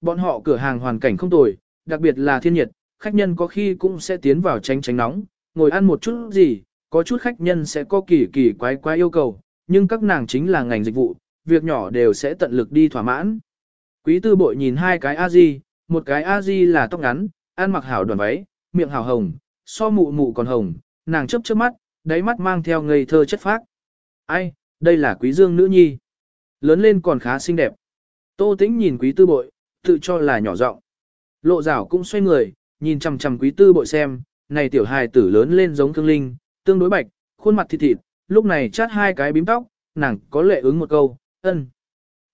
Bọn họ cửa hàng hoàn cảnh không tồi, đặc biệt là thiên nhiệt, khách nhân có khi cũng sẽ tiến vào tránh tránh nóng, ngồi ăn một chút gì, có chút khách nhân sẽ có kỳ kỳ quái quái yêu cầu, nhưng các nàng chính là ngành dịch vụ, việc nhỏ đều sẽ tận lực đi thỏa mãn. Quý tư bội nhìn hai cái A-di, một cái A-di là tóc ngắn, ăn mặc hảo đoàn váy, miệng hảo hồng, so mụ mụ còn hồng, nàng chớp chớp mắt, đáy mắt mang theo ngây thơ chất phác. Ai, đây là quý dương nữ nhi. Lớn lên còn khá xinh đẹp. Tô tĩnh nhìn quý tư bội, tự cho là nhỏ giọng. Lộ rảo cũng xoay người, nhìn chằm chằm quý tư bội xem, này tiểu hài tử lớn lên giống thương linh, tương đối bạch, khuôn mặt thịt thịt, lúc này chát hai cái bím tóc, nàng có lệ ứng một câu, ân.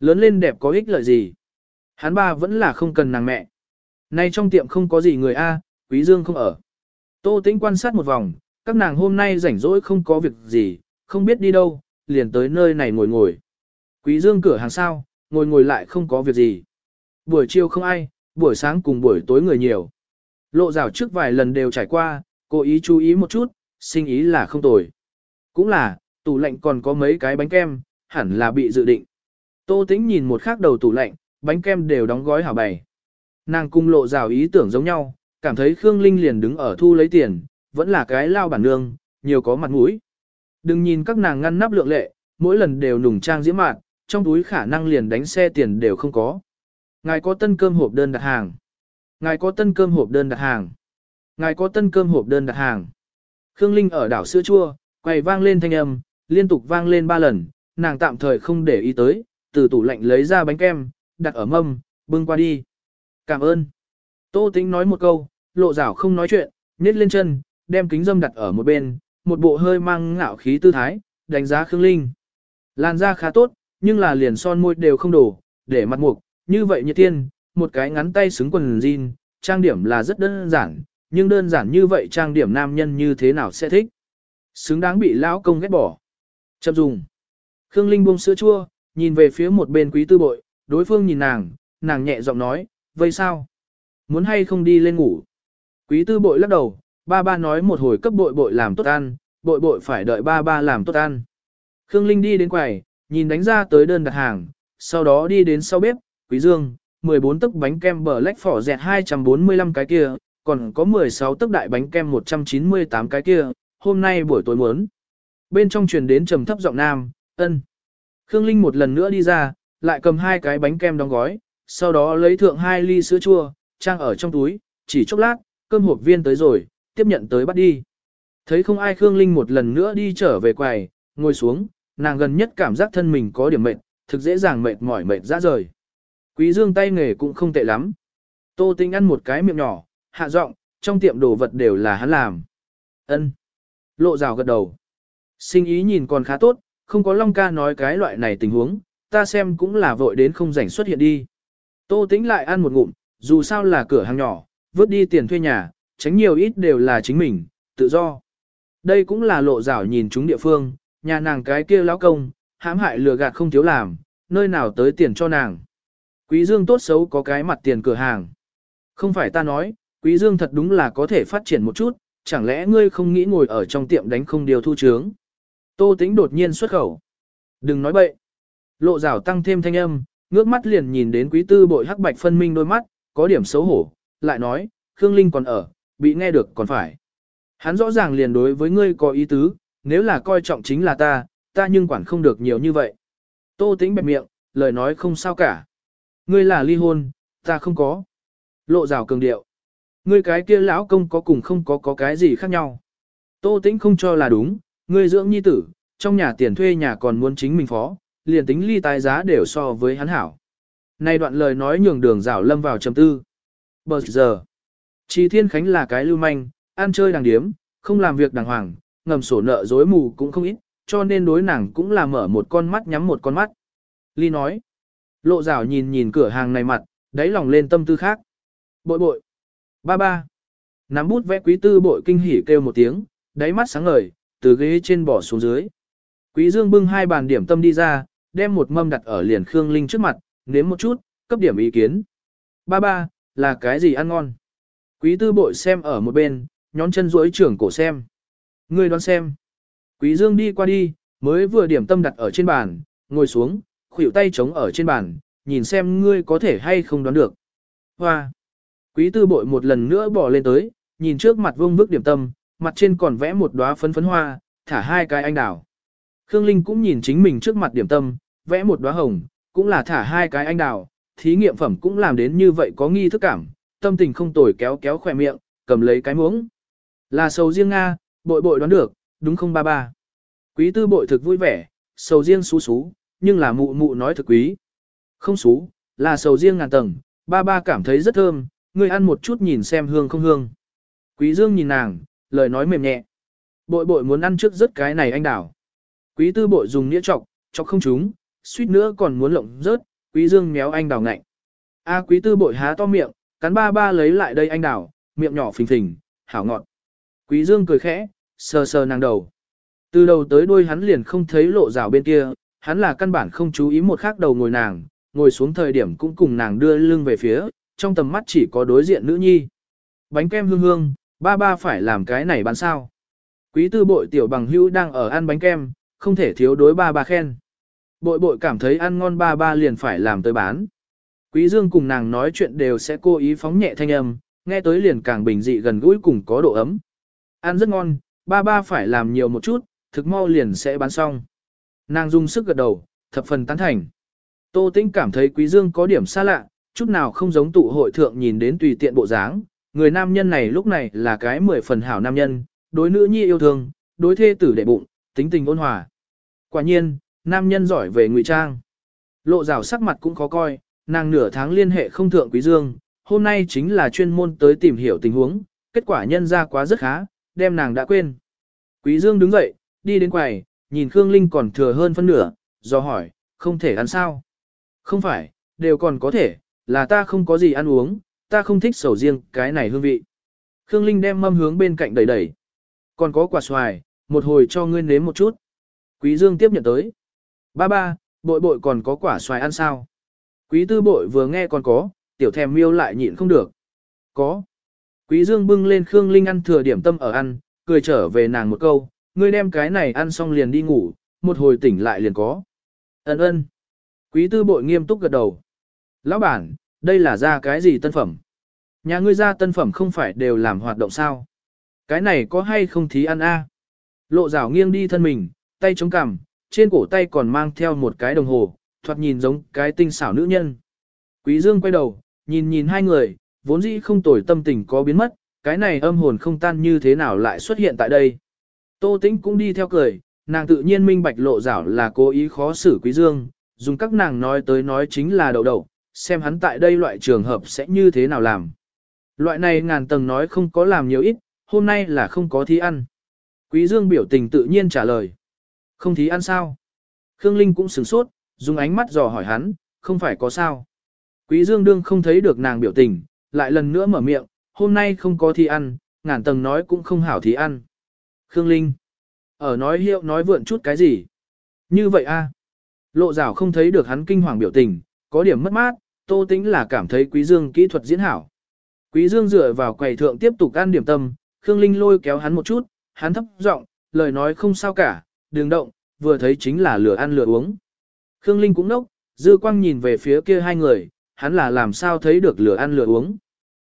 Lớn lên đẹp có ích lợi gì? Hắn ba vẫn là không cần nàng mẹ. Nay trong tiệm không có gì người A, quý dương không ở. Tô tĩnh quan sát một vòng, các nàng hôm nay rảnh rỗi không có việc gì, không biết đi đâu, liền tới nơi này ngồi ngồi. Quý dương cửa hàng sao, ngồi ngồi lại không có việc gì. Buổi chiều không ai, buổi sáng cùng buổi tối người nhiều. Lộ rào trước vài lần đều trải qua, cố ý chú ý một chút, sinh ý là không tồi. Cũng là, tủ lạnh còn có mấy cái bánh kem, hẳn là bị dự định. Tô tĩnh nhìn một khác đầu tủ lạnh, bánh kem đều đóng gói hảo bày. Nàng cung lộ rào ý tưởng giống nhau, cảm thấy Khương Linh liền đứng ở thu lấy tiền, vẫn là cái lao bản nương, nhiều có mặt mũi. Đừng nhìn các nàng ngăn nắp lượng lệ, mỗi lần đều nùng trang diễm mạn, trong túi khả năng liền đánh xe tiền đều không có. Ngài có tân cơm hộp đơn đặt hàng. Ngài có tân cơm hộp đơn đặt hàng. Ngài có tân cơm hộp đơn đặt hàng. Khương Linh ở đảo sữa chua, quay vang lên thanh âm, liên tục vang lên ba lần, nàng tạm thời không để ý tới, từ tủ lạnh lấy ra bánh kem, đặt ở mâm, bưng qua đi. Cảm ơn. Tô Tĩnh nói một câu, lộ rảo không nói chuyện, nhét lên chân, đem kính dâm đặt ở một bên, một bộ hơi mang ngạo khí tư thái, đánh giá Khương Linh. Làn da khá tốt, nhưng là liền son môi đều không đủ, để mặt mục, như vậy như tiên, một cái ngắn tay xứng quần jean, trang điểm là rất đơn giản, nhưng đơn giản như vậy trang điểm nam nhân như thế nào sẽ thích. Xứng đáng bị lão công ghét bỏ. Chậm dùng. Khương Linh buông sữa chua, nhìn về phía một bên quý tư bội, đối phương nhìn nàng, nàng nhẹ giọng nói, vây sao? Muốn hay không đi lên ngủ? Quý tư bội lắc đầu, ba ba nói một hồi cấp bội bội làm tốt ăn, bội bội phải đợi ba ba làm tốt ăn. Khương Linh đi đến quầy, nhìn đánh ra tới đơn đặt hàng, sau đó đi đến sau bếp, quý dương, 14 tấc bánh kem bờ lách phỏ dẹt 245 cái kia, còn có 16 tấc đại bánh kem 198 cái kia, hôm nay buổi tối muốn. Bên trong truyền đến trầm thấp giọng nam, ân. Khương Linh một lần nữa đi ra, lại cầm hai cái bánh kem đóng gói, sau đó lấy thượng hai ly sữa chua, trang ở trong túi, chỉ chốc lát, cơm hộp viên tới rồi, tiếp nhận tới bắt đi. Thấy không ai Khương Linh một lần nữa đi trở về quầy, ngồi xuống, nàng gần nhất cảm giác thân mình có điểm mệt, thực dễ dàng mệt mỏi mệt ra rời. Quý Dương tay nghề cũng không tệ lắm. Tô Tinh ăn một cái miệng nhỏ, hạ giọng, trong tiệm đồ vật đều là hắn làm. Ân. Lộ rào gật đầu. Sinh ý nhìn còn khá tốt, không có Long ca nói cái loại này tình huống, ta xem cũng là vội đến không rảnh xuất hiện đi. Tô Tĩnh lại ăn một ngụm, dù sao là cửa hàng nhỏ, vớt đi tiền thuê nhà, tránh nhiều ít đều là chính mình, tự do. Đây cũng là lộ rào nhìn chúng địa phương, nhà nàng cái kia lão công, hãm hại lừa gạt không thiếu làm, nơi nào tới tiền cho nàng. Quý Dương tốt xấu có cái mặt tiền cửa hàng. Không phải ta nói, Quý Dương thật đúng là có thể phát triển một chút, chẳng lẽ ngươi không nghĩ ngồi ở trong tiệm đánh không điều thu trướng. Tô Tĩnh đột nhiên xuất khẩu. Đừng nói bậy. Lộ rào tăng thêm thanh âm, ngước mắt liền nhìn đến quý tư bội hắc bạch phân minh đôi mắt, có điểm xấu hổ, lại nói, Khương Linh còn ở, bị nghe được còn phải. Hắn rõ ràng liền đối với ngươi có ý tứ, nếu là coi trọng chính là ta, ta nhưng quản không được nhiều như vậy. Tô tĩnh bẹp miệng, lời nói không sao cả. Ngươi là ly hôn, ta không có. Lộ rào cường điệu. Ngươi cái kia lão công có cùng không có có cái gì khác nhau. Tô tĩnh không cho là đúng, ngươi dưỡng nhi tử, trong nhà tiền thuê nhà còn muốn chính mình phó, liền tính ly tài giá đều so với hắn hảo. Này đoạn lời nói nhường đường rào lâm vào trầm tư. Bờ giờ, Chi Thiên Khánh là cái lưu manh, ăn chơi đàng điếm, không làm việc đàng hoàng, ngầm sổ nợ dối mù cũng không ít, cho nên đối nàng cũng là mở một con mắt nhắm một con mắt. Ly nói, lộ rào nhìn nhìn cửa hàng này mặt, đáy lòng lên tâm tư khác. Bội bội, ba ba, nắm bút vẽ quý tư bội kinh hỉ kêu một tiếng, đáy mắt sáng ngời, từ ghế trên bỏ xuống dưới. Quý Dương bưng hai bàn điểm tâm đi ra, đem một mâm đặt ở liền Khương Linh trước mặt, nếm một chút, cấp điểm ý kiến. Ba ba, là cái gì ăn ngon? Quý tư bội xem ở một bên, nhón chân duỗi trưởng cổ xem. Ngươi đoán xem. Quý Dương đi qua đi, mới vừa điểm tâm đặt ở trên bàn, ngồi xuống, khuỷu tay chống ở trên bàn, nhìn xem ngươi có thể hay không đoán được. Hoa! Quý tư bội một lần nữa bỏ lên tới, nhìn trước mặt vương bức điểm tâm, mặt trên còn vẽ một đóa phấn phấn hoa, thả hai cái anh đào. Khương Linh cũng nhìn chính mình trước mặt điểm tâm, vẽ một đóa hồng, cũng là thả hai cái anh đào, thí nghiệm phẩm cũng làm đến như vậy có nghi thức cảm, tâm tình không tồi kéo kéo khỏe miệng, cầm lấy cái muỗng. Là sầu riêng Nga, bội bội đoán được, đúng không ba ba. Quý tư bội thực vui vẻ, sầu riêng xú xú, nhưng là mụ mụ nói thực quý. Không xú, là sầu riêng ngàn tầng, ba ba cảm thấy rất thơm, ngươi ăn một chút nhìn xem hương không hương. Quý dương nhìn nàng, lời nói mềm nhẹ. Bội bội muốn ăn trước rất cái này anh đảo. Quý tư bội dùng nĩa chọc, chọc không trúng, suýt nữa còn muốn lộng rớt, quý dương méo anh đảo ngạnh. A quý tư bội há to miệng, cắn ba ba lấy lại đây anh đảo, miệng nhỏ phình phình, hảo ngọt. Quý dương cười khẽ, sờ sờ nàng đầu. Từ đầu tới đuôi hắn liền không thấy lộ rào bên kia, hắn là căn bản không chú ý một khác đầu ngồi nàng, ngồi xuống thời điểm cũng cùng nàng đưa lưng về phía, trong tầm mắt chỉ có đối diện nữ nhi. Bánh kem hương hương, ba ba phải làm cái này bán sao. Quý tư bội tiểu bằng hữu đang ở ăn bánh kem, không thể thiếu đối ba ba khen. Bội bội cảm thấy ăn ngon ba ba liền phải làm tới bán. Quý dương cùng nàng nói chuyện đều sẽ cố ý phóng nhẹ thanh âm, nghe tới liền càng bình dị gần gũi cùng có độ ấm. Ăn rất ngon, ba ba phải làm nhiều một chút, thực mau liền sẽ bán xong. Nàng dùng sức gật đầu, thập phần tán thành. Tô Tĩnh cảm thấy Quý Dương có điểm xa lạ, chút nào không giống tụ hội thượng nhìn đến tùy tiện bộ dáng. Người nam nhân này lúc này là cái mười phần hảo nam nhân, đối nữ nhi yêu thương, đối thê tử đệ bụng, tính tình ôn hòa. Quả nhiên, nam nhân giỏi về ngụy trang. Lộ rào sắc mặt cũng khó coi, nàng nửa tháng liên hệ không thượng Quý Dương, hôm nay chính là chuyên môn tới tìm hiểu tình huống, kết quả nhân ra quá rất khá, đem nàng đã quên. Quý Dương đứng dậy, đi đến quầy, nhìn Khương Linh còn thừa hơn phân nửa, do hỏi, không thể ăn sao? Không phải, đều còn có thể, là ta không có gì ăn uống, ta không thích sầu riêng, cái này hương vị. Khương Linh đem mâm hướng bên cạnh đẩy đẩy. Còn có quả xoài, một hồi cho ngươi nếm một chút. Quý Dương tiếp nhận tới. Ba ba, bội bội còn có quả xoài ăn sao? Quý tư bội vừa nghe còn có, tiểu thèm miêu lại nhịn không được. Có. Quý Dương bưng lên Khương Linh ăn thừa điểm tâm ở ăn, cười trở về nàng một câu, ngươi đem cái này ăn xong liền đi ngủ, một hồi tỉnh lại liền có. Ấn ơn. Quý tư bội nghiêm túc gật đầu. Lão bản, đây là ra cái gì tân phẩm? Nhà ngươi ra tân phẩm không phải đều làm hoạt động sao? Cái này có hay không thí ăn a? Lộ rào nghiêng đi thân mình, tay chống cằm, trên cổ tay còn mang theo một cái đồng hồ, thoạt nhìn giống cái tinh xảo nữ nhân. Quý Dương quay đầu, nhìn nhìn hai người, vốn dĩ không tồi tâm tình có biến mất, cái này âm hồn không tan như thế nào lại xuất hiện tại đây. Tô Tĩnh cũng đi theo cười, nàng tự nhiên minh bạch lộ rảo là cố ý khó xử Quý Dương, dùng các nàng nói tới nói chính là đầu đầu, xem hắn tại đây loại trường hợp sẽ như thế nào làm. Loại này ngàn tầng nói không có làm nhiều ít, hôm nay là không có thí ăn. Quý Dương biểu tình tự nhiên trả lời. Không thí ăn sao? Khương Linh cũng sửng sốt, dùng ánh mắt dò hỏi hắn, không phải có sao. Quý Dương đương không thấy được nàng biểu tình, lại lần nữa mở miệng, hôm nay không có thí ăn, ngàn tầng nói cũng không hảo thí ăn. Khương Linh. Ở nói hiệu nói vượn chút cái gì? Như vậy a? Lộ rào không thấy được hắn kinh hoàng biểu tình, có điểm mất mát, tô tính là cảm thấy quý dương kỹ thuật diễn hảo. Quý dương dựa vào quầy thượng tiếp tục ăn điểm tâm, Khương Linh lôi kéo hắn một chút, hắn thấp giọng, lời nói không sao cả, đừng động, vừa thấy chính là lửa ăn lửa uống. Khương Linh cũng nốc, dư quang nhìn về phía kia hai người, hắn là làm sao thấy được lửa ăn lửa uống.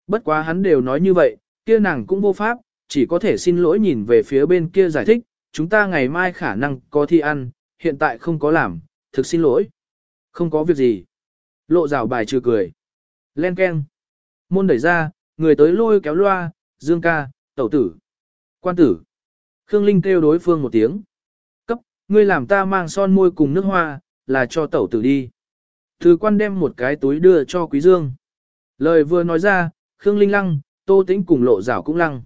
Bất quá hắn đều nói như vậy, kia nàng cũng vô pháp, chỉ có thể xin lỗi nhìn về phía bên kia giải thích, chúng ta ngày mai khả năng có thi ăn, hiện tại không có làm, thực xin lỗi. Không có việc gì. Lộ rào bài trừ cười. Len keng. Môn đẩy ra, người tới lôi kéo loa, dương ca, tẩu tử. Quan tử. Khương Linh kêu đối phương một tiếng. Cấp, ngươi làm ta mang son môi cùng nước hoa, là cho tẩu tử đi. Thứ quan đem một cái túi đưa cho quý dương. Lời vừa nói ra, Khương Linh lăng, tô tĩnh cùng lộ rào cũng lăng.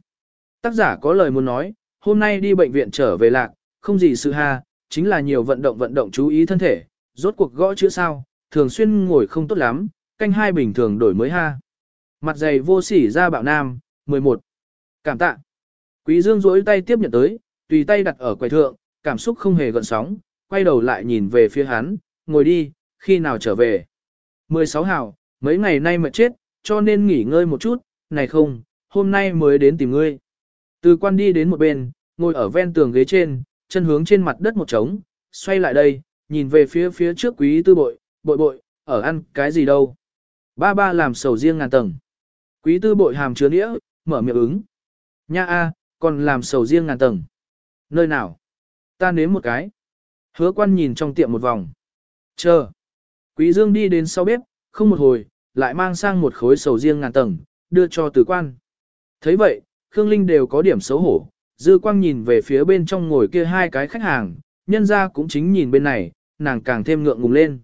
Tác giả có lời muốn nói, hôm nay đi bệnh viện trở về lạc, không gì sự ha, chính là nhiều vận động vận động chú ý thân thể, rốt cuộc gõ chữ sao, thường xuyên ngồi không tốt lắm, canh hai bình thường đổi mới ha. Mặt dày vô sỉ ra bạo nam, 11. Cảm tạ. Quý Dương duỗi tay tiếp nhận tới, tùy tay đặt ở quầy thượng, cảm xúc không hề gợn sóng, quay đầu lại nhìn về phía hắn, ngồi đi, khi nào trở về. 16 hào, mấy ngày nay mệt chết, cho nên nghỉ ngơi một chút, này không, hôm nay mới đến tìm ngươi. Từ quan đi đến một bên, ngồi ở ven tường ghế trên, chân hướng trên mặt đất một trống, xoay lại đây, nhìn về phía phía trước quý tư bội, bội bội, ở ăn cái gì đâu. Ba ba làm sầu riêng ngàn tầng. Quý tư bội hàm chứa nghĩa, mở miệng ứng. Nha a, còn làm sầu riêng ngàn tầng. Nơi nào? Ta nếm một cái. Hứa quan nhìn trong tiệm một vòng. Chờ. Quý dương đi đến sau bếp, không một hồi, lại mang sang một khối sầu riêng ngàn tầng, đưa cho tử quan. thấy vậy, Khương Linh đều có điểm xấu hổ, dư quang nhìn về phía bên trong ngồi kia hai cái khách hàng, nhân ra cũng chính nhìn bên này, nàng càng thêm ngượng ngùng lên.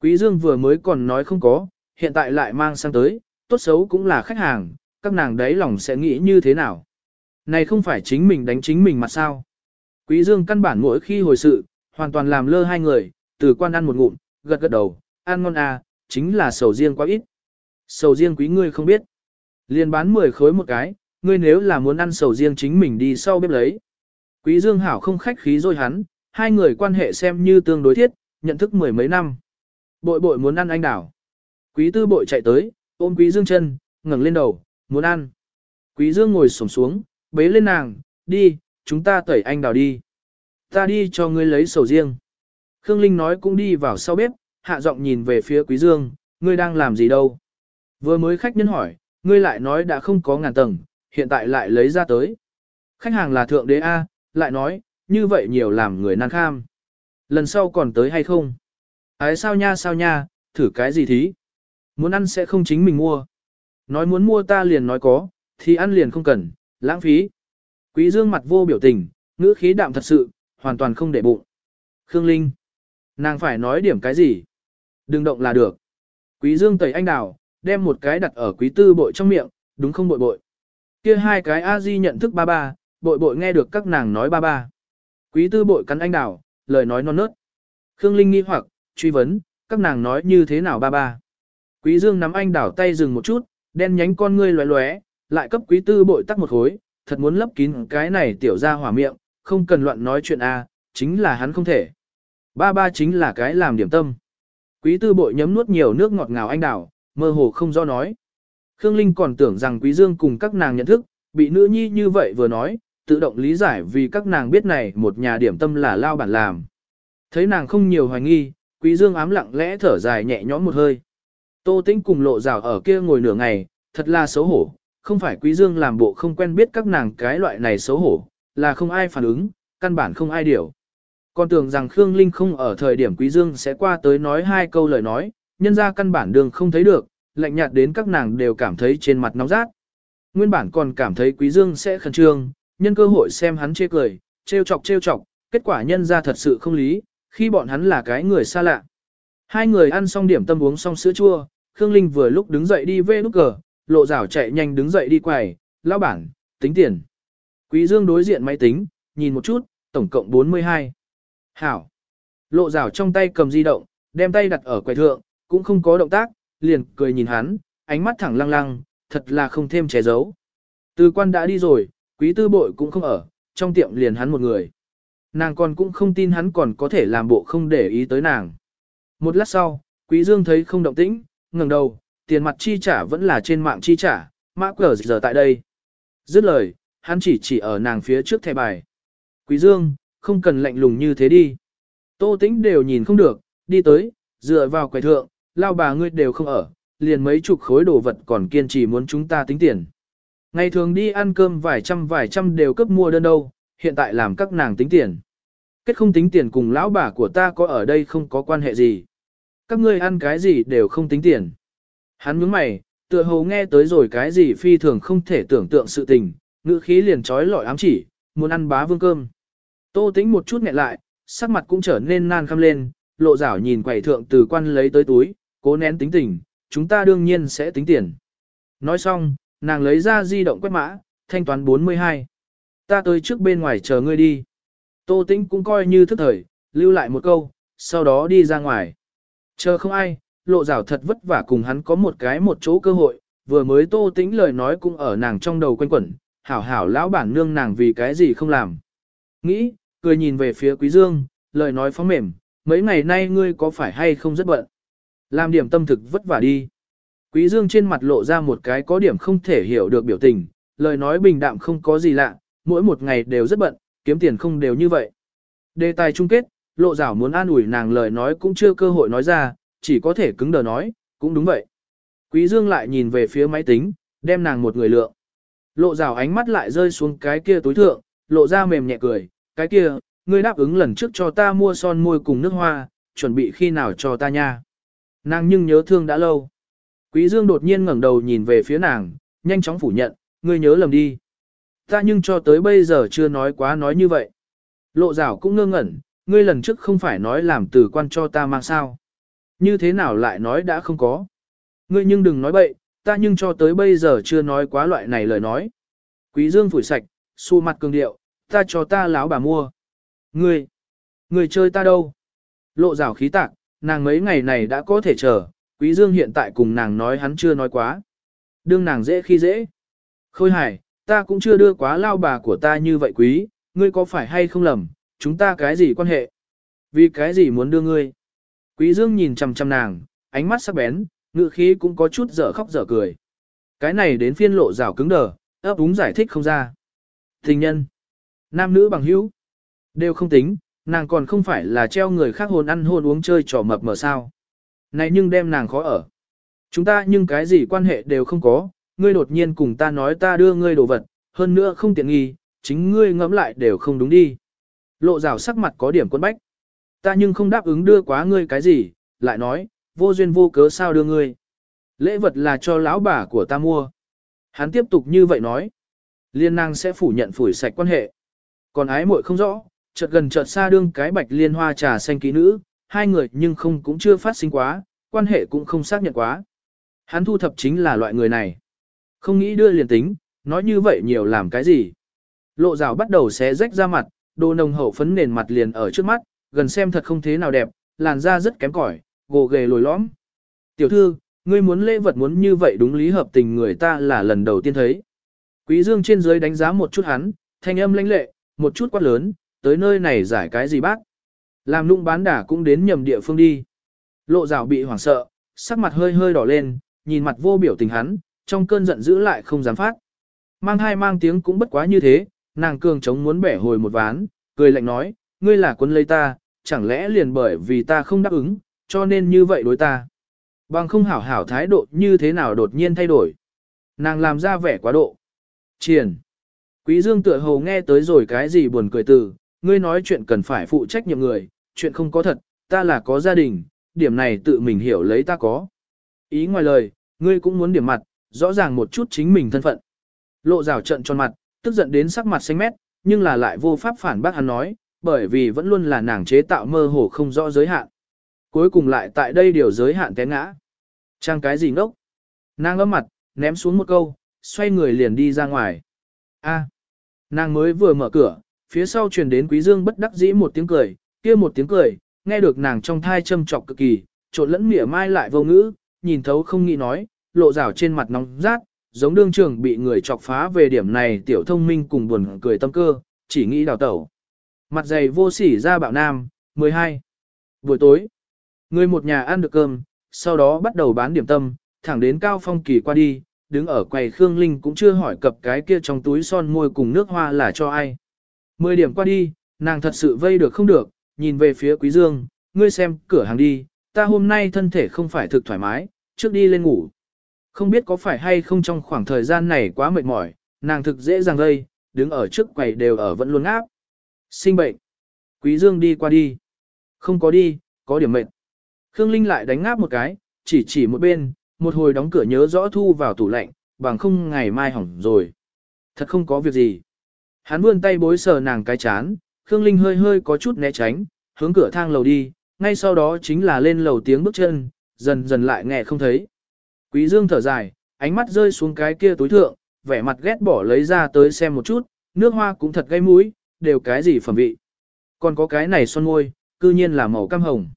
Quý Dương vừa mới còn nói không có, hiện tại lại mang sang tới, tốt xấu cũng là khách hàng, các nàng đấy lòng sẽ nghĩ như thế nào. Này không phải chính mình đánh chính mình mà sao. Quý Dương căn bản mỗi khi hồi sự, hoàn toàn làm lơ hai người, từ quan ăn một ngụm, gật gật đầu, ăn ngon à, chính là sầu riêng quá ít. Sầu riêng quý ngươi không biết. Liên bán 10 khối một cái, ngươi nếu là muốn ăn sầu riêng chính mình đi sau bếp lấy. Quý Dương Hảo không khách khí rồi hắn, hai người quan hệ xem như tương đối thiết, nhận thức mười mấy năm. Bội bội muốn ăn anh đảo. Quý tư bội chạy tới, ôm quý Dương chân, ngẩng lên đầu, muốn ăn. Quý Dương ngồi sổng xuống, bế lên nàng, đi, chúng ta tẩy anh đảo đi. Ta đi cho ngươi lấy sầu riêng. Khương Linh nói cũng đi vào sau bếp, hạ giọng nhìn về phía Quý Dương, ngươi đang làm gì đâu? Vừa mới khách nhân hỏi, ngươi lại nói đã không có ngàn tầng, hiện tại lại lấy ra tới. Khách hàng là thượng đế A, lại nói, như vậy nhiều làm người nan kham. Lần sau còn tới hay không? Ái sao nha sao nha, thử cái gì thí? Muốn ăn sẽ không chính mình mua. Nói muốn mua ta liền nói có, thì ăn liền không cần, lãng phí. Quý dương mặt vô biểu tình, ngữ khí đạm thật sự, hoàn toàn không để bụng. Khương Linh. Nàng phải nói điểm cái gì? Đừng động là được. Quý dương tẩy anh đào, đem một cái đặt ở quý tư bội trong miệng, đúng không bội bội. Kia hai cái a di nhận thức ba ba, bội bội nghe được các nàng nói ba ba. Quý tư bội cắn anh đào, lời nói non nớt. Khương Linh nghi hoặc, truy vấn, các nàng nói như thế nào ba ba. Quý dương nắm anh đào tay dừng một chút, đen nhánh con ngươi lóe lóe, lại cấp quý tư bội tắc một khối, thật muốn lấp kín cái này tiểu ra hỏa miệng, không cần loạn nói chuyện a, chính là hắn không thể. Ba ba chính là cái làm điểm tâm. Quý tư bội nhấm nuốt nhiều nước ngọt ngào anh đào, mơ hồ không do nói. Khương Linh còn tưởng rằng Quý Dương cùng các nàng nhận thức, bị nữ nhi như vậy vừa nói, tự động lý giải vì các nàng biết này một nhà điểm tâm là lao bản làm. Thấy nàng không nhiều hoài nghi, Quý Dương ám lặng lẽ thở dài nhẹ nhõm một hơi. Tô Tĩnh cùng lộ rào ở kia ngồi nửa ngày, thật là xấu hổ, không phải Quý Dương làm bộ không quen biết các nàng cái loại này xấu hổ, là không ai phản ứng, căn bản không ai điều. Còn tưởng rằng Khương Linh không ở thời điểm Quý Dương sẽ qua tới nói hai câu lời nói, nhân ra căn bản đường không thấy được, lạnh nhạt đến các nàng đều cảm thấy trên mặt nóng rát. Nguyên bản còn cảm thấy Quý Dương sẽ khẩn trương, nhân cơ hội xem hắn chê cười, trêu chọc trêu chọc, kết quả nhân ra thật sự không lý, khi bọn hắn là cái người xa lạ. Hai người ăn xong điểm tâm uống xong sữa chua, Khương Linh vừa lúc đứng dậy đi về nút cờ, lộ rảo chạy nhanh đứng dậy đi quầy, lão bản, tính tiền. Quý Dương đối diện máy tính, nhìn một chút, tổng cộng 42. Hảo. Lộ rảo trong tay cầm di động, đem tay đặt ở quầy thượng, cũng không có động tác, liền cười nhìn hắn, ánh mắt thẳng lăng lăng, thật là không thêm che giấu. Từ quan đã đi rồi, quý tư bội cũng không ở, trong tiệm liền hắn một người. Nàng còn cũng không tin hắn còn có thể làm bộ không để ý tới nàng. Một lát sau, quý dương thấy không động tĩnh, ngẩng đầu, tiền mặt chi trả vẫn là trên mạng chi trả, mã cờ giờ tại đây. Dứt lời, hắn chỉ chỉ ở nàng phía trước thẻ bài. Quý dương, không cần lạnh lùng như thế đi. Tô tĩnh đều nhìn không được, đi tới, dựa vào quầy thượng, lao bà ngươi đều không ở, liền mấy chục khối đồ vật còn kiên trì muốn chúng ta tính tiền. Ngày thường đi ăn cơm vài trăm vài trăm đều cấp mua đơn đâu, hiện tại làm các nàng tính tiền. Kết không tính tiền cùng lão bà của ta có ở đây không có quan hệ gì. Các ngươi ăn cái gì đều không tính tiền. Hắn nhướng mày, tựa hồ nghe tới rồi cái gì phi thường không thể tưởng tượng sự tình, ngữ khí liền trói lọi ám chỉ, muốn ăn bá vương cơm. Tô tính một chút nghẹn lại, sắc mặt cũng trở nên nan khăm lên, lộ rảo nhìn quầy thượng từ quan lấy tới túi, cố nén tính tình, chúng ta đương nhiên sẽ tính tiền. Nói xong, nàng lấy ra di động quét mã, thanh toán 42. Ta tới trước bên ngoài chờ ngươi đi. Tô Tĩnh cũng coi như thức thời, lưu lại một câu, sau đó đi ra ngoài. Chờ không ai, lộ rào thật vất vả cùng hắn có một cái một chỗ cơ hội, vừa mới Tô Tĩnh lời nói cũng ở nàng trong đầu quanh quẩn, hảo hảo lão bản nương nàng vì cái gì không làm. Nghĩ, cười nhìn về phía Quý Dương, lời nói phóng mềm, mấy ngày nay ngươi có phải hay không rất bận. Làm điểm tâm thực vất vả đi. Quý Dương trên mặt lộ ra một cái có điểm không thể hiểu được biểu tình, lời nói bình đạm không có gì lạ, mỗi một ngày đều rất bận, kiếm tiền không đều như vậy. Đề tài chung kết, lộ rảo muốn an ủi nàng lời nói cũng chưa cơ hội nói ra, chỉ có thể cứng đờ nói, cũng đúng vậy. Quý Dương lại nhìn về phía máy tính, đem nàng một người lượng. Lộ rảo ánh mắt lại rơi xuống cái kia túi thượng, lộ ra mềm nhẹ cười, cái kia, ngươi đáp ứng lần trước cho ta mua son môi cùng nước hoa, chuẩn bị khi nào cho ta nha. Nàng nhưng nhớ thương đã lâu. Quý Dương đột nhiên ngẩng đầu nhìn về phía nàng, nhanh chóng phủ nhận, ngươi nhớ lầm đi. Ta nhưng cho tới bây giờ chưa nói quá nói như vậy. Lộ rảo cũng ngơ ngẩn, ngươi lần trước không phải nói làm tử quan cho ta mang sao. Như thế nào lại nói đã không có. Ngươi nhưng đừng nói bậy, ta nhưng cho tới bây giờ chưa nói quá loại này lời nói. Quý Dương phủi sạch, xu mặt cường điệu, ta cho ta láo bà mua. Ngươi, ngươi chơi ta đâu? Lộ rảo khí tạc, nàng mấy ngày này đã có thể chờ, Quý Dương hiện tại cùng nàng nói hắn chưa nói quá. Đương nàng dễ khi dễ. Khôi hải, ta cũng chưa đưa quá lao bà của ta như vậy quý, ngươi có phải hay không lầm, chúng ta cái gì quan hệ? Vì cái gì muốn đưa ngươi? Quý Dương nhìn chằm chằm nàng, ánh mắt sắc bén, ngữ khí cũng có chút dở khóc dở cười. Cái này đến phiên lộ rào cứng đờ, ấp úng giải thích không ra. Tình nhân, nam nữ bằng hữu, đều không tính, nàng còn không phải là treo người khác hồn ăn hồn uống chơi trò mập mờ sao. Này nhưng đem nàng khó ở. Chúng ta nhưng cái gì quan hệ đều không có, ngươi đột nhiên cùng ta nói ta đưa ngươi đồ vật, hơn nữa không tiện nghi, chính ngươi ngẫm lại đều không đúng đi. Lộ rào sắc mặt có điểm quân bách. Ta nhưng không đáp ứng đưa quá ngươi cái gì, lại nói, vô duyên vô cớ sao đưa ngươi. Lễ vật là cho lão bà của ta mua. Hắn tiếp tục như vậy nói. Liên nàng sẽ phủ nhận phủi sạch quan hệ. Còn ái muội không rõ, chợt gần chợt xa đương cái bạch liên hoa trà xanh ký nữ, hai người nhưng không cũng chưa phát sinh quá, quan hệ cũng không xác nhận quá. Hắn thu thập chính là loại người này. Không nghĩ đưa liền tính, nói như vậy nhiều làm cái gì. Lộ rào bắt đầu xé rách ra mặt, đồ nồng hậu phấn nền mặt liền ở trước mắt, gần xem thật không thế nào đẹp, làn da rất kém cỏi, gồ ghề lồi lõm. Tiểu thư, ngươi muốn lễ vật muốn như vậy đúng lý hợp tình người ta là lần đầu tiên thấy. Quý dương trên dưới đánh giá một chút hắn, thanh âm lãnh lệ, một chút quát lớn, tới nơi này giải cái gì bác. Làm nung bán đả cũng đến nhầm địa phương đi. Lộ rào bị hoảng sợ, sắc mặt hơi hơi đỏ lên, nhìn mặt vô biểu tình hắn, trong cơn giận dữ lại không dám phát. Mang hai mang tiếng cũng bất quá như thế, nàng cường chống muốn bẻ hồi một ván, cười lạnh nói, ngươi là quân lấy ta, chẳng lẽ liền bởi vì ta không đáp ứng, cho nên như vậy đối ta. Bằng không hảo hảo thái độ như thế nào đột nhiên thay đổi. Nàng làm ra vẻ quá độ. Triển. Quý dương tựa hồ nghe tới rồi cái gì buồn cười từ, ngươi nói chuyện cần phải phụ trách nhiệm người, chuyện không có thật, ta là có gia đình, điểm này tự mình hiểu lấy ta có. Ý ngoài lời, ngươi cũng muốn điểm mặt, rõ ràng một chút chính mình thân phận. Lộ rào trận tròn mặt, tức giận đến sắc mặt xanh mét, nhưng là lại vô pháp phản bác hắn nói, bởi vì vẫn luôn là nàng chế tạo mơ hồ không rõ giới hạn. Cuối cùng lại tại đây điều giới hạn té ngã. Trang cái gì ngốc? Nàng ấm mặt, ném xuống một câu, xoay người liền đi ra ngoài. A. nàng mới vừa mở cửa, phía sau truyền đến Quý Dương bất đắc dĩ một tiếng cười, kia một tiếng cười, nghe được nàng trong thai châm trọc cực kỳ, trộn lẫn mỉa mai lại vô ngữ, nhìn thấu không nghĩ nói, lộ rào trên mặt nóng rát, giống đương trường bị người chọc phá về điểm này tiểu thông minh cùng buồn cười tâm cơ, chỉ nghĩ đào tẩu. Mặt dày vô sỉ ra bạo nam, 12. Buổi tối, người một nhà ăn được cơm, sau đó bắt đầu bán điểm tâm, thẳng đến Cao Phong Kỳ qua đi, đứng ở quầy Khương Linh cũng chưa hỏi cập cái kia trong túi son môi cùng nước hoa là cho ai. Mười điểm qua đi, nàng thật sự vây được không được, nhìn về phía Quý Dương, ngươi xem cửa hàng đi, ta hôm nay thân thể không phải thực thoải mái, trước đi lên ngủ. Không biết có phải hay không trong khoảng thời gian này quá mệt mỏi, nàng thực dễ dàng gây, đứng ở trước quầy đều ở vẫn luôn áp. Sinh bệnh. Quý Dương đi qua đi. Không có đi, có điểm mệt. Khương Linh lại đánh ngáp một cái, chỉ chỉ một bên, một hồi đóng cửa nhớ rõ thu vào tủ lạnh, bằng không ngày mai hỏng rồi. Thật không có việc gì. Hắn vươn tay bối sờ nàng cái chán, Khương Linh hơi hơi có chút né tránh, hướng cửa thang lầu đi, ngay sau đó chính là lên lầu tiếng bước chân, dần dần lại nghe không thấy. Quý Dương thở dài, ánh mắt rơi xuống cái kia túi thượng, vẻ mặt ghét bỏ lấy ra tới xem một chút, nước hoa cũng thật gây mũi, đều cái gì phẩm vị. Còn có cái này son môi, cư nhiên là màu cam hồng.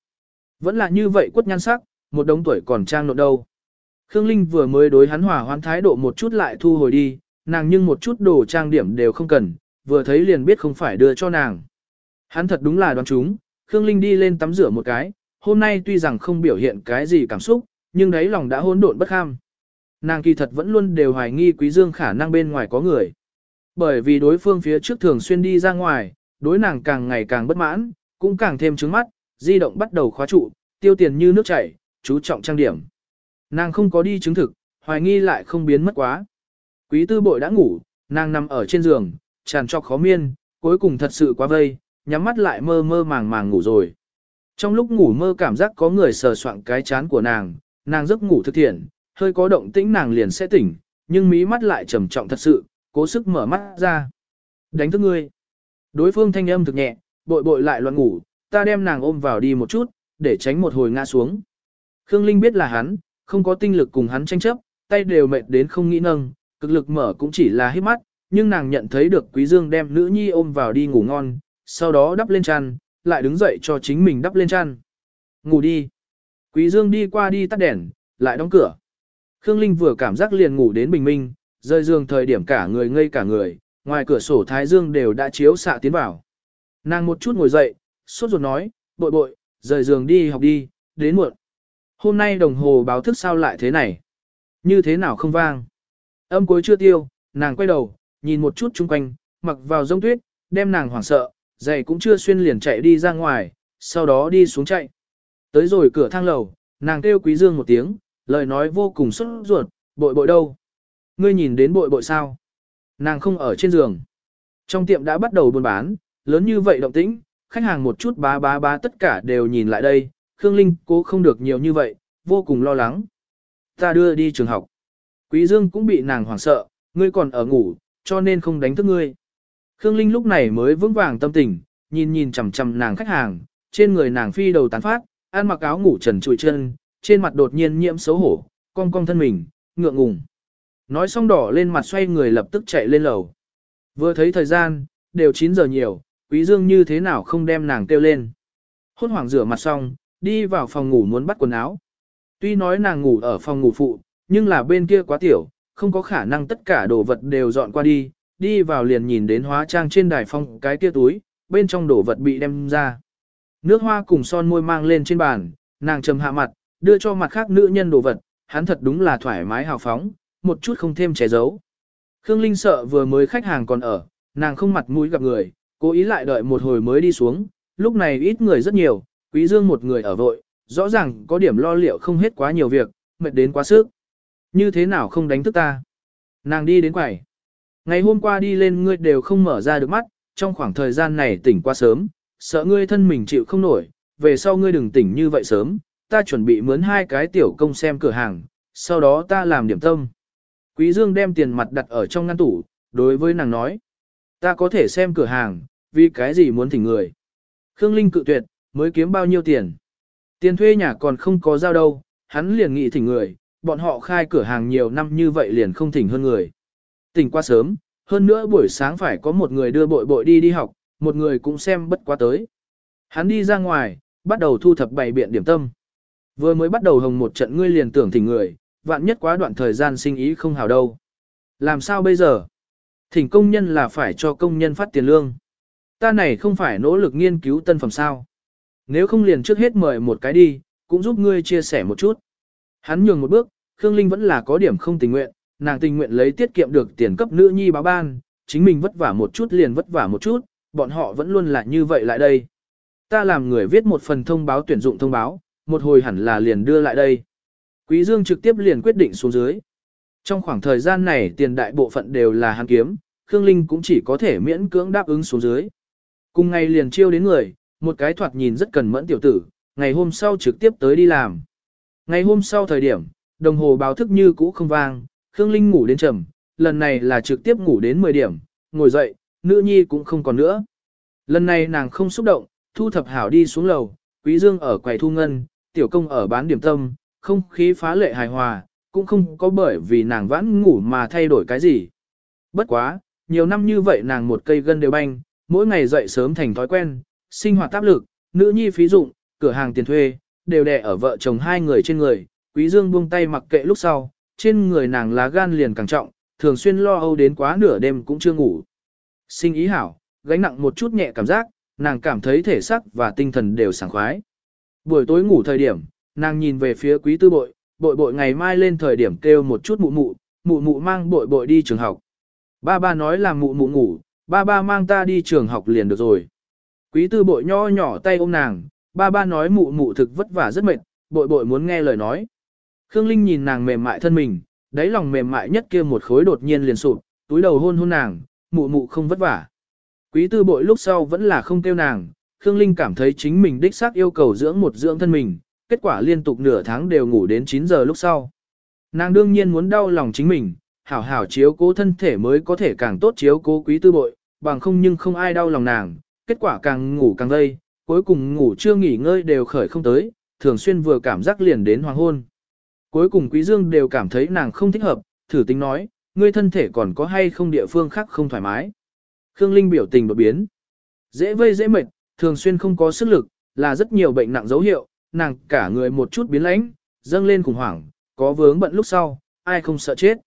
Vẫn là như vậy quất nhan sắc, một đống tuổi còn trang nộn đâu. Khương Linh vừa mới đối hắn hòa hoãn thái độ một chút lại thu hồi đi, nàng nhưng một chút đồ trang điểm đều không cần, vừa thấy liền biết không phải đưa cho nàng. Hắn thật đúng là đoán chúng, Khương Linh đi lên tắm rửa một cái, hôm nay tuy rằng không biểu hiện cái gì cảm xúc, nhưng đấy lòng đã hỗn độn bất kham. Nàng kỳ thật vẫn luôn đều hoài nghi Quý Dương khả năng bên ngoài có người. Bởi vì đối phương phía trước thường xuyên đi ra ngoài, đối nàng càng ngày càng bất mãn, cũng càng thêm trứng mắt, di động bắt đầu khóa trụ, tiêu tiền như nước chảy, chú trọng trang điểm. Nàng không có đi chứng thực, hoài nghi lại không biến mất quá. Quý tư bội đã ngủ, nàng nằm ở trên giường, tràn trọc khó miên, cuối cùng thật sự quá vây, nhắm mắt lại mơ mơ màng màng ngủ rồi. Trong lúc ngủ mơ cảm giác có người sờ soạng cái chán của nàng, nàng giấc ngủ thực thiện, hơi có động tĩnh nàng liền sẽ tỉnh, nhưng mí mắt lại trầm trọng thật sự, cố sức mở mắt ra. Đánh thức ngươi. Đối phương thanh âm thực nhẹ, bội bội lại loạn ngủ, ta đem nàng ôm vào đi một chút, để tránh một hồi ngã xuống. Khương Linh biết là hắn, không có tinh lực cùng hắn tranh chấp, tay đều mệt đến không nghĩ nâng, cực lực mở cũng chỉ là hít mắt, nhưng nàng nhận thấy được Quý Dương đem nữ nhi ôm vào đi ngủ ngon, sau đó đắp lên chăn, lại đứng dậy cho chính mình đắp lên chăn. Ngủ đi. Quý Dương đi qua đi tắt đèn, lại đóng cửa. Khương Linh vừa cảm giác liền ngủ đến bình minh, rơi giường thời điểm cả người ngây cả người, ngoài cửa sổ thái dương đều đã chiếu xạ tiến vào. Nàng một chút ngồi dậy, sốt ruột nói, bội bội, rời giường đi học đi, đến muộn. Hôm nay đồng hồ báo thức sao lại thế này? Như thế nào không vang? Âm cuối chưa tiêu, nàng quay đầu, nhìn một chút chung quanh, mặc vào rông tuyết, đem nàng hoảng sợ, giày cũng chưa xuyên liền chạy đi ra ngoài, sau đó đi xuống chạy. Tới rồi cửa thang lầu, nàng kêu quý dương một tiếng, lời nói vô cùng sốt ruột, bội bội đâu? Ngươi nhìn đến bội bội sao? Nàng không ở trên giường. Trong tiệm đã bắt đầu buôn bán, lớn như vậy động tĩnh, khách hàng một chút bá bá bá tất cả đều nhìn lại đây, Khương Linh cố không được nhiều như vậy, vô cùng lo lắng. Ta đưa đi trường học. Quý Dương cũng bị nàng hoảng sợ, ngươi còn ở ngủ, cho nên không đánh thức ngươi. Khương Linh lúc này mới vững vàng tâm tình, nhìn nhìn chằm chằm nàng khách hàng, trên người nàng phi đầu tán phát, ăn mặc áo ngủ trần trụi chân, trên mặt đột nhiên nhiễm xấu hổ, cong cong thân mình, ngượng ngùng. Nói xong đỏ lên mặt xoay người lập tức chạy lên lầu. Vừa thấy thời gian, đều 9 giờ nhiều, Quý Dương như thế nào không đem nàng kêu lên. Hôn hoảng rửa mặt xong, đi vào phòng ngủ muốn bắt quần áo. Tuy nói nàng ngủ ở phòng ngủ phụ, nhưng là bên kia quá tiểu, không có khả năng tất cả đồ vật đều dọn qua đi, đi vào liền nhìn đến hóa trang trên đài phong cái kia túi, bên trong đồ vật bị đem ra. Nước hoa cùng son môi mang lên trên bàn, nàng trầm hạ mặt, đưa cho mặt khác nữ nhân đồ vật, hắn thật đúng là thoải mái hào phóng, một chút không thêm che giấu. Khương Linh sợ vừa mới khách hàng còn ở, nàng không mặt mũi gặp người, cố ý lại đợi một hồi mới đi xuống, lúc này ít người rất nhiều, quý dương một người ở vội, rõ ràng có điểm lo liệu không hết quá nhiều việc, mệt đến quá sức. Như thế nào không đánh thức ta? Nàng đi đến quầy. Ngày hôm qua đi lên ngươi đều không mở ra được mắt, trong khoảng thời gian này tỉnh quá sớm, sợ ngươi thân mình chịu không nổi, về sau ngươi đừng tỉnh như vậy sớm, ta chuẩn bị mướn hai cái tiểu công xem cửa hàng, sau đó ta làm điểm tâm. Quý Dương đem tiền mặt đặt ở trong ngăn tủ, đối với nàng nói, ta có thể xem cửa hàng, vì cái gì muốn thỉnh người. Khương Linh cự tuyệt, mới kiếm bao nhiêu tiền. Tiền thuê nhà còn không có giao đâu, hắn liền nghĩ thỉnh người, bọn họ khai cửa hàng nhiều năm như vậy liền không thỉnh hơn người. Tỉnh qua sớm, hơn nữa buổi sáng phải có một người đưa bội bội đi đi học, một người cũng xem bất quá tới. Hắn đi ra ngoài, bắt đầu thu thập bày biện điểm tâm. Vừa mới bắt đầu hồng một trận ngươi liền tưởng thỉnh người, vạn nhất quá đoạn thời gian sinh ý không hào đâu. Làm sao bây giờ? Thỉnh công nhân là phải cho công nhân phát tiền lương. Ta này không phải nỗ lực nghiên cứu tân phẩm sao. Nếu không liền trước hết mời một cái đi, cũng giúp ngươi chia sẻ một chút. Hắn nhường một bước, Khương Linh vẫn là có điểm không tình nguyện, nàng tình nguyện lấy tiết kiệm được tiền cấp nữ nhi báo ban, chính mình vất vả một chút liền vất vả một chút, bọn họ vẫn luôn là như vậy lại đây. Ta làm người viết một phần thông báo tuyển dụng thông báo, một hồi hẳn là liền đưa lại đây. Quý Dương trực tiếp liền quyết định xuống dưới. Trong khoảng thời gian này tiền đại bộ phận đều là hắn kiếm, Khương Linh cũng chỉ có thể miễn cưỡng đáp ứng xuống dưới. Cùng ngày liền chiêu đến người, một cái thoạt nhìn rất cần mẫn tiểu tử, ngày hôm sau trực tiếp tới đi làm. Ngày hôm sau thời điểm, đồng hồ báo thức như cũ không vang, Khương Linh ngủ đến trầm, lần này là trực tiếp ngủ đến 10 điểm, ngồi dậy, nữ nhi cũng không còn nữa. Lần này nàng không xúc động, thu thập hảo đi xuống lầu, quý dương ở quầy thu ngân, tiểu công ở bán điểm tâm, không khí phá lệ hài hòa, cũng không có bởi vì nàng vãn ngủ mà thay đổi cái gì. Bất quá, nhiều năm như vậy nàng một cây gân đều banh, mỗi ngày dậy sớm thành thói quen, sinh hoạt áp lực, nữ nhi phí dụng, cửa hàng tiền thuê, đều đè ở vợ chồng hai người trên người, quý dương buông tay mặc kệ lúc sau, trên người nàng lá gan liền càng trọng, thường xuyên lo âu đến quá nửa đêm cũng chưa ngủ. Sinh ý hảo, gánh nặng một chút nhẹ cảm giác, nàng cảm thấy thể xác và tinh thần đều sảng khoái. Buổi tối ngủ thời điểm, nàng nhìn về phía quý tư bội, bội bội ngày mai lên thời điểm kêu một chút mụ mụ, mụ mụ mang bội bội đi trường học. Ba ba nói là mụ mụ ngủ, ba ba mang ta đi trường học liền được rồi. Quý tư bội nho nhỏ tay ôm nàng, ba ba nói mụ mụ thực vất vả rất mệt, bội bội muốn nghe lời nói. Khương Linh nhìn nàng mềm mại thân mình, đáy lòng mềm mại nhất kia một khối đột nhiên liền sụp, túi đầu hôn hôn nàng, mụ mụ không vất vả. Quý tư bội lúc sau vẫn là không kêu nàng, Khương Linh cảm thấy chính mình đích xác yêu cầu dưỡng một dưỡng thân mình, kết quả liên tục nửa tháng đều ngủ đến 9 giờ lúc sau. Nàng đương nhiên muốn đau lòng chính mình, hảo hảo chiếu cố thân thể mới có thể càng tốt chiếu cố quý tư bội, bằng không nhưng không ai đau lòng nàng, kết quả càng ngủ càng lây cuối cùng ngủ chưa nghỉ ngơi đều khởi không tới, thường xuyên vừa cảm giác liền đến hoàng hôn. Cuối cùng quý dương đều cảm thấy nàng không thích hợp, thử tính nói, ngươi thân thể còn có hay không địa phương khác không thoải mái. Khương Linh biểu tình đột biến. Dễ vây dễ mệt, thường xuyên không có sức lực, là rất nhiều bệnh nặng dấu hiệu, nàng cả người một chút biến lãnh, dâng lên khủng hoảng, có vướng bận lúc sau, ai không sợ chết.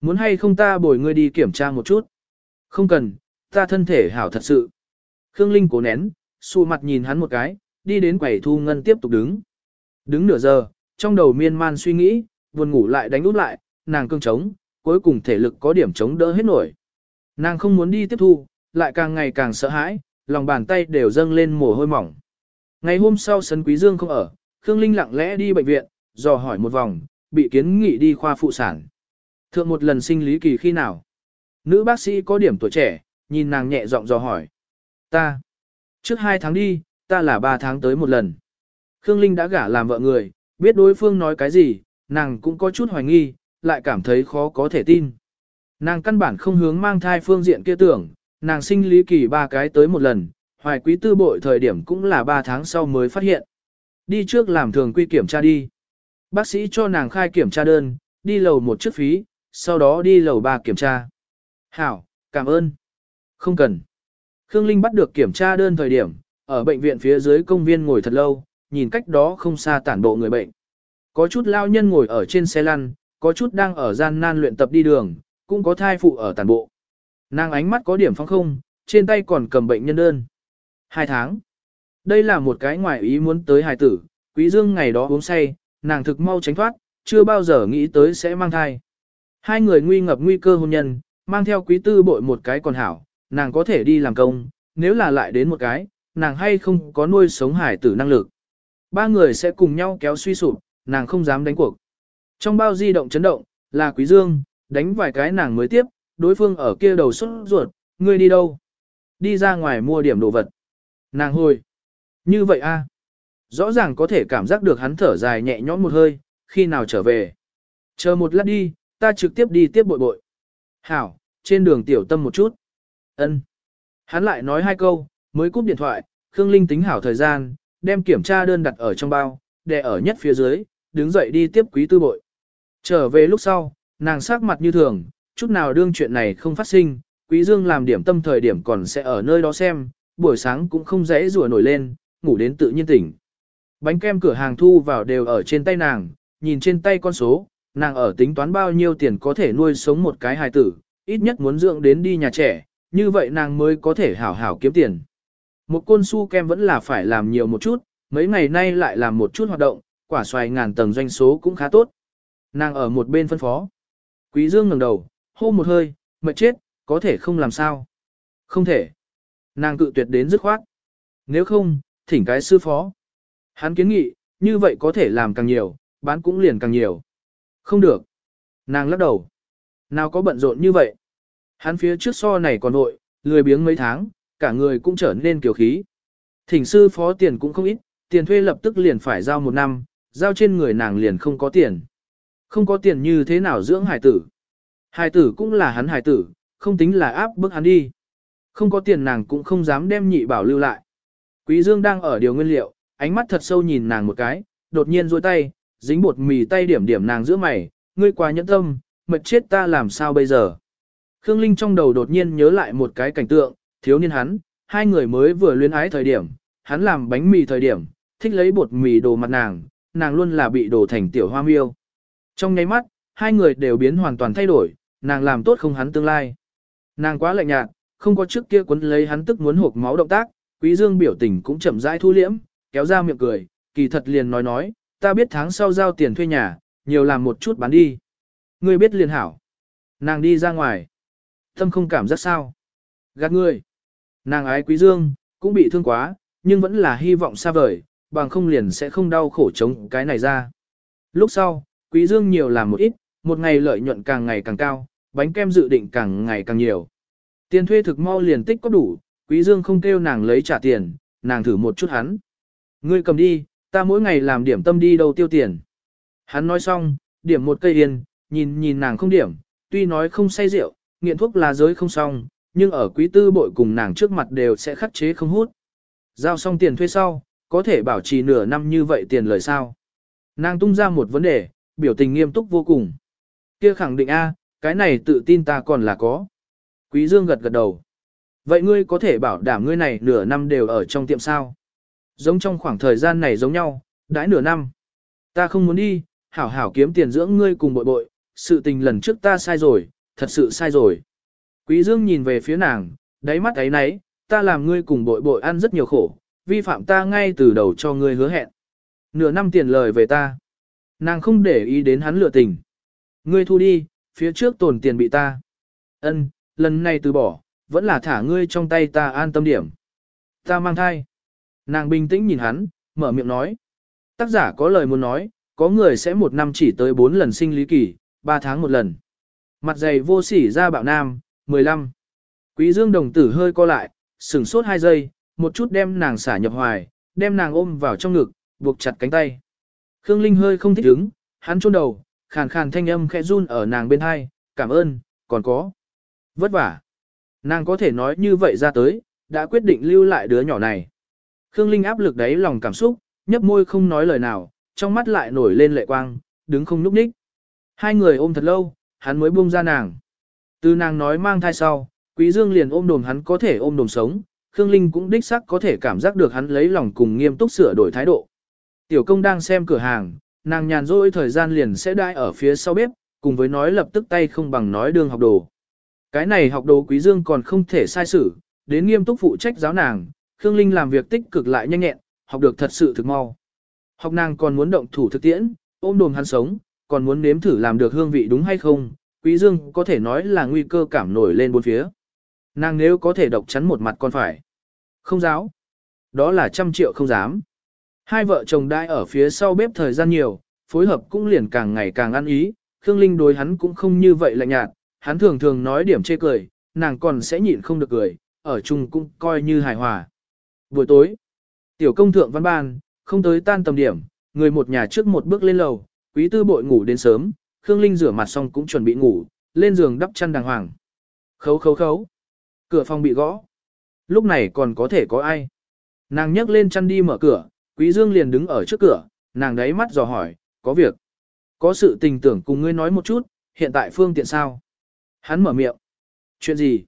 Muốn hay không ta bồi ngươi đi kiểm tra một chút? Không cần, ta thân thể hảo thật sự. Khương Linh cố nén, xù mặt nhìn hắn một cái, đi đến quầy thu ngân tiếp tục đứng. Đứng nửa giờ, trong đầu miên man suy nghĩ, buồn ngủ lại đánh út lại, nàng cương trống, cuối cùng thể lực có điểm chống đỡ hết nổi. Nàng không muốn đi tiếp thu, lại càng ngày càng sợ hãi, lòng bàn tay đều dâng lên mồ hôi mỏng. Ngày hôm sau Sấn Quý Dương không ở, Khương Linh lặng lẽ đi bệnh viện, dò hỏi một vòng, bị kiến nghị đi khoa phụ sản. Thượng một lần sinh lý kỳ khi nào? Nữ bác sĩ có điểm tuổi trẻ, nhìn nàng nhẹ giọng dò hỏi. Ta. Trước hai tháng đi, ta là ba tháng tới một lần. Khương Linh đã gả làm vợ người, biết đối phương nói cái gì, nàng cũng có chút hoài nghi, lại cảm thấy khó có thể tin. Nàng căn bản không hướng mang thai phương diện kia tưởng, nàng sinh lý kỳ ba cái tới một lần, hoài quý tư bội thời điểm cũng là ba tháng sau mới phát hiện. Đi trước làm thường quy kiểm tra đi. Bác sĩ cho nàng khai kiểm tra đơn, đi lầu một chiếc phí, sau đó đi lầu ba kiểm tra. Hảo, cảm ơn. Không cần. Khương Linh bắt được kiểm tra đơn thời điểm, ở bệnh viện phía dưới công viên ngồi thật lâu, nhìn cách đó không xa tản bộ người bệnh. Có chút lao nhân ngồi ở trên xe lăn, có chút đang ở gian nan luyện tập đi đường, cũng có thai phụ ở tản bộ. Nàng ánh mắt có điểm phong không, trên tay còn cầm bệnh nhân đơn. Hai tháng. Đây là một cái ngoài ý muốn tới hài tử, quý dương ngày đó uống say, nàng thực mau tránh thoát, chưa bao giờ nghĩ tới sẽ mang thai. Hai người nguy ngập nguy cơ hôn nhân, mang theo quý tư bội một cái còn hảo, nàng có thể đi làm công, nếu là lại đến một cái, nàng hay không có nuôi sống hải tử năng lực. Ba người sẽ cùng nhau kéo suy sụp, nàng không dám đánh cuộc. Trong bao di động chấn động, là quý dương, đánh vài cái nàng mới tiếp, đối phương ở kia đầu xuất ruột, ngươi đi đâu? Đi ra ngoài mua điểm đồ vật. Nàng hồi. Như vậy a Rõ ràng có thể cảm giác được hắn thở dài nhẹ nhõm một hơi, khi nào trở về. Chờ một lát đi, ta trực tiếp đi tiếp bội bội. Hảo, trên đường tiểu tâm một chút ân Hắn lại nói hai câu, mới cúp điện thoại, Khương Linh tính hảo thời gian, đem kiểm tra đơn đặt ở trong bao, để ở nhất phía dưới, đứng dậy đi tiếp quý tư bội. Trở về lúc sau, nàng sắc mặt như thường, chút nào đương chuyện này không phát sinh, quý dương làm điểm tâm thời điểm còn sẽ ở nơi đó xem, buổi sáng cũng không dễ rùa nổi lên, ngủ đến tự nhiên tỉnh. Bánh kem cửa hàng thu vào đều ở trên tay nàng, nhìn trên tay con số, nàng ở tính toán bao nhiêu tiền có thể nuôi sống một cái hài tử, ít nhất muốn dưỡng đến đi nhà trẻ, như vậy nàng mới có thể hảo hảo kiếm tiền. Một côn su kem vẫn là phải làm nhiều một chút, mấy ngày nay lại làm một chút hoạt động, quả xoài ngàn tầng doanh số cũng khá tốt. Nàng ở một bên phân phó. Quý Dương ngẩng đầu, hô một hơi, mệt chết, có thể không làm sao. Không thể. Nàng cự tuyệt đến dứt khoát. Nếu không, thỉnh cái sư phó. Hắn kiến nghị, như vậy có thể làm càng nhiều, bán cũng liền càng nhiều. Không được. Nàng lắc đầu. Nào có bận rộn như vậy. Hắn phía trước so này còn nội, lười biếng mấy tháng, cả người cũng trở nên kiều khí. Thỉnh sư phó tiền cũng không ít, tiền thuê lập tức liền phải giao một năm, giao trên người nàng liền không có tiền. Không có tiền như thế nào dưỡng hải tử. Hải tử cũng là hắn hải tử, không tính là áp bức hắn đi. Không có tiền nàng cũng không dám đem nhị bảo lưu lại. Quý Dương đang ở điều nguyên liệu, ánh mắt thật sâu nhìn nàng một cái, đột nhiên duỗi tay, dính bột mì tay điểm điểm nàng giữa mày, ngươi quá nhẫn tâm, mệt chết ta làm sao bây giờ. Khương Linh trong đầu đột nhiên nhớ lại một cái cảnh tượng, thiếu niên hắn, hai người mới vừa luyến ái thời điểm, hắn làm bánh mì thời điểm, thích lấy bột mì đồ mặt nàng, nàng luôn là bị đổ thành tiểu hoa miêu. Trong nháy mắt, hai người đều biến hoàn toàn thay đổi, nàng làm tốt không hắn tương lai. Nàng quá lạnh nhạt, không có trước kia quấn lấy hắn tức muốn hộp máu động tác, quý dương biểu tình cũng chậm rãi thu liễm, kéo ra miệng cười, kỳ thật liền nói nói, ta biết tháng sau giao tiền thuê nhà, nhiều làm một chút bán đi. Ngươi biết liền hảo. Nàng đi ra ngoài. Tâm không cảm giác sao. Gạt ngươi. Nàng ái quý dương, cũng bị thương quá, nhưng vẫn là hy vọng xa vời, bằng không liền sẽ không đau khổ chống cái này ra. Lúc sau, Quý Dương nhiều làm một ít, một ngày lợi nhuận càng ngày càng cao, bánh kem dự định càng ngày càng nhiều. Tiền thuê thực mau liền tích có đủ, Quý Dương không kêu nàng lấy trả tiền, nàng thử một chút hắn. Ngươi cầm đi, ta mỗi ngày làm điểm tâm đi đâu tiêu tiền. Hắn nói xong, điểm một cây yên, nhìn nhìn nàng không điểm, tuy nói không say rượu, nghiện thuốc là giới không xong, nhưng ở quý tư bội cùng nàng trước mặt đều sẽ khắc chế không hút. Giao xong tiền thuê sau, có thể bảo trì nửa năm như vậy tiền lời sao. Nàng tung ra một vấn đề, biểu tình nghiêm túc vô cùng. Kia khẳng định A, cái này tự tin ta còn là có. Quý Dương gật gật đầu. Vậy ngươi có thể bảo đảm ngươi này nửa năm đều ở trong tiệm sao? Giống trong khoảng thời gian này giống nhau, đãi nửa năm. Ta không muốn đi, hảo hảo kiếm tiền dưỡng ngươi cùng bội bội, sự tình lần trước ta sai rồi, thật sự sai rồi. Quý Dương nhìn về phía nàng, đáy mắt ấy nấy, ta làm ngươi cùng bội bội ăn rất nhiều khổ, vi phạm ta ngay từ đầu cho ngươi hứa hẹn. Nửa năm tiền lời về ta. Nàng không để ý đến hắn lựa tình. Ngươi thu đi, phía trước tổn tiền bị ta. Ân, lần này từ bỏ, vẫn là thả ngươi trong tay ta an tâm điểm. Ta mang thai. Nàng bình tĩnh nhìn hắn, mở miệng nói. Tác giả có lời muốn nói, có người sẽ một năm chỉ tới bốn lần sinh lý kỳ, ba tháng một lần. Mặt dày vô sỉ ra bạo nam, 15. Quý dương đồng tử hơi co lại, sửng sốt hai giây, một chút đem nàng xả nhập hoài, đem nàng ôm vào trong ngực, buộc chặt cánh tay. Khương Linh hơi không thích ứng, hắn chôn đầu, khàn khàn thanh âm khẽ run ở nàng bên hai, cảm ơn, còn có. Vất vả. Nàng có thể nói như vậy ra tới, đã quyết định lưu lại đứa nhỏ này. Khương Linh áp lực đáy lòng cảm xúc, nhấp môi không nói lời nào, trong mắt lại nổi lên lệ quang, đứng không núp ních. Hai người ôm thật lâu, hắn mới buông ra nàng. Từ nàng nói mang thai sau, Quý Dương liền ôm đồm hắn có thể ôm đồm sống, Khương Linh cũng đích xác có thể cảm giác được hắn lấy lòng cùng nghiêm túc sửa đổi thái độ. Tiểu công đang xem cửa hàng, nàng nhàn rỗi thời gian liền sẽ đai ở phía sau bếp, cùng với nói lập tức tay không bằng nói đường học đồ. Cái này học đồ Quý Dương còn không thể sai xử, đến nghiêm túc phụ trách giáo nàng, Khương Linh làm việc tích cực lại nhanh nhẹn, học được thật sự thực mau. Học nàng còn muốn động thủ thực tiễn, ôm đồm hắn sống, còn muốn nếm thử làm được hương vị đúng hay không, Quý Dương có thể nói là nguy cơ cảm nổi lên bốn phía. Nàng nếu có thể độc chắn một mặt con phải. Không giáo. Đó là trăm triệu không dám. Hai vợ chồng đai ở phía sau bếp thời gian nhiều, phối hợp cũng liền càng ngày càng ăn ý, Khương Linh đối hắn cũng không như vậy lạnh nhạt, hắn thường thường nói điểm chê cười, nàng còn sẽ nhịn không được cười, ở chung cũng coi như hài hòa. Buổi tối, tiểu công thượng văn ban, không tới tan tầm điểm, người một nhà trước một bước lên lầu, quý tư bội ngủ đến sớm, Khương Linh rửa mặt xong cũng chuẩn bị ngủ, lên giường đắp chăn đàng hoàng. Khấu khấu khấu. Cửa phòng bị gõ. Lúc này còn có thể có ai? Nàng nhấc lên chăn đi mở cửa, Quý Dương liền đứng ở trước cửa, nàng đáy mắt dò hỏi, có việc. Có sự tình tưởng cùng ngươi nói một chút, hiện tại phương tiện sao? Hắn mở miệng. Chuyện gì?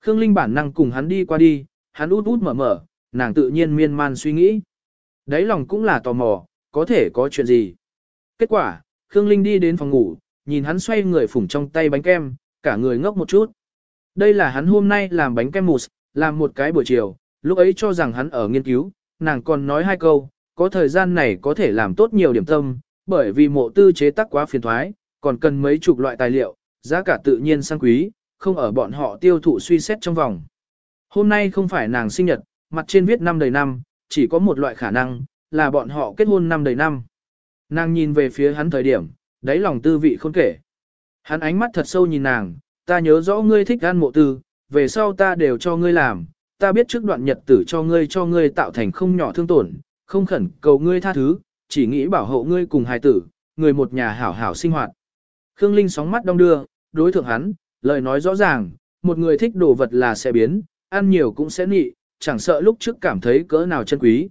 Khương Linh bản năng cùng hắn đi qua đi, hắn út út mở mở, nàng tự nhiên miên man suy nghĩ. Đấy lòng cũng là tò mò, có thể có chuyện gì? Kết quả, Khương Linh đi đến phòng ngủ, nhìn hắn xoay người phủng trong tay bánh kem, cả người ngốc một chút. Đây là hắn hôm nay làm bánh kem mousse, làm một cái buổi chiều, lúc ấy cho rằng hắn ở nghiên cứu, nàng còn nói hai câu, có thời gian này có thể làm tốt nhiều điểm tâm, bởi vì mộ tư chế tác quá phiền thoái, còn cần mấy chục loại tài liệu, giá cả tự nhiên sang quý, không ở bọn họ tiêu thụ suy xét trong vòng. Hôm nay không phải nàng sinh nhật, mặt trên viết năm đầy năm, chỉ có một loại khả năng, là bọn họ kết hôn năm đầy năm. Nàng nhìn về phía hắn thời điểm, đáy lòng tư vị khôn kể. Hắn ánh mắt thật sâu nhìn nàng, ta nhớ rõ ngươi thích ăn mộ tư, về sau ta đều cho ngươi làm, ta biết trước đoạn nhật tử cho ngươi cho ngươi tạo thành không nhỏ thương tổn, không khẩn cầu ngươi tha thứ, chỉ nghĩ bảo hộ ngươi cùng hài tử, người một nhà hảo hảo sinh hoạt. Khương Linh sóng mắt đong đưa, đối thượng hắn, lời nói rõ ràng, một người thích đồ vật là sẽ biến, ăn nhiều cũng sẽ nị, chẳng sợ lúc trước cảm thấy cỡ nào chân quý.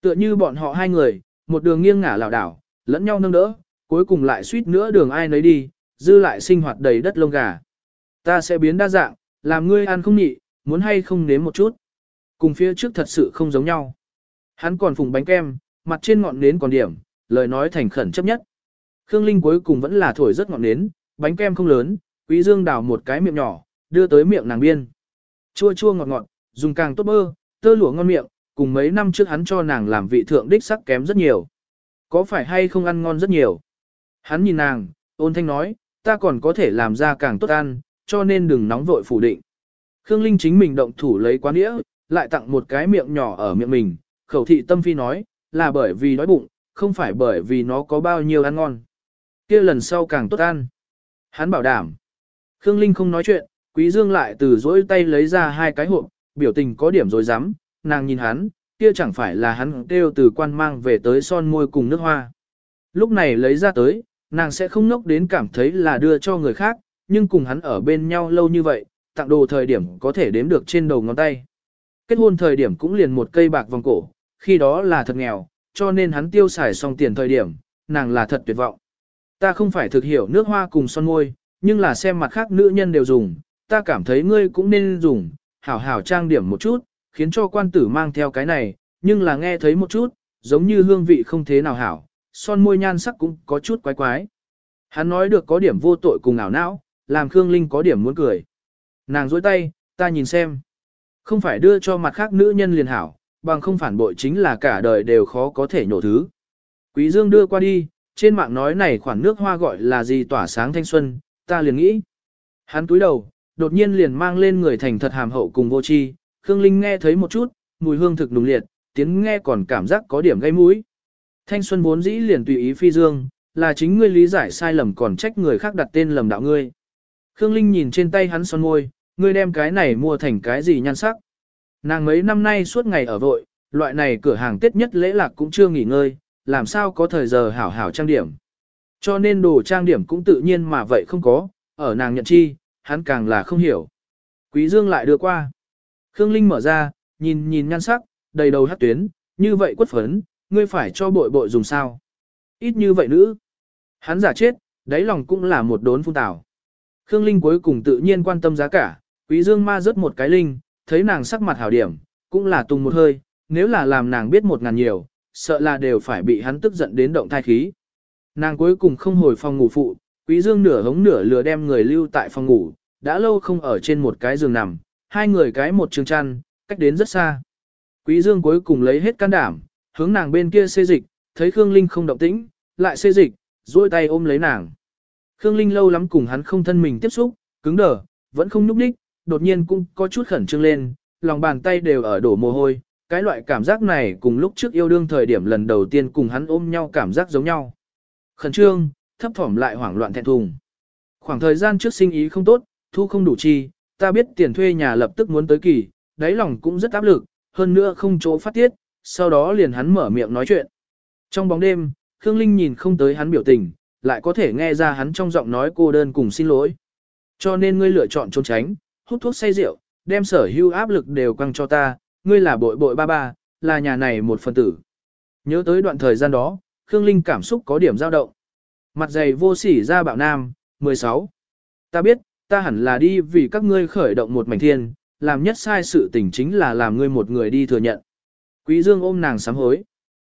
Tựa như bọn họ hai người, một đường nghiêng ngả lảo đảo, lẫn nhau nâng đỡ, cuối cùng lại suýt nữa đường ai nấy đi, dư lại sinh hoạt đầy đất lông gà. Ta sẽ biến đa dạng, làm ngươi ăn không nhị, muốn hay không nếm một chút. Cùng phía trước thật sự không giống nhau. Hắn còn phùng bánh kem, mặt trên ngọn nến còn điểm, lời nói thành khẩn chấp nhất. Khương Linh cuối cùng vẫn là thổi rất ngọn nến, bánh kem không lớn, Quý Dương đào một cái miệng nhỏ, đưa tới miệng nàng biên. Chua chua ngọt ngọt, dùng càng tốt bơ, tơ lụa ngon miệng, cùng mấy năm trước hắn cho nàng làm vị thượng đích sắc kém rất nhiều. Có phải hay không ăn ngon rất nhiều? Hắn nhìn nàng, ôn thanh nói, ta còn có thể làm ra càng tốt ăn, cho nên đừng nóng vội phủ định. Khương Linh chính mình động thủ lấy quán đĩa, lại tặng một cái miệng nhỏ ở miệng mình, khẩu thị tâm phi nói, là bởi vì đói bụng, không phải bởi vì nó có bao nhiêu ăn ngon. kia lần sau càng tốt ăn. Hắn bảo đảm. Khương Linh không nói chuyện, Quý Dương lại từ dỗi tay lấy ra hai cái hộp, biểu tình có điểm rồi dám, nàng nhìn hắn, kia chẳng phải là hắn kêu từ quan mang về tới son môi cùng nước hoa. Lúc này lấy ra tới, nàng sẽ không nốc đến cảm thấy là đưa cho người khác, nhưng cùng hắn ở bên nhau lâu như vậy, tặng đồ thời điểm có thể đếm được trên đầu ngón tay. Kết hôn thời điểm cũng liền một cây bạc vòng cổ, khi đó là thật nghèo, cho nên hắn tiêu xài xong tiền thời điểm, nàng là thật tuyệt vọng. Ta không phải thực hiểu nước hoa cùng son môi, nhưng là xem mặt khác nữ nhân đều dùng, ta cảm thấy ngươi cũng nên dùng, hảo hảo trang điểm một chút, khiến cho quan tử mang theo cái này, nhưng là nghe thấy một chút, giống như hương vị không thế nào hảo, son môi nhan sắc cũng có chút quái quái. Hắn nói được có điểm vô tội cùng ảo não, làm Khương Linh có điểm muốn cười. Nàng dối tay, ta nhìn xem. Không phải đưa cho mặt khác nữ nhân liền hảo, bằng không phản bội chính là cả đời đều khó có thể nhổ thứ. Quý Dương đưa qua đi, trên mạng nói này khoản nước hoa gọi là gì tỏa sáng thanh xuân, ta liền nghĩ. Hắn túi đầu, đột nhiên liền mang lên người thành thật hàm hậu cùng vô chi, Khương Linh nghe thấy một chút, mùi hương thực nùng liệt, tiếng nghe còn cảm giác có điểm gây mũi. Thanh xuân vốn dĩ liền tùy ý phi dương, là chính ngươi lý giải sai lầm còn trách người khác đặt tên lầm đạo ngươi. Khương Linh nhìn trên tay hắn son môi, ngươi đem cái này mua thành cái gì nhan sắc. Nàng mấy năm nay suốt ngày ở vội, loại này cửa hàng tết nhất lễ lạc cũng chưa nghỉ ngơi, làm sao có thời giờ hảo hảo trang điểm. Cho nên đồ trang điểm cũng tự nhiên mà vậy không có, ở nàng nhận chi, hắn càng là không hiểu. Quý Dương lại đưa qua. Khương Linh mở ra, nhìn nhìn nhan sắc, đầy đầu hát tuyến, như vậy quất phấn, ngươi phải cho bội bội dùng sao. Ít như vậy nữ. Hắn giả chết, đáy lòng cũng là một đốn phun tảo. Khương Linh cuối cùng tự nhiên quan tâm giá cả, Quý Dương ma rớt một cái linh, thấy nàng sắc mặt hảo điểm, cũng là tung một hơi, nếu là làm nàng biết một ngàn nhiều, sợ là đều phải bị hắn tức giận đến động thai khí. Nàng cuối cùng không hồi phòng ngủ phụ, Quý Dương nửa hống nửa lừa đem người lưu tại phòng ngủ, đã lâu không ở trên một cái giường nằm, hai người cái một trường chăn, cách đến rất xa. Quý Dương cuối cùng lấy hết can đảm, hướng nàng bên kia xê dịch, thấy Khương Linh không động tĩnh, lại xê dịch, duỗi tay ôm lấy nàng. Khương Linh lâu lắm cùng hắn không thân mình tiếp xúc, cứng đờ, vẫn không nhúc đích, đột nhiên cũng có chút khẩn trương lên, lòng bàn tay đều ở đổ mồ hôi, cái loại cảm giác này cùng lúc trước yêu đương thời điểm lần đầu tiên cùng hắn ôm nhau cảm giác giống nhau. Khẩn trương, thấp thỏm lại hoảng loạn thẹn thùng. Khoảng thời gian trước sinh ý không tốt, thu không đủ chi, ta biết tiền thuê nhà lập tức muốn tới kỳ, đáy lòng cũng rất áp lực, hơn nữa không chỗ phát tiết, sau đó liền hắn mở miệng nói chuyện. Trong bóng đêm, Khương Linh nhìn không tới hắn biểu tình, lại có thể nghe ra hắn trong giọng nói cô đơn cùng xin lỗi. Cho nên ngươi lựa chọn trốn tránh, hút thuốc say rượu, đem sở hữu áp lực đều quăng cho ta, ngươi là bội bội ba ba, là nhà này một phần tử. Nhớ tới đoạn thời gian đó, Khương Linh cảm xúc có điểm dao động. Mặt dày vô sỉ ra bạo nam, 16. Ta biết, ta hẳn là đi vì các ngươi khởi động một mảnh thiên, làm nhất sai sự tình chính là làm ngươi một người đi thừa nhận. Quý Dương ôm nàng sám hối.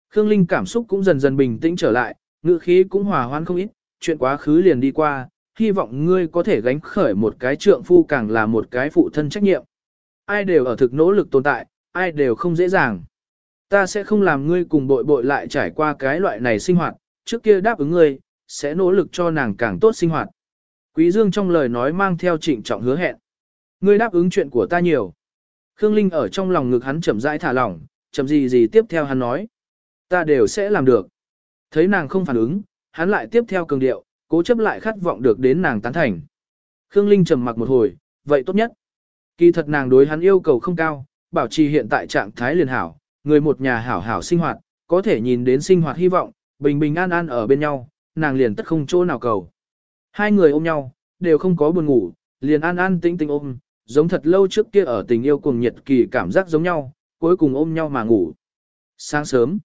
Khương Linh cảm xúc cũng dần dần bình tĩnh trở lại, ngữ khí cũng hòa hoãn không ít, chuyện quá khứ liền đi qua, hy vọng ngươi có thể gánh khởi một cái trượng phu càng là một cái phụ thân trách nhiệm. Ai đều ở thực nỗ lực tồn tại, ai đều không dễ dàng. Ta sẽ không làm ngươi cùng bội bội lại trải qua cái loại này sinh hoạt, trước kia đáp ứng ngươi, sẽ nỗ lực cho nàng càng tốt sinh hoạt. Quý Dương trong lời nói mang theo trịnh trọng hứa hẹn. Ngươi đáp ứng chuyện của ta nhiều. Khương Linh ở trong lòng ngực hắn chậm rãi thả lỏng, chậm gì gì tiếp theo hắn nói. Ta đều sẽ làm được. Thấy nàng không phản ứng, hắn lại tiếp theo cường điệu, cố chấp lại khát vọng được đến nàng tán thành. Khương Linh trầm mặc một hồi, vậy tốt nhất. Kỳ thật nàng đối hắn yêu cầu không cao, bảo trì hiện tại trạng thái liền hảo, người một nhà hảo hảo sinh hoạt, có thể nhìn đến sinh hoạt hy vọng, bình bình an an ở bên nhau, nàng liền tất không chỗ nào cầu. Hai người ôm nhau, đều không có buồn ngủ, liền an an tĩnh tĩnh ôm, giống thật lâu trước kia ở tình yêu cùng nhiệt kỳ cảm giác giống nhau, cuối cùng ôm nhau mà ngủ. Sáng sớm,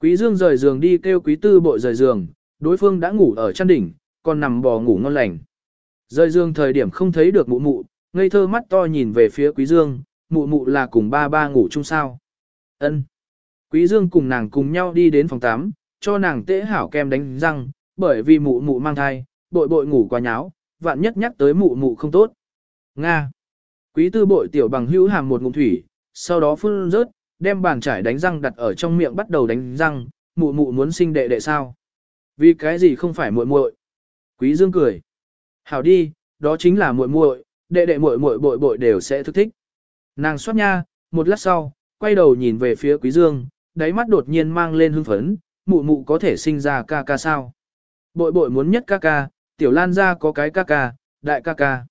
Quý Dương rời giường đi kêu quý tư bội rời giường, đối phương đã ngủ ở chăn đỉnh, còn nằm bò ngủ ngon lành. Rời giường thời điểm không thấy được mụ mụ, ngây thơ mắt to nhìn về phía quý dương, mụ mụ là cùng ba ba ngủ chung sao. Ân. Quý dương cùng nàng cùng nhau đi đến phòng 8, cho nàng tễ hảo kem đánh răng, bởi vì mụ mụ mang thai, bội bội ngủ quá nháo, vạn nhất nhắc tới mụ mụ không tốt. Nga. Quý tư bội tiểu bằng hữu hàm một ngụm thủy, sau đó phun rớt, đem bàn chải đánh răng đặt ở trong miệng bắt đầu đánh răng, mụ mụ muốn sinh đệ đệ sao? Vì cái gì không phải muội muội? Quý Dương cười. Hảo đi, đó chính là muội muội, đệ đệ muội muội bội bội đều sẽ thức thích. Nàng xoát nha, một lát sau, quay đầu nhìn về phía Quý Dương, đáy mắt đột nhiên mang lên hưng phấn, mụ mụ có thể sinh ra ca ca sao? Bội bội muốn nhất ca ca, tiểu lan ra có cái ca ca, đại ca ca.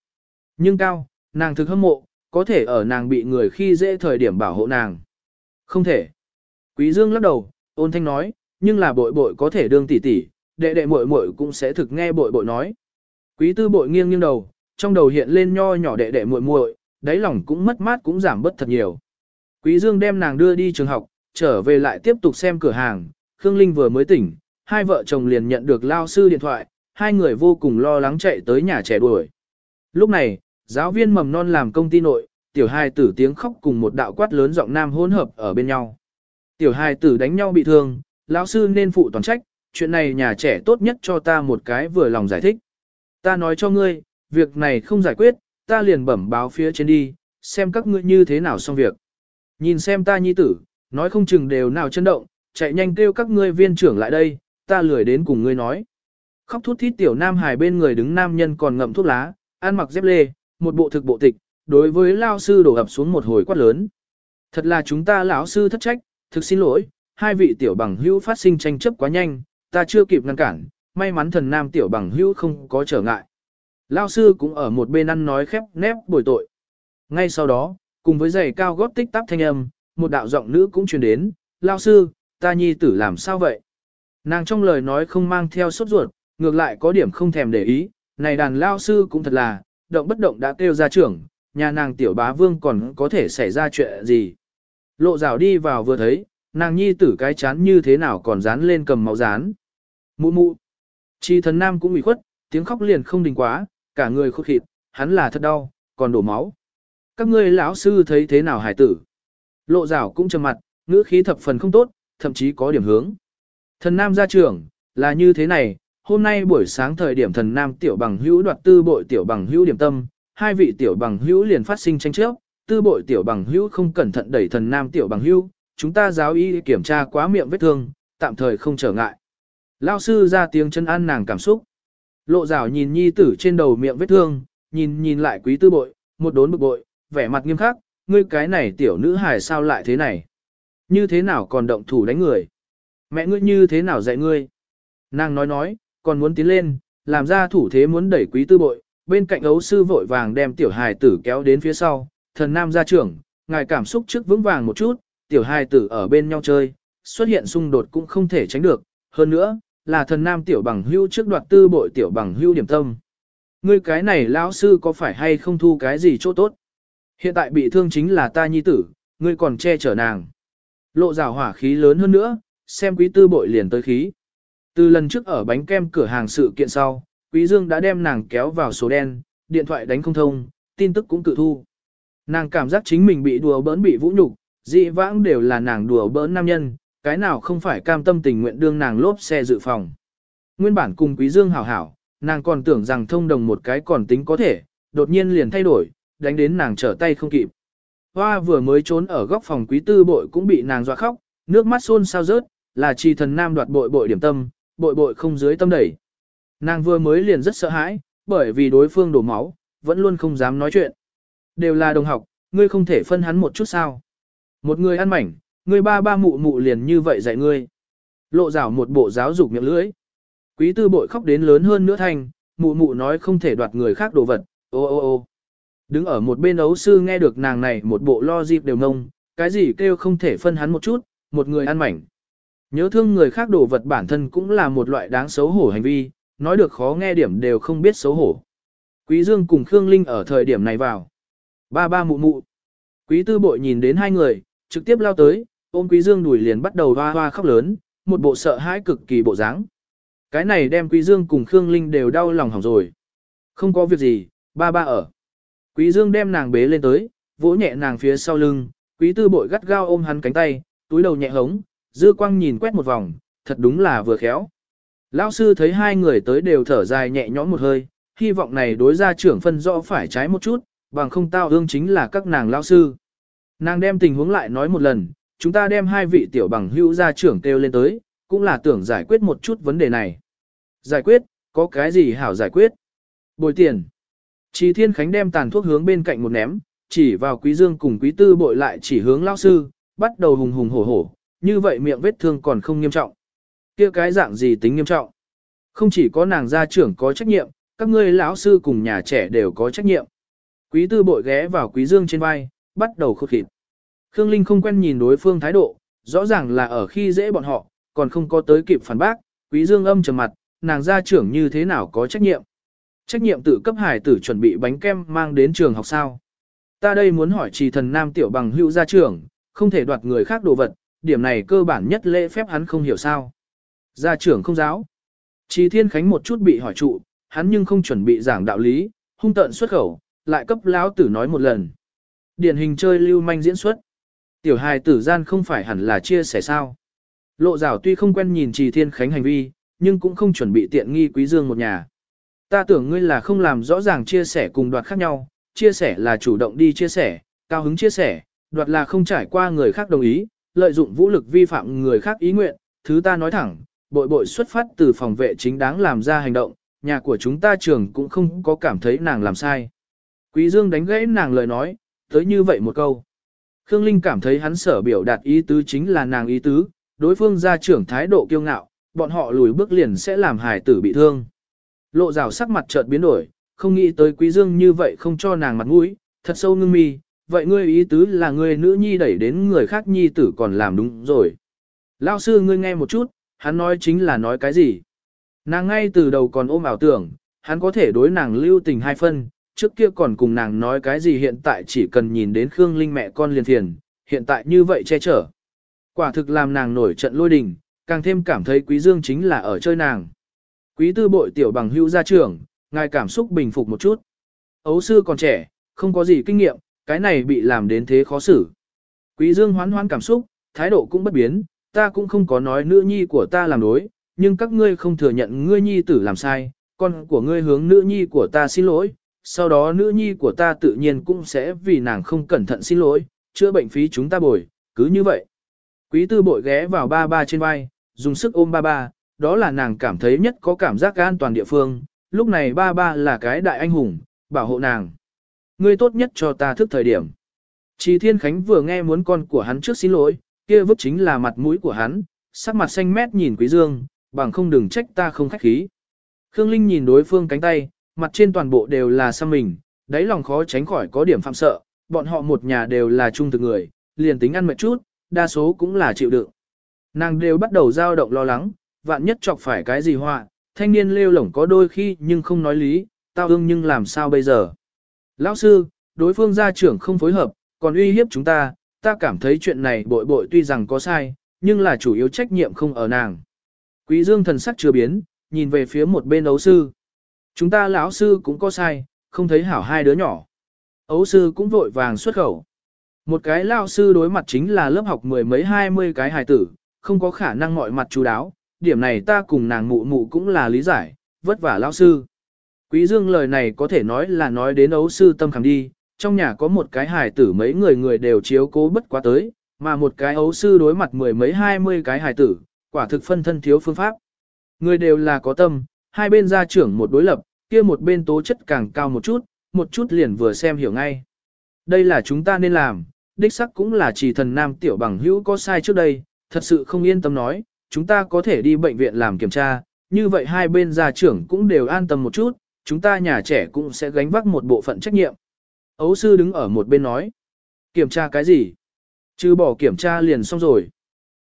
Nhưng cao, nàng thực hâm mộ, có thể ở nàng bị người khi dễ thời điểm bảo hộ nàng. Không thể. Quý Dương lắc đầu, ôn thanh nói, nhưng là bội bội có thể đương tỷ tỷ, đệ đệ muội muội cũng sẽ thực nghe bội bội nói. Quý tư bội nghiêng nghiêng đầu, trong đầu hiện lên nho nhỏ đệ đệ muội muội, đáy lòng cũng mất mát cũng giảm bớt thật nhiều. Quý Dương đem nàng đưa đi trường học, trở về lại tiếp tục xem cửa hàng, Khương Linh vừa mới tỉnh, hai vợ chồng liền nhận được lao sư điện thoại, hai người vô cùng lo lắng chạy tới nhà trẻ đuổi. Lúc này, giáo viên mầm non làm công ty nội, tiểu hài tử tiếng khóc cùng một đạo quát lớn giọng nam hỗn hợp ở bên nhau. Tiểu hài tử đánh nhau bị thương, lão sư nên phụ toàn trách, chuyện này nhà trẻ tốt nhất cho ta một cái vừa lòng giải thích. Ta nói cho ngươi, việc này không giải quyết, ta liền bẩm báo phía trên đi, xem các ngươi như thế nào xong việc. Nhìn xem ta nhi tử, nói không chừng đều nào chân động, chạy nhanh kêu các ngươi viên trưởng lại đây, ta lười đến cùng ngươi nói. Khóc thút thít tiểu nam hài bên người đứng nam nhân còn ngậm thuốc lá, ăn mặc dép lê, một bộ thực bộ tịch, đối với lao sư đổ ập xuống một hồi quát lớn. Thật là chúng ta lão sư thất trách, thực xin lỗi, hai vị tiểu bằng hữu phát sinh tranh chấp quá nhanh, ta chưa kịp ngăn cản, may mắn thần nam tiểu bằng hữu không có trở ngại. Lao sư cũng ở một bên ăn nói khép nép bồi tội. Ngay sau đó, cùng với giày cao gót tích tắp thanh âm, một đạo giọng nữ cũng truyền đến, Lao sư, ta nhi tử làm sao vậy? Nàng trong lời nói không mang theo sốt ruột, ngược lại có điểm không thèm để ý, này đàn Lao sư cũng thật là, động bất động đã kêu ra trưởng, nhà nàng tiểu bá vương còn có thể xảy ra chuyện gì. Lộ rào đi vào vừa thấy, nàng nhi tử cái chán như thế nào còn dán lên cầm máu dán. Mụ mụ. Chi thần nam cũng bị khuất, tiếng khóc liền không đình quá, cả người khốt khịt, hắn là thật đau, còn đổ máu. Các ngươi lão sư thấy thế nào hải tử? Lộ rào cũng trầm mặt, ngữ khí thập phần không tốt, thậm chí có điểm hướng. Thần nam gia trưởng, là như thế này, hôm nay buổi sáng thời điểm thần nam tiểu bằng hữu đoạt tư bội tiểu bằng hữu điểm tâm, hai vị tiểu bằng hữu liền phát sinh tranh chấp, tư bội tiểu bằng hữu không cẩn thận đẩy thần nam tiểu bằng hữu, chúng ta giáo y kiểm tra quá miệng vết thương, tạm thời không trở ngại. Lao sư ra tiếng chân an nàng cảm xúc. Lộ rào nhìn nhi tử trên đầu miệng vết thương, nhìn nhìn lại quý tư bội, một đốn bực bội, vẻ mặt nghiêm khắc, ngươi cái này tiểu nữ hài sao lại thế này? Như thế nào còn động thủ đánh người? Mẹ ngươi như thế nào dạy ngươi? Nàng nói nói, còn muốn tiến lên, làm ra thủ thế muốn đẩy quý tư bội, bên cạnh ấu sư vội vàng đem tiểu hài tử kéo đến phía sau, thần nam gia trưởng, ngài cảm xúc trước vững vàng một chút, tiểu hài tử ở bên nhau chơi, xuất hiện xung đột cũng không thể tránh được, hơn nữa, là thần nam tiểu bằng hưu trước đoạt tư bội tiểu bằng hưu điểm tâm. Ngươi cái này lão sư có phải hay không thu cái gì chỗ tốt? Hiện tại bị thương chính là ta nhi tử, ngươi còn che chở nàng. Lộ rào hỏa khí lớn hơn nữa, xem quý tư bội liền tới khí. Từ lần trước ở bánh kem cửa hàng sự kiện sau, quý dương đã đem nàng kéo vào số đen, điện thoại đánh không thông, tin tức cũng cự thu. Nàng cảm giác chính mình bị đùa bỡn bị vũ nhục, dị vãng đều là nàng đùa bỡn nam nhân, cái nào không phải cam tâm tình nguyện đương nàng lốp xe dự phòng. Nguyên bản cùng quý dương hảo hảo, nàng còn tưởng rằng thông đồng một cái còn tính có thể, đột nhiên liền thay đổi, đánh đến nàng trở tay không kịp. Hoa vừa mới trốn ở góc phòng quý tư bội cũng bị nàng dọa khóc, nước mắt xôn sao rớt, là chi thần nam đoạt bội bội điểm tâm, bội bội không dưới tâm đẩy. Nàng vừa mới liền rất sợ hãi, bởi vì đối phương đổ máu, vẫn luôn không dám nói chuyện. Đều là đồng học, ngươi không thể phân hắn một chút sao. Một người ăn mảnh, ngươi ba ba mụ mụ liền như vậy dạy ngươi. Lộ rảo một bộ giáo dục miệng lưỡi. Quý tư bội khóc đến lớn hơn nữa thành, mụ mụ nói không thể đoạt người khác đồ vật, ô ô ô. Đứng ở một bên ấu sư nghe được nàng này một bộ lo dịp đều ngông, cái gì kêu không thể phân hắn một chút, một người ăn mảnh. Nhớ thương người khác đồ vật bản thân cũng là một loại đáng xấu hổ hành vi, nói được khó nghe điểm đều không biết xấu hổ. Quý Dương cùng Khương Linh ở thời điểm này vào. Ba ba mụ mụ. Quý tư bội nhìn đến hai người, trực tiếp lao tới, ôm Quý Dương đuổi liền bắt đầu hoa hoa khóc lớn, một bộ sợ hãi cực kỳ bộ dáng. Cái này đem Quý Dương cùng Khương Linh đều đau lòng hỏng rồi. Không có việc gì, ba ba ở. Quý Dương đem nàng bế lên tới, vỗ nhẹ nàng phía sau lưng, Quý tư bội gắt gao ôm hắn cánh tay, túi đầu nhẹ hống, dư quang nhìn quét một vòng, thật đúng là vừa khéo. Lão sư thấy hai người tới đều thở dài nhẹ nhõm một hơi, hy vọng này đối ra trưởng phân rõ phải trái một chút, bằng không tao ương chính là các nàng lão sư. Nàng đem tình huống lại nói một lần, chúng ta đem hai vị tiểu bằng hữu ra trưởng kêu lên tới, cũng là tưởng giải quyết một chút vấn đề này. Giải quyết, có cái gì hảo giải quyết? Bồi tiền. Chỉ Thiên Khánh đem tàn thuốc hướng bên cạnh một ném, chỉ vào Quý Dương cùng Quý Tư bội lại chỉ hướng lão sư, bắt đầu hùng hùng hổ hổ, như vậy miệng vết thương còn không nghiêm trọng. Kia cái dạng gì tính nghiêm trọng? Không chỉ có nàng gia trưởng có trách nhiệm, các ngươi lão sư cùng nhà trẻ đều có trách nhiệm. Quý tư bội ghé vào quý dương trên vai, bắt đầu khốt khịt. Khương Linh không quen nhìn đối phương thái độ, rõ ràng là ở khi dễ bọn họ, còn không có tới kịp phản bác, quý dương âm trầm mặt, nàng gia trưởng như thế nào có trách nhiệm. Trách nhiệm tự cấp hải tử chuẩn bị bánh kem mang đến trường học sao. Ta đây muốn hỏi trì thần nam tiểu bằng hữu gia trưởng, không thể đoạt người khác đồ vật, điểm này cơ bản nhất lễ phép hắn không hiểu sao. Gia trưởng không giáo. Trì thiên khánh một chút bị hỏi trụ, hắn nhưng không chuẩn bị giảng đạo lý, hung tận xuất khẩu, lại cấp lão tử nói một lần. Điển hình chơi lưu manh diễn xuất. Tiểu hài tử gian không phải hẳn là chia sẻ sao. Lộ rào tuy không quen nhìn trì thiên khánh hành vi, nhưng cũng không chuẩn bị tiện nghi quý dương một nhà. Ta tưởng ngươi là không làm rõ ràng chia sẻ cùng đoạt khác nhau, chia sẻ là chủ động đi chia sẻ, cao hứng chia sẻ, đoạt là không trải qua người khác đồng ý, lợi dụng vũ lực vi phạm người khác ý nguyện, thứ ta nói thẳng, bội bội xuất phát từ phòng vệ chính đáng làm ra hành động, nhà của chúng ta trường cũng không có cảm thấy nàng làm sai. Quý Dương đánh gãy nàng lời nói, tới như vậy một câu. Khương Linh cảm thấy hắn sở biểu đạt ý tứ chính là nàng ý tứ, đối phương gia trưởng thái độ kiêu ngạo, bọn họ lùi bước liền sẽ làm hài tử bị thương. Lộ rào sắc mặt chợt biến đổi, không nghĩ tới quý dương như vậy không cho nàng mặt mũi, thật sâu ngưng mi, vậy ngươi ý tứ là ngươi nữ nhi đẩy đến người khác nhi tử còn làm đúng rồi. Lao sư ngươi nghe một chút, hắn nói chính là nói cái gì. Nàng ngay từ đầu còn ôm ảo tưởng, hắn có thể đối nàng lưu tình hai phân, trước kia còn cùng nàng nói cái gì hiện tại chỉ cần nhìn đến Khương Linh mẹ con liền thiền, hiện tại như vậy che chở. Quả thực làm nàng nổi trận lôi đình, càng thêm cảm thấy quý dương chính là ở chơi nàng. Quý tư bội tiểu bằng hưu gia trưởng, ngài cảm xúc bình phục một chút. Ấu sư còn trẻ, không có gì kinh nghiệm, cái này bị làm đến thế khó xử. Quý dương hoán hoán cảm xúc, thái độ cũng bất biến, ta cũng không có nói nữ nhi của ta làm đối, nhưng các ngươi không thừa nhận ngươi nhi tử làm sai, con của ngươi hướng nữ nhi của ta xin lỗi, sau đó nữ nhi của ta tự nhiên cũng sẽ vì nàng không cẩn thận xin lỗi, chữa bệnh phí chúng ta bồi, cứ như vậy. Quý tư bội ghé vào ba ba trên vai, dùng sức ôm ba ba, đó là nàng cảm thấy nhất có cảm giác an toàn địa phương, lúc này ba ba là cái đại anh hùng, bảo hộ nàng. Ngươi tốt nhất cho ta thức thời điểm. Chỉ Thiên Khánh vừa nghe muốn con của hắn trước xin lỗi, kia vứt chính là mặt mũi của hắn, sắc mặt xanh mét nhìn Quý Dương, bằng không đừng trách ta không khách khí. Khương Linh nhìn đối phương cánh tay, mặt trên toàn bộ đều là xăm mình, đáy lòng khó tránh khỏi có điểm phạm sợ, bọn họ một nhà đều là trung thực người, liền tính ăn mệt chút, đa số cũng là chịu đựng. Nàng đều bắt đầu dao động lo lắng, vạn nhất chọc phải cái gì họa, thanh niên lêu lổng có đôi khi nhưng không nói lý, tao ương nhưng làm sao bây giờ. Lão sư, đối phương gia trưởng không phối hợp, còn uy hiếp chúng ta, ta cảm thấy chuyện này bội bội tuy rằng có sai, nhưng là chủ yếu trách nhiệm không ở nàng. Quý dương thần sắc chưa biến, nhìn về phía một bên ấu sư. Chúng ta lão sư cũng có sai, không thấy hảo hai đứa nhỏ. Ấu sư cũng vội vàng xuất khẩu. Một cái lão sư đối mặt chính là lớp học mười mấy hai mươi cái hài tử, không có khả năng mọi mặt chú đáo, điểm này ta cùng nàng mụ mụ cũng là lý giải, vất vả lão sư. Quý dương lời này có thể nói là nói đến ấu sư tâm khẳng đi, trong nhà có một cái hài tử mấy người người đều chiếu cố bất quá tới, mà một cái ấu sư đối mặt mười mấy hai mươi cái hài tử, quả thực phân thân thiếu phương pháp. Người đều là có tâm, hai bên gia trưởng một đối lập, kia một bên tố chất càng cao một chút, một chút liền vừa xem hiểu ngay. Đây là chúng ta nên làm, đích sắc cũng là chỉ thần nam tiểu bằng hữu có sai trước đây, thật sự không yên tâm nói, chúng ta có thể đi bệnh viện làm kiểm tra, như vậy hai bên gia trưởng cũng đều an tâm một chút, chúng ta nhà trẻ cũng sẽ gánh vác một bộ phận trách nhiệm. Ấu sư đứng ở một bên nói, kiểm tra cái gì? Chứ bỏ kiểm tra liền xong rồi.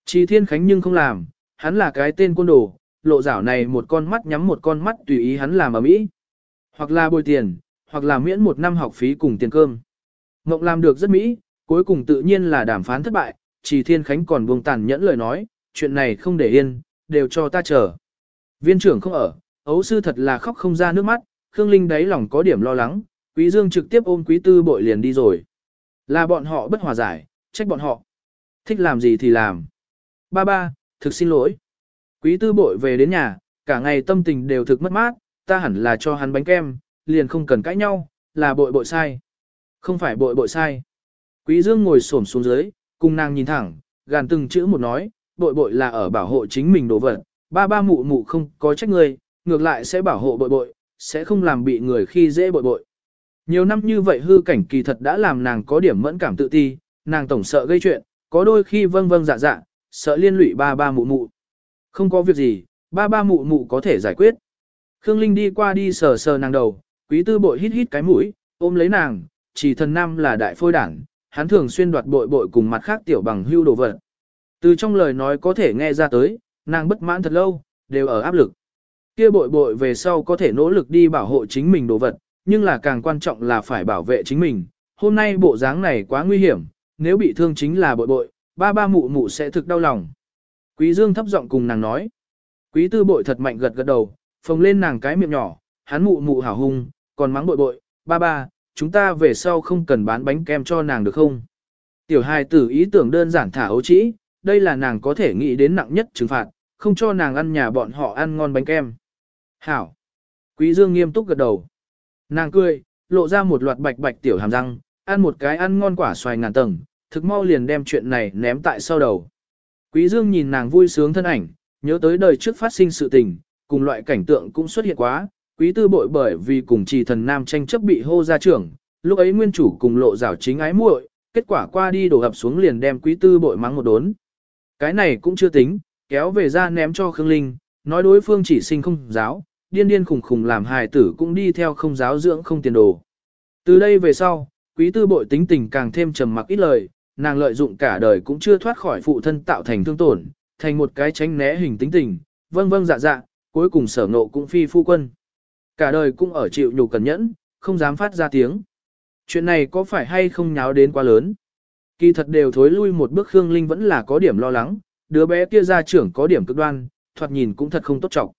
Chi Thiên Khánh nhưng không làm, hắn là cái tên côn đồ, lộ rảo này một con mắt nhắm một con mắt tùy ý hắn làm ở mỹ. Hoặc là bồi tiền, hoặc là miễn một năm học phí cùng tiền cơm. Ngộng làm được rất mỹ, cuối cùng tự nhiên là đàm phán thất bại, chỉ thiên khánh còn buông tàn nhẫn lời nói, chuyện này không để yên, đều cho ta chờ. Viên trưởng không ở, ấu sư thật là khóc không ra nước mắt, Khương Linh đáy lòng có điểm lo lắng, quý dương trực tiếp ôm quý tư bội liền đi rồi. Là bọn họ bất hòa giải, trách bọn họ. Thích làm gì thì làm. Ba ba, thực xin lỗi. Quý tư bội về đến nhà, cả ngày tâm tình đều thực mất mát, ta hẳn là cho hắn bánh kem, liền không cần cãi nhau, là bội bội sai. Không phải bội bội sai. Quý dương ngồi xổm xuống dưới, cùng nàng nhìn thẳng, gàn từng chữ một nói, bội bội là ở bảo hộ chính mình đồ vật, ba ba mụ mụ không có trách người, ngược lại sẽ bảo hộ bội bội, sẽ không làm bị người khi dễ bội bội. Nhiều năm như vậy hư cảnh kỳ thật đã làm nàng có điểm mẫn cảm tự ti, nàng tổng sợ gây chuyện, có đôi khi vâng vâng dạ dạ, sợ liên lụy ba ba mụ mụ. Không có việc gì, ba ba mụ mụ có thể giải quyết. Khương Linh đi qua đi sờ sờ nàng đầu, quý tư bội hít hít cái mũi, ôm lấy nàng, chỉ thần nam là đại phôi đảng, hắn thường xuyên đoạt bội bội cùng mặt khác tiểu bằng hưu đồ vật. Từ trong lời nói có thể nghe ra tới, nàng bất mãn thật lâu, đều ở áp lực. Kia bội bội về sau có thể nỗ lực đi bảo hộ chính mình đồ vật, nhưng là càng quan trọng là phải bảo vệ chính mình. Hôm nay bộ dáng này quá nguy hiểm, nếu bị thương chính là bội bội, ba ba mụ mụ sẽ thực đau lòng. Quý Dương thấp giọng cùng nàng nói. Quý tư bội thật mạnh gật gật đầu, phồng lên nàng cái miệng nhỏ, hắn mụ mụ hảo hung, còn mắng bội bội, ba ba, chúng ta về sau không cần bán bánh kem cho nàng được không? Tiểu hài tử ý tưởng đơn giản thả ấu trĩ, đây là nàng có thể nghĩ đến nặng nhất trừng phạt, không cho nàng ăn nhà bọn họ ăn ngon bánh kem. Hảo! Quý Dương nghiêm túc gật đầu. Nàng cười, lộ ra một loạt bạch bạch tiểu hàm răng, ăn một cái ăn ngon quả xoài ngàn tầng, thực mau liền đem chuyện này ném tại sau đầu. Quý Dương nhìn nàng vui sướng thân ảnh, nhớ tới đời trước phát sinh sự tình, cùng loại cảnh tượng cũng xuất hiện quá, quý tư bội bởi vì cùng trì thần nam tranh chấp bị hô ra trưởng, lúc ấy nguyên chủ cùng lộ rào chính ái muội, kết quả qua đi đổ ập xuống liền đem quý tư bội mắng một đốn. Cái này cũng chưa tính, kéo về ra ném cho Khương Linh, nói đối phương chỉ sinh không giáo, điên điên khủng khủng làm hài tử cũng đi theo không giáo dưỡng không tiền đồ. Từ đây về sau, quý tư bội tính tình càng thêm trầm mặc ít lời, nàng lợi dụng cả đời cũng chưa thoát khỏi phụ thân tạo thành thương tổn, thành một cái tránh né hình tính tình, vâng vâng dạ dạ, cuối cùng sở nộ cũng phi phu quân. Cả đời cũng ở chịu nhục cẩn nhẫn, không dám phát ra tiếng. Chuyện này có phải hay không nháo đến quá lớn? Kỳ thật đều thối lui một bước Khương Linh vẫn là có điểm lo lắng, đứa bé kia ra trưởng có điểm cực đoan, thoạt nhìn cũng thật không tốt trọng.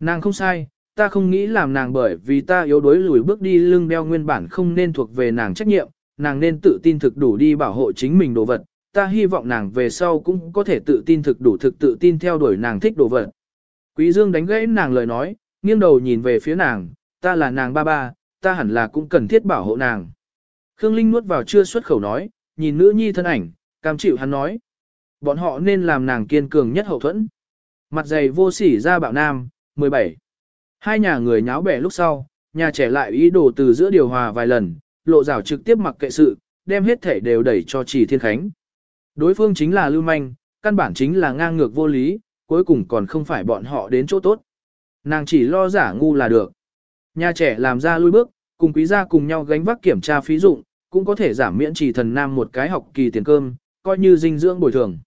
Nàng không sai, ta không nghĩ làm nàng bởi vì ta yếu đuối lùi bước đi lưng đeo nguyên bản không nên thuộc về nàng trách nhiệm, nàng nên tự tin thực đủ đi bảo hộ chính mình đồ vật, ta hy vọng nàng về sau cũng có thể tự tin thực đủ thực tự tin theo đuổi nàng thích đồ vật. Quý Dương đánh gãy nàng lời nói, nghiêng đầu nhìn về phía nàng, ta là nàng ba ba, ta hẳn là cũng cần thiết bảo hộ nàng. Khương Linh nuốt vào chưa xuất khẩu nói, nhìn nữ nhi thân ảnh, cam chịu hắn nói. Bọn họ nên làm nàng kiên cường nhất hậu thuẫn. Mặt dày vô sỉ ra bạo nam, 17. Hai nhà người nháo bẻ lúc sau, nhà trẻ lại ý đồ từ giữa điều hòa vài lần, lộ rào trực tiếp mặc kệ sự, đem hết thể đều đẩy cho chỉ thiên khánh. Đối phương chính là lưu manh, căn bản chính là ngang ngược vô lý, cuối cùng còn không phải bọn họ đến chỗ tốt. Nàng chỉ lo giả ngu là được. Nhà trẻ làm ra lui bước, cùng quý gia cùng nhau gánh vác kiểm tra phí dụng, cũng có thể giảm miễn chỉ thần nam một cái học kỳ tiền cơm, coi như dinh dưỡng bồi thường.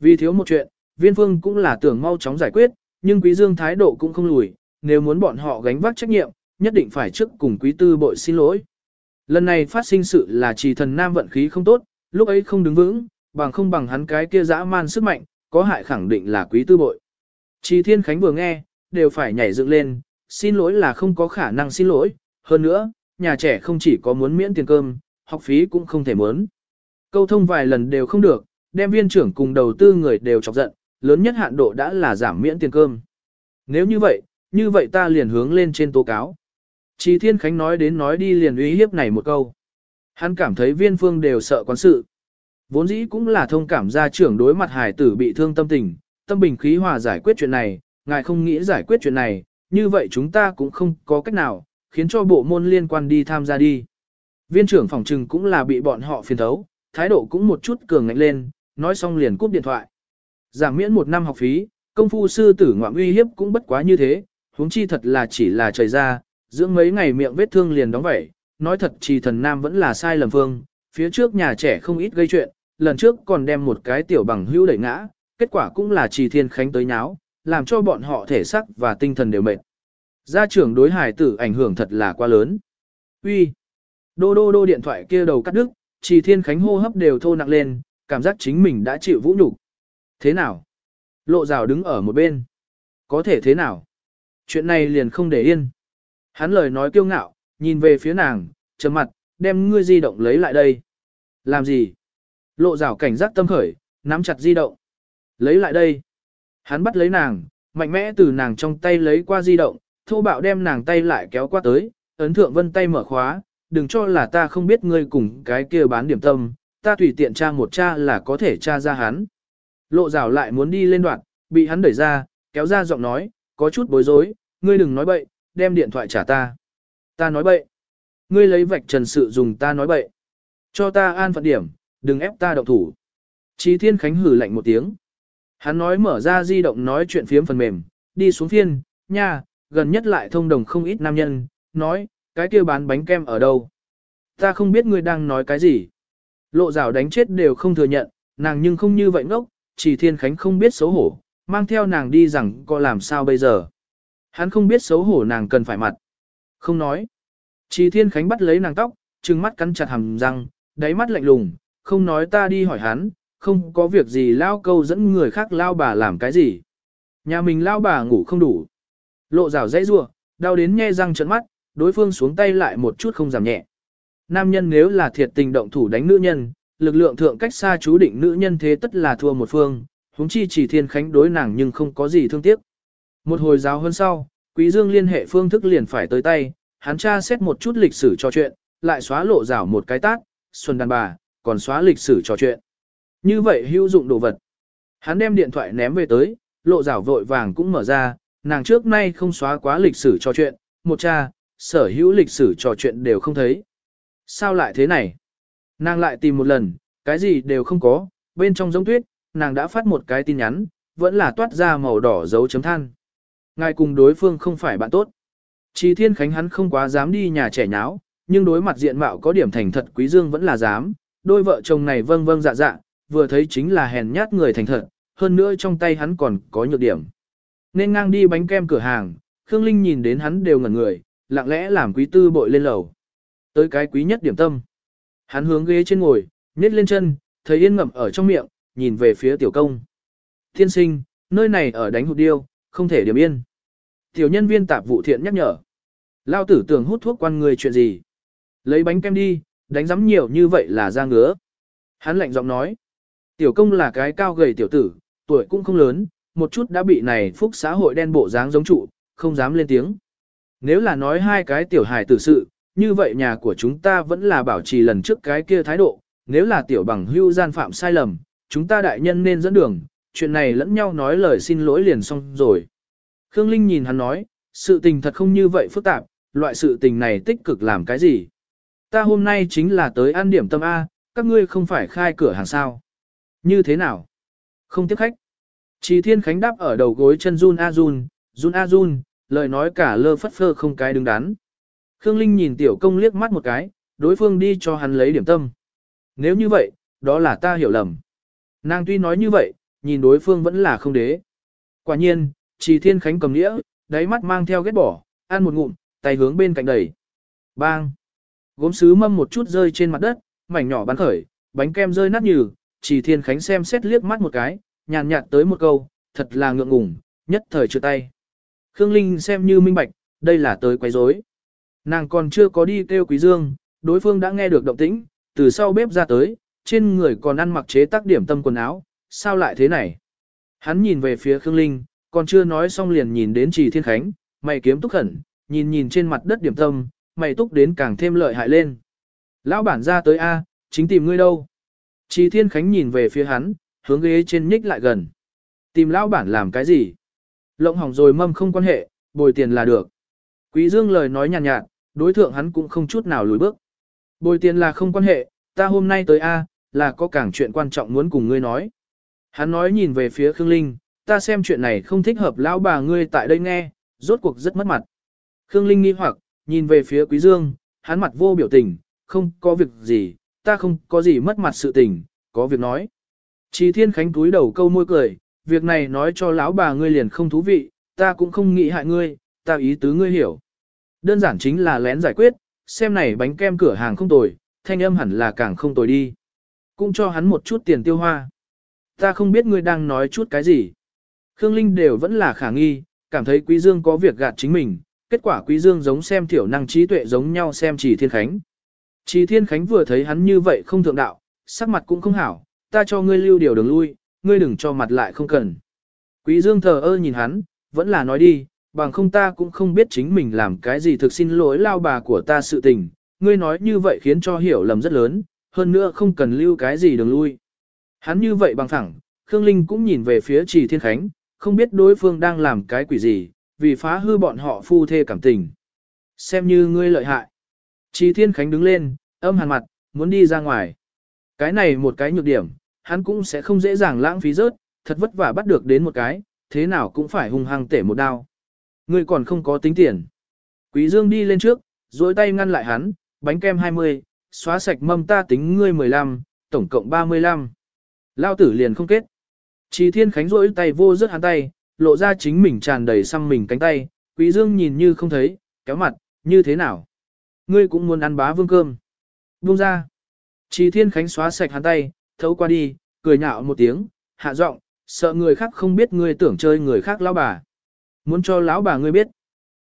Vì thiếu một chuyện, viên phương cũng là tưởng mau chóng giải quyết, nhưng quý dương thái độ cũng không lùi, nếu muốn bọn họ gánh vác trách nhiệm, nhất định phải trước cùng quý tư bội xin lỗi. Lần này phát sinh sự là chỉ thần nam vận khí không tốt, lúc ấy không đứng vững, bằng không bằng hắn cái kia dã man sức mạnh, có hại khẳng định là quý tư bội. Chỉ thiên khánh vừa nghe, đều phải nhảy dựng lên, xin lỗi là không có khả năng xin lỗi, hơn nữa, nhà trẻ không chỉ có muốn miễn tiền cơm, học phí cũng không thể muốn. Câu thông vài lần đều không được, đem viên trưởng cùng đầu tư người đều chọc giận, lớn nhất hạn độ đã là giảm miễn tiền cơm. Nếu như vậy, như vậy ta liền hướng lên trên tố cáo. Chỉ Thiên Khánh nói đến nói đi liền uy hiếp này một câu. Hắn cảm thấy viên phương đều sợ quán sự. Vốn dĩ cũng là thông cảm gia trưởng đối mặt hải tử bị thương tâm tình, tâm bình khí hòa giải quyết chuyện này, ngài không nghĩ giải quyết chuyện này, như vậy chúng ta cũng không có cách nào, khiến cho bộ môn liên quan đi tham gia đi. Viên trưởng phòng trừng cũng là bị bọn họ phiền thấu, thái độ cũng một chút cường ngạnh lên, nói xong liền cúp điện thoại. Giảm miễn một năm học phí, công phu sư tử ngoạm uy hiếp cũng bất quá như thế, huống chi thật là chỉ là trời ra, dưỡng mấy ngày miệng vết thương liền đóng vậy, nói thật trì thần nam vẫn là sai lầm phương, phía trước nhà trẻ không ít gây chuyện, lần trước còn đem một cái tiểu bằng hữu đẩy ngã, kết quả cũng là trì thiên khánh tới nháo, làm cho bọn họ thể sắc và tinh thần đều mệt. Gia trưởng đối hải tử ảnh hưởng thật là quá lớn. Uy, Đô đô đô điện thoại kia đầu cắt đứt, trì thiên khánh hô hấp đều thô nặng lên, cảm giác chính mình đã chịu vũ nhục. Thế nào? Lộ rào đứng ở một bên. Có thể thế nào? Chuyện này liền không để yên. Hắn lời nói kiêu ngạo, nhìn về phía nàng, trầm mặt, đem ngươi di động lấy lại đây. Làm gì? Lộ rào cảnh giác tâm khởi, nắm chặt di động. Lấy lại đây. Hắn bắt lấy nàng, mạnh mẽ từ nàng trong tay lấy qua di động, thô bạo đem nàng tay lại kéo qua tới, ấn thượng vân tay mở khóa, đừng cho là ta không biết ngươi cùng cái kia bán điểm tâm, ta tùy tiện tra một tra là có thể tra ra hắn. Lộ rào lại muốn đi lên đoạn, bị hắn đẩy ra, kéo ra giọng nói, có chút bối rối, ngươi đừng nói bậy, đem điện thoại trả ta. Ta nói bậy. Ngươi lấy vạch trần sự dùng ta nói bậy. Cho ta an phận điểm, đừng ép ta động thủ. Chí Thiên Khánh hử lạnh một tiếng. Hắn nói mở ra di động nói chuyện phiếm phần mềm, đi xuống phiên, nha, gần nhất lại thông đồng không ít nam nhân, nói, cái kia bán bánh kem ở đâu. Ta không biết ngươi đang nói cái gì. Lộ rào đánh chết đều không thừa nhận, nàng nhưng không như vậy ngốc, chỉ thiên khánh không biết xấu hổ, mang theo nàng đi rằng có làm sao bây giờ. Hắn không biết xấu hổ nàng cần phải mặt. Không nói. Chỉ thiên khánh bắt lấy nàng tóc, trừng mắt cắn chặt hàm răng, đáy mắt lạnh lùng, không nói ta đi hỏi hắn, không có việc gì lao câu dẫn người khác lao bà làm cái gì. Nhà mình lao bà ngủ không đủ. Lộ rào dãy rua, đau đến nhe răng trợn mắt, đối phương xuống tay lại một chút không giảm nhẹ. Nam nhân nếu là thiệt tình động thủ đánh nữ nhân, lực lượng thượng cách xa chú định nữ nhân thế tất là thua một phương, huống chi chỉ thiên khánh đối nàng nhưng không có gì thương tiếc. Một hồi giáo hơn sau, Quý Dương liên hệ phương thức liền phải tới tay, hắn tra xét một chút lịch sử trò chuyện, lại xóa lộ rảo một cái tác xuân đàn bà, còn xóa lịch sử trò chuyện. Như vậy hữu dụng đồ vật. Hắn đem điện thoại ném về tới, lộ rảo vội vàng cũng mở ra, nàng trước nay không xóa quá lịch sử trò chuyện, một cha, sở hữu lịch sử trò chuyện đều không thấy. Sao lại thế này? Nàng lại tìm một lần, cái gì đều không có, bên trong giống tuyết, nàng đã phát một cái tin nhắn, vẫn là toát ra màu đỏ dấu chấm than. Ngài cùng đối phương không phải bạn tốt. Chi thiên khánh hắn không quá dám đi nhà trẻ nháo, nhưng đối mặt diện mạo có điểm thành thật quý dương vẫn là dám, đôi vợ chồng này vâng vâng dạ dạ, vừa thấy chính là hèn nhát người thành thật, hơn nữa trong tay hắn còn có nhược điểm. Nên ngang đi bánh kem cửa hàng, Khương Linh nhìn đến hắn đều ngẩn người, lặng lẽ làm quý tư bội lên lầu. Tới cái quý nhất điểm tâm. Hắn hướng ghế trên ngồi, nhét lên chân, thấy yên ngậm ở trong miệng, nhìn về phía tiểu công. Thiên sinh, nơi này ở đánh hụt điêu, không thể điểm yên. Tiểu nhân viên tạp vụ thiện nhắc nhở. Lao tử tưởng hút thuốc quan người chuyện gì. Lấy bánh kem đi, đánh giấm nhiều như vậy là ra ngứa. Hắn lạnh giọng nói. Tiểu công là cái cao gầy tiểu tử, tuổi cũng không lớn, một chút đã bị này phúc xã hội đen bộ dáng giống trụ, không dám lên tiếng. Nếu là nói hai cái tiểu hài tử sự, như vậy nhà của chúng ta vẫn là bảo trì lần trước cái kia thái độ, nếu là tiểu bằng hưu gian phạm sai lầm, chúng ta đại nhân nên dẫn đường, chuyện này lẫn nhau nói lời xin lỗi liền xong rồi. Khương Linh nhìn hắn nói, sự tình thật không như vậy phức tạp, loại sự tình này tích cực làm cái gì. Ta hôm nay chính là tới ăn điểm tâm A, các ngươi không phải khai cửa hàng sao. Như thế nào? Không tiếp khách. Chỉ thiên khánh đáp ở đầu gối chân run a run, run a run, lời nói cả lơ phất phơ không cái đứng đắn. Khương Linh nhìn tiểu công liếc mắt một cái, đối phương đi cho hắn lấy điểm tâm. Nếu như vậy, đó là ta hiểu lầm. Nàng tuy nói như vậy, nhìn đối phương vẫn là không đế. Quả nhiên, chỉ thiên khánh cầm nghĩa, đáy mắt mang theo ghét bỏ, ăn một ngụm, tay hướng bên cạnh đẩy. Bang! Gốm sứ mâm một chút rơi trên mặt đất, mảnh nhỏ bắn khởi, bánh kem rơi nát nhừ, chỉ thiên khánh xem xét liếc mắt một cái, nhàn nhạt tới một câu, thật là ngượng ngùng, nhất thời chưa tay. Khương Linh xem như minh bạch, đây là tới quấy rối. Nàng còn chưa có đi kêu Quý Dương, đối phương đã nghe được động tĩnh, từ sau bếp ra tới, trên người còn ăn mặc chế tác điểm tâm quần áo, sao lại thế này? Hắn nhìn về phía Khương Linh, còn chưa nói xong liền nhìn đến Trì Thiên Khánh, mày kiếm túc khẩn, nhìn nhìn trên mặt đất điểm tâm, mày túc đến càng thêm lợi hại lên. Lão bản ra tới A, chính tìm ngươi đâu? Trì Thiên Khánh nhìn về phía hắn, hướng ghế trên nhích lại gần. Tìm lão bản làm cái gì? Lộng hỏng rồi mâm không quan hệ, bồi tiền là được. Quý Dương lời nói nhàn nhạt, nhạt, đối thượng hắn cũng không chút nào lùi bước. Bồi tiền là không quan hệ, ta hôm nay tới A, là có càng chuyện quan trọng muốn cùng ngươi nói. Hắn nói nhìn về phía Khương Linh, ta xem chuyện này không thích hợp lão bà ngươi tại đây nghe, rốt cuộc rất mất mặt. Khương Linh nghi hoặc, nhìn về phía Quý Dương, hắn mặt vô biểu tình, không có việc gì, ta không có gì mất mặt sự tình, có việc nói. Chỉ thiên khánh túi đầu câu môi cười, việc này nói cho lão bà ngươi liền không thú vị, ta cũng không nghĩ hại ngươi, ta ý tứ ngươi hiểu. Đơn giản chính là lén giải quyết, xem này bánh kem cửa hàng không tồi, thanh âm hẳn là càng không tồi đi. Cũng cho hắn một chút tiền tiêu hoa. Ta không biết ngươi đang nói chút cái gì. Khương Linh đều vẫn là khả nghi, cảm thấy Quý Dương có việc gạt chính mình, kết quả Quý Dương giống xem thiểu năng trí tuệ giống nhau xem Chỉ Thiên Khánh. Chỉ Thiên Khánh vừa thấy hắn như vậy không thượng đạo, sắc mặt cũng không hảo, ta cho ngươi lưu điều đường lui, ngươi đừng cho mặt lại không cần. Quý Dương thờ ơ nhìn hắn, vẫn là nói đi, bằng không ta cũng không biết chính mình làm cái gì thực xin lỗi lao bà của ta sự tình, ngươi nói như vậy khiến cho hiểu lầm rất lớn, hơn nữa không cần lưu cái gì đường lui. Hắn như vậy bằng thẳng, Khương Linh cũng nhìn về phía Trì Thiên Khánh, không biết đối phương đang làm cái quỷ gì, vì phá hư bọn họ phu thê cảm tình. Xem như ngươi lợi hại. Trì Thiên Khánh đứng lên, âm hàn mặt, muốn đi ra ngoài. Cái này một cái nhược điểm, hắn cũng sẽ không dễ dàng lãng phí rớt, thật vất vả bắt được đến một cái, thế nào cũng phải hung hăng tể một đao. Ngươi còn không có tính tiền. Quý Dương đi lên trước, duỗi tay ngăn lại hắn, bánh kem 20, xóa sạch mâm ta tính ngươi 15, tổng cộng 35. Lao tử liền không kết. Chỉ thiên khánh duỗi tay vô rất hắn tay, lộ ra chính mình tràn đầy xăm mình cánh tay, quý dương nhìn như không thấy, kéo mặt, như thế nào? Ngươi cũng muốn ăn bá vương cơm. Buông ra. Chỉ thiên khánh xóa sạch hắn tay, thấu qua đi, cười nhạo một tiếng, hạ giọng, sợ người khác không biết ngươi tưởng chơi người khác lão bà. Muốn cho lão bà ngươi biết.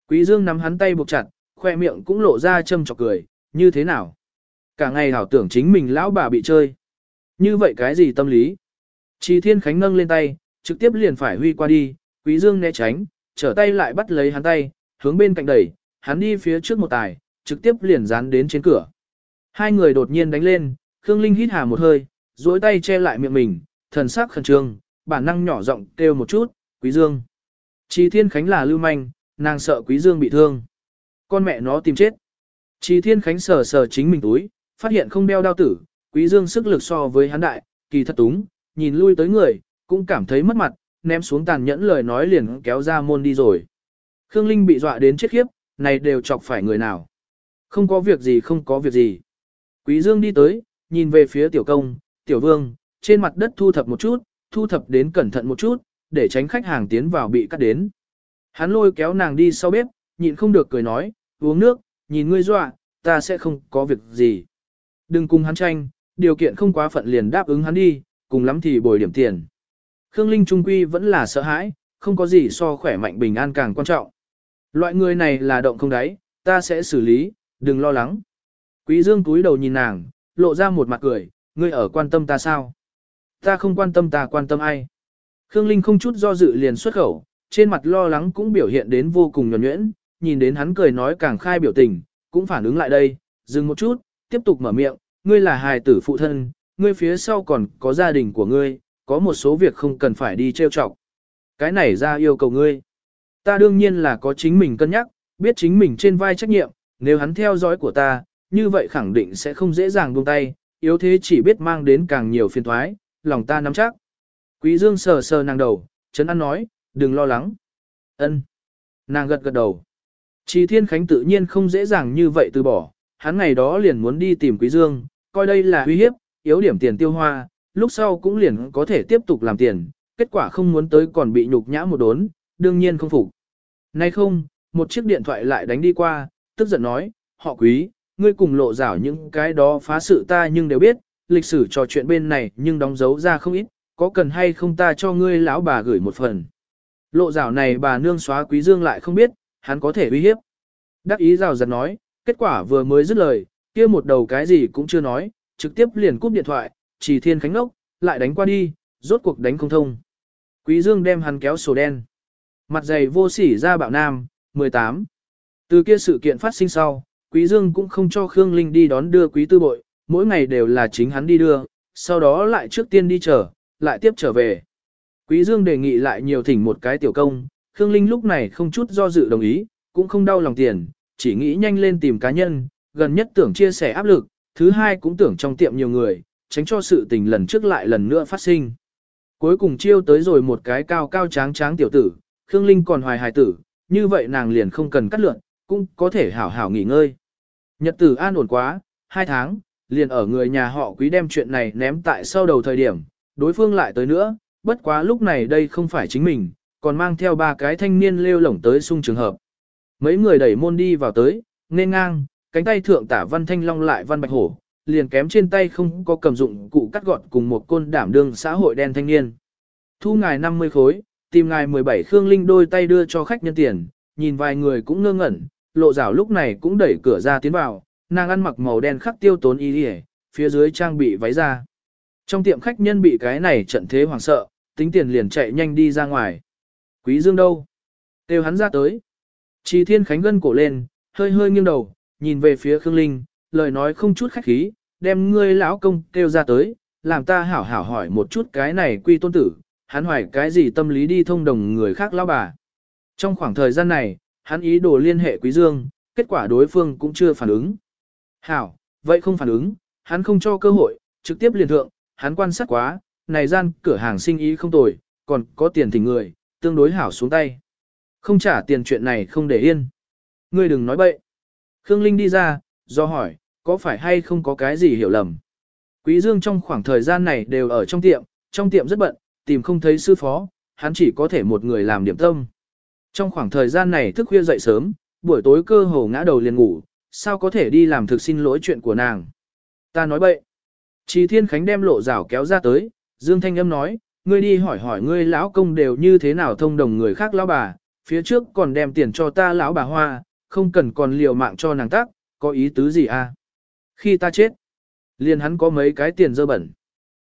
Quý dương nắm hắn tay buộc chặt, khoe miệng cũng lộ ra châm chọc cười, như thế nào? Cả ngày hảo tưởng chính mình lão bà bị chơi. Như vậy cái gì tâm lý? Trì thiên khánh nâng lên tay, trực tiếp liền phải huy qua đi, quý dương né tránh, trở tay lại bắt lấy hắn tay, hướng bên cạnh đẩy, hắn đi phía trước một tài, trực tiếp liền dán đến trên cửa. Hai người đột nhiên đánh lên, Khương Linh hít hà một hơi, duỗi tay che lại miệng mình, thần sắc khẩn trương, bản năng nhỏ giọng kêu một chút, Quý Dương. Chi Thiên Khánh là lưu manh, nàng sợ Quý Dương bị thương. Con mẹ nó tìm chết. Chi Thiên Khánh sờ sờ chính mình túi, phát hiện không đeo đao tử, Quý Dương sức lực so với hắn đại, kỳ thật túng, nhìn lui tới người, cũng cảm thấy mất mặt, ném xuống tàn nhẫn lời nói liền kéo ra môn đi rồi. Khương Linh bị dọa đến chết khiếp, này đều chọc phải người nào. Không có việc gì không có việc gì. Quý Dương đi tới, nhìn về phía tiểu công, tiểu vương, trên mặt đất thu thập một chút, thu thập đến cẩn thận một chút, để tránh khách hàng tiến vào bị cắt đến. Hắn lôi kéo nàng đi sau bếp, nhịn không được cười nói, uống nước, nhìn ngươi dọa, ta sẽ không có việc gì. Đừng cùng hắn tranh, điều kiện không quá phận liền đáp ứng hắn đi, cùng lắm thì bồi điểm tiền. Khương Linh Trung Quy vẫn là sợ hãi, không có gì so khỏe mạnh bình an càng quan trọng. Loại người này là động không đáy, ta sẽ xử lý, đừng lo lắng. Quý Dương túi đầu nhìn nàng, lộ ra một mặt cười, ngươi ở quan tâm ta sao? Ta không quan tâm ta quan tâm ai. Khương Linh không chút do dự liền xuất khẩu, trên mặt lo lắng cũng biểu hiện đến vô cùng nhuẩn nhuyễn, nhìn đến hắn cười nói càng khai biểu tình, cũng phản ứng lại đây, dừng một chút, tiếp tục mở miệng, ngươi là hài tử phụ thân, ngươi phía sau còn có gia đình của ngươi, có một số việc không cần phải đi trêu chọc. Cái này ra yêu cầu ngươi. Ta đương nhiên là có chính mình cân nhắc, biết chính mình trên vai trách nhiệm, nếu hắn theo dõi của ta, như vậy khẳng định sẽ không dễ dàng buông tay, yếu thế chỉ biết mang đến càng nhiều phiền thoái, lòng ta nắm chắc. Quý Dương sờ sờ nàng đầu, chấn an nói, đừng lo lắng. Ân. Nàng gật gật đầu. Chi Thiên Khánh tự nhiên không dễ dàng như vậy từ bỏ, hắn ngày đó liền muốn đi tìm Quý Dương, coi đây là uy hiếp, yếu điểm tiền tiêu hoa, lúc sau cũng liền có thể tiếp tục làm tiền, kết quả không muốn tới còn bị nhục nhã một đốn, đương nhiên không phục. Nay không, một chiếc điện thoại lại đánh đi qua, tức giận nói, họ quý, ngươi cùng lộ rảo những cái đó phá sự ta nhưng đều biết, lịch sử trò chuyện bên này nhưng đóng dấu ra không ít, có cần hay không ta cho ngươi lão bà gửi một phần. Lộ rào này bà nương xóa quý dương lại không biết, hắn có thể uy hiếp. Đắc ý rào giật nói, kết quả vừa mới dứt lời, kia một đầu cái gì cũng chưa nói, trực tiếp liền cúp điện thoại, chỉ thiên khánh ngốc, lại đánh qua đi, rốt cuộc đánh không thông. Quý dương đem hắn kéo sổ đen. Mặt dày vô sỉ ra bạo nam, 18. Từ kia sự kiện phát sinh sau, Quý Dương cũng không cho Khương Linh đi đón đưa quý tư bội, mỗi ngày đều là chính hắn đi đưa, sau đó lại trước tiên đi chờ, lại tiếp trở về. Quý Dương đề nghị lại nhiều thỉnh một cái tiểu công, Khương Linh lúc này không chút do dự đồng ý, cũng không đau lòng tiền, chỉ nghĩ nhanh lên tìm cá nhân, gần nhất tưởng chia sẻ áp lực, thứ hai cũng tưởng trong tiệm nhiều người, tránh cho sự tình lần trước lại lần nữa phát sinh. Cuối cùng chiêu tới rồi một cái cao cao tráng tráng tiểu tử, Khương Linh còn hoài hài tử, như vậy nàng liền không cần cắt lượn, cũng có thể hảo hảo nghỉ ngơi. Nhật tử an ổn quá, hai tháng, liền ở người nhà họ quý đem chuyện này ném tại sau đầu thời điểm, đối phương lại tới nữa, bất quá lúc này đây không phải chính mình, còn mang theo ba cái thanh niên lêu lổng tới sung trường hợp. Mấy người đẩy môn đi vào tới, nên ngang, cánh tay thượng tả văn thanh long lại văn bạch hổ, liền kém trên tay không có cầm dụng cụ cắt gọn cùng một côn đảm đương xã hội đen thanh niên. Thu ngài 50 khối, tìm ngài 17 Khương Linh đôi tay đưa cho khách nhân tiền, nhìn vài người cũng ngơ ngẩn, lộ rảo lúc này cũng đẩy cửa ra tiến vào, nàng ăn mặc màu đen khắc tiêu tốn y đi phía dưới trang bị váy ra. Trong tiệm khách nhân bị cái này trận thế hoảng sợ, tính tiền liền chạy nhanh đi ra ngoài. Quý Dương đâu? Têu hắn ra tới. Chi Thiên Khánh gân cổ lên, hơi hơi nghiêng đầu, nhìn về phía Khương Linh, lời nói không chút khách khí, đem ngươi lão công kêu ra tới, làm ta hảo hảo hỏi một chút cái này quy tôn tử, hắn hoài cái gì tâm lý đi thông đồng người khác lão bà. Trong khoảng thời gian này, hắn ý đồ liên hệ Quý Dương, kết quả đối phương cũng chưa phản ứng. Hảo, vậy không phản ứng, hắn không cho cơ hội, trực tiếp liền thượng, hắn quan sát quá, này gian cửa hàng sinh ý không tồi, còn có tiền thỉnh người, tương đối hảo xuống tay. Không trả tiền chuyện này không để yên. Ngươi đừng nói bậy. Khương Linh đi ra, do hỏi, có phải hay không có cái gì hiểu lầm. Quý Dương trong khoảng thời gian này đều ở trong tiệm, trong tiệm rất bận, tìm không thấy sư phó, hắn chỉ có thể một người làm điểm tâm. Trong khoảng thời gian này thức khuya dậy sớm, buổi tối cơ hồ ngã đầu liền ngủ, sao có thể đi làm thực xin lỗi chuyện của nàng. Ta nói bậy. Trì Thiên Khánh đem lộ rào kéo ra tới, Dương Thanh Âm nói, ngươi đi hỏi hỏi ngươi lão công đều như thế nào thông đồng người khác lão bà, phía trước còn đem tiền cho ta lão bà hoa, không cần còn liều mạng cho nàng tác, có ý tứ gì à? Khi ta chết, liền hắn có mấy cái tiền dơ bẩn.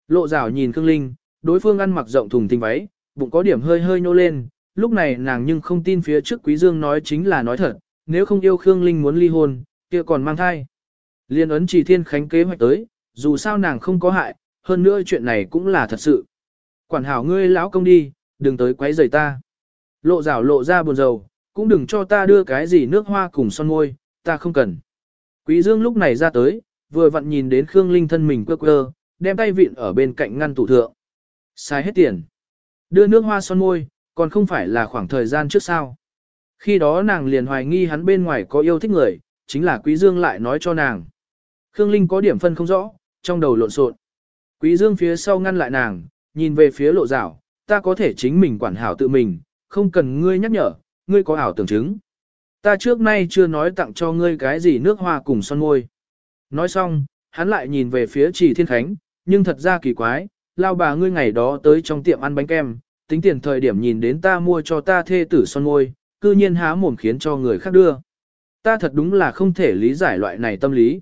Lộ rào nhìn Khương Linh, đối phương ăn mặc rộng thùng tinh váy, bụng có điểm hơi hơi nhô lên, lúc này nàng nhưng không tin phía trước Quý Dương nói chính là nói thật, nếu không yêu Khương Linh muốn ly hôn, kia còn mang thai. Liên ấn chỉ thiên khánh kế hoạch tới, dù sao nàng không có hại, hơn nữa chuyện này cũng là thật sự. Quản hảo ngươi lão công đi, đừng tới quấy rầy ta. Lộ rảo lộ ra buồn rầu, cũng đừng cho ta đưa cái gì nước hoa cùng son môi, ta không cần. Quý Dương lúc này ra tới, vừa vặn nhìn đến Khương Linh thân mình quơ quơ, đem tay vịn ở bên cạnh ngăn tủ thượng. Xài hết tiền. Đưa nước hoa son môi, còn không phải là khoảng thời gian trước sao. Khi đó nàng liền hoài nghi hắn bên ngoài có yêu thích người, chính là Quý Dương lại nói cho nàng. Khương Linh có điểm phân không rõ, trong đầu lộn xộn. Quý Dương phía sau ngăn lại nàng, nhìn về phía lộ rảo, ta có thể chính mình quản hảo tự mình, không cần ngươi nhắc nhở, ngươi có ảo tưởng chứng. Ta trước nay chưa nói tặng cho ngươi cái gì nước hoa cùng son môi. Nói xong, hắn lại nhìn về phía Trì Thiên Khánh, nhưng thật ra kỳ quái, lao bà ngươi ngày đó tới trong tiệm ăn bánh kem, tính tiền thời điểm nhìn đến ta mua cho ta thê tử son môi, cư nhiên há mồm khiến cho người khác đưa. Ta thật đúng là không thể lý giải loại này tâm lý.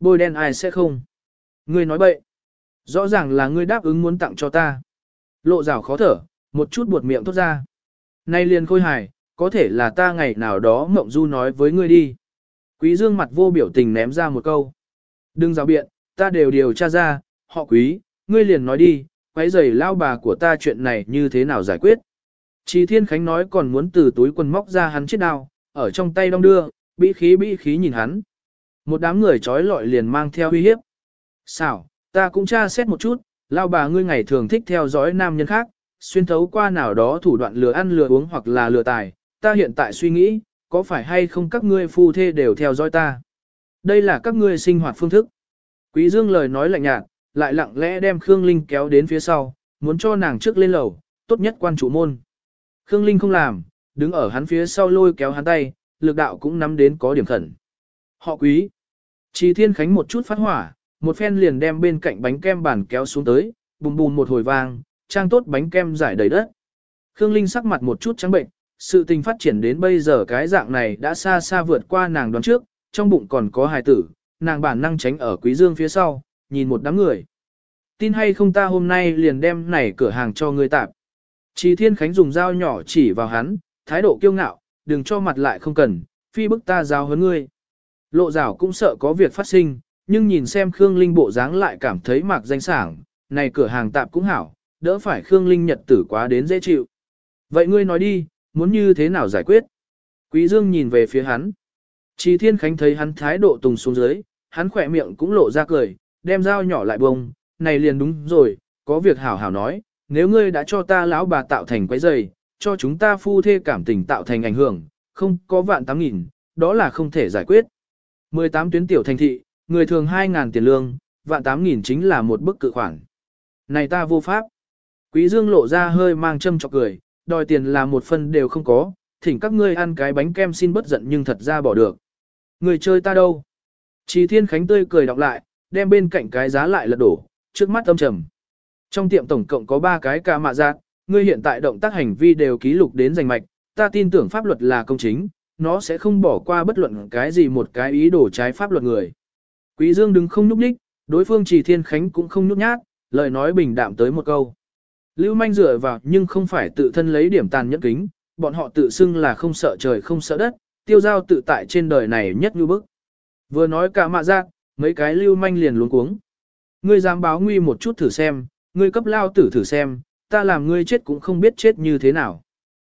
Bôi đen ai sẽ không? Ngươi nói bậy. Rõ ràng là ngươi đáp ứng muốn tặng cho ta. Lộ rào khó thở, một chút buột miệng thốt ra. Nay liền khôi hài, có thể là ta ngày nào đó mộng du nói với ngươi đi. Quý dương mặt vô biểu tình ném ra một câu. Đừng rào biện, ta đều điều tra ra, họ quý, ngươi liền nói đi, quấy giày lao bà của ta chuyện này như thế nào giải quyết. Chỉ Thiên Khánh nói còn muốn từ túi quần móc ra hắn chiếc đao, ở trong tay đong đưa, bị khí bị khí nhìn hắn. Một đám người trói lọi liền mang theo uy hiếp. Sao, ta cũng tra xét một chút, lao bà ngươi ngày thường thích theo dõi nam nhân khác, xuyên thấu qua nào đó thủ đoạn lừa ăn lừa uống hoặc là lừa tài, ta hiện tại suy nghĩ, có phải hay không các ngươi phu thê đều theo dõi ta. Đây là các ngươi sinh hoạt phương thức. Quý Dương lời nói lạnh nhạt, lại lặng lẽ đem Khương Linh kéo đến phía sau, muốn cho nàng trước lên lầu, tốt nhất quan chủ môn. Khương Linh không làm, đứng ở hắn phía sau lôi kéo hắn tay, lực đạo cũng nắm đến có điểm khẩn. Họ quý. Trì Thiên Khánh một chút phát hỏa, một phen liền đem bên cạnh bánh kem bàn kéo xuống tới, bùm bùm một hồi vang, trang tốt bánh kem giải đầy đất. Khương Linh sắc mặt một chút trắng bệnh, sự tình phát triển đến bây giờ cái dạng này đã xa xa vượt qua nàng đoán trước, trong bụng còn có hài tử, nàng bản năng tránh ở quý dương phía sau, nhìn một đám người. Tin hay không ta hôm nay liền đem này cửa hàng cho ngươi tạp. Chỉ Thiên Khánh dùng dao nhỏ chỉ vào hắn, thái độ kiêu ngạo, đừng cho mặt lại không cần, phi bức ta giao hơn ngươi. Lộ rào cũng sợ có việc phát sinh, nhưng nhìn xem Khương Linh bộ dáng lại cảm thấy mạc danh sảng, này cửa hàng tạp cũng hảo, đỡ phải Khương Linh nhật tử quá đến dễ chịu. Vậy ngươi nói đi, muốn như thế nào giải quyết? Quý Dương nhìn về phía hắn. Chỉ Thiên Khánh thấy hắn thái độ tùng xuống dưới, hắn khỏe miệng cũng lộ ra cười, đem dao nhỏ lại bông, này liền đúng rồi, có việc hảo hảo nói, nếu ngươi đã cho ta lão bà tạo thành quấy giày, cho chúng ta phu thê cảm tình tạo thành ảnh hưởng, không có vạn tám nghìn, đó là không thể giải quyết. 18 tuyến tiểu thành thị, người thường 2.000 tiền lương, vạn 8.000 chính là một bức cự khoản. Này ta vô pháp. Quý Dương lộ ra hơi mang châm chọc cười, đòi tiền là một phần đều không có, thỉnh các ngươi ăn cái bánh kem xin bất giận nhưng thật ra bỏ được. Người chơi ta đâu? Chỉ Thiên Khánh tươi cười đọc lại, đem bên cạnh cái giá lại lật đổ, trước mắt âm trầm. Trong tiệm tổng cộng có 3 cái ca mạ giác, ngươi hiện tại động tác hành vi đều ký lục đến danh mạch, ta tin tưởng pháp luật là công chính, nó sẽ không bỏ qua bất luận cái gì một cái ý đồ trái pháp luật người. Quý Dương đứng không nhúc nhích, đối phương Chỉ Thiên Khánh cũng không nhúc nhát, lời nói bình đạm tới một câu. Lưu manh dựa vào nhưng không phải tự thân lấy điểm tàn nhẫn kính, bọn họ tự xưng là không sợ trời không sợ đất, tiêu giao tự tại trên đời này nhất như bức. Vừa nói cả mạ giác, mấy cái lưu manh liền luống cuống. Ngươi dám báo nguy một chút thử xem, ngươi cấp lao tử thử xem, ta làm ngươi chết cũng không biết chết như thế nào.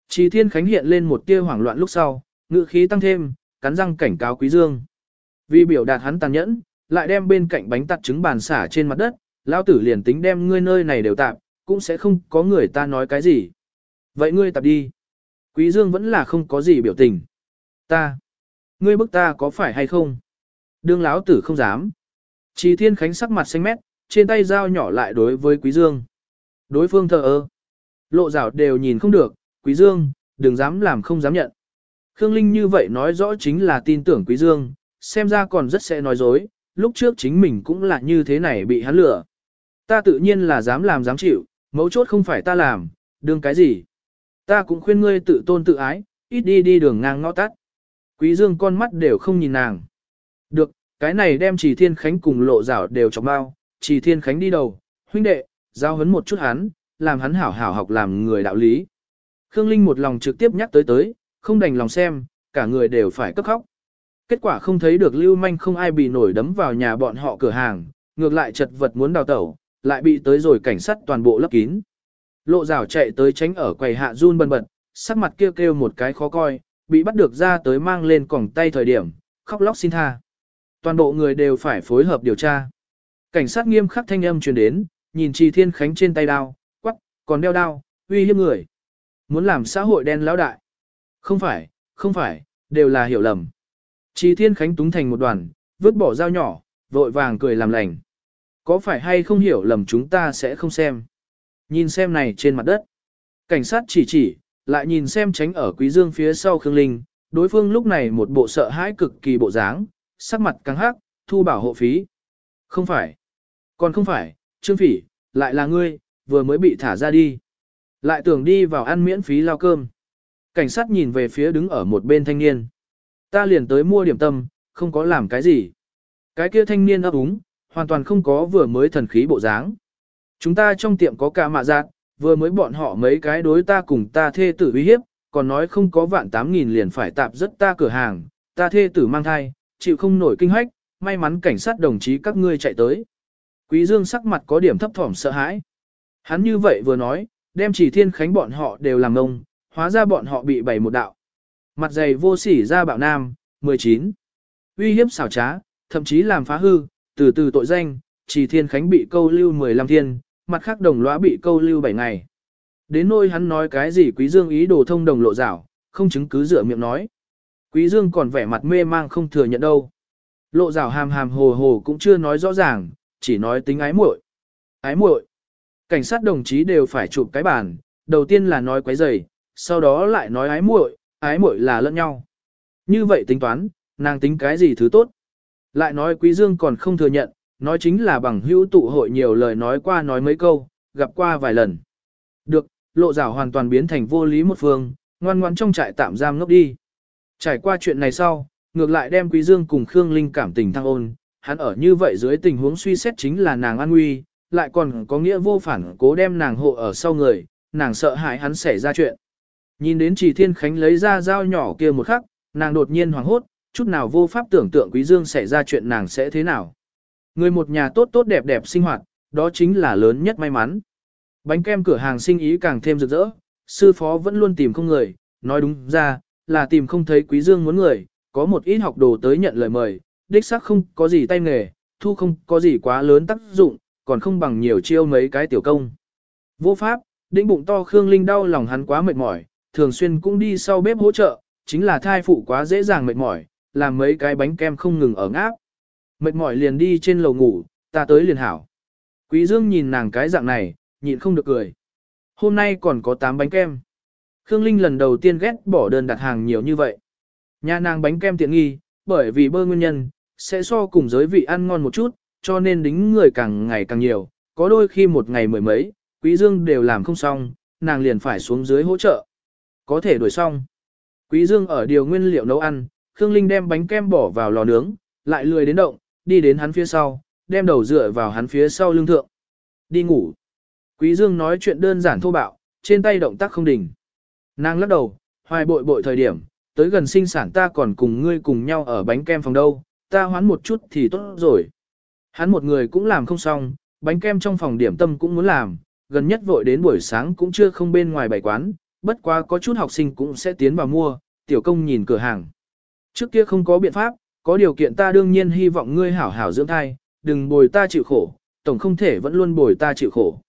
Chỉ thiên khánh hiện lên một tia hoảng loạn lúc sau, ngự khí tăng thêm, cắn răng cảnh cáo quý dương. Vì biểu đạt hắn tàn nhẫn, lại đem bên cạnh bánh tạt trứng bàn xả trên mặt đất, lão tử liền tính đem ngươi nơi này đều tạm, cũng sẽ không có người ta nói cái gì. Vậy ngươi tạp đi. Quý Dương vẫn là không có gì biểu tình. Ta. Ngươi bức ta có phải hay không? Đương lão tử không dám. Trì Thiên Khánh sắc mặt xanh mét, trên tay dao nhỏ lại đối với Quý Dương. Đối phương thờ ơ. Lộ rào đều nhìn không được, Quý Dương, đừng dám làm không dám nhận. Khương Linh như vậy nói rõ chính là tin tưởng Quý Dương, xem ra còn rất sẽ nói dối, lúc trước chính mình cũng là như thế này bị hắn lừa. Ta tự nhiên là dám làm dám chịu, mấu chốt không phải ta làm, đương cái gì. Ta cũng khuyên ngươi tự tôn tự ái, ít đi đi đường ngang ngõ tắt. Quý Dương con mắt đều không nhìn nàng. Được, cái này đem Trì Thiên Khánh cùng lộ rảo đều chọc bao, Trì Thiên Khánh đi đầu, huynh đệ, giao hấn một chút hắn, làm hắn hảo hảo học làm người đạo lý. Khương Linh một lòng trực tiếp nhắc tới tới, không đành lòng xem, cả người đều phải cấp khóc. Kết quả không thấy được lưu manh không ai bị nổi đấm vào nhà bọn họ cửa hàng, ngược lại chật vật muốn đào tẩu, lại bị tới rồi cảnh sát toàn bộ lấp kín. Lộ rào chạy tới tránh ở quầy hạ run bần bật, sắc mặt kêu kêu một cái khó coi, bị bắt được ra tới mang lên còng tay thời điểm, khóc lóc xin tha. Toàn bộ người đều phải phối hợp điều tra. Cảnh sát nghiêm khắc thanh âm truyền đến, nhìn Trì Thiên Khánh trên tay đao, quắc, còn đeo đao, uy hiếp người. Muốn làm xã hội đen lão đại. Không phải, không phải, đều là hiểu lầm. Trì Thiên Khánh túng thành một đoàn, vứt bỏ dao nhỏ, vội vàng cười làm lành. Có phải hay không hiểu lầm chúng ta sẽ không xem. Nhìn xem này trên mặt đất. Cảnh sát chỉ chỉ, lại nhìn xem tránh ở quý dương phía sau Khương Linh, đối phương lúc này một bộ sợ hãi cực kỳ bộ dáng, sắc mặt căng hắc, thu bảo hộ phí. Không phải. Còn không phải, Trương Phỉ, lại là ngươi, vừa mới bị thả ra đi. Lại tưởng đi vào ăn miễn phí lao cơm. Cảnh sát nhìn về phía đứng ở một bên thanh niên. Ta liền tới mua điểm tâm, không có làm cái gì. Cái kia thanh niên ấp úng, hoàn toàn không có vừa mới thần khí bộ dáng. Chúng ta trong tiệm có cả mạ giác, vừa mới bọn họ mấy cái đối ta cùng ta thê tử uy hiếp, còn nói không có vạn tám nghìn liền phải tạp rất ta cửa hàng, ta thê tử mang thai, chịu không nổi kinh hách, may mắn cảnh sát đồng chí các ngươi chạy tới. Quý Dương sắc mặt có điểm thấp thỏm sợ hãi. Hắn như vậy vừa nói, đem chỉ thiên khánh bọn họ đều làm ngông, hóa ra bọn họ bị bày một đạo. Mặt dày vô sỉ ra bạo nam, 19. Uy hiếp xảo trá, thậm chí làm phá hư, từ từ tội danh, chỉ thiên khánh bị câu lưu 15 thiên, mặt khác đồng lõa bị câu lưu 7 ngày. Đến nôi hắn nói cái gì quý dương ý đồ thông đồng lộ rảo, không chứng cứ dựa miệng nói. Quý dương còn vẻ mặt mê mang không thừa nhận đâu. Lộ rảo hàm hàm hồ hồ cũng chưa nói rõ ràng, chỉ nói tính ái muội. Ái muội. Cảnh sát đồng chí đều phải chụp cái bàn, đầu tiên là nói quấy rầy, sau đó lại nói ái muội, ái muội là lẫn nhau. Như vậy tính toán, nàng tính cái gì thứ tốt. Lại nói Quý Dương còn không thừa nhận, nói chính là bằng hữu tụ hội nhiều lời nói qua nói mấy câu, gặp qua vài lần. Được, lộ rào hoàn toàn biến thành vô lý một phương, ngoan ngoan trong trại tạm giam ngốc đi. Trải qua chuyện này sau, ngược lại đem Quý Dương cùng Khương Linh cảm tình thăng ôn, hắn ở như vậy dưới tình huống suy xét chính là nàng an nguy, lại còn có nghĩa vô phản cố đem nàng hộ ở sau người, nàng sợ hãi hắn xảy ra chuyện. Nhìn đến Trì Thiên Khánh lấy ra dao nhỏ kia một khắc, nàng đột nhiên hoảng hốt, chút nào vô pháp tưởng tượng Quý Dương xảy ra chuyện nàng sẽ thế nào. Người một nhà tốt tốt đẹp đẹp sinh hoạt, đó chính là lớn nhất may mắn. Bánh kem cửa hàng sinh ý càng thêm rực rỡ, sư phó vẫn luôn tìm không người, nói đúng ra, là tìm không thấy Quý Dương muốn người, có một ít học đồ tới nhận lời mời, đích xác không có gì tay nghề, thu không có gì quá lớn tác dụng, còn không bằng nhiều chiêu mấy cái tiểu công. Vô pháp, đĩnh bụng to Khương Linh đau lòng hắn quá mệt mỏi, thường xuyên cũng đi sau bếp hỗ trợ, chính là thai phụ quá dễ dàng mệt mỏi, làm mấy cái bánh kem không ngừng ở ngáp. Mệt mỏi liền đi trên lầu ngủ, ta tới liền hảo. Quý Dương nhìn nàng cái dạng này, nhịn không được cười. Hôm nay còn có 8 bánh kem. Khương Linh lần đầu tiên ghét bỏ đơn đặt hàng nhiều như vậy. Nhà nàng bánh kem tiện nghi, bởi vì bơ nguyên nhân, sẽ so cùng giới vị ăn ngon một chút, cho nên đính người càng ngày càng nhiều, có đôi khi một ngày mười mấy, Quý Dương đều làm không xong, nàng liền phải xuống dưới hỗ trợ. Có thể đuổi xong. Quý Dương ở điều nguyên liệu nấu ăn, Khương Linh đem bánh kem bỏ vào lò nướng, lại lười đến động, đi đến hắn phía sau, đem đầu dựa vào hắn phía sau lưng thượng. Đi ngủ. Quý Dương nói chuyện đơn giản thô bạo, trên tay động tác không đình. Nàng lắc đầu, hoài bội bội thời điểm, tới gần sinh sản ta còn cùng ngươi cùng nhau ở bánh kem phòng đâu, ta hoán một chút thì tốt rồi. Hắn một người cũng làm không xong, bánh kem trong phòng điểm tâm cũng muốn làm, gần nhất vội đến buổi sáng cũng chưa không bên ngoài bày quán, bất quá có chút học sinh cũng sẽ tiến vào mua, tiểu công nhìn cửa hàng. Trước kia không có biện pháp, có điều kiện ta đương nhiên hy vọng ngươi hảo hảo dưỡng thai, đừng bồi ta chịu khổ, tổng không thể vẫn luôn bồi ta chịu khổ.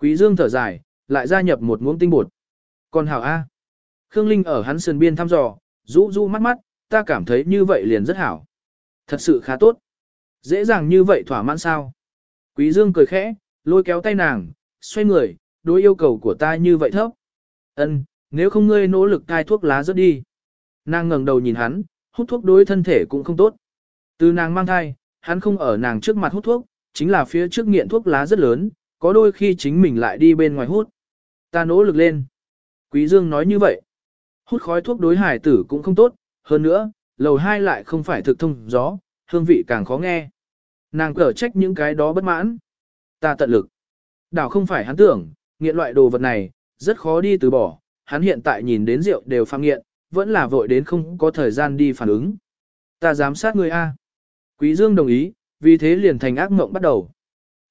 Quý Dương thở dài, lại gia nhập một muỗng tinh bột. Còn hảo A. Khương Linh ở hắn sườn biên thăm dò, rũ rũ mắt mắt, ta cảm thấy như vậy liền rất hảo. Thật sự khá tốt. Dễ dàng như vậy thỏa mãn sao. Quý Dương cười khẽ, lôi kéo tay nàng, xoay người, đối yêu cầu của ta như vậy thấp. Ân, nếu không ngươi nỗ lực cai thuốc lá rớt đi. Nàng ngẩng đầu nhìn hắn, hút thuốc đối thân thể cũng không tốt. Từ nàng mang thai, hắn không ở nàng trước mặt hút thuốc, chính là phía trước nghiện thuốc lá rất lớn, có đôi khi chính mình lại đi bên ngoài hút. Ta nỗ lực lên. Quý Dương nói như vậy. Hút khói thuốc đối hải tử cũng không tốt, hơn nữa, lầu hai lại không phải thực thông gió, hương vị càng khó nghe. Nàng cở trách những cái đó bất mãn. Ta tận lực. Đảo không phải hắn tưởng, nghiện loại đồ vật này, rất khó đi từ bỏ, hắn hiện tại nhìn đến rượu đều phạm nghiện, vẫn là vội đến không có thời gian đi phản ứng. Ta giám sát người A. Quý Dương đồng ý, vì thế liền thành ác mộng bắt đầu.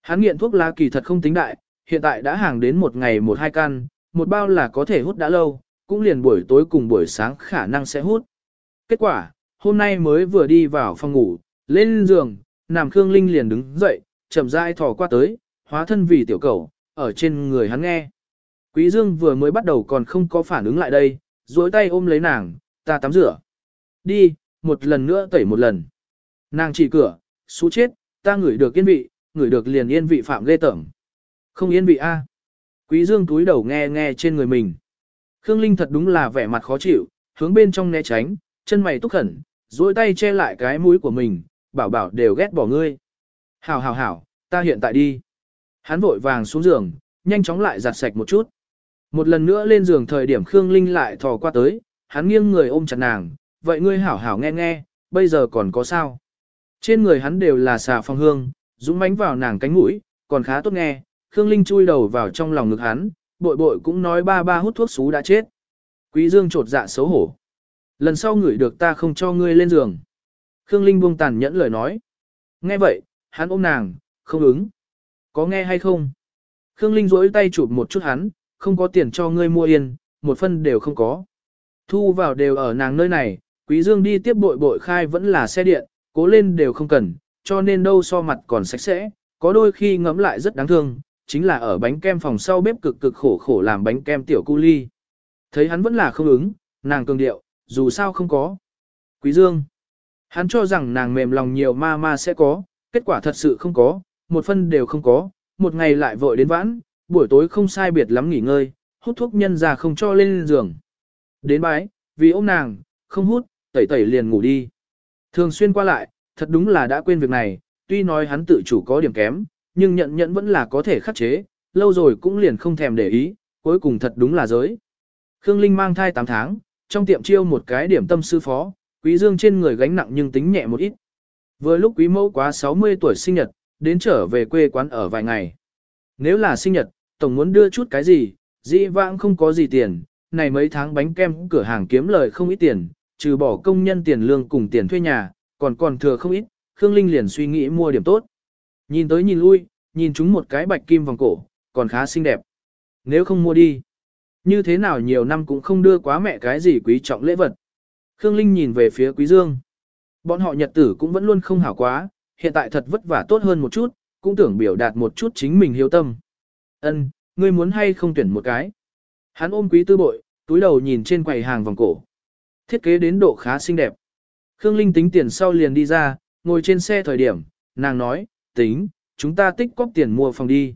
Hắn nghiện thuốc lá kỳ thật không tính đại, hiện tại đã hàng đến một ngày một hai căn, một bao là có thể hút đã lâu, cũng liền buổi tối cùng buổi sáng khả năng sẽ hút. Kết quả, hôm nay mới vừa đi vào phòng ngủ, lên giường, nằm Khương Linh liền đứng dậy, chậm rãi thò qua tới, hóa thân vì tiểu cầu, ở trên người hắn nghe. Quý Dương vừa mới bắt đầu còn không có phản ứng lại đây, duỗi tay ôm lấy nàng, ta tắm rửa. Đi, một lần nữa tẩy một lần. Nàng chỉ cửa, xú chết, ta ngửi được yên vị, ngửi được liền yên vị phạm lê tẩm. Không yên vị a. Quý Dương túi đầu nghe nghe trên người mình. Khương Linh thật đúng là vẻ mặt khó chịu, hướng bên trong né tránh, chân mày túc khẩn, duỗi tay che lại cái mũi của mình, bảo bảo đều ghét bỏ ngươi. Hảo hảo hảo, ta hiện tại đi. Hắn vội vàng xuống giường, nhanh chóng lại giặt sạch một chút. Một lần nữa lên giường thời điểm Khương Linh lại thò qua tới, hắn nghiêng người ôm chặt nàng, vậy ngươi hảo hảo nghe nghe, bây giờ còn có sao? Trên người hắn đều là xà phong hương, dũng mánh vào nàng cánh mũi, còn khá tốt nghe, Khương Linh chui đầu vào trong lòng ngực hắn, bội bội cũng nói ba ba hút thuốc xú đã chết. Quý Dương trột dạ xấu hổ. Lần sau ngửi được ta không cho ngươi lên giường. Khương Linh buông tàn nhẫn lời nói. Nghe vậy, hắn ôm nàng, không ứng. Có nghe hay không? Khương Linh rỗi tay chụp một chút hắn, không có tiền cho ngươi mua yên, một phân đều không có. Thu vào đều ở nàng nơi này, Quý Dương đi tiếp bội bội khai vẫn là xe điện, cố lên đều không cần, cho nên đâu so mặt còn sạch sẽ, có đôi khi ngấm lại rất đáng thương, chính là ở bánh kem phòng sau bếp cực cực khổ khổ làm bánh kem tiểu cu ly. Thấy hắn vẫn là không ứng, nàng cường điệu, dù sao không có. Quý Dương, hắn cho rằng nàng mềm lòng nhiều ma ma sẽ có, kết quả thật sự không có, một phân đều không có, một ngày lại vội đến vãn, buổi tối không sai biệt lắm nghỉ ngơi, hút thuốc nhân ra không cho lên giường. Đến bái, vì ôm nàng, không hút, tẩy tẩy liền ngủ đi. Thường xuyên qua lại, thật đúng là đã quên việc này, tuy nói hắn tự chủ có điểm kém, nhưng nhận nhận vẫn là có thể khắc chế, lâu rồi cũng liền không thèm để ý, cuối cùng thật đúng là giới. Khương Linh mang thai 8 tháng, trong tiệm chiêu một cái điểm tâm sư phó, quý dương trên người gánh nặng nhưng tính nhẹ một ít. Vừa lúc quý mẫu quá 60 tuổi sinh nhật, đến trở về quê quán ở vài ngày. Nếu là sinh nhật, tổng muốn đưa chút cái gì, dĩ vãng không có gì tiền, này mấy tháng bánh kem cửa hàng kiếm lời không ít tiền, trừ bỏ công nhân tiền lương cùng tiền thuê nhà, còn còn thừa không ít, Khương Linh liền suy nghĩ mua điểm tốt. Nhìn tới nhìn lui, nhìn chúng một cái bạch kim vòng cổ, còn khá xinh đẹp. Nếu không mua đi, như thế nào nhiều năm cũng không đưa quá mẹ cái gì quý trọng lễ vật. Khương Linh nhìn về phía Quý Dương. Bọn họ nhật tử cũng vẫn luôn không hảo quá, hiện tại thật vất vả tốt hơn một chút, cũng tưởng biểu đạt một chút chính mình hiếu tâm. Ân, ngươi muốn hay không tuyển một cái? Hắn ôm quý tư bội, túi đầu nhìn trên quầy hàng vòng cổ. Thiết kế đến độ khá xinh đẹp. Khương Linh tính tiền sau liền đi ra, ngồi trên xe thời điểm, nàng nói, tính, chúng ta tích cóp tiền mua phòng đi.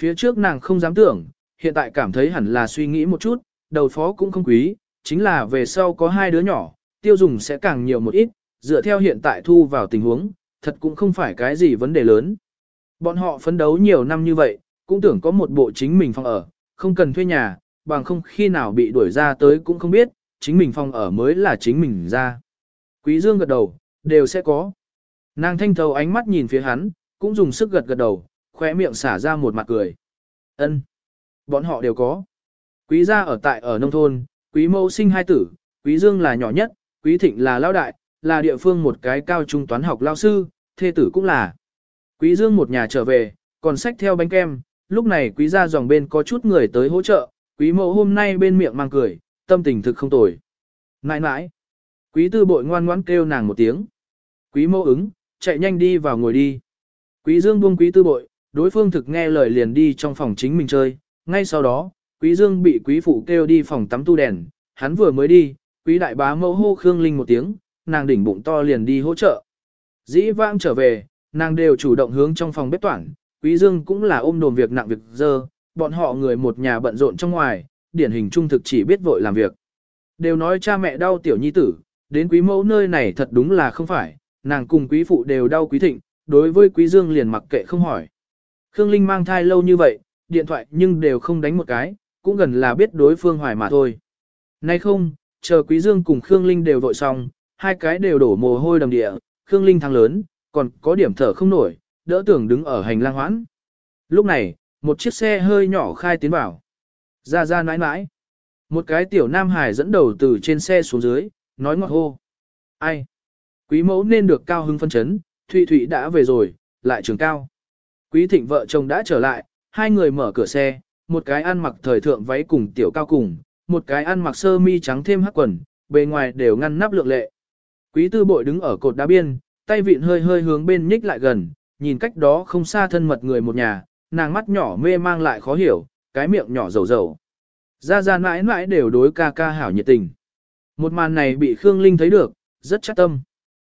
Phía trước nàng không dám tưởng, hiện tại cảm thấy hẳn là suy nghĩ một chút, đầu phó cũng không quý, chính là về sau có hai đứa nhỏ, tiêu dùng sẽ càng nhiều một ít, dựa theo hiện tại thu vào tình huống, thật cũng không phải cái gì vấn đề lớn. Bọn họ phấn đấu nhiều năm như vậy, cũng tưởng có một bộ chính mình phòng ở, không cần thuê nhà, bằng không khi nào bị đuổi ra tới cũng không biết, chính mình phòng ở mới là chính mình ra. Quý Dương gật đầu, đều sẽ có. Nàng thanh thấu ánh mắt nhìn phía hắn, cũng dùng sức gật gật đầu, khóe miệng xả ra một mặt cười. Ân, Bọn họ đều có. Quý gia ở tại ở nông thôn, quý mẫu sinh hai tử, quý dương là nhỏ nhất, quý thịnh là lão đại, là địa phương một cái cao trung toán học lao sư, thê tử cũng là. Quý dương một nhà trở về, còn sách theo bánh kem, lúc này quý gia dòng bên có chút người tới hỗ trợ, quý mẫu hôm nay bên miệng mang cười, tâm tình thực không tồi. Nãi nãi, quý tư bội ngoan ngoãn kêu nàng một tiếng. Quý mẫu ứng, chạy nhanh đi vào ngồi đi. Quý dương buông quý tư bội, đối phương thực nghe lời liền đi trong phòng chính mình chơi, ngay sau đó, Quý Dương bị quý phụ kêu đi phòng tắm tu đèn, hắn vừa mới đi, quý đại bá mẫu hô Khương Linh một tiếng, nàng đỉnh bụng to liền đi hỗ trợ. Dĩ vãng trở về, nàng đều chủ động hướng trong phòng bếp toản, quý dương cũng là ôm đồm việc nặng việc dơ, bọn họ người một nhà bận rộn trong ngoài, điển hình trung thực chỉ biết vội làm việc. Đều nói cha mẹ đau tiểu nhi tử, đến quý mẫu nơi này thật đúng là không phải, nàng cùng quý phụ đều đau quý thịnh, đối với quý dương liền mặc kệ không hỏi. Khương Linh mang thai lâu như vậy, điện thoại nhưng đều không đánh một cái, cũng gần là biết đối phương hoài mà thôi. Nay không, chờ quý dương cùng Khương Linh đều vội xong, hai cái đều đổ mồ hôi đầm địa, Khương Linh thắng lớn, còn có điểm thở không nổi, đỡ tưởng đứng ở hành lang hoãn. Lúc này, một chiếc xe hơi nhỏ khai tiến vào. Ra ra nãi nãi. Một cái tiểu nam hải dẫn đầu từ trên xe xuống dưới, nói ngọt hô. Ai? Quý mẫu nên được cao hưng phân chấn, Thụy Thụy đã về rồi, lại trường cao. Quý thịnh vợ chồng đã trở lại, hai người mở cửa xe, một cái ăn mặc thời thượng váy cùng tiểu cao cùng, một cái ăn mặc sơ mi trắng thêm hắc quần, bề ngoài đều ngăn nắp lượng lệ. Quý tư bội đứng ở cột đá biên, tay vịn hơi hơi hướng bên nhích lại gần, nhìn cách đó không xa thân mật người một nhà, nàng mắt nhỏ mê mang lại khó hiểu, cái miệng nhỏ dầu dầu. Ra ra mãi mãi đều đối ca ca hảo nhiệt tình. Một màn này bị Khương Linh thấy được, rất chắc tâm.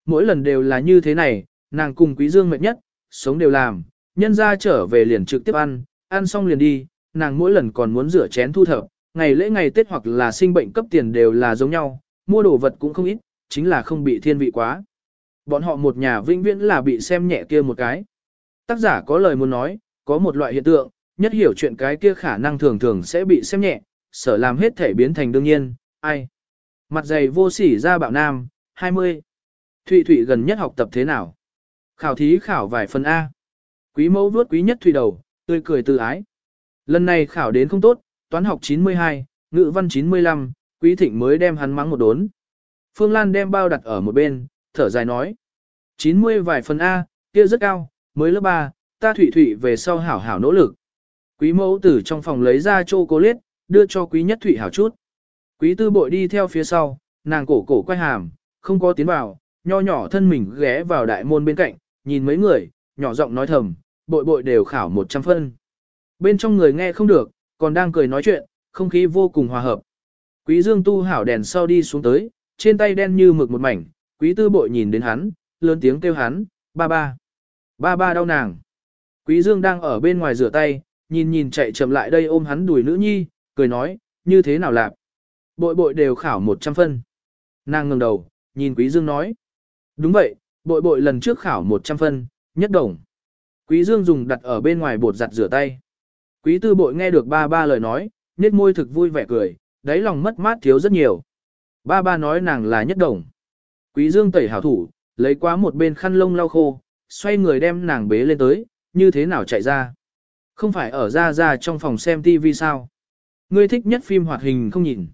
Mỗi lần đều là như thế này, nàng cùng Quý Dương mệt nhất, sống đều làm, nhân ra trở về liền trực tiếp ăn, ăn xong liền đi, nàng mỗi lần còn muốn rửa chén thu thập, ngày lễ ngày Tết hoặc là sinh bệnh cấp tiền đều là giống nhau, mua đồ vật cũng không ít, chính là không bị thiên vị quá. Bọn họ một nhà vĩnh viễn là bị xem nhẹ kia một cái. Tác giả có lời muốn nói, có một loại hiện tượng, nhất hiểu chuyện cái kia khả năng thường thường sẽ bị xem nhẹ, sở làm hết thể biến thành đương nhiên, ai. Mặt dày vô sỉ ra bạo nam, 20. Thụy Thụy gần nhất học tập thế nào? Khảo thí khảo vài phần A. Quý mẫu vuốt quý nhất Thụy đầu, tươi cười từ ái. Lần này khảo đến không tốt, toán học 92, ngữ văn 95, quý thịnh mới đem hắn mắng một đốn. Phương Lan đem bao đặt ở một bên, thở dài nói. 90 vài phần A, kia rất cao, mới lớp 3, ta thủy thủy về sau hảo hảo nỗ lực. Quý mẫu tử trong phòng lấy ra chocolate, đưa cho quý nhất thủy hảo chút. Quý tư bội đi theo phía sau, nàng cổ cổ quay hàm, không có tiến vào, nho nhỏ thân mình ghé vào đại môn bên cạnh, nhìn mấy người, nhỏ giọng nói thầm, bội bội đều khảo 100 phân. Bên trong người nghe không được, còn đang cười nói chuyện, không khí vô cùng hòa hợp. Quý dương tu hảo đèn sau đi xuống tới, trên tay đen như mực một mảnh, quý tư bội nhìn đến hắn, lớn tiếng kêu hắn, ba ba. Ba ba đau nàng. Quý dương đang ở bên ngoài rửa tay, nhìn nhìn chạy chậm lại đây ôm hắn đùi nữ nhi, cười nói, như thế nào lạp. Bội bội đều khảo 100 phân. Nàng ngẩng đầu, nhìn quý dương nói. Đúng vậy, bội bội lần trước khảo 100 phân, nhất đồng. Quý dương dùng đặt ở bên ngoài bột giặt rửa tay. Quý tư bội nghe được ba ba lời nói, nét môi thực vui vẻ cười, đáy lòng mất mát thiếu rất nhiều. Ba ba nói nàng là nhất đồng. Quý dương tẩy hảo thủ, lấy qua một bên khăn lông lau khô, xoay người đem nàng bế lên tới, như thế nào chạy ra. Không phải ở ra ra trong phòng xem TV sao. Ngươi thích nhất phim hoạt hình không nhìn.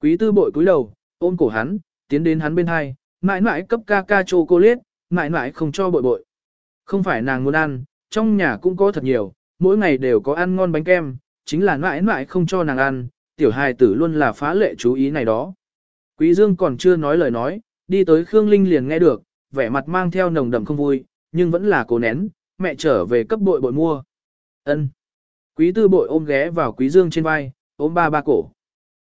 Quý tư bội cúi đầu, ôm cổ hắn, tiến đến hắn bên hai, mãi mãi cấp ca ca chocolate, mãi mãi không cho bội bội. Không phải nàng muốn ăn, trong nhà cũng có thật nhiều, mỗi ngày đều có ăn ngon bánh kem, chính là mãi mãi không cho nàng ăn, tiểu hài tử luôn là phá lệ chú ý này đó. Quý Dương còn chưa nói lời nói, đi tới Khương Linh liền nghe được, vẻ mặt mang theo nồng đậm không vui, nhưng vẫn là cố nén, mẹ trở về cấp bội bội mua. Ân. Quý tư bội ôm ghé vào Quý Dương trên vai, ôm ba ba cổ.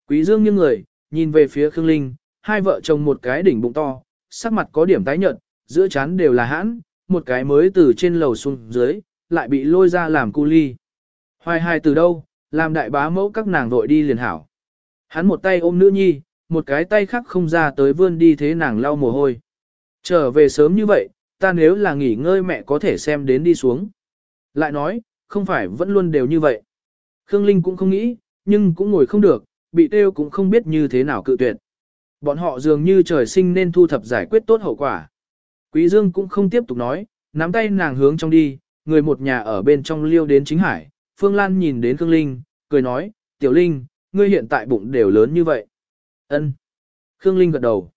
Quý Dương nghiêng người, nhìn về phía Khương Linh, hai vợ chồng một cái đỉnh bụng to, sắc mặt có điểm tái nhợt, giữa chán đều là hãn, một cái mới từ trên lầu xuống dưới, lại bị lôi ra làm cu ly. Hoài hai từ đâu, làm đại bá mẫu các nàng vội đi liền hảo. Hắn một tay ôm nữ nhi, một cái tay khác không ra tới vươn đi thế nàng lau mồ hôi. Trở về sớm như vậy, ta nếu là nghỉ ngơi mẹ có thể xem đến đi xuống. Lại nói, không phải vẫn luôn đều như vậy. Khương Linh cũng không nghĩ, nhưng cũng ngồi không được, bị tiêu cũng không biết như thế nào cự tuyệt. Bọn họ dường như trời sinh nên thu thập giải quyết tốt hậu quả. Quý Dương cũng không tiếp tục nói, nắm tay nàng hướng trong đi, người một nhà ở bên trong liêu đến chính hải. Phương Lan nhìn đến Khương Linh, cười nói, Tiểu Linh, ngươi hiện tại bụng đều lớn như vậy. Ân. Khương Linh gật đầu.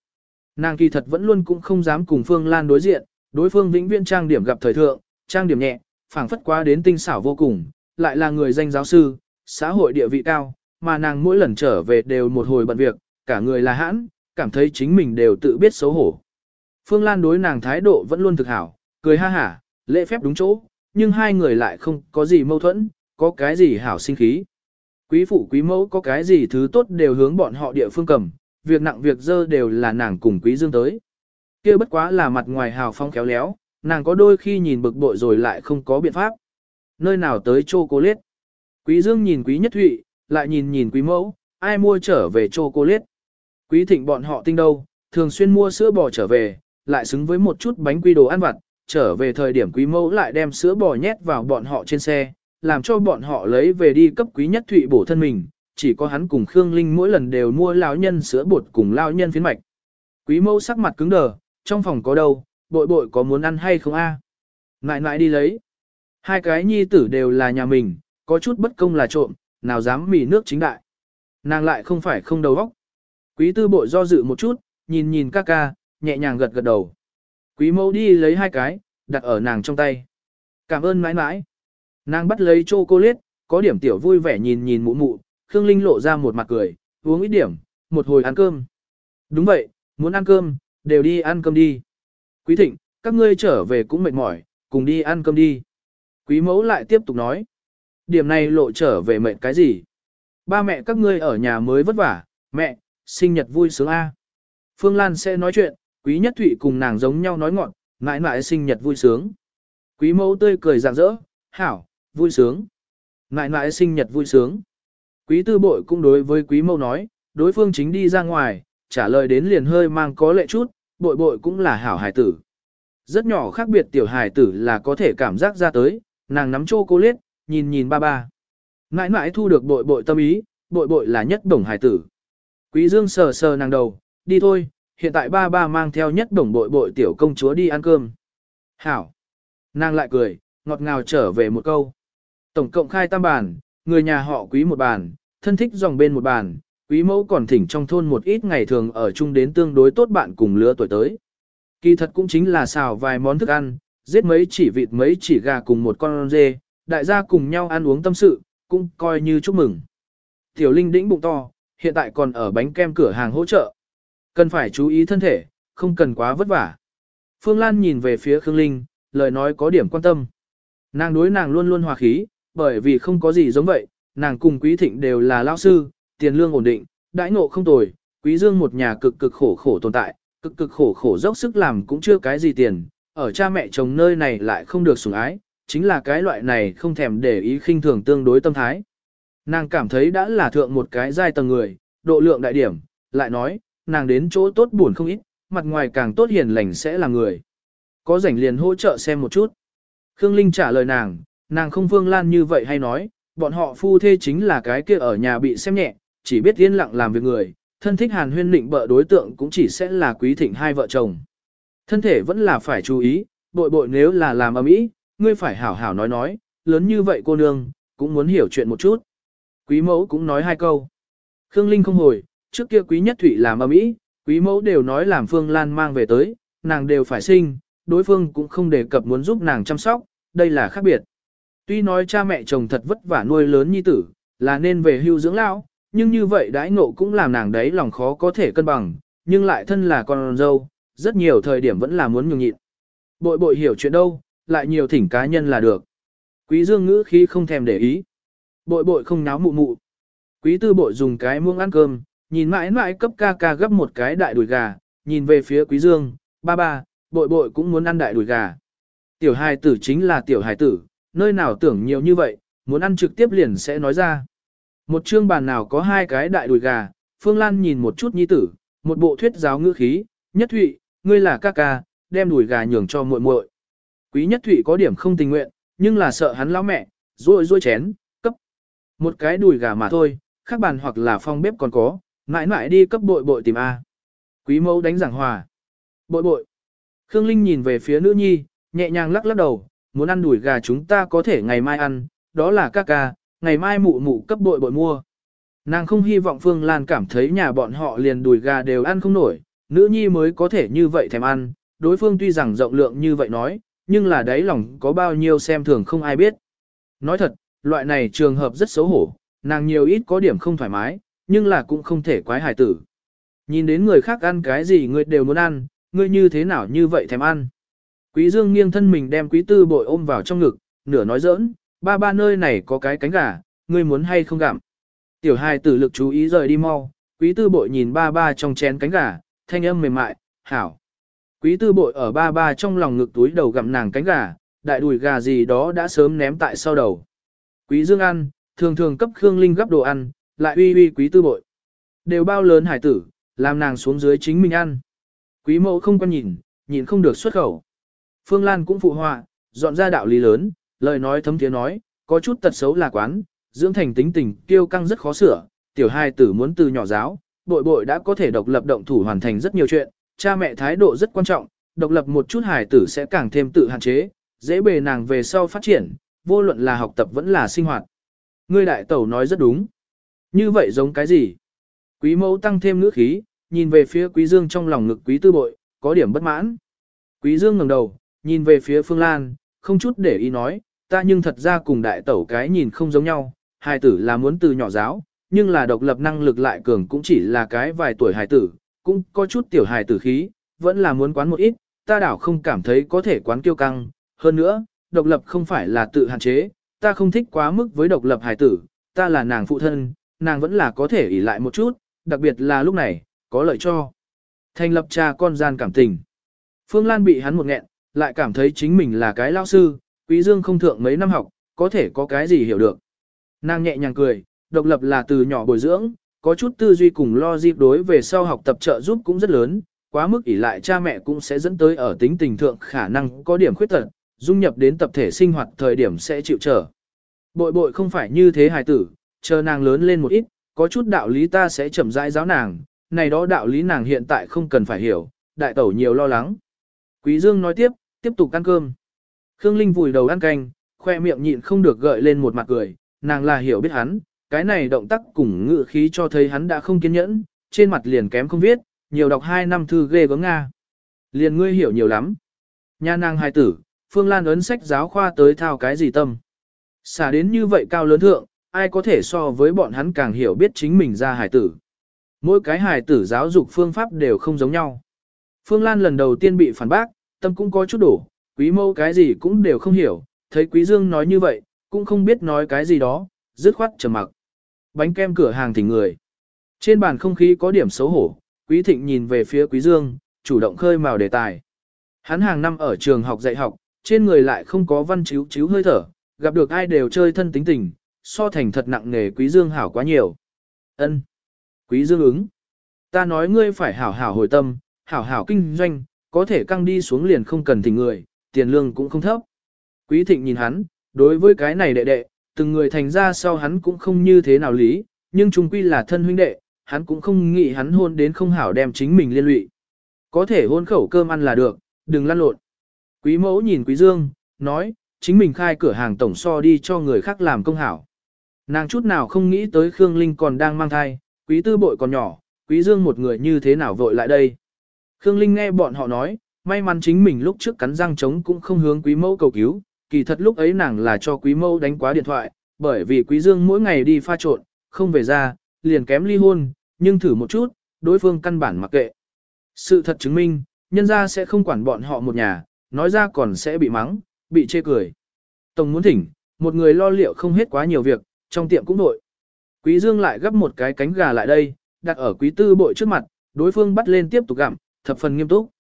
Nàng kỳ thật vẫn luôn cũng không dám cùng Phương Lan đối diện, đối phương vĩnh viễn trang điểm gặp thời thượng, trang điểm nhẹ, phảng phất quá đến tinh xảo vô cùng, lại là người danh giáo sư, xã hội địa vị cao, mà nàng mỗi lần trở về đều một hồi bận việc, cả người là hãn, cảm thấy chính mình đều tự biết xấu hổ. Phương Lan đối nàng thái độ vẫn luôn thực hảo, cười ha hả, lễ phép đúng chỗ, nhưng hai người lại không có gì mâu thuẫn, có cái gì hảo sinh khí. Quý phụ quý mẫu có cái gì thứ tốt đều hướng bọn họ địa phương cầm, việc nặng việc dơ đều là nàng cùng quý dương tới. kia bất quá là mặt ngoài hào phong khéo léo, nàng có đôi khi nhìn bực bội rồi lại không có biện pháp. Nơi nào tới chocolate? Quý dương nhìn quý nhất thụy, lại nhìn nhìn quý mẫu, ai mua trở về chocolate? Quý thịnh bọn họ tinh đâu, thường xuyên mua sữa bò trở về, lại xứng với một chút bánh quy đồ ăn vặt, trở về thời điểm quý mẫu lại đem sữa bò nhét vào bọn họ trên xe, làm cho bọn họ lấy về đi cấp quý nhất thụy bổ thân mình, chỉ có hắn cùng Khương Linh mỗi lần đều mua lão nhân sữa bột cùng lão nhân phiến mạch. Quý mẫu sắc mặt cứng đờ, trong phòng có đâu, bội bội có muốn ăn hay không a? À? Nại nại đi lấy. Hai cái nhi tử đều là nhà mình, có chút bất công là trộm, nào dám mỉ nước chính đại. Nàng lại không phải không đầu óc. Quý tư bội do dự một chút, nhìn nhìn ca ca, nhẹ nhàng gật gật đầu. Quý mẫu đi lấy hai cái, đặt ở nàng trong tay. Cảm ơn mãi mãi. Nàng bắt lấy chocolate, có điểm tiểu vui vẻ nhìn nhìn mụ mụ, Khương Linh lộ ra một mặt cười, uống ít điểm, một hồi ăn cơm. Đúng vậy, muốn ăn cơm, đều đi ăn cơm đi. Quý thịnh, các ngươi trở về cũng mệt mỏi, cùng đi ăn cơm đi. Quý mẫu lại tiếp tục nói. Điểm này lộ trở về mệt cái gì? Ba mẹ các ngươi ở nhà mới vất vả, mẹ, sinh nhật vui sướng A. Phương Lan sẽ nói chuyện, quý nhất thụy cùng nàng giống nhau nói ngọn, mãi mãi sinh nhật vui sướng. Quý mẫu tươi cười rạng rỡ, hảo, vui sướng. Mãi mãi sinh nhật vui sướng. Quý tư bội cũng đối với quý mâu nói, đối phương chính đi ra ngoài, trả lời đến liền hơi mang có lệ chút, bội bội cũng là hảo hài tử. Rất nhỏ khác biệt tiểu hài tử là có thể cảm giác ra tới, nàng nắm chô cô liết, nhìn nhìn ba ba. Mãi mãi thu được bội bội tâm ý, bội bội là nhất đồng hài tử. Quý dương sờ sờ nàng đầu, đi thôi, hiện tại ba ba mang theo nhất đồng bội bội tiểu công chúa đi ăn cơm. Hảo. Nàng lại cười, ngọt ngào trở về một câu. Tổng cộng khai tam bàn, người nhà họ quý một bàn, thân thích dòng bên một bàn, quý mẫu còn thỉnh trong thôn một ít ngày thường ở chung đến tương đối tốt bạn cùng lứa tuổi tới. Kỳ thật cũng chính là xào vài món thức ăn, giết mấy chỉ vịt mấy chỉ gà cùng một con dê, đại gia cùng nhau ăn uống tâm sự, cũng coi như chúc mừng. Tiểu Linh đĩnh bụng to, hiện tại còn ở bánh kem cửa hàng hỗ trợ. Cần phải chú ý thân thể, không cần quá vất vả. Phương Lan nhìn về phía Khương Linh, lời nói có điểm quan tâm. Nàng đối nàng luôn luôn hòa khí, bởi vì không có gì giống vậy, nàng cùng Quý Thịnh đều là lao sư, tiền lương ổn định, đãi ngộ không tồi, Quý Dương một nhà cực cực khổ khổ tồn tại, cực cực khổ khổ dốc sức làm cũng chưa cái gì tiền, ở cha mẹ chồng nơi này lại không được sủng ái, chính là cái loại này không thèm để ý khinh thường tương đối tâm thái. Nàng cảm thấy đã là thượng một cái giai tầng người, độ lượng đại điểm, lại nói, nàng đến chỗ tốt buồn không ít, mặt ngoài càng tốt hiền lành sẽ là người. Có rảnh liền hỗ trợ xem một chút. Khương Linh trả lời nàng, nàng không Phương Lan như vậy hay nói, bọn họ phu thê chính là cái kia ở nhà bị xem nhẹ, chỉ biết yên lặng làm việc người, thân thích hàn huyên định bợ đối tượng cũng chỉ sẽ là quý thịnh hai vợ chồng. Thân thể vẫn là phải chú ý, bội bội nếu là làm ầm ĩ, ngươi phải hảo hảo nói nói, lớn như vậy cô nương, cũng muốn hiểu chuyện một chút. Quý mẫu cũng nói hai câu. Khương Linh không hồi, trước kia quý nhất thủy làm ầm ĩ, quý mẫu đều nói làm Phương Lan mang về tới, nàng đều phải sinh, đối phương cũng không đề cập muốn giúp nàng chăm sóc, đây là khác biệt. Tuy nói cha mẹ chồng thật vất vả nuôi lớn nhi tử, là nên về hưu dưỡng lão, nhưng như vậy đãi ngộ cũng làm nàng đấy lòng khó có thể cân bằng, nhưng lại thân là con dâu, rất nhiều thời điểm vẫn là muốn nhường nhịn. Bội bội hiểu chuyện đâu, lại nhiều thỉnh cá nhân là được. Quý dương ngữ khi không thèm để ý. Bội bội không náo mụ mụ. Quý tư bội dùng cái muông ăn cơm, nhìn mãi mãi cấp ca ca gấp một cái đại đùi gà, nhìn về phía quý dương, ba ba, bội bội cũng muốn ăn đại đùi gà. Tiểu hài tử chính là tiểu hài tử, nơi nào tưởng nhiều như vậy, muốn ăn trực tiếp liền sẽ nói ra. Một chương bàn nào có hai cái đại đùi gà, Phương Lan nhìn một chút nhi tử, một bộ thuyết giáo ngữ khí, nhất thụy, ngươi là ca ca, đem đùi gà nhường cho muội muội. Quý nhất thụy có điểm không tình nguyện, nhưng là sợ hắn lão mẹ, rôi rôi chén, cấp. Một cái đùi gà mà thôi, khác bàn hoặc là phong bếp còn có, mãi mãi đi cấp bội bội tìm A. Quý mẫu đánh giảng hòa. Bội bội. Khương Linh nhìn về phía nữ nhi, nhẹ nhàng lắc lắc đầu, muốn ăn đùi gà chúng ta có thể ngày mai ăn, đó là ca ca, ngày mai mụ mụ cấp bội bội mua. Nàng không hy vọng Phương Lan cảm thấy nhà bọn họ liền đùi gà đều ăn không nổi, nữ nhi mới có thể như vậy thèm ăn, đối phương tuy rằng rộng lượng như vậy nói, nhưng là đáy lòng có bao nhiêu xem thường không ai biết. Nói thật, loại này trường hợp rất xấu hổ, nàng nhiều ít có điểm không thoải mái, nhưng là cũng không thể quái hài tử. Nhìn đến người khác ăn cái gì người đều muốn ăn, ngươi như thế nào như vậy thèm ăn. Quý Dương nghiêng thân mình đem quý tư bội ôm vào trong ngực, nửa nói giỡn, ba ba nơi này có cái cánh gà, ngươi muốn hay không gặm. Tiểu hài tử lực chú ý rời đi mau, quý tư bội nhìn ba ba trong chén cánh gà, thanh âm mềm mại, hảo. Quý tư bội ở ba ba trong lòng ngực túi đầu gặm nàng cánh gà, đại đùi gà gì đó đã sớm ném tại sau đầu. Quý dương ăn, thường thường cấp Khương Linh gấp đồ ăn, lại uy uy quý tư bội. Đều bao lớn hải tử, làm nàng xuống dưới chính mình ăn. Quý mẫu không quan nhìn, nhìn không được xuất khẩu. Phương Lan cũng phụ họa, dọn ra đạo lý lớn, lời nói thấm tiếng nói, có chút tật xấu là quán, dưỡng thành tính tình, kiêu căng rất khó sửa, tiểu hai tử muốn từ nhỏ giáo, bội bội đã có thể độc lập động thủ hoàn thành rất nhiều chuyện, cha mẹ thái độ rất quan trọng, độc lập một chút hài tử sẽ càng thêm tự hạn chế, dễ bề nàng về sau phát triển, vô luận là học tập vẫn là sinh hoạt. Ngươi đại tẩu nói rất đúng. Như vậy giống cái gì? Quý mẫu tăng thêm ngữ khí, nhìn về phía quý dương trong lòng ngực quý tư bội, có điểm bất mãn. Quý dương ngẩng đầu, nhìn về phía Phương Lan, không chút để ý nói, ta nhưng thật ra cùng đại tẩu cái nhìn không giống nhau, hài tử là muốn từ nhỏ giáo, nhưng là độc lập năng lực lại cường cũng chỉ là cái vài tuổi hài tử, cũng có chút tiểu hài tử khí, vẫn là muốn quán một ít, ta đảo không cảm thấy có thể quán kiêu căng, hơn nữa, độc lập không phải là tự hạn chế, ta không thích quá mức với độc lập hài tử, ta là nàng phụ thân, nàng vẫn là có thể ỷ lại một chút, đặc biệt là lúc này, có lợi cho. Thành lập cha con gian cảm tình. Phương Lan bị hắn một nghẹn, lại cảm thấy chính mình là cái lao sư, quý dương không thượng mấy năm học, có thể có cái gì hiểu được. Nàng nhẹ nhàng cười, độc lập là từ nhỏ bồi dưỡng, có chút tư duy cùng lo dịp đối về sau học tập trợ giúp cũng rất lớn, quá mức ỷ lại cha mẹ cũng sẽ dẫn tới ở tính tình thượng khả năng có điểm khuyết tật, dung nhập đến tập thể sinh hoạt thời điểm sẽ chịu trở. Bội bội không phải như thế hài tử, chờ nàng lớn lên một ít, có chút đạo lý ta sẽ chậm rãi giáo nàng, này đó đạo lý nàng hiện tại không cần phải hiểu, đại tẩu nhiều lo lắng. Quý Dương nói tiếp, tiếp tục ăn cơm. Khương Linh vùi đầu ăn canh, khoe miệng nhịn không được gợi lên một mặt cười, nàng là hiểu biết hắn, cái này động tác cùng ngự khí cho thấy hắn đã không kiên nhẫn, trên mặt liền kém không viết, nhiều đọc hai năm thư ghê gớm Nga. Liền ngươi hiểu nhiều lắm. nhà nàng hài tử, Phương Lan ấn sách giáo khoa tới thao cái gì tâm. Xả đến như vậy cao lớn thượng, ai có thể so với bọn hắn càng hiểu biết chính mình ra hài tử. Mỗi cái hài tử giáo dục phương pháp đều không giống nhau. Phương Lan lần đầu tiên bị phản bác, tâm cũng có chút đổ, quý mâu cái gì cũng đều không hiểu, thấy quý dương nói như vậy, cũng không biết nói cái gì đó, dứt khoát trầm mặc. Bánh kem cửa hàng thỉnh người. Trên bàn không khí có điểm xấu hổ, quý thịnh nhìn về phía quý dương, chủ động khơi mào đề tài. Hắn hàng năm ở trường học dạy học, trên người lại không có văn chiếu chiếu hơi thở, gặp được ai đều chơi thân tính tình, so thành thật nặng nề quý dương hảo quá nhiều. Ân. Quý dương ứng. Ta nói ngươi phải hảo hảo hồi tâm, hảo hảo kinh doanh, có thể căng đi xuống liền không cần thỉnh người, tiền lương cũng không thấp. Quý thịnh nhìn hắn, đối với cái này đệ đệ, từng người thành ra sau hắn cũng không như thế nào lý, nhưng chung quy là thân huynh đệ, hắn cũng không nghĩ hắn hôn đến không hảo đem chính mình liên lụy. Có thể hôn khẩu cơm ăn là được, đừng lăn lộn. Quý mẫu nhìn quý dương, nói, chính mình khai cửa hàng tổng so đi cho người khác làm công hảo. Nàng chút nào không nghĩ tới Khương Linh còn đang mang thai, quý tư bội còn nhỏ, quý dương một người như thế nào vội lại đây. Khương Linh nghe bọn họ nói, may mắn chính mình lúc trước cắn răng chống cũng không hướng quý mẫu cầu cứu, kỳ thật lúc ấy nàng là cho quý mẫu đánh quá điện thoại, bởi vì quý dương mỗi ngày đi pha trộn, không về ra, liền kém ly hôn, nhưng thử một chút, đối phương căn bản mặc kệ. Sự thật chứng minh, nhân gia sẽ không quản bọn họ một nhà, nói ra còn sẽ bị mắng, bị chê cười. Tổng muốn thỉnh, một người lo liệu không hết quá nhiều việc, trong tiệm cũng nội. Quý Dương lại gấp một cái cánh gà lại đây, đặt ở quý tư bội trước mặt, đối phương bắt lên tiếp tục gặm, thập phần nghiêm túc.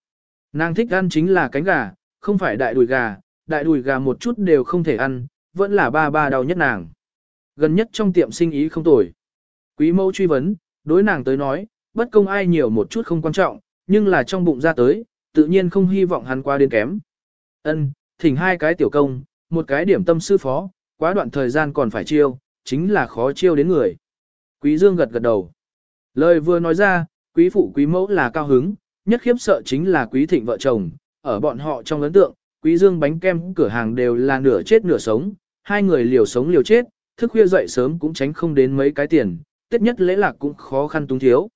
Nàng thích ăn chính là cánh gà, không phải đại đùi gà, đại đùi gà một chút đều không thể ăn, vẫn là ba ba đau nhất nàng. Gần nhất trong tiệm sinh ý không tồi. Quý mẫu truy vấn, đối nàng tới nói, bất công ai nhiều một chút không quan trọng, nhưng là trong bụng ra tới, tự nhiên không hy vọng hắn qua đến kém. Ân, thỉnh hai cái tiểu công, một cái điểm tâm sư phó, quá đoạn thời gian còn phải chiêu, chính là khó chiêu đến người. Quý Dương gật gật đầu. Lời vừa nói ra, quý phụ quý mẫu là cao hứng, nhất khiếp sợ chính là quý thịnh vợ chồng, ở bọn họ trong ấn tượng, quý dương bánh kem cửa hàng đều là nửa chết nửa sống, hai người liều sống liều chết, thức khuya dậy sớm cũng tránh không đến mấy cái tiền, tết nhất lễ lạc cũng khó khăn túng thiếu.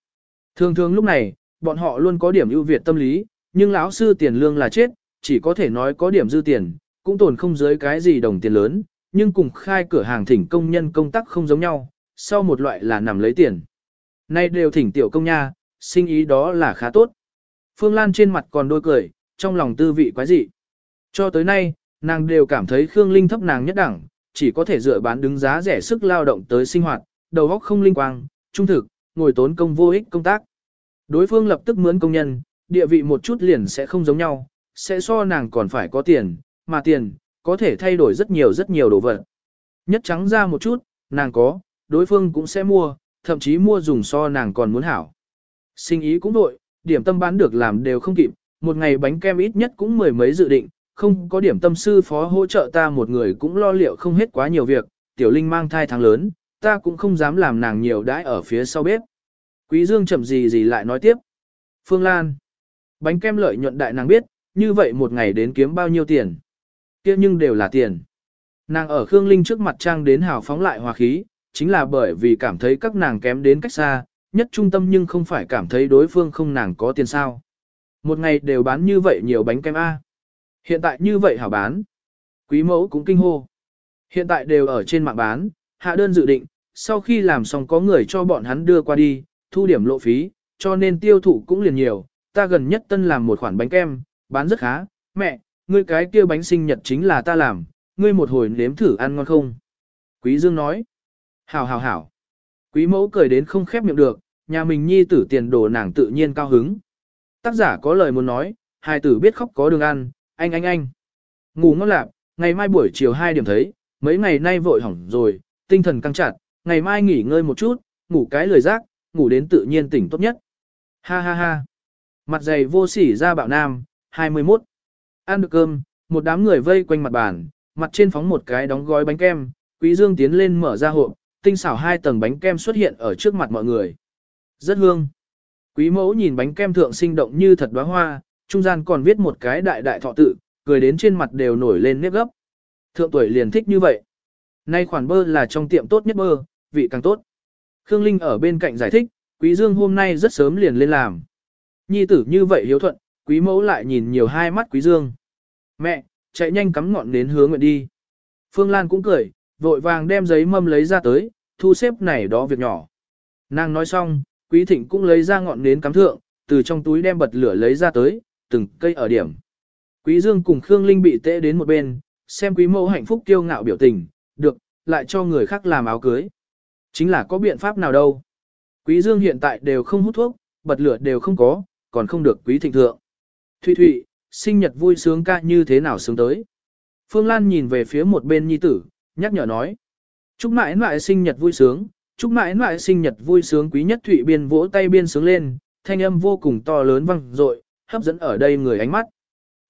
Thường thường lúc này, bọn họ luôn có điểm ưu việt tâm lý, nhưng lão sư tiền lương là chết, chỉ có thể nói có điểm dư tiền, cũng tồn không dưới cái gì đồng tiền lớn, nhưng cùng khai cửa hàng thỉnh công nhân công tác không giống nhau, sau một loại là nằm lấy tiền. Nay đều thỉnh tiểu công nha, sinh ý đó là khá tốt. Phương Lan trên mặt còn đôi cười, trong lòng tư vị quái dị. Cho tới nay, nàng đều cảm thấy Khương Linh thấp nàng nhất đẳng, chỉ có thể dựa bán đứng giá rẻ sức lao động tới sinh hoạt, đầu óc không linh quang, trung thực, ngồi tốn công vô ích công tác. Đối phương lập tức mướn công nhân, địa vị một chút liền sẽ không giống nhau, sẽ so nàng còn phải có tiền, mà tiền, có thể thay đổi rất nhiều rất nhiều đồ vật. Nhất trắng ra một chút, nàng có, đối phương cũng sẽ mua, thậm chí mua dùng so nàng còn muốn hảo. Sinh ý cũng đội, điểm tâm bán được làm đều không kịp, một ngày bánh kem ít nhất cũng mười mấy dự định, không có điểm tâm sư phó hỗ trợ ta một người cũng lo liệu không hết quá nhiều việc, tiểu linh mang thai tháng lớn, ta cũng không dám làm nàng nhiều đãi ở phía sau bếp. Quý Dương chậm gì gì lại nói tiếp. Phương Lan. Bánh kem lợi nhuận đại nàng biết, như vậy một ngày đến kiếm bao nhiêu tiền. kia nhưng đều là tiền. Nàng ở Khương Linh trước mặt trang đến hào phóng lại hòa khí, chính là bởi vì cảm thấy các nàng kém đến cách xa, nhất trung tâm nhưng không phải cảm thấy đối phương không nàng có tiền sao. Một ngày đều bán như vậy nhiều bánh kem A. Hiện tại như vậy hảo bán. Quý mẫu cũng kinh hô. Hiện tại đều ở trên mạng bán, hạ đơn dự định, sau khi làm xong có người cho bọn hắn đưa qua đi, thu điểm lộ phí, cho nên tiêu thụ cũng liền nhiều. Ta gần nhất tân làm một khoản bánh kem, bán rất khá. Mẹ, ngươi cái kia bánh sinh nhật chính là ta làm, ngươi một hồi nếm thử ăn ngon không? Quý Dương nói. Hảo hảo hảo. Quý mẫu cười đến không khép miệng được, nhà mình nhi tử tiền đồ nàng tự nhiên cao hứng. Tác giả có lời muốn nói, hai tử biết khóc có đường ăn, anh anh anh. Ngủ ngon lạc, ngày mai buổi chiều 2 điểm thấy, mấy ngày nay vội hỏng rồi, tinh thần căng chặt, ngày mai nghỉ ngơi một chút, ngủ cái lười giác, ngủ đến tự nhiên tỉnh tốt nhất. Ha ha ha. Mặt dày vô sỉ ra bạo nam, 21. Ăn được cơm, một đám người vây quanh mặt bàn, mặt trên phóng một cái đóng gói bánh kem, Quý Dương tiến lên mở ra hộp, tinh xảo hai tầng bánh kem xuất hiện ở trước mặt mọi người. Rất hương. Quý mẫu nhìn bánh kem thượng sinh động như thật đóa hoa, trung gian còn viết một cái đại đại thọ tự, cười đến trên mặt đều nổi lên nếp gấp. Thượng tuổi liền thích như vậy. Nay khoản bơ là trong tiệm tốt nhất bơ, vị càng tốt. Khương Linh ở bên cạnh giải thích, Quý Dương hôm nay rất sớm liền lên làm. Nhi tử như vậy hiếu thuận, Quý mẫu lại nhìn nhiều hai mắt Quý Dương. Mẹ, chạy nhanh cắm ngọn đến hướng nguyện đi. Phương Lan cũng cười, vội vàng đem giấy mâm lấy ra tới, thu xếp này đó việc nhỏ. Nàng nói xong, Quý Thịnh cũng lấy ra ngọn nến cắm thượng, từ trong túi đem bật lửa lấy ra tới, từng cây ở điểm. Quý Dương cùng Khương Linh bị tệ đến một bên, xem quý mẫu hạnh phúc kiêu ngạo biểu tình, được, lại cho người khác làm áo cưới. Chính là có biện pháp nào đâu. Quý Dương hiện tại đều không hút thuốc, bật lửa đều không có, còn không được quý thịnh thượng. Thụy Thụy, sinh nhật vui sướng ca như thế nào sướng tới. Phương Lan nhìn về phía một bên nhi tử, nhắc nhở nói. Chúc mãi mãi sinh nhật vui sướng, chúc mãi mãi sinh nhật vui sướng quý nhất Thụy biên vỗ tay biên sướng lên, thanh âm vô cùng to lớn vang dội, hấp dẫn ở đây người ánh mắt.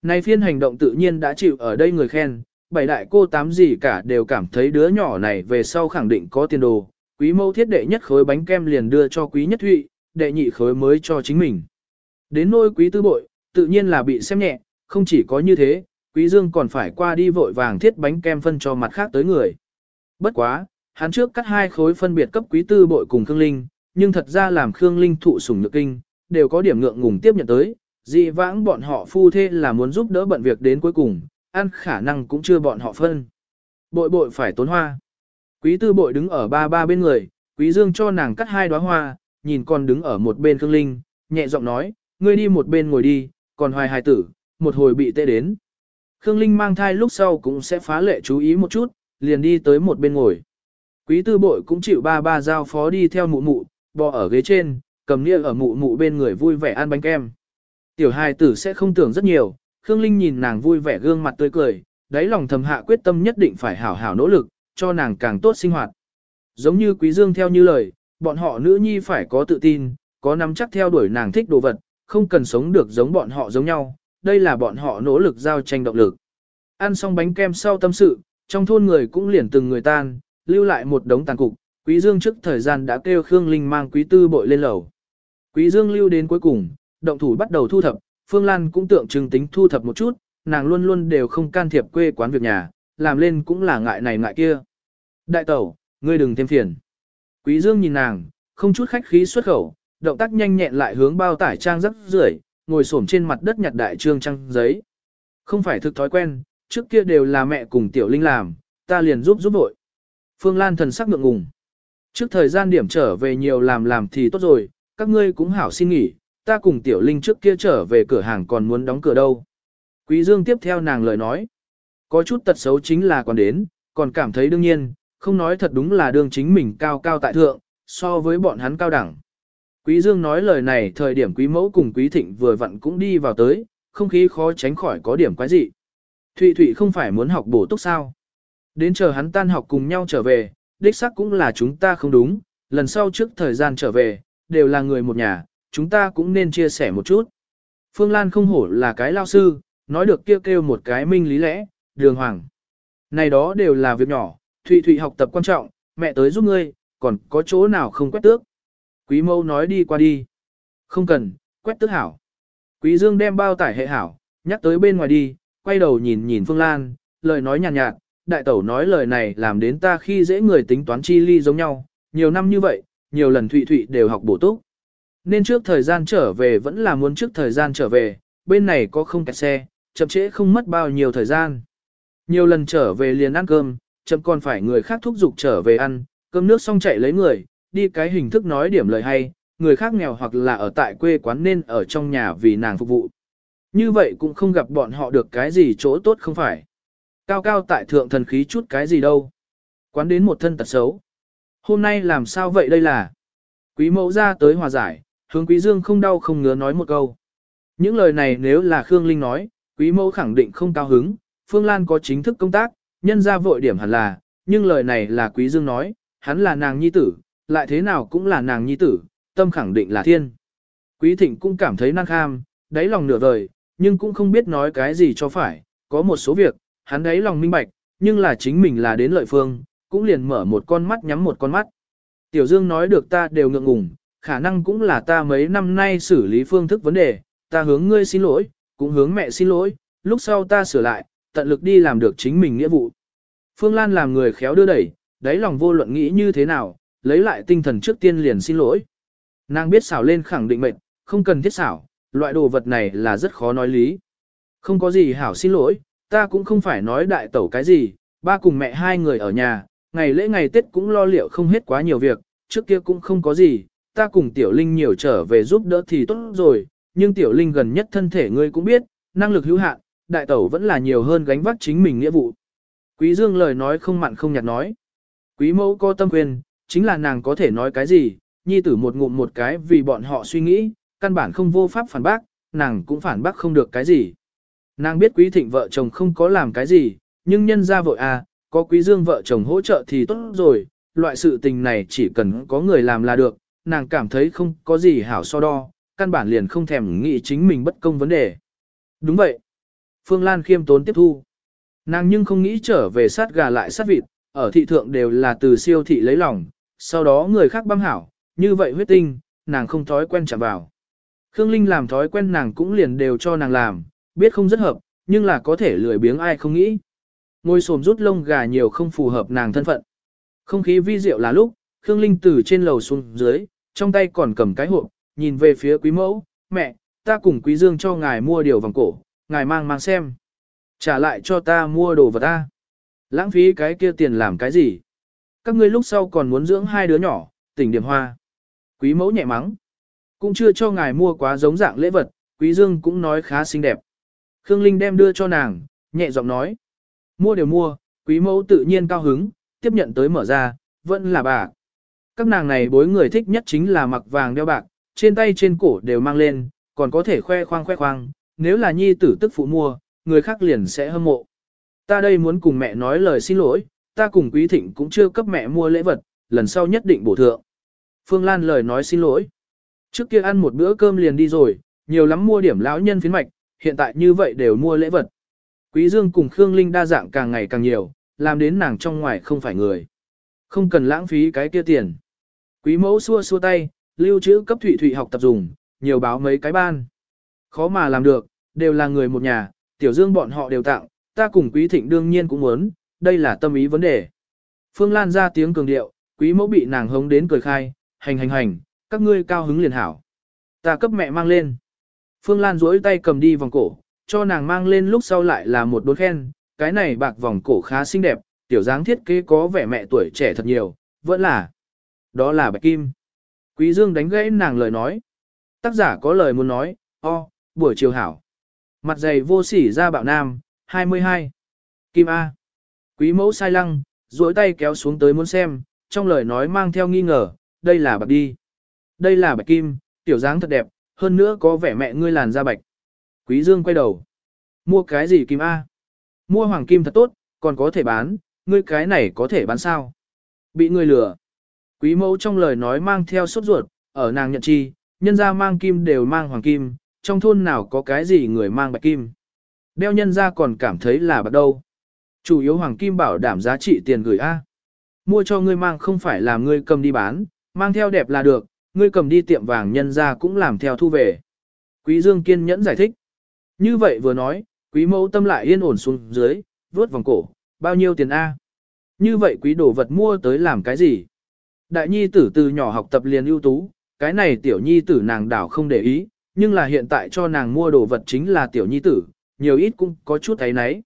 Này phiên hành động tự nhiên đã chịu ở đây người khen, bảy đại cô tám gì cả đều cảm thấy đứa nhỏ này về sau khẳng định có tiền đồ. Quý mẫu thiết đệ nhất khối bánh kem liền đưa cho quý nhất thụy, đệ nhị khối mới cho chính mình. Đến nôi quý tư bội, tự nhiên là bị xem nhẹ, không chỉ có như thế, quý dương còn phải qua đi vội vàng thiết bánh kem phân cho mặt khác tới người. Bất quá, hắn trước cắt hai khối phân biệt cấp quý tư bội cùng Khương Linh, nhưng thật ra làm Khương Linh thụ sủng nhược kinh, đều có điểm ngượng ngùng tiếp nhận tới, dị vãng bọn họ phu thê là muốn giúp đỡ bận việc đến cuối cùng, ăn khả năng cũng chưa bọn họ phân. Bội bội phải tốn hoa. Quý tư bội đứng ở ba ba bên người, quý dương cho nàng cắt hai đóa hoa, nhìn con đứng ở một bên Khương Linh, nhẹ giọng nói, ngươi đi một bên ngồi đi, còn hoài hài tử, một hồi bị tê đến. Khương Linh mang thai lúc sau cũng sẽ phá lệ chú ý một chút, liền đi tới một bên ngồi. Quý tư bội cũng chịu ba ba giao phó đi theo mụ mụ, bò ở ghế trên, cầm nia ở mụ mụ bên người vui vẻ ăn bánh kem. Tiểu hài tử sẽ không tưởng rất nhiều, Khương Linh nhìn nàng vui vẻ gương mặt tươi cười, đáy lòng thầm hạ quyết tâm nhất định phải hảo hảo nỗ lực, cho nàng càng tốt sinh hoạt. Giống như Quý Dương theo như lời, bọn họ nữ nhi phải có tự tin, có nắm chắc theo đuổi nàng thích đồ vật, không cần sống được giống bọn họ giống nhau, đây là bọn họ nỗ lực giao tranh động lực. Ăn xong bánh kem sau tâm sự, trong thôn người cũng liền từng người tan, lưu lại một đống tàn cục, Quý Dương trước thời gian đã kêu Khương Linh mang Quý Tư bội lên lầu. Quý Dương lưu đến cuối cùng, động thủ bắt đầu thu thập, Phương Lan cũng tượng trưng tính thu thập một chút, nàng luôn luôn đều không can thiệp quê quán việc nhà, làm lên cũng là ngại này ngại kia. Đại tẩu, ngươi đừng thêm phiền. Quý Dương nhìn nàng, không chút khách khí xuất khẩu, động tác nhanh nhẹn lại hướng bao tải trang rất rưởi, ngồi xổm trên mặt đất nhặt đại trương trang giấy. Không phải thực thói quen, trước kia đều là mẹ cùng Tiểu Linh làm, ta liền giúp giúp đội. Phương Lan thần sắc ngượng ngùng. Trước thời gian điểm trở về nhiều làm làm thì tốt rồi, các ngươi cũng hảo xin nghỉ, ta cùng Tiểu Linh trước kia trở về cửa hàng còn muốn đóng cửa đâu. Quý Dương tiếp theo nàng lời nói. Có chút tật xấu chính là còn đến, còn cảm thấy đương nhiên, Không nói thật đúng là đương chính mình cao cao tại thượng, so với bọn hắn cao đẳng. Quý Dương nói lời này thời điểm quý mẫu cùng quý thịnh vừa vặn cũng đi vào tới, không khí khó tránh khỏi có điểm quái dị. Thụy Thụy không phải muốn học bổ túc sao. Đến chờ hắn tan học cùng nhau trở về, đích xác cũng là chúng ta không đúng, lần sau trước thời gian trở về, đều là người một nhà, chúng ta cũng nên chia sẻ một chút. Phương Lan không hổ là cái lao sư, nói được kêu kêu một cái minh lý lẽ, đường hoàng. Này đó đều là việc nhỏ, Thụy Thụy học tập quan trọng, mẹ tới giúp ngươi, còn có chỗ nào không quét tước. Quý mâu nói đi qua đi. Không cần, quét tước hảo. Quý Dương đem bao tải hệ hảo, nhắc tới bên ngoài đi, quay đầu nhìn nhìn Phương Lan, lời nói nhàn nhạt, nhạt, đại tẩu nói lời này làm đến ta khi dễ người tính toán chi ly giống nhau, nhiều năm như vậy, nhiều lần Thụy Thụy đều học bổ túc. Nên trước thời gian trở về vẫn là muốn trước thời gian trở về, bên này có không kẹt xe, chậm trễ không mất bao nhiêu thời gian. Nhiều lần trở về liền ăn cơm, chậm còn phải người khác thúc giục trở về ăn, cơm nước xong chạy lấy người, đi cái hình thức nói điểm lời hay, người khác nghèo hoặc là ở tại quê quán nên ở trong nhà vì nàng phục vụ. Như vậy cũng không gặp bọn họ được cái gì chỗ tốt không phải. Cao cao tại thượng thần khí chút cái gì đâu. Quán đến một thân tật xấu. Hôm nay làm sao vậy đây là? Quý mẫu ra tới hòa giải, hướng quý dương không đau không ngứa nói một câu. Những lời này nếu là Khương Linh nói, quý mẫu khẳng định không cao hứng, Phương Lan có chính thức công tác, nhân ra vội điểm hẳn là, nhưng lời này là quý dương nói, hắn là nàng nhi tử, lại thế nào cũng là nàng nhi tử, tâm khẳng định là thiên. Quý thịnh cũng cảm thấy năng kham, đáy lòng nửa vời, nhưng cũng không biết nói cái gì cho phải, có một số việc, hắn đấy lòng minh bạch, nhưng là chính mình là đến lợi phương, cũng liền mở một con mắt nhắm một con mắt. Tiểu Dương nói được ta đều ngượng ngùng, khả năng cũng là ta mấy năm nay xử lý phương thức vấn đề, ta hướng ngươi xin lỗi, cũng hướng mẹ xin lỗi, lúc sau ta sửa lại, tận lực đi làm được chính mình nghĩa vụ. Phương Lan làm người khéo đưa đẩy, đáy lòng vô luận nghĩ như thế nào, lấy lại tinh thần trước tiên liền xin lỗi. Nàng biết xảo lên khẳng định mệnh, không cần thiết xảo, loại đồ vật này là rất khó nói lý. Không có gì hảo xin lỗi, ta cũng không phải nói đại tẩu cái gì, ba cùng mẹ hai người ở nhà, ngày lễ ngày Tết cũng lo liệu không hết quá nhiều việc, trước kia cũng không có gì, ta cùng Tiểu Linh nhiều trở về giúp đỡ thì tốt rồi, nhưng Tiểu Linh gần nhất thân thể ngươi cũng biết, năng lực hữu hạn, đại tẩu vẫn là nhiều hơn gánh vác chính mình nghĩa vụ. Quý Dương lời nói không mặn không nhạt nói. Quý mẫu có tâm quyền, chính là nàng có thể nói cái gì, nhi tử một ngụm một cái vì bọn họ suy nghĩ, căn bản không vô pháp phản bác, nàng cũng phản bác không được cái gì. Nàng biết quý thịnh vợ chồng không có làm cái gì, nhưng nhân ra vội à, có quý dương vợ chồng hỗ trợ thì tốt rồi, loại sự tình này chỉ cần có người làm là được, nàng cảm thấy không có gì hảo so đo, căn bản liền không thèm nghĩ chính mình bất công vấn đề. Đúng vậy. Phương Lan khiêm tốn tiếp thu. Nàng nhưng không nghĩ trở về sát gà lại sát vịt, ở thị thượng đều là từ siêu thị lấy lòng, sau đó người khác băm hảo, như vậy huyết tinh, nàng không thói quen chạm vào. Khương Linh làm thói quen nàng cũng liền đều cho nàng làm, biết không rất hợp, nhưng là có thể lười biếng ai không nghĩ. Ngôi xồm rút lông gà nhiều không phù hợp nàng thân phận. Không khí vi diệu là lúc, Khương Linh từ trên lầu xuống dưới, trong tay còn cầm cái hộp, nhìn về phía quý mẫu, mẹ, ta cùng quý dương cho ngài mua điều vòng cổ, ngài mang mang xem. Trả lại cho ta mua đồ vật ta. Lãng phí cái kia tiền làm cái gì? Các ngươi lúc sau còn muốn dưỡng hai đứa nhỏ, tỉnh điểm hoa. Quý mẫu nhẹ mắng. Cũng chưa cho ngài mua quá giống dạng lễ vật, quý dương cũng nói khá xinh đẹp. Khương Linh đem đưa cho nàng, nhẹ giọng nói. Mua đều mua, quý mẫu tự nhiên cao hứng, tiếp nhận tới mở ra, vẫn là bạc. Các nàng này bối người thích nhất chính là mặc vàng đeo bạc, trên tay trên cổ đều mang lên, còn có thể khoe khoang khoe khoang, nếu là nhi tử tức phụ mua, người khác liền sẽ hâm mộ. Ta đây muốn cùng mẹ nói lời xin lỗi, ta cùng quý thịnh cũng chưa cấp mẹ mua lễ vật, lần sau nhất định bổ thượng. Phương Lan lời nói xin lỗi. Trước kia ăn một bữa cơm liền đi rồi, nhiều lắm mua điểm lão nhân phiến mạch, hiện tại như vậy đều mua lễ vật. Quý Dương cùng Khương Linh đa dạng càng ngày càng nhiều, làm đến nàng trong ngoài không phải người. Không cần lãng phí cái kia tiền. Quý mẫu xua xua tay, lưu trữ cấp thủy thủy học tập dùng, nhiều báo mấy cái ban. Khó mà làm được, đều là người một nhà, tiểu dương bọn họ đều tặng, ta cùng quý thịnh đương nhiên cũng muốn, đây là tâm ý vấn đề. Phương Lan ra tiếng cường điệu, quý mẫu bị nàng hống đến cười khai, hành hành hành, các ngươi cao hứng liền hảo. Ta cấp mẹ mang lên. Phương Lan duỗi tay cầm đi vòng cổ, cho nàng mang lên lúc sau lại là một đốn khen, cái này bạc vòng cổ khá xinh đẹp, tiểu dáng thiết kế có vẻ mẹ tuổi trẻ thật nhiều, vẫn là. Đó là bạch kim. Quý Dương đánh gãy nàng lời nói. Tác giả có lời muốn nói, o, buổi chiều hảo. Mặt dày vô sỉ ra bạo nam, 22. Kim A. Quý mẫu sai lăng, duỗi tay kéo xuống tới muốn xem, trong lời nói mang theo nghi ngờ, đây là bạc đi. Đây là bạch kim, tiểu dáng thật đẹp, hơn nữa có vẻ mẹ ngươi làn da bạch. Quý Dương quay đầu. Mua cái gì kim A? Mua hoàng kim thật tốt, còn có thể bán, ngươi cái này có thể bán sao? Bị ngươi lừa. Quý mẫu trong lời nói mang theo sốt ruột, ở nàng nhận chi, nhân gia mang kim đều mang hoàng kim, trong thôn nào có cái gì người mang bạch kim. Đeo nhân gia còn cảm thấy là bạc đâu. Chủ yếu hoàng kim bảo đảm giá trị tiền gửi A. Mua cho ngươi mang không phải là ngươi cầm đi bán, mang theo đẹp là được, ngươi cầm đi tiệm vàng nhân ra cũng làm theo thu về. Quý Dương kiên nhẫn giải thích. Như vậy vừa nói, quý mẫu tâm lại yên ổn xuống dưới, vuốt vòng cổ, bao nhiêu tiền A. Như vậy quý đồ vật mua tới làm cái gì? Đại nhi tử từ nhỏ học tập liền ưu tú, cái này tiểu nhi tử nàng đảo không để ý, nhưng là hiện tại cho nàng mua đồ vật chính là tiểu nhi tử, nhiều ít cũng có chút thấy nấy.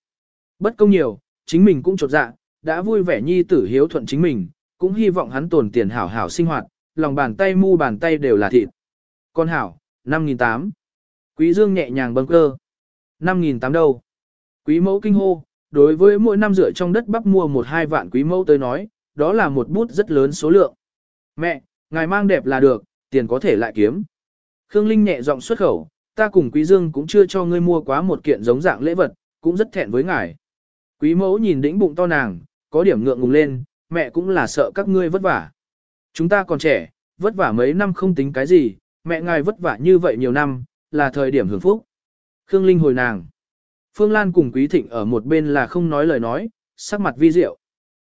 Bất công nhiều, chính mình cũng trột dạ, đã vui vẻ nhi tử hiếu thuận chính mình, cũng hy vọng hắn tồn tiền hảo hảo sinh hoạt, lòng bàn tay mu bàn tay đều là thịt. Con hảo, 5.800. Quý Dương nhẹ nhàng bâng cơ. 5.800 đâu? Quý mẫu kinh hô, đối với mỗi năm rửa trong đất bắp mua một hai vạn quý mẫu tới nói, đó là một bút rất lớn số lượng. Mẹ, ngài mang đẹp là được, tiền có thể lại kiếm. Khương Linh nhẹ giọng xuất khẩu, ta cùng Quý Dương cũng chưa cho ngươi mua quá một kiện giống dạng lễ vật, cũng rất thẹn với ngài. Quý mẫu nhìn đĩnh bụng to nàng, có điểm ngượng ngùng lên, mẹ cũng là sợ các ngươi vất vả. Chúng ta còn trẻ, vất vả mấy năm không tính cái gì, mẹ ngài vất vả như vậy nhiều năm, là thời điểm hưởng phúc. Khương Linh hồi nàng. Phương Lan cùng Quý Thịnh ở một bên là không nói lời nói, sắc mặt vi diệu.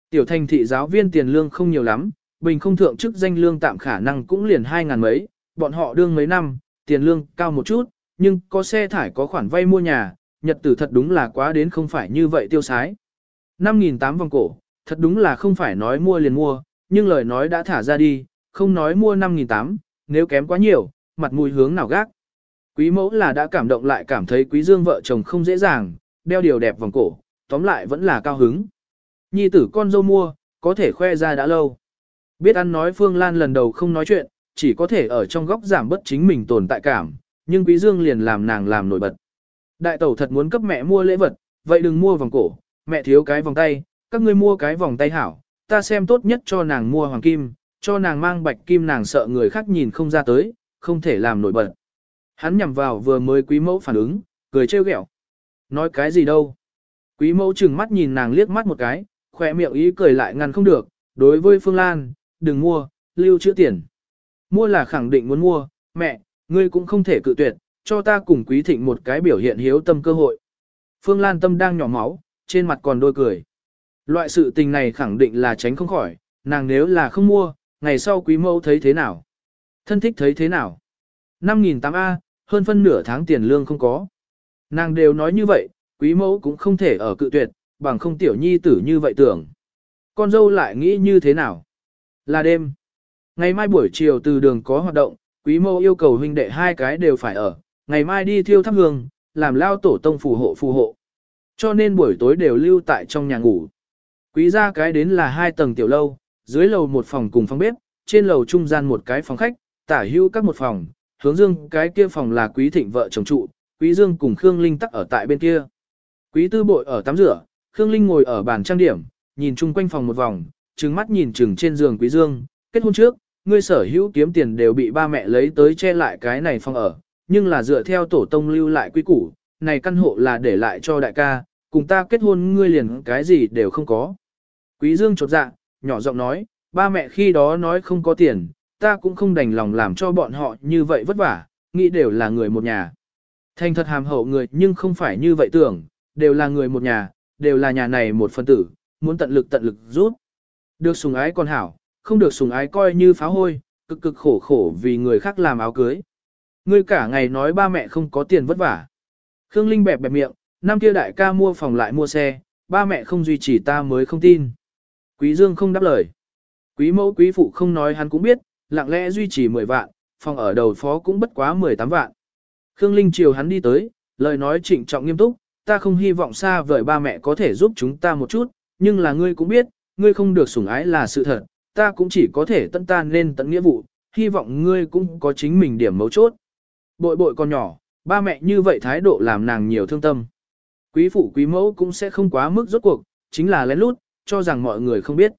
Tiểu thành thị giáo viên tiền lương không nhiều lắm, bình không thượng chức danh lương tạm khả năng cũng liền hai ngàn mấy, bọn họ đương mấy năm, tiền lương cao một chút, nhưng có xe thải có khoản vay mua nhà, nhật tử thật đúng là quá đến không phải như vậy tiêu sái. 5.800 vòng cổ, thật đúng là không phải nói mua liền mua, nhưng lời nói đã thả ra đi, không nói mua 5.800, nếu kém quá nhiều, mặt mũi hướng nào gác. Quý mẫu là đã cảm động lại cảm thấy quý dương vợ chồng không dễ dàng, đeo điều đẹp vòng cổ, tóm lại vẫn là cao hứng. Nhi tử con dâu mua, có thể khoe ra đã lâu. Biết ăn nói Phương Lan lần đầu không nói chuyện, chỉ có thể ở trong góc giảm bất chính mình tồn tại cảm, nhưng quý dương liền làm nàng làm nổi bật. Đại tẩu thật muốn cấp mẹ mua lễ vật, vậy đừng mua vòng cổ, mẹ thiếu cái vòng tay, các ngươi mua cái vòng tay hảo, ta xem tốt nhất cho nàng mua hoàng kim, cho nàng mang bạch kim nàng sợ người khác nhìn không ra tới, không thể làm nổi bật. Hắn nhằm vào vừa mới quý mẫu phản ứng, cười trêu ghẹo. Nói cái gì đâu? Quý mẫu chừng mắt nhìn nàng liếc mắt một cái, khỏe miệng ý cười lại ngăn không được, đối với Phương Lan, đừng mua, lưu trữ tiền. Mua là khẳng định muốn mua, mẹ, ngươi cũng không thể cự tuyệt, cho ta cùng quý thịnh một cái biểu hiện hiếu tâm cơ hội. Phương Lan tâm đang nhỏ máu, trên mặt còn đôi cười. Loại sự tình này khẳng định là tránh không khỏi, nàng nếu là không mua, ngày sau quý mẫu thấy thế nào? Thân thích thấy thế nào? 5.800A, hơn phân nửa tháng tiền lương không có. Nàng đều nói như vậy, quý mẫu cũng không thể ở cự tuyệt, bằng không tiểu nhi tử như vậy tưởng. Con dâu lại nghĩ như thế nào? Là đêm. Ngày mai buổi chiều từ đường có hoạt động, quý mẫu yêu cầu huynh đệ hai cái đều phải ở, ngày mai đi thiêu thắp hương, làm lao tổ tông phù hộ phù hộ. Cho nên buổi tối đều lưu tại trong nhà ngủ. Quý gia cái đến là hai tầng tiểu lâu, dưới lầu một phòng cùng phòng bếp, trên lầu trung gian một cái phòng khách, tả hữu các một phòng, hướng dương cái kia phòng là quý thịnh vợ chồng trụ, quý dương cùng Khương Linh tắc ở tại bên kia. Quý tư bội ở tắm rửa, Khương Linh ngồi ở bàn trang điểm, nhìn chung quanh phòng một vòng, trừng mắt nhìn chừng trên giường quý dương, kết hôn trước, ngươi sở hữu kiếm tiền đều bị ba mẹ lấy tới che lại cái này phòng ở, nhưng là dựa theo tổ tông lưu lại quy củ, này căn hộ là để lại cho đại ca, cùng ta kết hôn ngươi liền cái gì đều không có. Quý Dương chột dạ, nhỏ giọng nói, ba mẹ khi đó nói không có tiền, ta cũng không đành lòng làm cho bọn họ như vậy vất vả, nghĩ đều là người một nhà. Thành thật hàm hậu người nhưng không phải như vậy tưởng, đều là người một nhà, đều là nhà này một phân tử, muốn tận lực tận lực giúp. Được sùng ái con hảo, không được sùng ái coi như pháo hôi, cực cực khổ khổ vì người khác làm áo cưới. Ngươi cả ngày nói ba mẹ không có tiền vất vả. Khương Linh bẹp bẹp miệng, năm kia đại ca mua phòng lại mua xe, ba mẹ không duy trì ta mới không tin. Quý Dương không đáp lời. Quý mẫu quý phụ không nói hắn cũng biết, lặng lẽ duy trì 10 vạn, phòng ở đầu phó cũng bất quá 18 vạn. Khương Linh chiều hắn đi tới, lời nói trịnh trọng nghiêm túc, ta không hy vọng xa vời ba mẹ có thể giúp chúng ta một chút, nhưng là ngươi cũng biết, ngươi không được sủng ái là sự thật, ta cũng chỉ có thể tận tan lên tận nghĩa vụ, hy vọng ngươi cũng có chính mình điểm mấu chốt. Bội bội con nhỏ, ba mẹ như vậy thái độ làm nàng nhiều thương tâm. Quý phụ quý mẫu cũng sẽ không quá mức rốt cuộc, chính là lén lút, cho rằng mọi người không biết.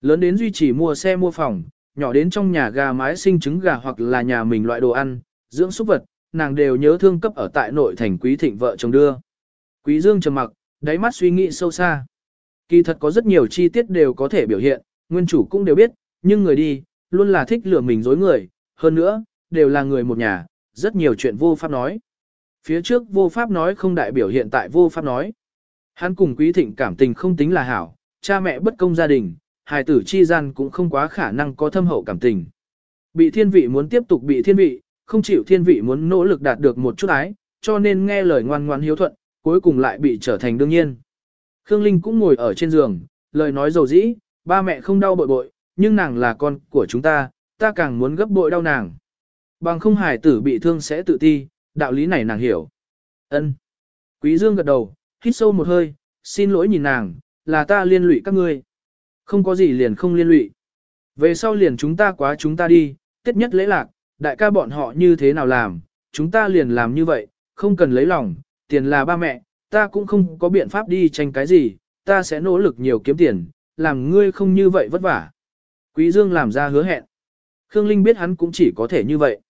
Lớn đến duy trì mua xe mua phòng, nhỏ đến trong nhà gà mái sinh trứng gà hoặc là nhà mình loại đồ ăn, dưỡng súc vật, nàng đều nhớ thương cấp ở tại nội thành quý thịnh vợ chồng đưa. Quý Dương trầm mặc, đáy mắt suy nghĩ sâu xa. Kỳ thật có rất nhiều chi tiết đều có thể biểu hiện, nguyên chủ cũng đều biết, nhưng người đi, luôn là thích lừa mình dối người, hơn nữa, đều là người một nhà, rất nhiều chuyện vô pháp nói. Phía trước vô pháp nói không đại biểu hiện tại vô pháp nói. Hắn cùng quý thịnh cảm tình không tính là hảo, cha mẹ bất công gia đình, hài tử chi gian cũng không quá khả năng có thâm hậu cảm tình. Bị thiên vị muốn tiếp tục bị thiên vị, không chịu thiên vị muốn nỗ lực đạt được một chút ái, cho nên nghe lời ngoan ngoan hiếu thuận, cuối cùng lại bị trở thành đương nhiên. Khương Linh cũng ngồi ở trên giường, lời nói dầu dĩ, ba mẹ không đau bội bội, nhưng nàng là con của chúng ta, ta càng muốn gấp bội đau nàng. Bằng không hài tử bị thương sẽ tự ti, đạo lý này nàng hiểu. Ân. Quý Dương gật đầu, hít sâu một hơi, xin lỗi nhìn nàng, là ta liên lụy các ngươi. Không có gì liền không liên lụy. Về sau liền chúng ta quá chúng ta đi, tiết nhất lễ lạc, đại ca bọn họ như thế nào làm, chúng ta liền làm như vậy, không cần lấy lòng, tiền là ba mẹ, ta cũng không có biện pháp đi tranh cái gì, ta sẽ nỗ lực nhiều kiếm tiền, làm ngươi không như vậy vất vả. Quý Dương làm ra hứa hẹn. Khương Linh biết hắn cũng chỉ có thể như vậy.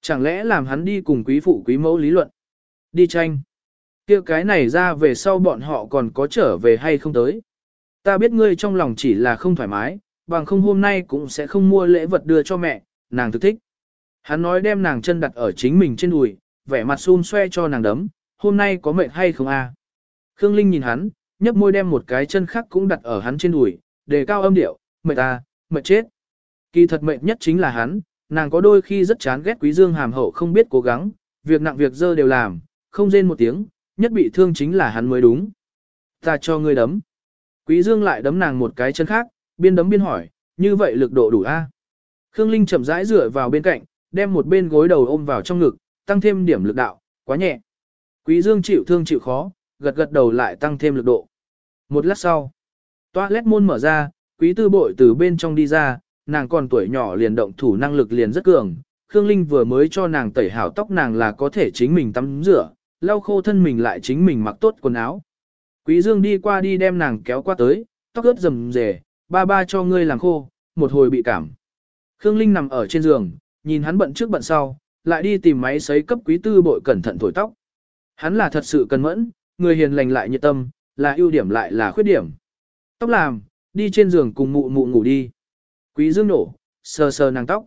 Chẳng lẽ làm hắn đi cùng quý phụ quý mẫu lý luận? Đi tranh kia cái này ra về sau bọn họ còn có trở về hay không tới? Ta biết ngươi trong lòng chỉ là không thoải mái, bằng không hôm nay cũng sẽ không mua lễ vật đưa cho mẹ, nàng thực thích. Hắn nói đem nàng chân đặt ở chính mình trên đùi, vẻ mặt xun xoe cho nàng đấm, hôm nay có mệt hay không a? Khương Linh nhìn hắn, nhấp môi đem một cái chân khác cũng đặt ở hắn trên đùi, đề cao âm điệu, mệt ta, mệt chết. Kỳ thật mệt nhất chính là hắn, nàng có đôi khi rất chán ghét quý dương hàm hậu không biết cố gắng, việc nặng việc dơ đều làm, không rên một tiếng, nhất bị thương chính là hắn mới đúng. Ta cho ngươi đấm. Quý dương lại đấm nàng một cái chân khác, biên đấm biên hỏi, như vậy lực độ đủ a? Khương Linh chậm rãi dựa vào bên cạnh, đem một bên gối đầu ôm vào trong ngực, tăng thêm điểm lực đạo, quá nhẹ. Quý Dương chịu thương chịu khó, gật gật đầu lại tăng thêm lực độ. Một lát sau, toilet môn mở ra, quý tư bội từ bên trong đi ra, nàng còn tuổi nhỏ liền động thủ năng lực liền rất cường. Khương Linh vừa mới cho nàng tẩy hảo tóc nàng là có thể chính mình tắm rửa, lau khô thân mình lại chính mình mặc tốt quần áo. Quý Dương đi qua đi đem nàng kéo qua tới, tóc ướt rầm rề, ba ba cho ngươi làm khô, một hồi bị cảm. Khương Linh nằm ở trên giường, nhìn hắn bận trước bận sau, lại đi tìm máy sấy cấp quý tư bội cẩn thận thổi tóc. Hắn là thật sự cần mẫn, người hiền lành lại nhiệt tâm, là ưu điểm lại là khuyết điểm. Tóc làm, đi trên giường cùng mụ mụ ngủ đi. Quý dương nổ, sờ sờ nàng tóc.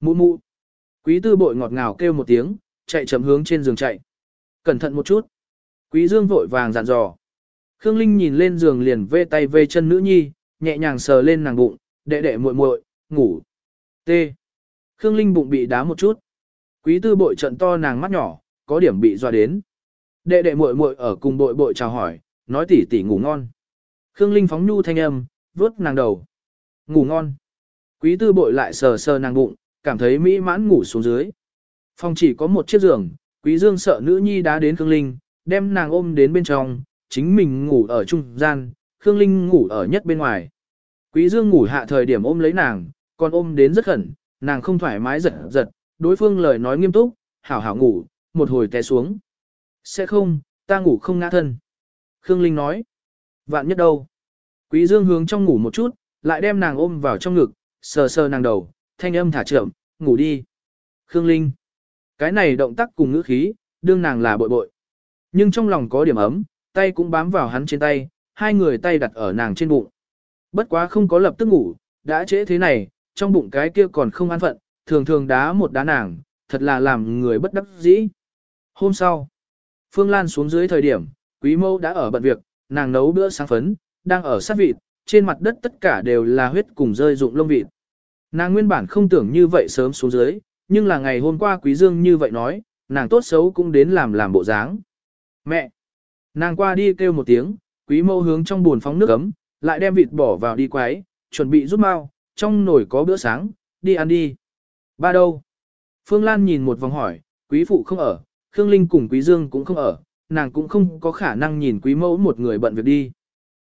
Mụ mụ. Quý tư bội ngọt ngào kêu một tiếng, chạy chậm hướng trên giường chạy. Cẩn thận một chút. Quý dương vội vàng dặn dò. Khương Linh nhìn lên giường liền vê tay vê chân nữ nhi, nhẹ nhàng sờ lên nàng bụng, đệ đệ muội muội, ngủ. T. Khương Linh bụng bị đá một chút. Quý tư bội trận to nàng mắt nhỏ, có điểm bị dọa đến. Đệ đệ muội muội ở cùng bội bội chào hỏi, nói tỉ tỉ ngủ ngon. Khương Linh phóng nhu thanh âm, vuốt nàng đầu. Ngủ ngon. Quý tư bội lại sờ sờ nàng bụng, cảm thấy mỹ mãn ngủ xuống dưới. Phòng chỉ có một chiếc giường, quý dương sợ nữ nhi đã đến Khương Linh, đem nàng ôm đến bên trong, chính mình ngủ ở trung gian, Khương Linh ngủ ở nhất bên ngoài. Quý dương ngủ hạ thời điểm ôm lấy nàng, còn ôm đến rất khẩn, nàng không thoải mái giật giật, đối phương lời nói nghiêm túc, hảo hảo ngủ, một hồi té xuống. Sẽ không, ta ngủ không ngã thân. Khương Linh nói. Vạn nhất đâu. Quý Dương hướng trong ngủ một chút, lại đem nàng ôm vào trong ngực, sờ sờ nàng đầu, thanh âm thả chậm, ngủ đi. Khương Linh. Cái này động tác cùng ngữ khí, đương nàng là bội bội. Nhưng trong lòng có điểm ấm, tay cũng bám vào hắn trên tay, hai người tay đặt ở nàng trên bụng. Bất quá không có lập tức ngủ, đã trễ thế này, trong bụng cái kia còn không an phận, thường thường đá một đá nàng, thật là làm người bất đắc dĩ. Hôm sau, Phương Lan xuống dưới thời điểm, Quý Mâu đã ở bận việc, nàng nấu bữa sáng phấn, đang ở sát vịt, trên mặt đất tất cả đều là huyết cùng rơi dụng lông vịt. Nàng nguyên bản không tưởng như vậy sớm xuống dưới, nhưng là ngày hôm qua Quý Dương như vậy nói, nàng tốt xấu cũng đến làm làm bộ dáng. Mẹ! Nàng qua đi kêu một tiếng, Quý Mâu hướng trong buồn phóng nước ấm, lại đem vịt bỏ vào đi quái, chuẩn bị rút mau, trong nồi có bữa sáng, đi ăn đi. Ba đâu? Phương Lan nhìn một vòng hỏi, quý phụ không ở, Khương Linh cùng quý Dương cũng không ở, nàng cũng không có khả năng nhìn quý mẫu một người bận việc đi.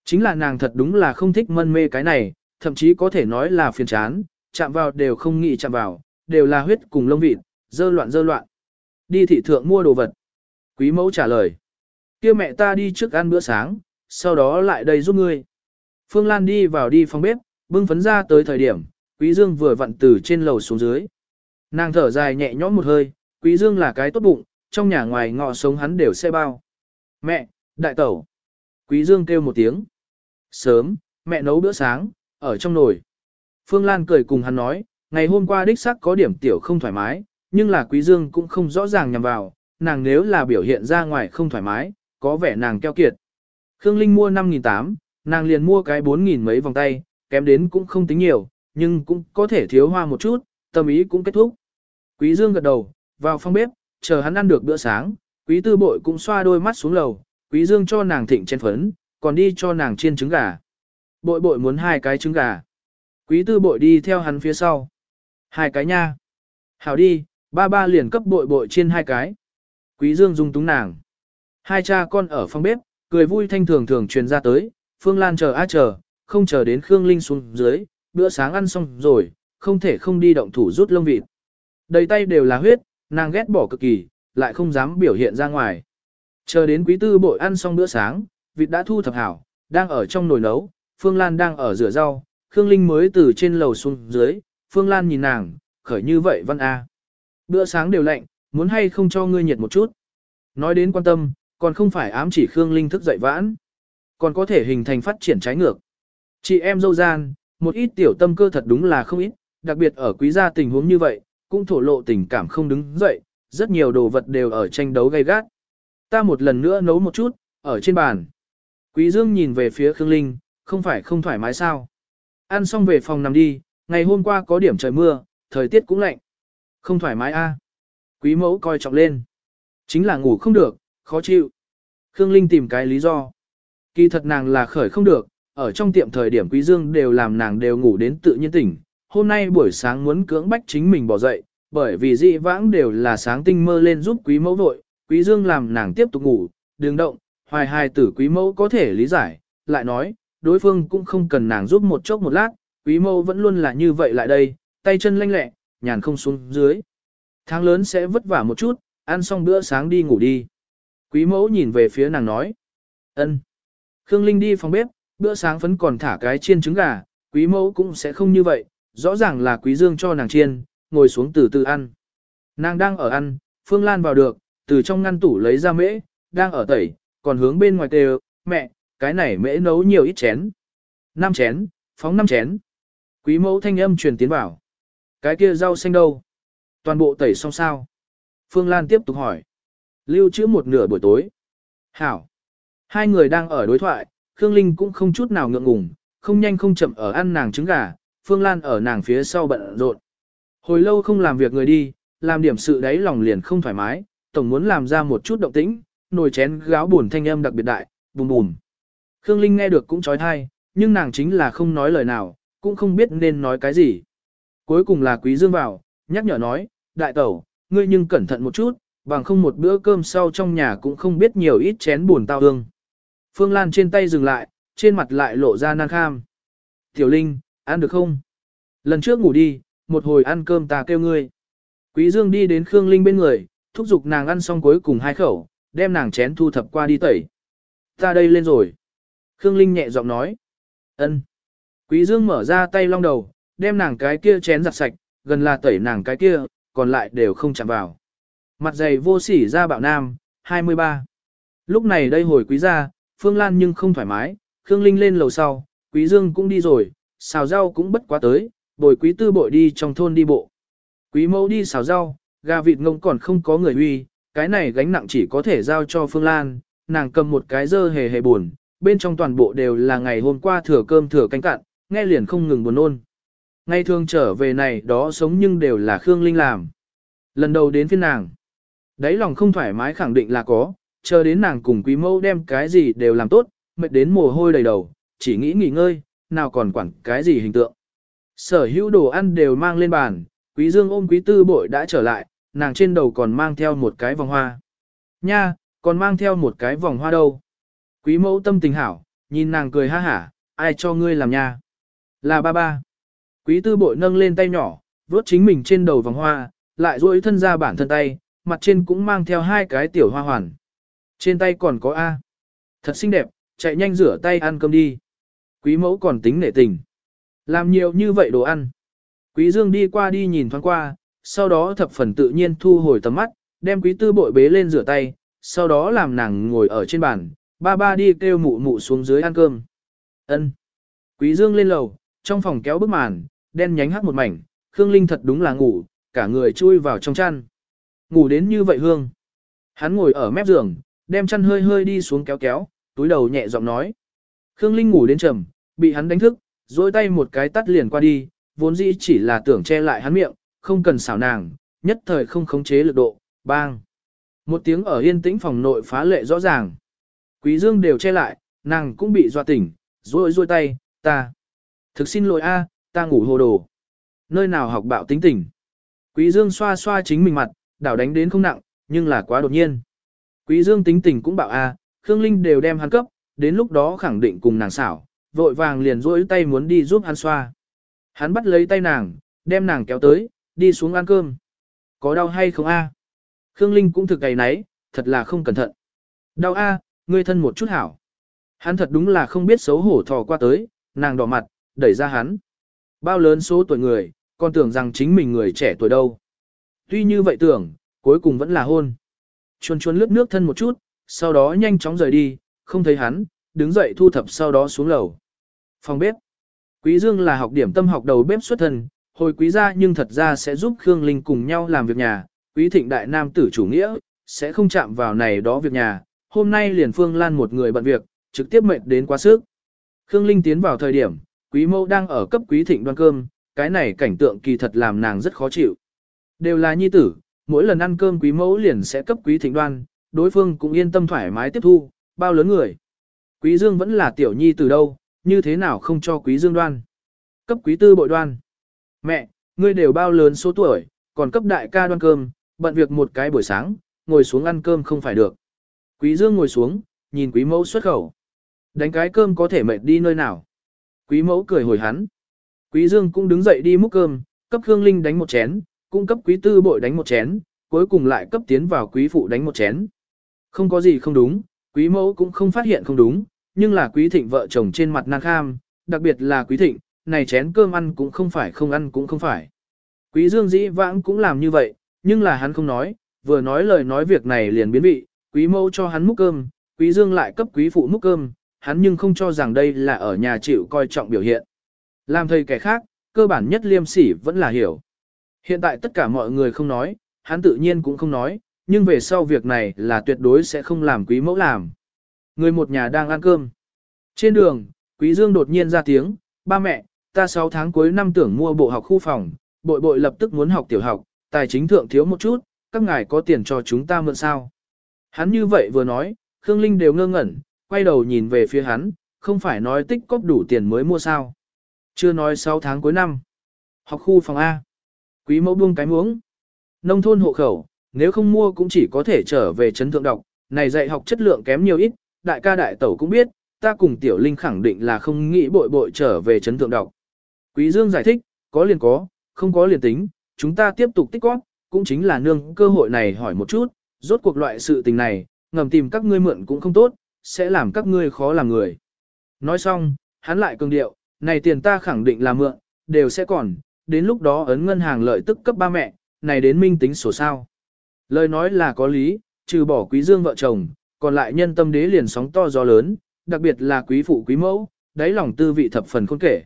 Chính là nàng thật đúng là không thích mân mê cái này, thậm chí có thể nói là phiền chán, chạm vào đều không nghĩ chạm vào, đều là huyết cùng lông vịt, dơ loạn dơ loạn. Đi thị thượng mua đồ vật. Quý mẫu trả lời. kia mẹ ta đi trước ăn bữa sáng, sau đó lại đây giúp ngươi. Phương Lan đi vào đi phòng bếp, bưng phấn ra tới thời điểm, Quý Dương vừa vặn từ trên lầu xuống dưới. Nàng thở dài nhẹ nhõm một hơi, Quý Dương là cái tốt bụng, trong nhà ngoài ngọ sống hắn đều xe bao. Mẹ, đại tẩu. Quý Dương kêu một tiếng. Sớm, mẹ nấu bữa sáng, ở trong nồi. Phương Lan cười cùng hắn nói, ngày hôm qua đích xác có điểm tiểu không thoải mái, nhưng là Quý Dương cũng không rõ ràng nhằm vào, nàng nếu là biểu hiện ra ngoài không thoải mái, có vẻ nàng keo kiệt. Khương Linh mua 5.800, nàng liền mua cái 4.000 mấy vòng tay, kém đến cũng không tính nhiều, nhưng cũng có thể thiếu hoa một chút, tâm ý cũng kết thúc. Quý Dương gật đầu, vào phòng bếp, chờ hắn ăn được bữa sáng, quý tư bội cũng xoa đôi mắt xuống lầu, quý Dương cho nàng thịnh chén phấn, còn đi cho nàng chiên trứng gà. Bội bội muốn hai cái trứng gà. Quý tư bội đi theo hắn phía sau. Hai cái nha. Hảo đi, ba ba liền cấp bội bội trên hai cái. Quý Dương dung túng nàng. Hai cha con ở phòng bếp, cười vui thanh thường thường truyền ra tới, Phương Lan chờ á chờ, không chờ đến Khương Linh xuống dưới, bữa sáng ăn xong rồi, không thể không đi động thủ rút lông vịt. Đầy tay đều là huyết, nàng ghét bỏ cực kỳ, lại không dám biểu hiện ra ngoài. Chờ đến quý tư bội ăn xong bữa sáng, vịt đã thu thập hảo, đang ở trong nồi nấu, Phương Lan đang ở rửa rau, Khương Linh mới từ trên lầu xuống dưới, Phương Lan nhìn nàng, khởi như vậy văn A. Bữa sáng đều lạnh, muốn hay không cho ngươi nhiệt một chút. Nói đến quan tâm, còn không phải ám chỉ Khương Linh thức dậy vãn, còn có thể hình thành phát triển trái ngược. Chị em dâu gian, một ít tiểu tâm cơ thật đúng là không ít, đặc biệt ở quý gia tình huống như vậy, cũng thổ lộ tình cảm không đứng dậy, rất nhiều đồ vật đều ở tranh đấu gay gắt. Ta một lần nữa nấu một chút, ở trên bàn. Quý Dương nhìn về phía Khương Linh, không phải không thoải mái sao. Ăn xong về phòng nằm đi, ngày hôm qua có điểm trời mưa, thời tiết cũng lạnh. Không thoải mái a. Quý mẫu coi trọng lên. Chính là ngủ không được, khó chịu. Khương Linh tìm cái lý do. Kỳ thật nàng là khởi không được, ở trong tiệm thời điểm Quý Dương đều làm nàng đều ngủ đến tự nhiên tỉnh. Hôm nay buổi sáng muốn cưỡng bách chính mình bỏ dậy, bởi vì dị vãng đều là sáng tinh mơ lên giúp quý mẫu vội, quý dương làm nàng tiếp tục ngủ, đừng động, hoài hài tử quý mẫu có thể lý giải, lại nói, đối phương cũng không cần nàng giúp một chốc một lát, quý mẫu vẫn luôn là như vậy lại đây, tay chân lanh lẹ, nhàn không xuống dưới. Tháng lớn sẽ vất vả một chút, ăn xong bữa sáng đi ngủ đi. Quý mẫu nhìn về phía nàng nói. ân. Khương Linh đi phòng bếp, bữa sáng vẫn còn thả cái chiên trứng gà, quý mẫu cũng sẽ không như vậy, rõ ràng là quý dương cho nàng chiên, ngồi xuống từ từ ăn. Nàng đang ở ăn, Phương Lan vào được, từ trong ngăn tủ lấy ra mễ, đang ở tẩy, còn hướng bên ngoài kêu, mẹ, cái này mễ nấu nhiều ít chén. năm chén, phóng năm chén. Quý mẫu thanh âm truyền tiến vào. Cái kia rau xanh đâu? Toàn bộ tẩy xong sao? Phương Lan tiếp tục hỏi. Lưu trữ một nửa buổi tối. Hảo. Hai người đang ở đối thoại, Khương Linh cũng không chút nào ngượng ngùng, không nhanh không chậm ở ăn nàng trứng gà, Phương Lan ở nàng phía sau bận rộn. Hồi lâu không làm việc người đi, làm điểm sự đấy lòng liền không thoải mái, tổng muốn làm ra một chút động tĩnh, nồi chén gáo buồn thanh âm đặc biệt đại, bùm bùm. Khương Linh nghe được cũng trói thai, nhưng nàng chính là không nói lời nào, cũng không biết nên nói cái gì. Cuối cùng là Quý Dương vào, nhắc nhở nói, đại tẩu, ngươi nhưng cẩn thận một chút, bằng không một bữa cơm sau trong nhà cũng không biết nhiều ít chén buồn tao hương. Phương Lan trên tay dừng lại, trên mặt lại lộ ra nan kham. Tiểu Linh, ăn được không? Lần trước ngủ đi, một hồi ăn cơm ta kêu ngươi. Quý Dương đi đến Khương Linh bên người, thúc giục nàng ăn xong cuối cùng hai khẩu, đem nàng chén thu thập qua đi tẩy. Ta đây lên rồi. Khương Linh nhẹ giọng nói. Ân. Quý Dương mở ra tay long đầu, đem nàng cái kia chén giặt sạch, gần là tẩy nàng cái kia, còn lại đều không chạm vào. Mặt dày vô sỉ ra bạo nam, 23. Lúc này đây hồi quý gia, Phương Lan nhưng không thoải mái, Khương Linh lên lầu sau, Quý Dương cũng đi rồi, xào rau cũng bất quá tới, bồi quý tư bội đi trong thôn đi bộ. Quý mẫu đi xào rau, gà vịt ngông còn không có người uy, cái này gánh nặng chỉ có thể giao cho Phương Lan, nàng cầm một cái dơ hề hề buồn, bên trong toàn bộ đều là ngày hôm qua thừa cơm thừa canh cạn, nghe liền không ngừng buồn nôn. Ngày thường trở về này đó sống nhưng đều là Khương Linh làm. Lần đầu đến phiên nàng, đấy lòng không thoải mái khẳng định là có, chờ đến nàng cùng quý mẫu đem cái gì đều làm tốt, mệt đến mồ hôi đầy đầu, chỉ nghĩ nghỉ ngơi, nào còn quản cái gì hình tượng. Sở hữu đồ ăn đều mang lên bàn, quý dương ôm quý tư bội đã trở lại, nàng trên đầu còn mang theo một cái vòng hoa. Nha, còn mang theo một cái vòng hoa đâu. Quý mẫu tâm tình hảo, nhìn nàng cười ha hả, ai cho ngươi làm nha. Là ba ba. Quý tư bội nâng lên tay nhỏ, vuốt chính mình trên đầu vòng hoa, lại duỗi thân ra bản thân tay, mặt trên cũng mang theo hai cái tiểu hoa hoàn. Trên tay còn có A. Thật xinh đẹp, chạy nhanh rửa tay ăn cơm đi. Quý mẫu còn tính nể tình. Làm nhiều như vậy đồ ăn. Quý dương đi qua đi nhìn thoáng qua, sau đó thập phần tự nhiên thu hồi tầm mắt, đem quý tư bội bế lên rửa tay, sau đó làm nàng ngồi ở trên bàn, ba ba đi kêu mụ mụ xuống dưới ăn cơm. Ân. Quý dương lên lầu, trong phòng kéo bức màn, đen nhánh hắc một mảnh, Khương Linh thật đúng là ngủ, cả người chui vào trong chăn. Ngủ đến như vậy hương. Hắn ngồi ở mép giường, đem chăn hơi hơi đi xuống kéo kéo, túi đầu nhẹ giọng nói. Khương Linh ngủ đến trầm, bị hắn đánh thức, dôi tay một cái tắt liền qua đi, vốn dĩ chỉ là tưởng che lại hắn miệng, không cần xảo nàng, nhất thời không khống chế lực độ, bang. Một tiếng ở yên tĩnh phòng nội phá lệ rõ ràng. Quý Dương đều che lại, nàng cũng bị dọa tỉnh, rối rối tay, ta. Thực xin lỗi a, ta ngủ hồ đồ. Nơi nào học bạo tính tình. Quý Dương xoa xoa chính mình mặt, đảo đánh đến không nặng, nhưng là quá đột nhiên. Quý Dương tính tình cũng bạo a, Khương Linh đều đem hắn cấp, đến lúc đó khẳng định cùng nàng xảo, vội vàng liền duỗi tay muốn đi giúp hắn xoa. Hắn bắt lấy tay nàng, đem nàng kéo tới, đi xuống ăn cơm. Có đau hay không a? Khương Linh cũng thực gầy nấy, thật là không cẩn thận. Đau a, ngươi thân một chút hảo. Hắn thật đúng là không biết xấu hổ thò qua tới, nàng đỏ mặt, đẩy ra hắn. Bao lớn số tuổi người, còn tưởng rằng chính mình người trẻ tuổi đâu. Tuy như vậy tưởng, cuối cùng vẫn là hôn. Chuồn chuồn lướt nước thân một chút, sau đó nhanh chóng rời đi, không thấy hắn, đứng dậy thu thập sau đó xuống lầu. Phòng bếp. Quý Dương là học điểm tâm học đầu bếp xuất thân, hồi quý gia nhưng thật ra sẽ giúp Khương Linh cùng nhau làm việc nhà, quý thịnh đại nam tử chủ nghĩa, sẽ không chạm vào này đó việc nhà, hôm nay liền Phương Lan một người bận việc, trực tiếp mệt đến quá sức. Khương Linh tiến vào thời điểm, quý mẫu đang ở cấp quý thịnh đoan cơm, cái này cảnh tượng kỳ thật làm nàng rất khó chịu. Đều là nhi tử, mỗi lần ăn cơm quý mẫu liền sẽ cấp quý thịnh đoan, đối phương cũng yên tâm thoải mái tiếp thu, bao lớn người. Quý dương vẫn là tiểu nhi từ đâu, như thế nào không cho quý dương đoan. Cấp quý tư bội đoan. Mẹ, ngươi đều bao lớn số tuổi, còn cấp đại ca đoan cơm, bận việc một cái buổi sáng, ngồi xuống ăn cơm không phải được. Quý dương ngồi xuống, nhìn quý mẫu xuất khẩu. Đánh cái cơm có thể mệt đi nơi nào. Quý mẫu cười hồi hắn. Quý dương cũng đứng dậy đi múc cơm, cấp Khương Linh đánh một chén, cũng cấp quý tư bội đánh một chén, cuối cùng lại cấp tiến vào quý phụ đánh một chén. Không có gì không đúng, quý mẫu cũng không phát hiện không đúng, nhưng là quý thịnh vợ chồng trên mặt nàng kham, đặc biệt là quý thịnh, này chén cơm ăn cũng không phải không ăn cũng không phải. Quý dương dĩ vãng cũng làm như vậy, nhưng là hắn không nói, vừa nói lời nói việc này liền biến vị, quý mẫu cho hắn múc cơm, quý dương lại cấp quý phụ múc cơm, hắn nhưng không cho rằng đây là ở nhà chịu coi trọng biểu hiện. Làm thầy kẻ khác, cơ bản nhất liêm sỉ vẫn là hiểu. Hiện tại tất cả mọi người không nói, hắn tự nhiên cũng không nói, nhưng về sau việc này là tuyệt đối sẽ không làm quý mẫu làm. Người một nhà đang ăn cơm. Trên đường, quý dương đột nhiên ra tiếng, ba mẹ, ta 6 tháng cuối năm tưởng mua bộ học khu phòng, bội bội lập tức muốn học tiểu học, tài chính thượng thiếu một chút, các ngài có tiền cho chúng ta mượn sao. Hắn như vậy vừa nói, Khương Linh đều ngơ ngẩn, quay đầu nhìn về phía hắn, không phải nói tích cóp đủ tiền mới mua sao. Chưa nói 6 tháng cuối năm. Học khu phòng A. Quý mẫu buông cái muống. Nông thôn hộ khẩu, nếu không mua cũng chỉ có thể trở về chấn thượng đọc, này dạy học chất lượng kém nhiều ít, đại ca đại tẩu cũng biết, ta cùng tiểu linh khẳng định là không nghĩ bội bội trở về chấn thượng đọc. Quý Dương giải thích, có liền có, không có liền tính, chúng ta tiếp tục tích góp, cũng chính là nương cơ hội này hỏi một chút, rốt cuộc loại sự tình này, ngầm tìm các ngươi mượn cũng không tốt, sẽ làm các ngươi khó làm người. Nói xong, hắn lại cường điệu, này tiền ta khẳng định là mượn, đều sẽ còn, đến lúc đó ấn ngân hàng lợi tức cấp ba mẹ, này đến minh tính sổ sao. Lời nói là có lý, trừ bỏ quý dương vợ chồng, còn lại nhân tâm đế liền sóng to gió lớn, đặc biệt là quý phụ quý mẫu, đáy lòng tư vị thập phần khôn kể.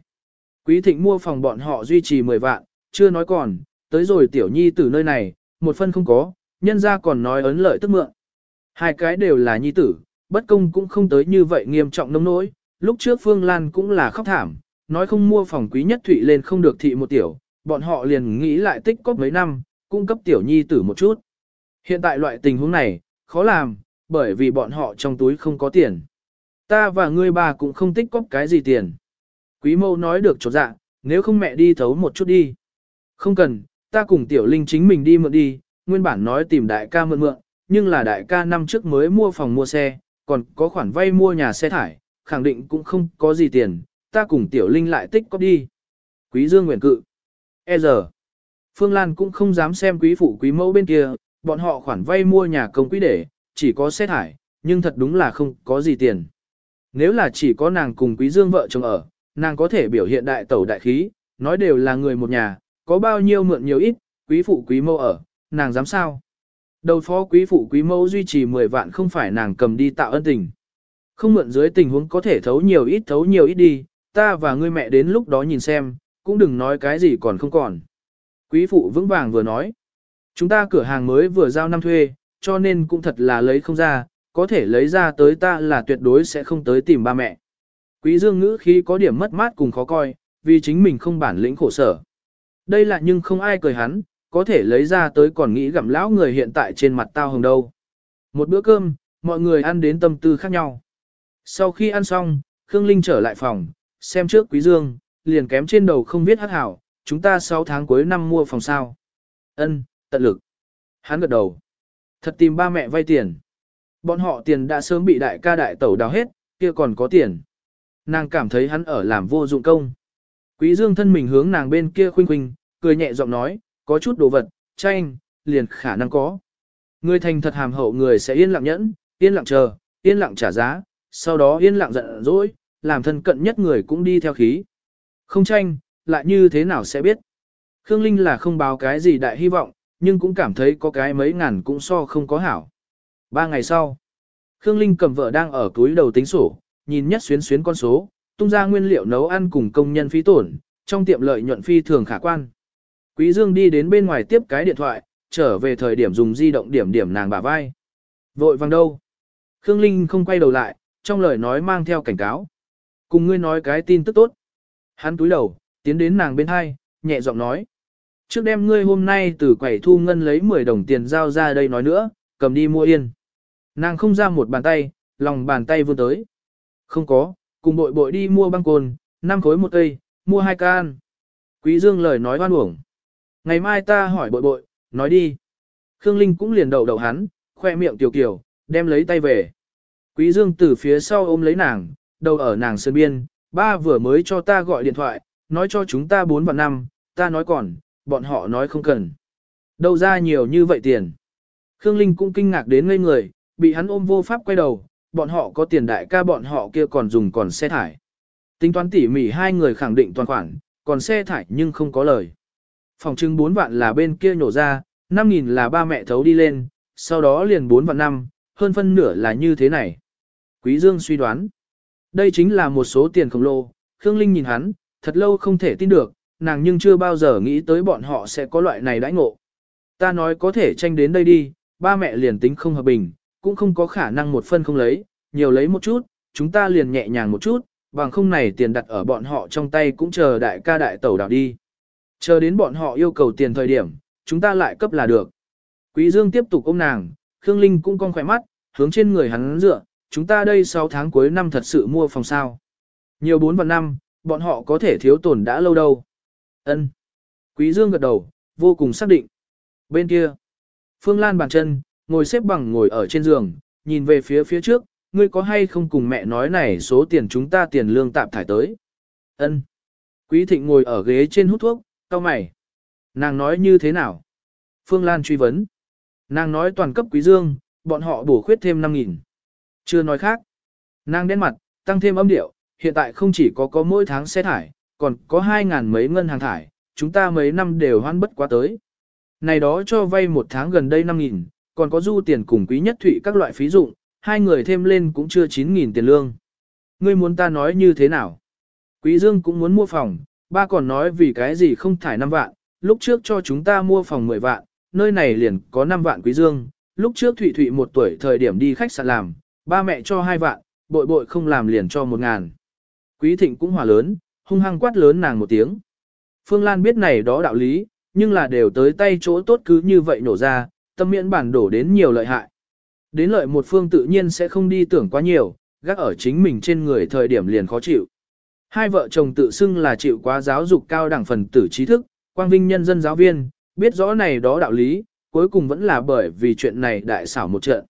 Quý thịnh mua phòng bọn họ duy trì 10 vạn, chưa nói còn, tới rồi tiểu nhi từ nơi này, một phân không có, nhân ra còn nói ấn lợi tức mượn. Hai cái đều là nhi tử, bất công cũng không tới như vậy nghiêm trọng nông nỗi, lúc trước Phương Lan cũng là khóc thảm, nói không mua phòng quý nhất thụy lên không được thị một tiểu, bọn họ liền nghĩ lại tích cóp mấy năm, cung cấp tiểu nhi tử một chút. Hiện tại loại tình huống này, khó làm, bởi vì bọn họ trong túi không có tiền. Ta và ngươi bà cũng không tích cóp cái gì tiền. Quý mâu nói được chột dạ, nếu không mẹ đi thấu một chút đi. Không cần, ta cùng tiểu linh chính mình đi mượn đi, nguyên bản nói tìm đại ca mượn mượn, nhưng là đại ca năm trước mới mua phòng mua xe, còn có khoản vay mua nhà xe thải, khẳng định cũng không có gì tiền, ta cùng tiểu linh lại tích cóp đi. Quý dương nguyện cự. E giờ, Phương Lan cũng không dám xem quý phụ quý mẫu bên kia, bọn họ khoản vay mua nhà công quý để, chỉ có xe thải, nhưng thật đúng là không có gì tiền. Nếu là chỉ có nàng cùng quý dương vợ chồng ở, nàng có thể biểu hiện đại tẩu đại khí, nói đều là người một nhà, có bao nhiêu mượn nhiều ít, quý phụ quý mâu ở, nàng dám sao? Đầu phó quý phụ quý mẫu duy trì 10 vạn không phải nàng cầm đi tạo ân tình. Không mượn dưới tình huống có thể thấu nhiều ít thấu nhiều ít đi, ta và ngươi mẹ đến lúc đó nhìn xem, cũng đừng nói cái gì còn không còn. Quý phụ vững vàng vừa nói, chúng ta cửa hàng mới vừa giao năm thuê, cho nên cũng thật là lấy không ra, có thể lấy ra tới ta là tuyệt đối sẽ không tới tìm ba mẹ. Quý dương ngữ khí có điểm mất mát cùng khó coi, vì chính mình không bản lĩnh khổ sở. Đây là nhưng không ai cười hắn, có thể lấy ra tới còn nghĩ gặm lão người hiện tại trên mặt tao hồng đâu. Một bữa cơm, mọi người ăn đến tâm tư khác nhau. Sau khi ăn xong, Khương Linh trở lại phòng, xem trước Quý Dương, liền kém trên đầu không biết hát hảo, chúng ta 6 tháng cuối năm mua phòng sao. Ân, tận lực. Hắn gật đầu. Thật tìm ba mẹ vay tiền. Bọn họ tiền đã sớm bị đại ca đại tẩu đào hết, kia còn có tiền. Nàng cảm thấy hắn ở làm vô dụng công. Quý Dương thân mình hướng nàng bên kia khuynh khuynh, cười nhẹ giọng nói, có chút đồ vật, tranh, liền khả năng có. Người thành thật hàm hậu người sẽ yên lặng nhẫn, yên lặng chờ, yên lặng trả giá, sau đó yên lặng giận dỗi, làm thân cận nhất người cũng đi theo khí. Không tranh, lại như thế nào sẽ biết. Khương Linh là không báo cái gì đại hy vọng, nhưng cũng cảm thấy có cái mấy ngàn cũng so không có hảo. Ba ngày sau, Khương Linh cầm vợ đang ở túi đầu tính sổ, nhìn nhất xuyến xuyến con số, tung ra nguyên liệu nấu ăn cùng công nhân phí tổn, trong tiệm lợi nhuận phi thường khả quan. Quý Dương đi đến bên ngoài tiếp cái điện thoại, trở về thời điểm dùng di động điểm điểm nàng bả vai. Vội vàng đâu? Khương Linh không quay đầu lại, trong lời nói mang theo cảnh cáo. Cùng ngươi nói cái tin tức tốt. Hắn túi đầu, tiến đến nàng bên hai, nhẹ giọng nói. Trước đêm ngươi hôm nay từ quầy thu ngân lấy 10 đồng tiền giao ra đây nói nữa, cầm đi mua yên. Nàng không ra một bàn tay, lòng bàn tay vươn tới. Không có, cùng bội bội đi mua băng cồn, 5 khối một cây, mua hai can. Quý Dương lời nói hoan uổng. Ngày mai ta hỏi bội bội, nói đi. Khương Linh cũng liền đầu đầu hắn, khoe miệng tiểu kiểu, đem lấy tay về. Quý Dương từ phía sau ôm lấy nàng, đầu ở nàng sơn biên, ba vừa mới cho ta gọi điện thoại, nói cho chúng ta 4 và 5, ta nói còn, bọn họ nói không cần. Đâu ra nhiều như vậy tiền. Khương Linh cũng kinh ngạc đến ngây người, bị hắn ôm vô pháp quay đầu, bọn họ có tiền đại ca bọn họ kia còn dùng còn xe thải. Tính toán tỉ mỉ hai người khẳng định toàn khoản, còn xe thải nhưng không có lời. Phòng trưng 4 vạn là bên kia nhổ ra, 5.000 là ba mẹ thấu đi lên, sau đó liền 4 vạn 5, hơn phân nửa là như thế này. Quý Dương suy đoán, đây chính là một số tiền khổng lồ, Khương Linh nhìn hắn, thật lâu không thể tin được, nàng nhưng chưa bao giờ nghĩ tới bọn họ sẽ có loại này đãi ngộ. Ta nói có thể tranh đến đây đi, ba mẹ liền tính không hợp bình, cũng không có khả năng một phân không lấy, nhiều lấy một chút, chúng ta liền nhẹ nhàng một chút, bằng không này tiền đặt ở bọn họ trong tay cũng chờ đại ca đại tẩu đảo đi. Chờ đến bọn họ yêu cầu tiền thời điểm, chúng ta lại cấp là được. Quý Dương tiếp tục ôm nàng, Khương Linh cũng cong khỏe mắt, hướng trên người hắn dựa, chúng ta đây 6 tháng cuối năm thật sự mua phòng sao. Nhiều 4 và 5, bọn họ có thể thiếu tổn đã lâu đâu. Ân. Quý Dương gật đầu, vô cùng xác định. Bên kia, Phương Lan bàn chân, ngồi xếp bằng ngồi ở trên giường, nhìn về phía phía trước, ngươi có hay không cùng mẹ nói này số tiền chúng ta tiền lương tạm thải tới. Ân. Quý Thịnh ngồi ở ghế trên hút thuốc, cao mày. Nàng nói như thế nào? Phương Lan truy vấn. Nàng nói toàn cấp Quý Dương, bọn họ bổ khuyết thêm 5.000. Chưa nói khác. Nàng đen mặt, tăng thêm âm điệu, hiện tại không chỉ có có mỗi tháng xe thải, còn có 2.000 mấy ngân hàng thải, chúng ta mấy năm đều hoan bất quá tới. Này đó cho vay một tháng gần đây 5.000, còn có du tiền cùng quý nhất thụy các loại phí dụng, hai người thêm lên cũng chưa 9.000 tiền lương. Ngươi muốn ta nói như thế nào? Quý Dương cũng muốn mua phòng, ba còn nói vì cái gì không thải 5 vạn, lúc trước cho chúng ta mua phòng 10 vạn, nơi này liền có 5 vạn Quý Dương, lúc trước Thụy Thụy một tuổi thời điểm đi khách sạn làm, ba mẹ cho 2 vạn, bội bội không làm liền cho 1 ngàn. Quý Thịnh cũng hòa lớn, hung hăng quát lớn nàng một tiếng. Phương Lan biết này đó đạo lý, nhưng là đều tới tay chỗ tốt cứ như vậy nổ ra, tâm miễn bản đổ đến nhiều lợi hại. Đến lợi một phương tự nhiên sẽ không đi tưởng quá nhiều, gác ở chính mình trên người thời điểm liền khó chịu. Hai vợ chồng tự xưng là chịu quá giáo dục cao đẳng phần tử trí thức, quang vinh nhân dân giáo viên, biết rõ này đó đạo lý, cuối cùng vẫn là bởi vì chuyện này đại xảo một trận.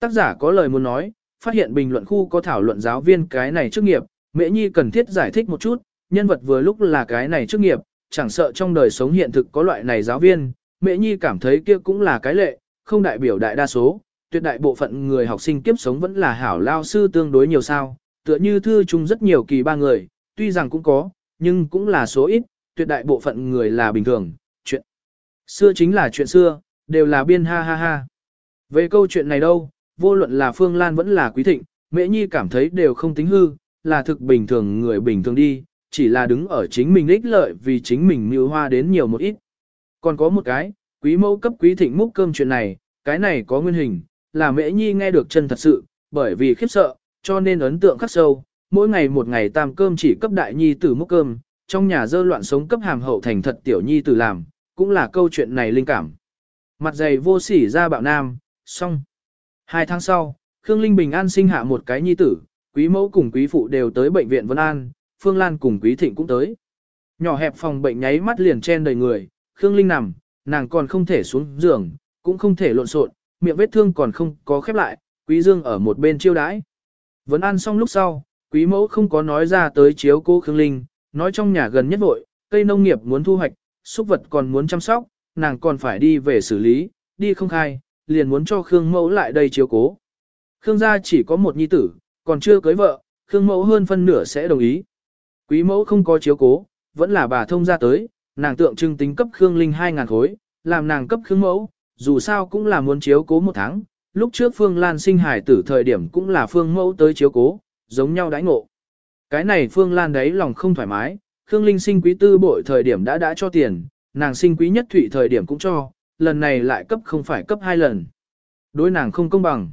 Tác giả có lời muốn nói, phát hiện bình luận khu có thảo luận giáo viên cái này chức nghiệp, Mễ Nhi cần thiết giải thích một chút, nhân vật vừa lúc là cái này chức nghiệp, chẳng sợ trong đời sống hiện thực có loại này giáo viên, Mễ Nhi cảm thấy kia cũng là cái lệ, không đại biểu đại đa số, tuyệt đại bộ phận người học sinh kiếp sống vẫn là hảo lao sư tương đối nhiều sao, tựa như thư chung rất nhiều kỳ ba người, tuy rằng cũng có, nhưng cũng là số ít, tuyệt đại bộ phận người là bình thường, chuyện xưa chính là chuyện xưa, đều là biên ha ha ha. Về câu chuyện này đâu, vô luận là Phương Lan vẫn là Quý Thịnh, Mễ Nhi cảm thấy đều không tính hư, là thực bình thường người bình thường đi, chỉ là đứng ở chính mình ích lợi vì chính mình mưu hoa đến nhiều một ít. Còn có một cái, quý mẫu cấp quý thịnh múc cơm chuyện này, cái này có nguyên hình, là Mễ Nhi nghe được chân thật sự, bởi vì khiếp sợ, cho nên ấn tượng khắc sâu, mỗi ngày một ngày tam cơm chỉ cấp đại nhi tử múc cơm, trong nhà dơ loạn sống cấp hàm hậu thành thật tiểu nhi tử làm, cũng là câu chuyện này linh cảm. Mặt dày vô sỉ ra bạo nam, xong. Hai tháng sau, Khương Linh Bình an sinh hạ một cái nhi tử, quý mẫu cùng quý phụ đều tới bệnh viện Vân An, Phương Lan cùng quý thịnh cũng tới. Nhỏ hẹp phòng bệnh nháy mắt liền chen đầy người, Khương Linh nằm, nàng còn không thể xuống giường, cũng không thể lộn xộn, miệng vết thương còn không có khép lại, quý dương ở một bên chiêu đãi. Vẫn ăn xong lúc sau, quý mẫu không có nói ra tới chiếu cô Khương Linh, nói trong nhà gần nhất vội, cây nông nghiệp muốn thu hoạch, súc vật còn muốn chăm sóc, nàng còn phải đi về xử lý, đi không khai, liền muốn cho Khương mẫu lại đây chiếu cố. Khương gia chỉ có một nhi tử, còn chưa cưới vợ, Khương mẫu hơn phân nửa sẽ đồng ý. Quý mẫu không có chiếu cố, vẫn là bà thông ra tới, nàng tượng trưng tính cấp Khương Linh 2.000 khối, làm nàng cấp Khương mẫu, dù sao cũng là muốn chiếu cố một tháng. Lúc trước Phương Lan sinh hải tử thời điểm cũng là Phương mẫu tới chiếu cố, giống nhau đãi ngộ. Cái này Phương Lan đấy lòng không thoải mái, Khương Linh sinh quý tư bội thời điểm đã đã cho tiền, nàng sinh quý nhất thụy thời điểm cũng cho, lần này lại cấp không phải cấp hai lần. Đối nàng không công bằng.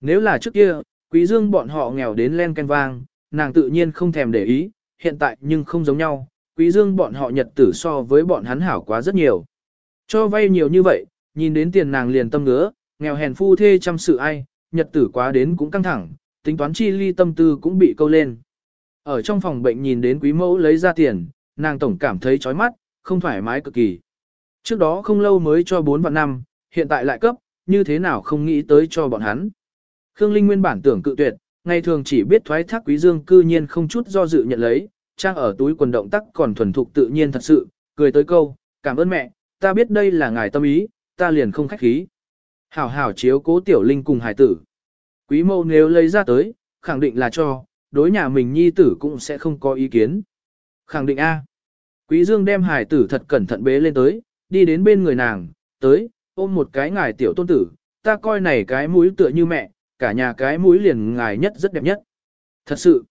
Nếu là trước kia, quý dương bọn họ nghèo đến len canh vang, nàng tự nhiên không thèm để ý, hiện tại nhưng không giống nhau, quý dương bọn họ nhật tử so với bọn hắn hảo quá rất nhiều. Cho vay nhiều như vậy, nhìn đến tiền nàng liền tâm ngứa, nghèo hèn phu thê chăm sự ai, nhật tử quá đến cũng căng thẳng, tính toán chi ly tâm tư cũng bị câu lên. Ở trong phòng bệnh nhìn đến quý mẫu lấy ra tiền, nàng tổng cảm thấy chói mắt, không thoải mái cực kỳ. Trước đó không lâu mới cho 4 vạn năm, hiện tại lại cấp, như thế nào không nghĩ tới cho bọn hắn. Khương Linh nguyên bản tưởng cự tuyệt, ngày thường chỉ biết thoái thác quý dương cư nhiên không chút do dự nhận lấy, trang ở túi quần động tác còn thuần thục tự nhiên thật sự, cười tới câu, cảm ơn mẹ, ta biết đây là ngài tâm ý, ta liền không khách khí. Hảo hảo chiếu cố tiểu linh cùng hải tử. Quý mâu nếu lấy ra tới, khẳng định là cho, đối nhà mình nhi tử cũng sẽ không có ý kiến. Khẳng định A. Quý dương đem hải tử thật cẩn thận bế lên tới, đi đến bên người nàng, tới, ôm một cái ngài tiểu tôn tử, ta coi này cái mũi tựa như mẹ, cả nhà cái mũi liền ngài nhất rất đẹp nhất. Thật sự.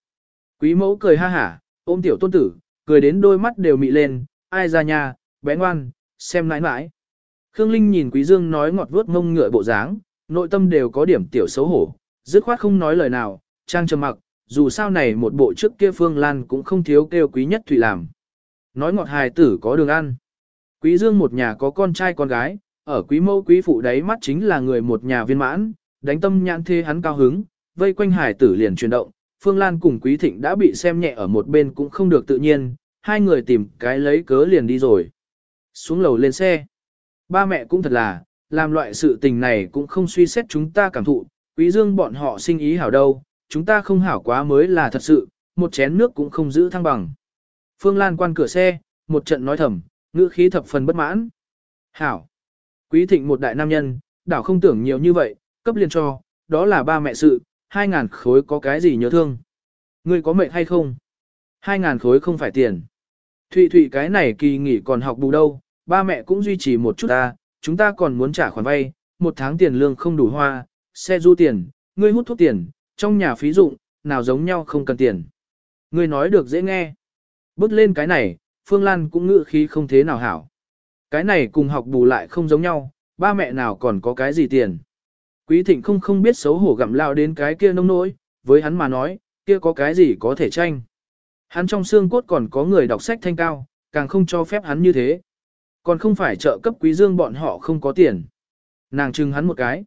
Quý mẫu cười ha hả, ôm tiểu tôn tử, cười đến đôi mắt đều mị lên, ai ra nhà, bé ngoan, xem nãi nãi. Khương Linh nhìn Quý Dương nói ngọt vuốt ngông ngựa bộ dáng, nội tâm đều có điểm tiểu xấu hổ, dứt khoát không nói lời nào, trang trầm mặc, dù sao này một bộ trước kia Phương Lan cũng không thiếu kêu quý nhất thủy làm. Nói ngọt hài tử có đường ăn. Quý Dương một nhà có con trai con gái, ở quý mẫu quý phụ đấy mắt chính là người một nhà viên mãn, đánh tâm nhãn thê hắn cao hứng, vây quanh hài tử liền chuyển động, Phương Lan cùng quý thịnh đã bị xem nhẹ ở một bên cũng không được tự nhiên, hai người tìm cái lấy cớ liền đi rồi. Xuống lầu lên xe. Ba mẹ cũng thật là, làm loại sự tình này cũng không suy xét chúng ta cảm thụ, quý dương bọn họ sinh ý hảo đâu, chúng ta không hảo quá mới là thật sự, một chén nước cũng không giữ thăng bằng. Phương Lan quan cửa xe, một trận nói thầm, ngữ khí thập phần bất mãn. Hảo. Quý thịnh một đại nam nhân, đảo không tưởng nhiều như vậy, cấp liền cho, đó là ba mẹ sự, hai ngàn khối có cái gì nhớ thương. Ngươi có mệnh hay không? Hai ngàn khối không phải tiền. Thụy thụy cái này kỳ nghỉ còn học bù đâu, ba mẹ cũng duy trì một chút ta, chúng ta còn muốn trả khoản vay, một tháng tiền lương không đủ hoa, xe du tiền, ngươi hút thuốc tiền, trong nhà phí dụng, nào giống nhau không cần tiền. Ngươi nói được dễ nghe. Bước lên cái này, Phương Lan cũng ngự khí không thế nào hảo. Cái này cùng học bù lại không giống nhau, ba mẹ nào còn có cái gì tiền. Quý thịnh không không biết xấu hổ gặm lao đến cái kia nông nỗi, với hắn mà nói, kia có cái gì có thể tranh. Hắn trong xương cốt còn có người đọc sách thanh cao, càng không cho phép hắn như thế. Còn không phải trợ cấp quý dương bọn họ không có tiền. Nàng trừng hắn một cái.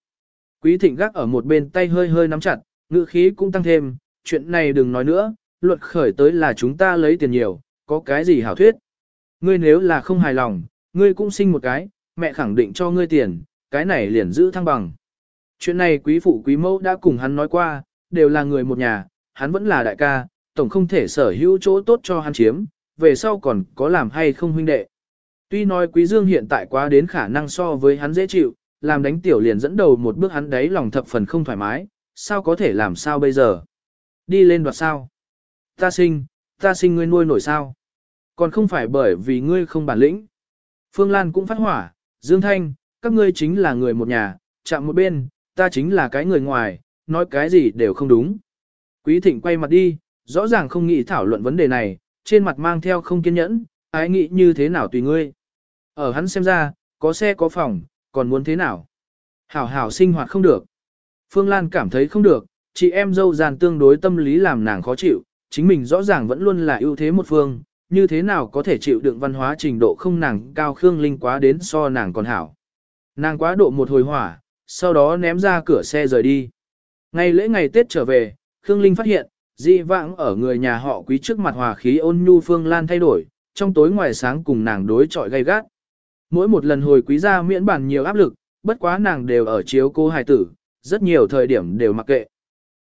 Quý thịnh gác ở một bên tay hơi hơi nắm chặt, ngữ khí cũng tăng thêm, chuyện này đừng nói nữa, luật khởi tới là chúng ta lấy tiền nhiều, có cái gì hảo thuyết. Ngươi nếu là không hài lòng, ngươi cũng sinh một cái, mẹ khẳng định cho ngươi tiền, cái này liền giữ thăng bằng. Chuyện này quý phụ quý mẫu đã cùng hắn nói qua, đều là người một nhà, hắn vẫn là đại ca, tổng không thể sở hữu chỗ tốt cho hắn chiếm, về sau còn có làm hay không huynh đệ. Tuy nói quý dương hiện tại quá đến khả năng so với hắn dễ chịu, làm đánh tiểu liền dẫn đầu một bước hắn đấy lòng thập phần không thoải mái, sao có thể làm sao bây giờ. Đi lên đoạt sao? Ta sinh, ta sinh ngươi nuôi nổi sao? Còn không phải bởi vì ngươi không bản lĩnh. Phương Lan cũng phát hỏa, Dương Thanh, các ngươi chính là người một nhà, chạm một bên, ta chính là cái người ngoài, nói cái gì đều không đúng. Quý Thịnh quay mặt đi, rõ ràng không nghĩ thảo luận vấn đề này, trên mặt mang theo không kiên nhẫn, ái nghĩ như thế nào tùy ngươi. Ở hắn xem ra, có xe có phòng, còn muốn thế nào? Hảo hảo sinh hoạt không được. Phương Lan cảm thấy không được, chị em dâu dàn tương đối tâm lý làm nàng khó chịu, chính mình rõ ràng vẫn luôn là ưu thế một phương, như thế nào có thể chịu đựng văn hóa trình độ không nàng cao Khương Linh quá đến so nàng còn hảo. Nàng quá độ một hồi hỏa, sau đó ném ra cửa xe rời đi. Ngày lễ ngày Tết trở về, Khương Linh phát hiện, dị vãng ở người nhà họ quý trước mặt hòa khí ôn nhu Phương Lan thay đổi, trong tối ngoài sáng cùng nàng đối chọi gay gắt. Mỗi một lần hồi quý gia miễn bản nhiều áp lực, bất quá nàng đều ở chiếu cô hài tử, rất nhiều thời điểm đều mặc kệ.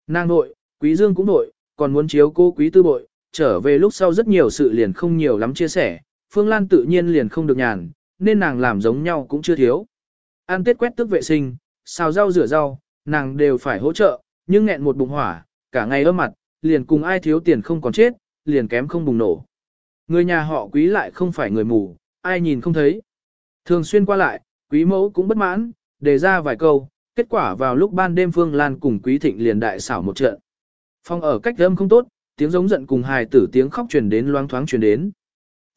Nàng nội, quý dương cũng nội, còn muốn chiếu cô quý tư bội, trở về lúc sau rất nhiều sự liền không nhiều lắm chia sẻ, Phương Lan tự nhiên liền không được nhàn, nên nàng làm giống nhau cũng chưa thiếu. Ăn tết quét tức vệ sinh, xào rau rửa rau, nàng đều phải hỗ trợ, nhưng nghẹn một bụng hỏa, cả ngày ôm mặt, liền cùng ai thiếu tiền không còn chết, liền kém không bùng nổ. Người nhà họ quý lại không phải người mù, ai nhìn không thấy. Thường xuyên qua lại, quý mẫu cũng bất mãn, đề ra vài câu, kết quả vào lúc ban đêm Phương Lan cùng quý thịnh liền đại xảo một trận. Phong ở cách âm không tốt, tiếng giống giận cùng hài tử tiếng khóc truyền đến loang thoáng truyền đến.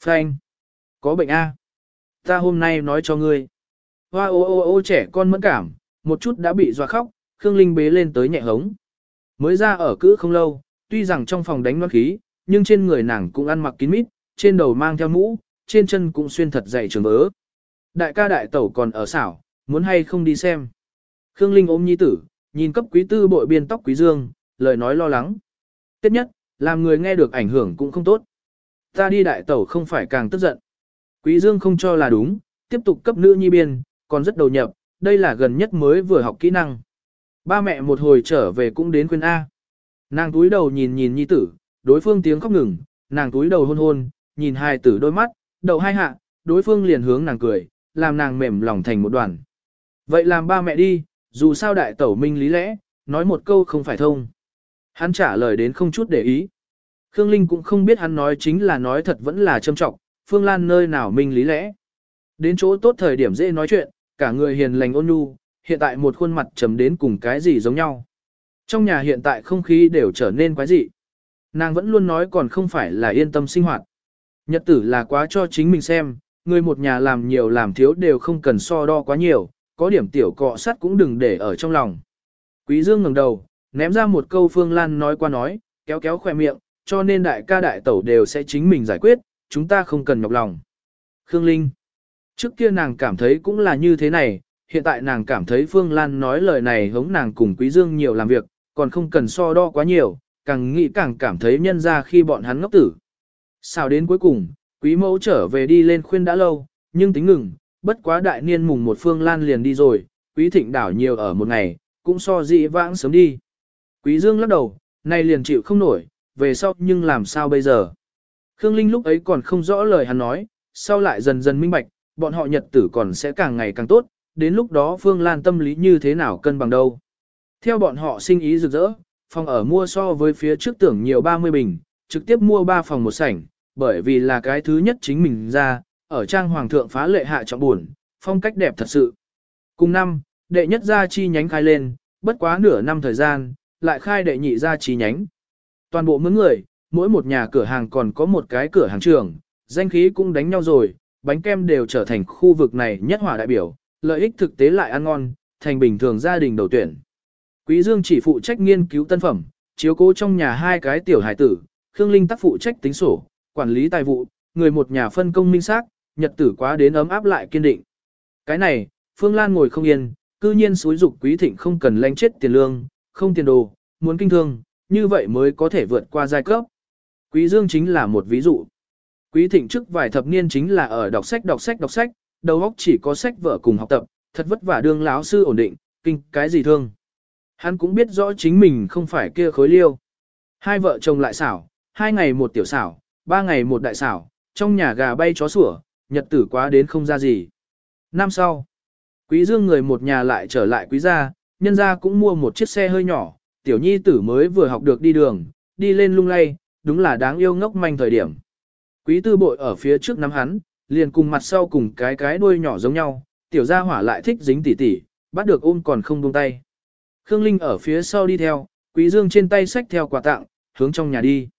Frank, có bệnh A. Ta hôm nay nói cho ngươi. Hoa ô ô ô trẻ con mẫn cảm, một chút đã bị dọa khóc, Khương Linh bế lên tới nhẹ hống. Mới ra ở cữ không lâu, tuy rằng trong phòng đánh loạn khí, nhưng trên người nàng cũng ăn mặc kín mít, trên đầu mang theo mũ, trên chân cũng xuyên thật dày trường vớ. Đại ca đại tẩu còn ở xảo, muốn hay không đi xem. Khương Linh ôm nhi tử, nhìn cấp quý tư bội biên tóc quý dương, lời nói lo lắng. Tiếp nhất, làm người nghe được ảnh hưởng cũng không tốt. Ta đi đại tẩu không phải càng tức giận. Quý dương không cho là đúng, tiếp tục cấp nữ nhi biên, còn rất đầu nhập, đây là gần nhất mới vừa học kỹ năng. Ba mẹ một hồi trở về cũng đến khuyên A. Nàng túi đầu nhìn nhìn nhi tử, đối phương tiếng khóc ngừng, nàng túi đầu hôn hôn, nhìn hai tử đôi mắt, đầu hai hạ, đối phương liền hướng nàng cười, làm nàng mềm lòng thành một đoàn. Vậy làm ba mẹ đi, dù sao đại tẩu minh lý lẽ, nói một câu không phải thông. Hắn trả lời đến không chút để ý. Khương Linh cũng không biết hắn nói chính là nói thật vẫn là châm trọng, Phương Lan nơi nào minh lý lẽ. Đến chỗ tốt thời điểm dễ nói chuyện, cả người hiền lành ôn nhu, hiện tại một khuôn mặt trầm đến cùng cái gì giống nhau. Trong nhà hiện tại không khí đều trở nên quái dị. Nàng vẫn luôn nói còn không phải là yên tâm sinh hoạt. Nhật tử là quá cho chính mình xem, người một nhà làm nhiều làm thiếu đều không cần so đo quá nhiều, có điểm tiểu cọ sắt cũng đừng để ở trong lòng. Quý Dương ngẩng đầu, ném ra một câu Phương Lan nói qua nói, kéo kéo khoe miệng, cho nên đại ca đại tẩu đều sẽ chính mình giải quyết, chúng ta không cần nhọc lòng. Khương Linh Trước kia nàng cảm thấy cũng là như thế này, hiện tại nàng cảm thấy Phương Lan nói lời này hống nàng cùng Quý Dương nhiều làm việc, còn không cần so đo quá nhiều, càng nghĩ càng cảm thấy nhân ra khi bọn hắn ngốc tử. Sao đến cuối cùng, Quý mẫu trở về đi lên khuyên đã lâu, nhưng tính ngừng, bất quá đại niên mùng một Phương Lan liền đi rồi, Quý thịnh đảo nhiều ở một ngày, cũng so dị vãng sớm đi. Quý Dương lắc đầu, nay liền chịu không nổi, về sau nhưng làm sao bây giờ? Khương Linh lúc ấy còn không rõ lời hắn nói, sau lại dần dần minh bạch, bọn họ nhật tử còn sẽ càng ngày càng tốt, đến lúc đó Phương Lan tâm lý như thế nào cân bằng đâu. Theo bọn họ sinh ý rực rỡ, phòng ở mua so với phía trước tưởng nhiều 30 bình, trực tiếp mua 3 phòng một sảnh, bởi vì là cái thứ nhất chính mình ra, ở trang hoàng thượng phá lệ hạ trọng buồn, phong cách đẹp thật sự. Cùng năm, đệ nhất gia chi nhánh khai lên, bất quá nửa năm thời gian, lại khai đệ nhị gia chi nhánh. Toàn bộ mướn người, mỗi một nhà cửa hàng còn có một cái cửa hàng trường, danh khí cũng đánh nhau rồi, bánh kem đều trở thành khu vực này nhất hỏa đại biểu, lợi ích thực tế lại ăn ngon, thành bình thường gia đình đầu tuyển. Quý Dương chỉ phụ trách nghiên cứu tân phẩm, chiếu cố trong nhà hai cái tiểu hải tử, Khương Linh tác phụ trách tính sổ, quản lý tài vụ, người một nhà phân công minh xác, nhật tử quá đến ấm áp lại kiên định. Cái này, Phương Lan ngồi không yên, cư nhiên xúi dục Quý Thịnh không cần lanh chết tiền lương, không tiền đồ, muốn kinh thương, như vậy mới có thể vượt qua giai cấp. Quý Dương chính là một ví dụ. Quý Thịnh trước vài thập niên chính là ở đọc sách đọc sách đọc sách, đầu óc chỉ có sách vở cùng học tập, thật vất vả đương láo sư ổn định, kinh cái gì thương. Hắn cũng biết rõ chính mình không phải kia khối liêu. Hai vợ chồng lại xảo, hai ngày một tiểu xảo, ba ngày một đại xảo, trong nhà gà bay chó sủa, nhật tử quá đến không ra gì. Năm sau, quý dương người một nhà lại trở lại quý gia, nhân gia cũng mua một chiếc xe hơi nhỏ, tiểu nhi tử mới vừa học được đi đường, đi lên lung lay, đúng là đáng yêu ngốc manh thời điểm. Quý tư bội ở phía trước nắm hắn, liền cùng mặt sau cùng cái cái đuôi nhỏ giống nhau, tiểu gia hỏa lại thích dính tỉ tỉ, bắt được ôm còn không buông tay. Khương Linh ở phía sau đi theo, Quý Dương trên tay xách theo quà tặng, hướng trong nhà đi.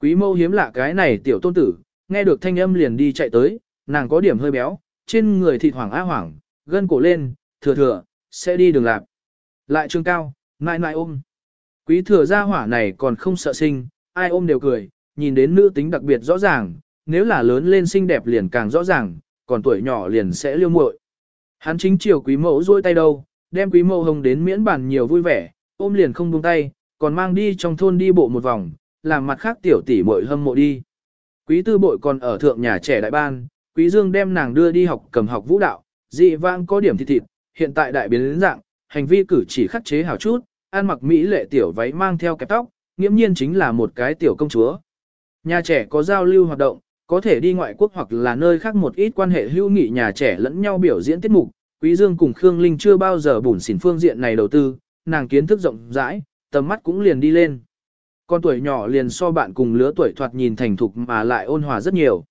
Quý mâu hiếm lạ cái này tiểu tôn tử, nghe được thanh âm liền đi chạy tới, nàng có điểm hơi béo, trên người thịt hoảng á hoảng, gân cổ lên, thừa thừa, sẽ đi đường lạc. Lại trương cao, nại nại ôm. Quý thừa gia hỏa này còn không sợ sinh, ai ôm đều cười, nhìn đến nữ tính đặc biệt rõ ràng, nếu là lớn lên xinh đẹp liền càng rõ ràng, còn tuổi nhỏ liền sẽ liêu muội. Hắn chính chiều quý mẫu duỗi tay đâu, đem quý mẫu hồng đến miễn bàn nhiều vui vẻ, ôm liền không buông tay, còn mang đi trong thôn đi bộ một vòng, làm mặt khác tiểu tỷ muội hâm mộ đi. Quý tư bội còn ở thượng nhà trẻ đại ban, quý dương đem nàng đưa đi học cầm học vũ đạo, dị vang có điểm thịt thịt, hiện tại đại biến đến dạng, hành vi cử chỉ khắc chế hảo chút, ăn mặc mỹ lệ tiểu váy mang theo kẹp tóc, nghiễm nhiên chính là một cái tiểu công chúa. Nhà trẻ có giao lưu hoạt động, có thể đi ngoại quốc hoặc là nơi khác một ít quan hệ hữu nghị nhà trẻ lẫn nhau biểu diễn tiết mục. Quý Dương cùng Khương Linh chưa bao giờ bùn xỉn phương diện này đầu tư, nàng kiến thức rộng rãi, tầm mắt cũng liền đi lên. Con tuổi nhỏ liền so bạn cùng lứa tuổi thoạt nhìn thành thục mà lại ôn hòa rất nhiều.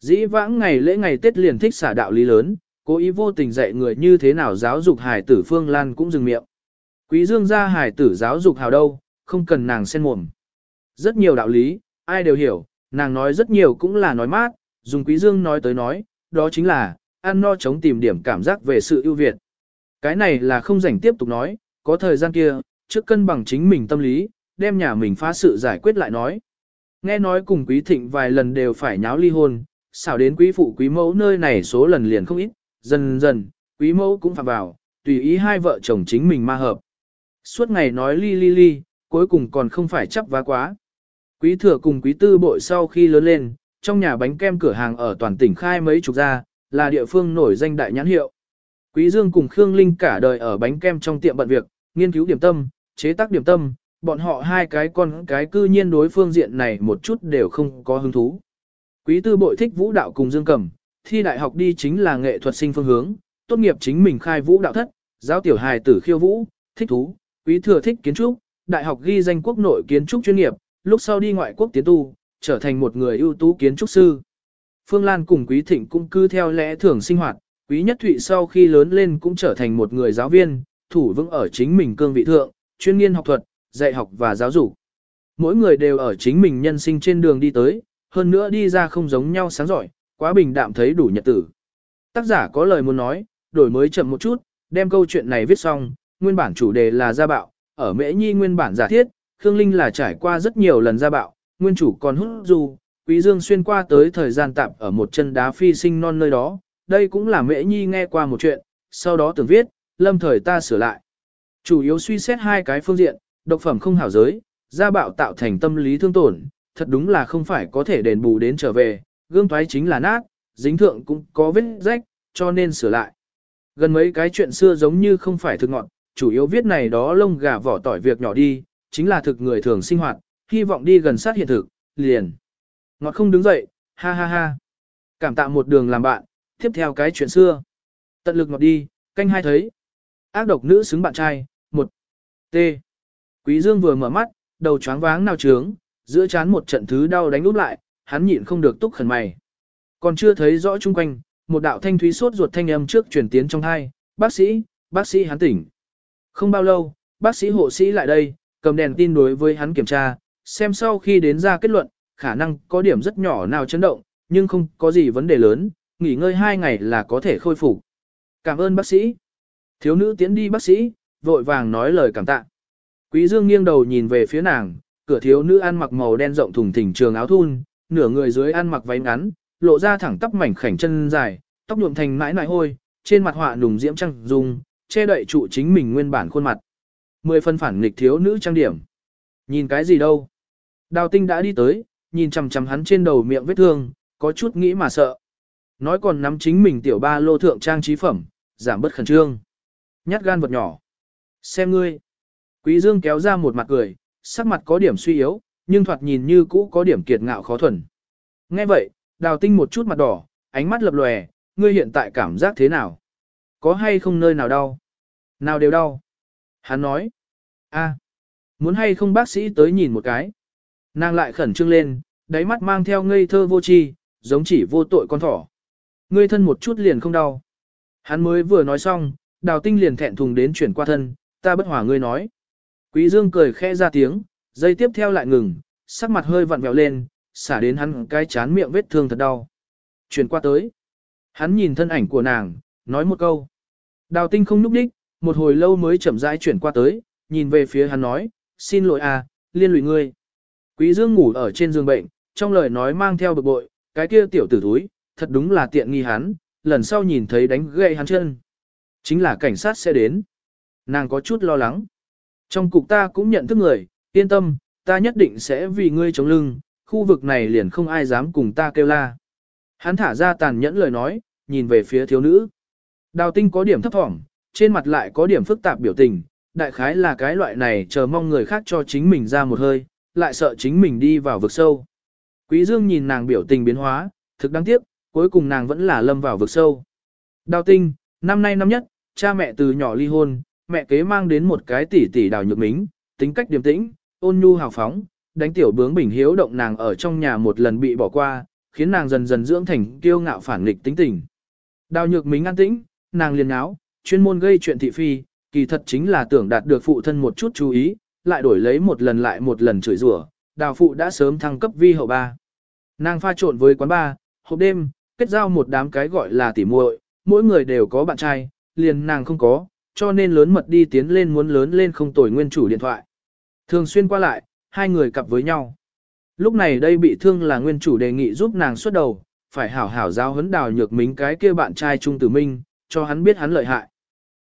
Dĩ vãng ngày lễ ngày Tết liền thích xả đạo lý lớn, cố ý vô tình dạy người như thế nào giáo dục hài tử Phương Lan cũng dừng miệng. Quý Dương gia hài tử giáo dục hào đâu, không cần nàng xen mồm. Rất nhiều đạo lý, ai đều hiểu, nàng nói rất nhiều cũng là nói mát, dùng Quý Dương nói tới nói, đó chính là, ăn no chống tìm điểm cảm giác về sự ưu việt. Cái này là không rảnh tiếp tục nói, có thời gian kia, trước cân bằng chính mình tâm lý, đem nhà mình phá sự giải quyết lại nói. Nghe nói cùng Quý Thịnh vài lần đều phải nháo ly hôn, xảo đến quý phụ quý mẫu nơi này số lần liền không ít, dần dần, quý mẫu cũng phạm vào, tùy ý hai vợ chồng chính mình ma hợp. Suốt ngày nói ly ly ly, cuối cùng còn không phải chấp vá quá. Quý thừa cùng quý tư bội sau khi lớn lên, trong nhà bánh kem cửa hàng ở toàn tỉnh khai mấy chục gia, là địa phương nổi danh đại nhãn hiệu. Quý Dương cùng Khương Linh cả đời ở bánh kem trong tiệm bận việc, nghiên cứu điểm tâm, chế tác điểm tâm, bọn họ hai cái con cái cư nhiên đối phương diện này một chút đều không có hứng thú. Quý tư bội thích vũ đạo cùng Dương Cẩm, thi đại học đi chính là nghệ thuật sinh phương hướng, tốt nghiệp chính mình khai vũ đạo thất, giáo tiểu hài tử khiêu vũ, thích thú, quý thừa thích kiến trúc, đại học ghi danh quốc nội kiến trúc chuyên nghiệp, lúc sau đi ngoại quốc tiến tu, trở thành một người ưu tú kiến trúc sư. Phương Lan cùng Quý Thịnh cũng cứ theo lẽ thường sinh hoạt, Quý Nhất Thụy sau khi lớn lên cũng trở thành một người giáo viên, thủ vững ở chính mình cương vị thượng, chuyên nghiên học thuật, dạy học và giáo dục. Mỗi người đều ở chính mình nhân sinh trên đường đi tới, hơn nữa đi ra không giống nhau sáng giỏi, quá bình đạm thấy đủ nhật tử. Tác giả có lời muốn nói, đổi mới chậm một chút, đem câu chuyện này viết xong, nguyên bản chủ đề là gia bạo, ở Mễ Nhi nguyên bản giả thiết, Khương Linh là trải qua rất nhiều lần gia bạo, nguyên chủ còn hút dù, Quý Dương xuyên qua tới thời gian tạm ở một chân đá phi sinh non nơi đó, đây cũng là Mễ Nhi nghe qua một chuyện, sau đó tưởng viết, lâm thời ta sửa lại. Chủ yếu suy xét hai cái phương diện, độc phẩm không hảo giới, gia bạo tạo thành tâm lý thương tổn, thật đúng là không phải có thể đền bù đến trở về, gương toái chính là nát, dính thượng cũng có vết rách, cho nên sửa lại. Gần mấy cái chuyện xưa giống như không phải thực ngọn, chủ yếu viết này đó lông gà vỏ tỏi việc nhỏ đi, chính là thực người thường sinh hoạt, hy vọng đi gần sát hiện thực, liền. Ngọt không đứng dậy, ha ha ha. Cảm tạ một đường làm bạn, tiếp theo cái chuyện xưa. Tận lực ngọt đi, canh hai thấy. Ác độc nữ xứng bạn trai, một T. Quý Dương vừa mở mắt, đầu choáng váng nào trướng, giữa chán một trận thứ đau đánh úp lại, hắn nhịn không được túc khẩn mày. Còn chưa thấy rõ chung quanh, một đạo thanh thúy sốt ruột thanh âm trước truyền tiến trong hai, bác sĩ, bác sĩ hắn tỉnh. Không bao lâu, bác sĩ hộ sĩ lại đây, cầm đèn tin đối với hắn kiểm tra, xem sau khi đến ra kết luận, khả năng có điểm rất nhỏ nào chấn động, nhưng không có gì vấn đề lớn, nghỉ ngơi hai ngày là có thể khôi phục. Cảm ơn bác sĩ. Thiếu nữ tiến đi bác sĩ, vội vàng nói lời cảm tạ. Quý Dương nghiêng đầu nhìn về phía nàng, cửa thiếu nữ ăn mặc màu đen rộng thùng thình trường áo thun, nửa người dưới ăn mặc váy ngắn, lộ ra thẳng tắp mảnh khảnh chân dài, tóc nhuộm thành mãi nại hôi, trên mặt họa nùng diễm trăng dung, che đậy trụ chính mình nguyên bản khuôn mặt. Mười phân phản nghịch thiếu nữ trang điểm. Nhìn cái gì đâu? Đào tinh đã đi tới, nhìn chằm chằm hắn trên đầu miệng vết thương, có chút nghĩ mà sợ. Nói còn nắm chính mình tiểu ba lô thượng trang trí phẩm, giảm bất khẩn trương. Nhát gan vật nhỏ. Xem ngươi. Quý Dương kéo ra một mặt cười, sắc mặt có điểm suy yếu, nhưng thoạt nhìn như cũ có điểm kiệt ngạo khó thuần. Nghe vậy, đào tinh một chút mặt đỏ, ánh mắt lập lòe, ngươi hiện tại cảm giác thế nào? Có hay không nơi nào đau? Nào đều đau. Hắn nói, a, muốn hay không bác sĩ tới nhìn một cái? Nàng lại khẩn trương lên, đáy mắt mang theo ngây thơ vô tri, giống chỉ vô tội con thỏ. Ngươi thân một chút liền không đau. Hắn mới vừa nói xong, đào tinh liền thẹn thùng đến chuyển qua thân, ta bất hòa ngươi nói. Quý dương cười khẽ ra tiếng, dây tiếp theo lại ngừng, sắc mặt hơi vặn vẹo lên, xả đến hắn cái chán miệng vết thương thật đau. Chuyển qua tới. Hắn nhìn thân ảnh của nàng, nói một câu. Đào tinh không núp đích, một hồi lâu mới chậm rãi chuyển qua tới, nhìn về phía hắn nói, xin lỗi à, liên lụy ngươi. Quý dương ngủ ở trên giường bệnh, trong lời nói mang theo bực bội, cái kia tiểu tử thúi, thật đúng là tiện nghi hắn, lần sau nhìn thấy đánh gậy hắn chân. Chính là cảnh sát sẽ đến. Nàng có chút lo lắng. Trong cục ta cũng nhận thức người, yên tâm, ta nhất định sẽ vì ngươi chống lưng, khu vực này liền không ai dám cùng ta kêu la. Hắn thả ra tàn nhẫn lời nói, nhìn về phía thiếu nữ. Đào tinh có điểm thấp thỏm, trên mặt lại có điểm phức tạp biểu tình, đại khái là cái loại này chờ mong người khác cho chính mình ra một hơi, lại sợ chính mình đi vào vực sâu. Quý Dương nhìn nàng biểu tình biến hóa, thực đáng tiếc, cuối cùng nàng vẫn là lâm vào vực sâu. Đào tinh, năm nay năm nhất, cha mẹ từ nhỏ ly hôn, mẹ kế mang đến một cái tỷ tỷ đào nhược mính, tính cách điềm tĩnh, ôn nhu hào phóng, đánh tiểu bướng bình hiếu động nàng ở trong nhà một lần bị bỏ qua, khiến nàng dần dần dưỡng thành kiêu ngạo phản nghịch tính tình. Đào nhược mính an tĩnh, nàng liền áo, chuyên môn gây chuyện thị phi, kỳ thật chính là tưởng đạt được phụ thân một chút chú ý, lại đổi lấy một lần lại một lần chửi rủa. Đào phụ đã sớm thăng cấp vi hậu ba. Nàng pha trộn với quán ba, hộp đêm, kết giao một đám cái gọi là tỉ muội, mỗi người đều có bạn trai, liền nàng không có, cho nên lớn mật đi tiến lên muốn lớn lên không tồi nguyên chủ điện thoại. Thường xuyên qua lại, hai người cặp với nhau. Lúc này đây bị thương là nguyên chủ đề nghị giúp nàng xuất đầu, phải hảo hảo giáo huấn đào nhược mính cái kia bạn trai Trung Tử Minh, cho hắn biết hắn lợi hại.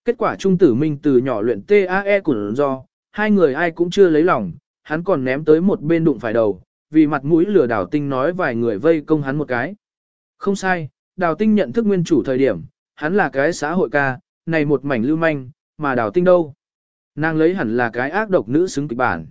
Kết quả Trung Tử Minh từ nhỏ luyện TAE của do, hai người ai cũng chưa lấy lòng, hắn còn ném tới một bên đụng phải đầu, vì mặt mũi lừa đào tinh nói vài người vây công hắn một cái. Không sai, đào tinh nhận thức nguyên chủ thời điểm, hắn là cái xã hội ca, này một mảnh lưu manh, mà đào tinh đâu. Nàng lấy hẳn là cái ác độc nữ xứng kịch bản.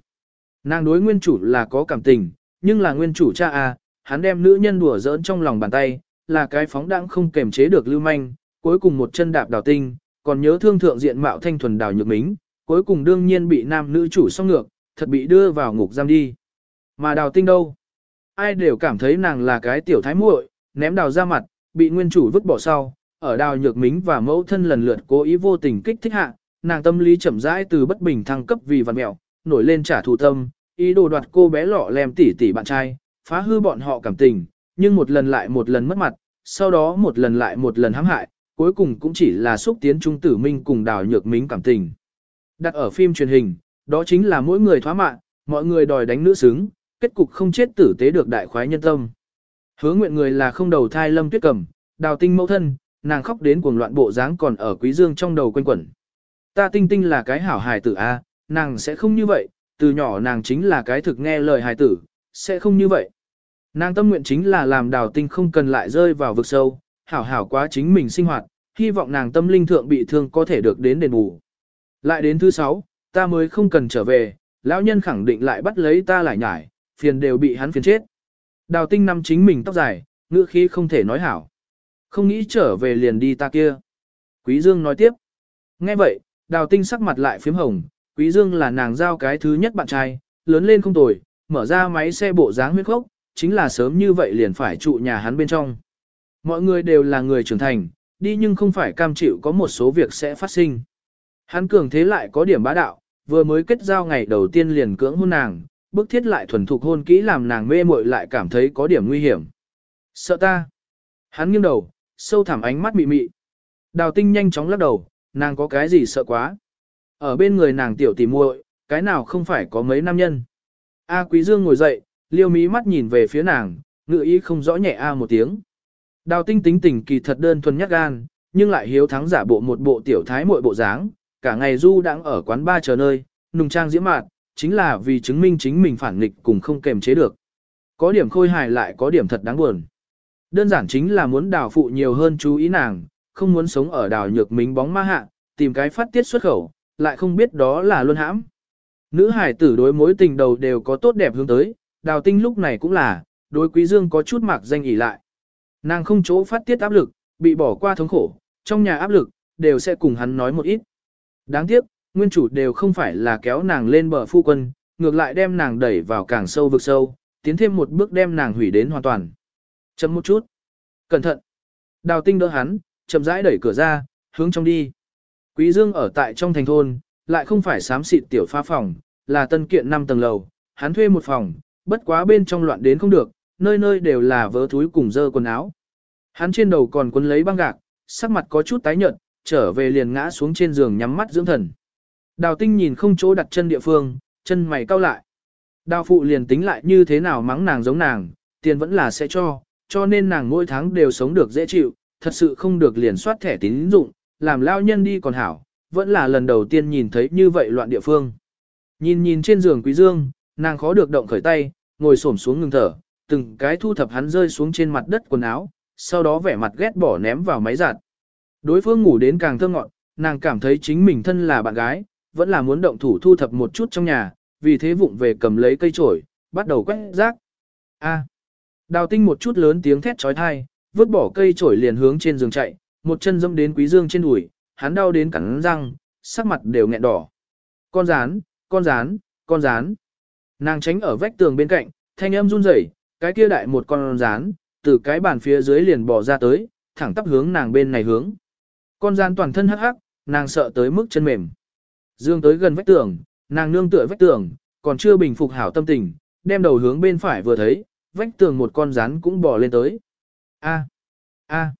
Nàng đối nguyên chủ là có cảm tình, nhưng là nguyên chủ cha à, hắn đem nữ nhân đùa giỡn trong lòng bàn tay, là cái phóng đãng không kềm chế được lưu manh, cuối cùng một chân đạp đào tinh, còn nhớ thương thượng diện mạo thanh thuần đào nhược mính, cuối cùng đương nhiên bị nam nữ chủ song ngược, thật bị đưa vào ngục giam đi. Mà đào tinh đâu? Ai đều cảm thấy nàng là cái tiểu thái muội, ném đào ra mặt, bị nguyên chủ vứt bỏ sau, ở đào nhược mính và mẫu thân lần lượt cố ý vô tình kích thích hạ, nàng tâm lý chậm rãi từ bất bình thăng cấp vì văn mẹo, nổi lên trả thù tâm, ý đồ đoạt cô bé lọ lem tỉ tỉ bạn trai, phá hư bọn họ cảm tình, nhưng một lần lại một lần mất mặt, sau đó một lần lại một lần hãm hại, cuối cùng cũng chỉ là xúc tiến trung tử minh cùng đào nhược mính cảm tình. Đặt ở phim truyền hình, đó chính là mỗi người thoá mạng, mọi người đòi đánh nữ xứng, kết cục không chết tử tế được đại khoái nhân tâm. Hứa nguyện người là không đầu thai lâm tuyết cầm, đào tinh mẫu thân, nàng khóc đến cuồng loạn bộ dáng còn ở quý dương trong đầu quanh quẩn. Ta tinh tinh là cái hảo hài tử a, nàng sẽ không như vậy, từ nhỏ nàng chính là cái thực nghe lời hài tử, sẽ không như vậy. Nàng tâm nguyện chính là làm đào tinh không cần lại rơi vào vực sâu, hảo hảo quá chính mình sinh hoạt, hy vọng nàng tâm linh thượng bị thương có thể được đến đền bù. Lại đến thứ sáu, ta mới không cần trở về, lão nhân khẳng định lại bắt lấy ta lại nhải, phiền đều bị hắn phiền chết. Đào tinh nằm chính mình tóc dài, ngữ khí không thể nói hảo. Không nghĩ trở về liền đi ta kia. Quý Dương nói tiếp. Nghe vậy, đào tinh sắc mặt lại phím hồng, Quý Dương là nàng giao cái thứ nhất bạn trai, lớn lên không tồi, mở ra máy xe bộ dáng huyết khốc, chính là sớm như vậy liền phải trụ nhà hắn bên trong. Mọi người đều là người trưởng thành, đi nhưng không phải cam chịu có một số việc sẽ phát sinh. Hắn cường thế lại có điểm bá đạo, vừa mới kết giao ngày đầu tiên liền cưỡng hôn nàng, bức thiết lại thuần thục hôn kỹ làm nàng mê muội lại cảm thấy có điểm nguy hiểm. Sợ ta. Hắn nghiêng đầu, sâu thẳm ánh mắt mị mị. Đào tinh nhanh chóng lắc đầu, nàng có cái gì sợ quá. Ở bên người nàng tiểu tỉ muội, cái nào không phải có mấy nam nhân. A Quý Dương ngồi dậy, liêu mí mắt nhìn về phía nàng, ngựa ý không rõ nhẹ A một tiếng. Đào tinh tính tình kỳ thật đơn thuần nhát gan, nhưng lại hiếu thắng giả bộ một bộ tiểu thái muội bộ dáng, cả ngày du đang ở quán ba chờ nơi, nùng trang diễm mạn, chính là vì chứng minh chính mình phản nghịch cùng không kềm chế được. Có điểm khôi hài lại có điểm thật đáng buồn. Đơn giản chính là muốn đào phụ nhiều hơn chú ý nàng, không muốn sống ở đào nhược mính bóng ma hạ, tìm cái phát tiết xuất khẩu, lại không biết đó là luân hãm. Nữ hải tử đối mối tình đầu đều có tốt đẹp hướng tới, đào tinh lúc này cũng là, đối quý dương có chút mạc danh ỉ lại. Nàng không chỗ phát tiết áp lực, bị bỏ qua thống khổ, trong nhà áp lực, đều sẽ cùng hắn nói một ít. Đáng tiếc, nguyên chủ đều không phải là kéo nàng lên bờ phu quân, ngược lại đem nàng đẩy vào càng sâu vực sâu, tiến thêm một bước đem nàng hủy đến hoàn toàn. Chấm một chút. Cẩn thận. Đào tinh đỡ hắn, chậm rãi đẩy cửa ra, hướng trong đi. Quý Dương ở tại trong thành thôn, lại không phải sám xịt tiểu pha phòng, là tân kiện 5 tầng lầu, hắn thuê một phòng, bất quá bên trong loạn đến không được, nơi nơi đều là vớ thúi cùng dơ quần áo. Hắn trên đầu còn quấn lấy băng gạc, sắc mặt có chút tái nhợt, trở về liền ngã xuống trên giường nhắm mắt dưỡng thần. Đào tinh nhìn không chỗ đặt chân địa phương, chân mày cau lại. Đào phụ liền tính lại như thế nào mắng nàng giống nàng, tiền vẫn là sẽ cho, cho nên nàng mỗi tháng đều sống được dễ chịu, thật sự không được liền soát thẻ tín dụng, làm lao nhân đi còn hảo, vẫn là lần đầu tiên nhìn thấy như vậy loạn địa phương. Nhìn nhìn trên giường quý dương, nàng khó được động khởi tay, ngồi xổm xuống ngừng thở, từng cái thu thập hắn rơi xuống trên mặt đất quần áo, sau đó vẻ mặt ghét bỏ ném vào máy giặt. Đối phương ngủ đến càng thơ ngọn, nàng cảm thấy chính mình thân là bạn gái, vẫn là muốn động thủ thu thập một chút trong nhà, vì thế vụng về cầm lấy cây chổi, bắt đầu quét rác. A. Đào tinh một chút lớn tiếng thét trói thai, vứt bỏ cây chổi liền hướng trên giường chạy, một chân dâm đến quý dương trên đùi, hắn đau đến cắn răng, sắc mặt đều nghẹn đỏ. Con rán, con rán, con rán. Nàng tránh ở vách tường bên cạnh, thanh âm run rẩy, cái kia đại một con rán, từ cái bàn phía dưới liền bò ra tới, thẳng tắp hướng nàng bên này hướng. Con rán toàn thân hắc hắc, nàng sợ tới mức chân mềm. Dương tới gần vách tường, nàng nương tựa vách tường, còn chưa bình phục hảo tâm tình, đem đầu hướng bên phải vừa thấy, vách tường một con rắn cũng bò lên tới. A, a,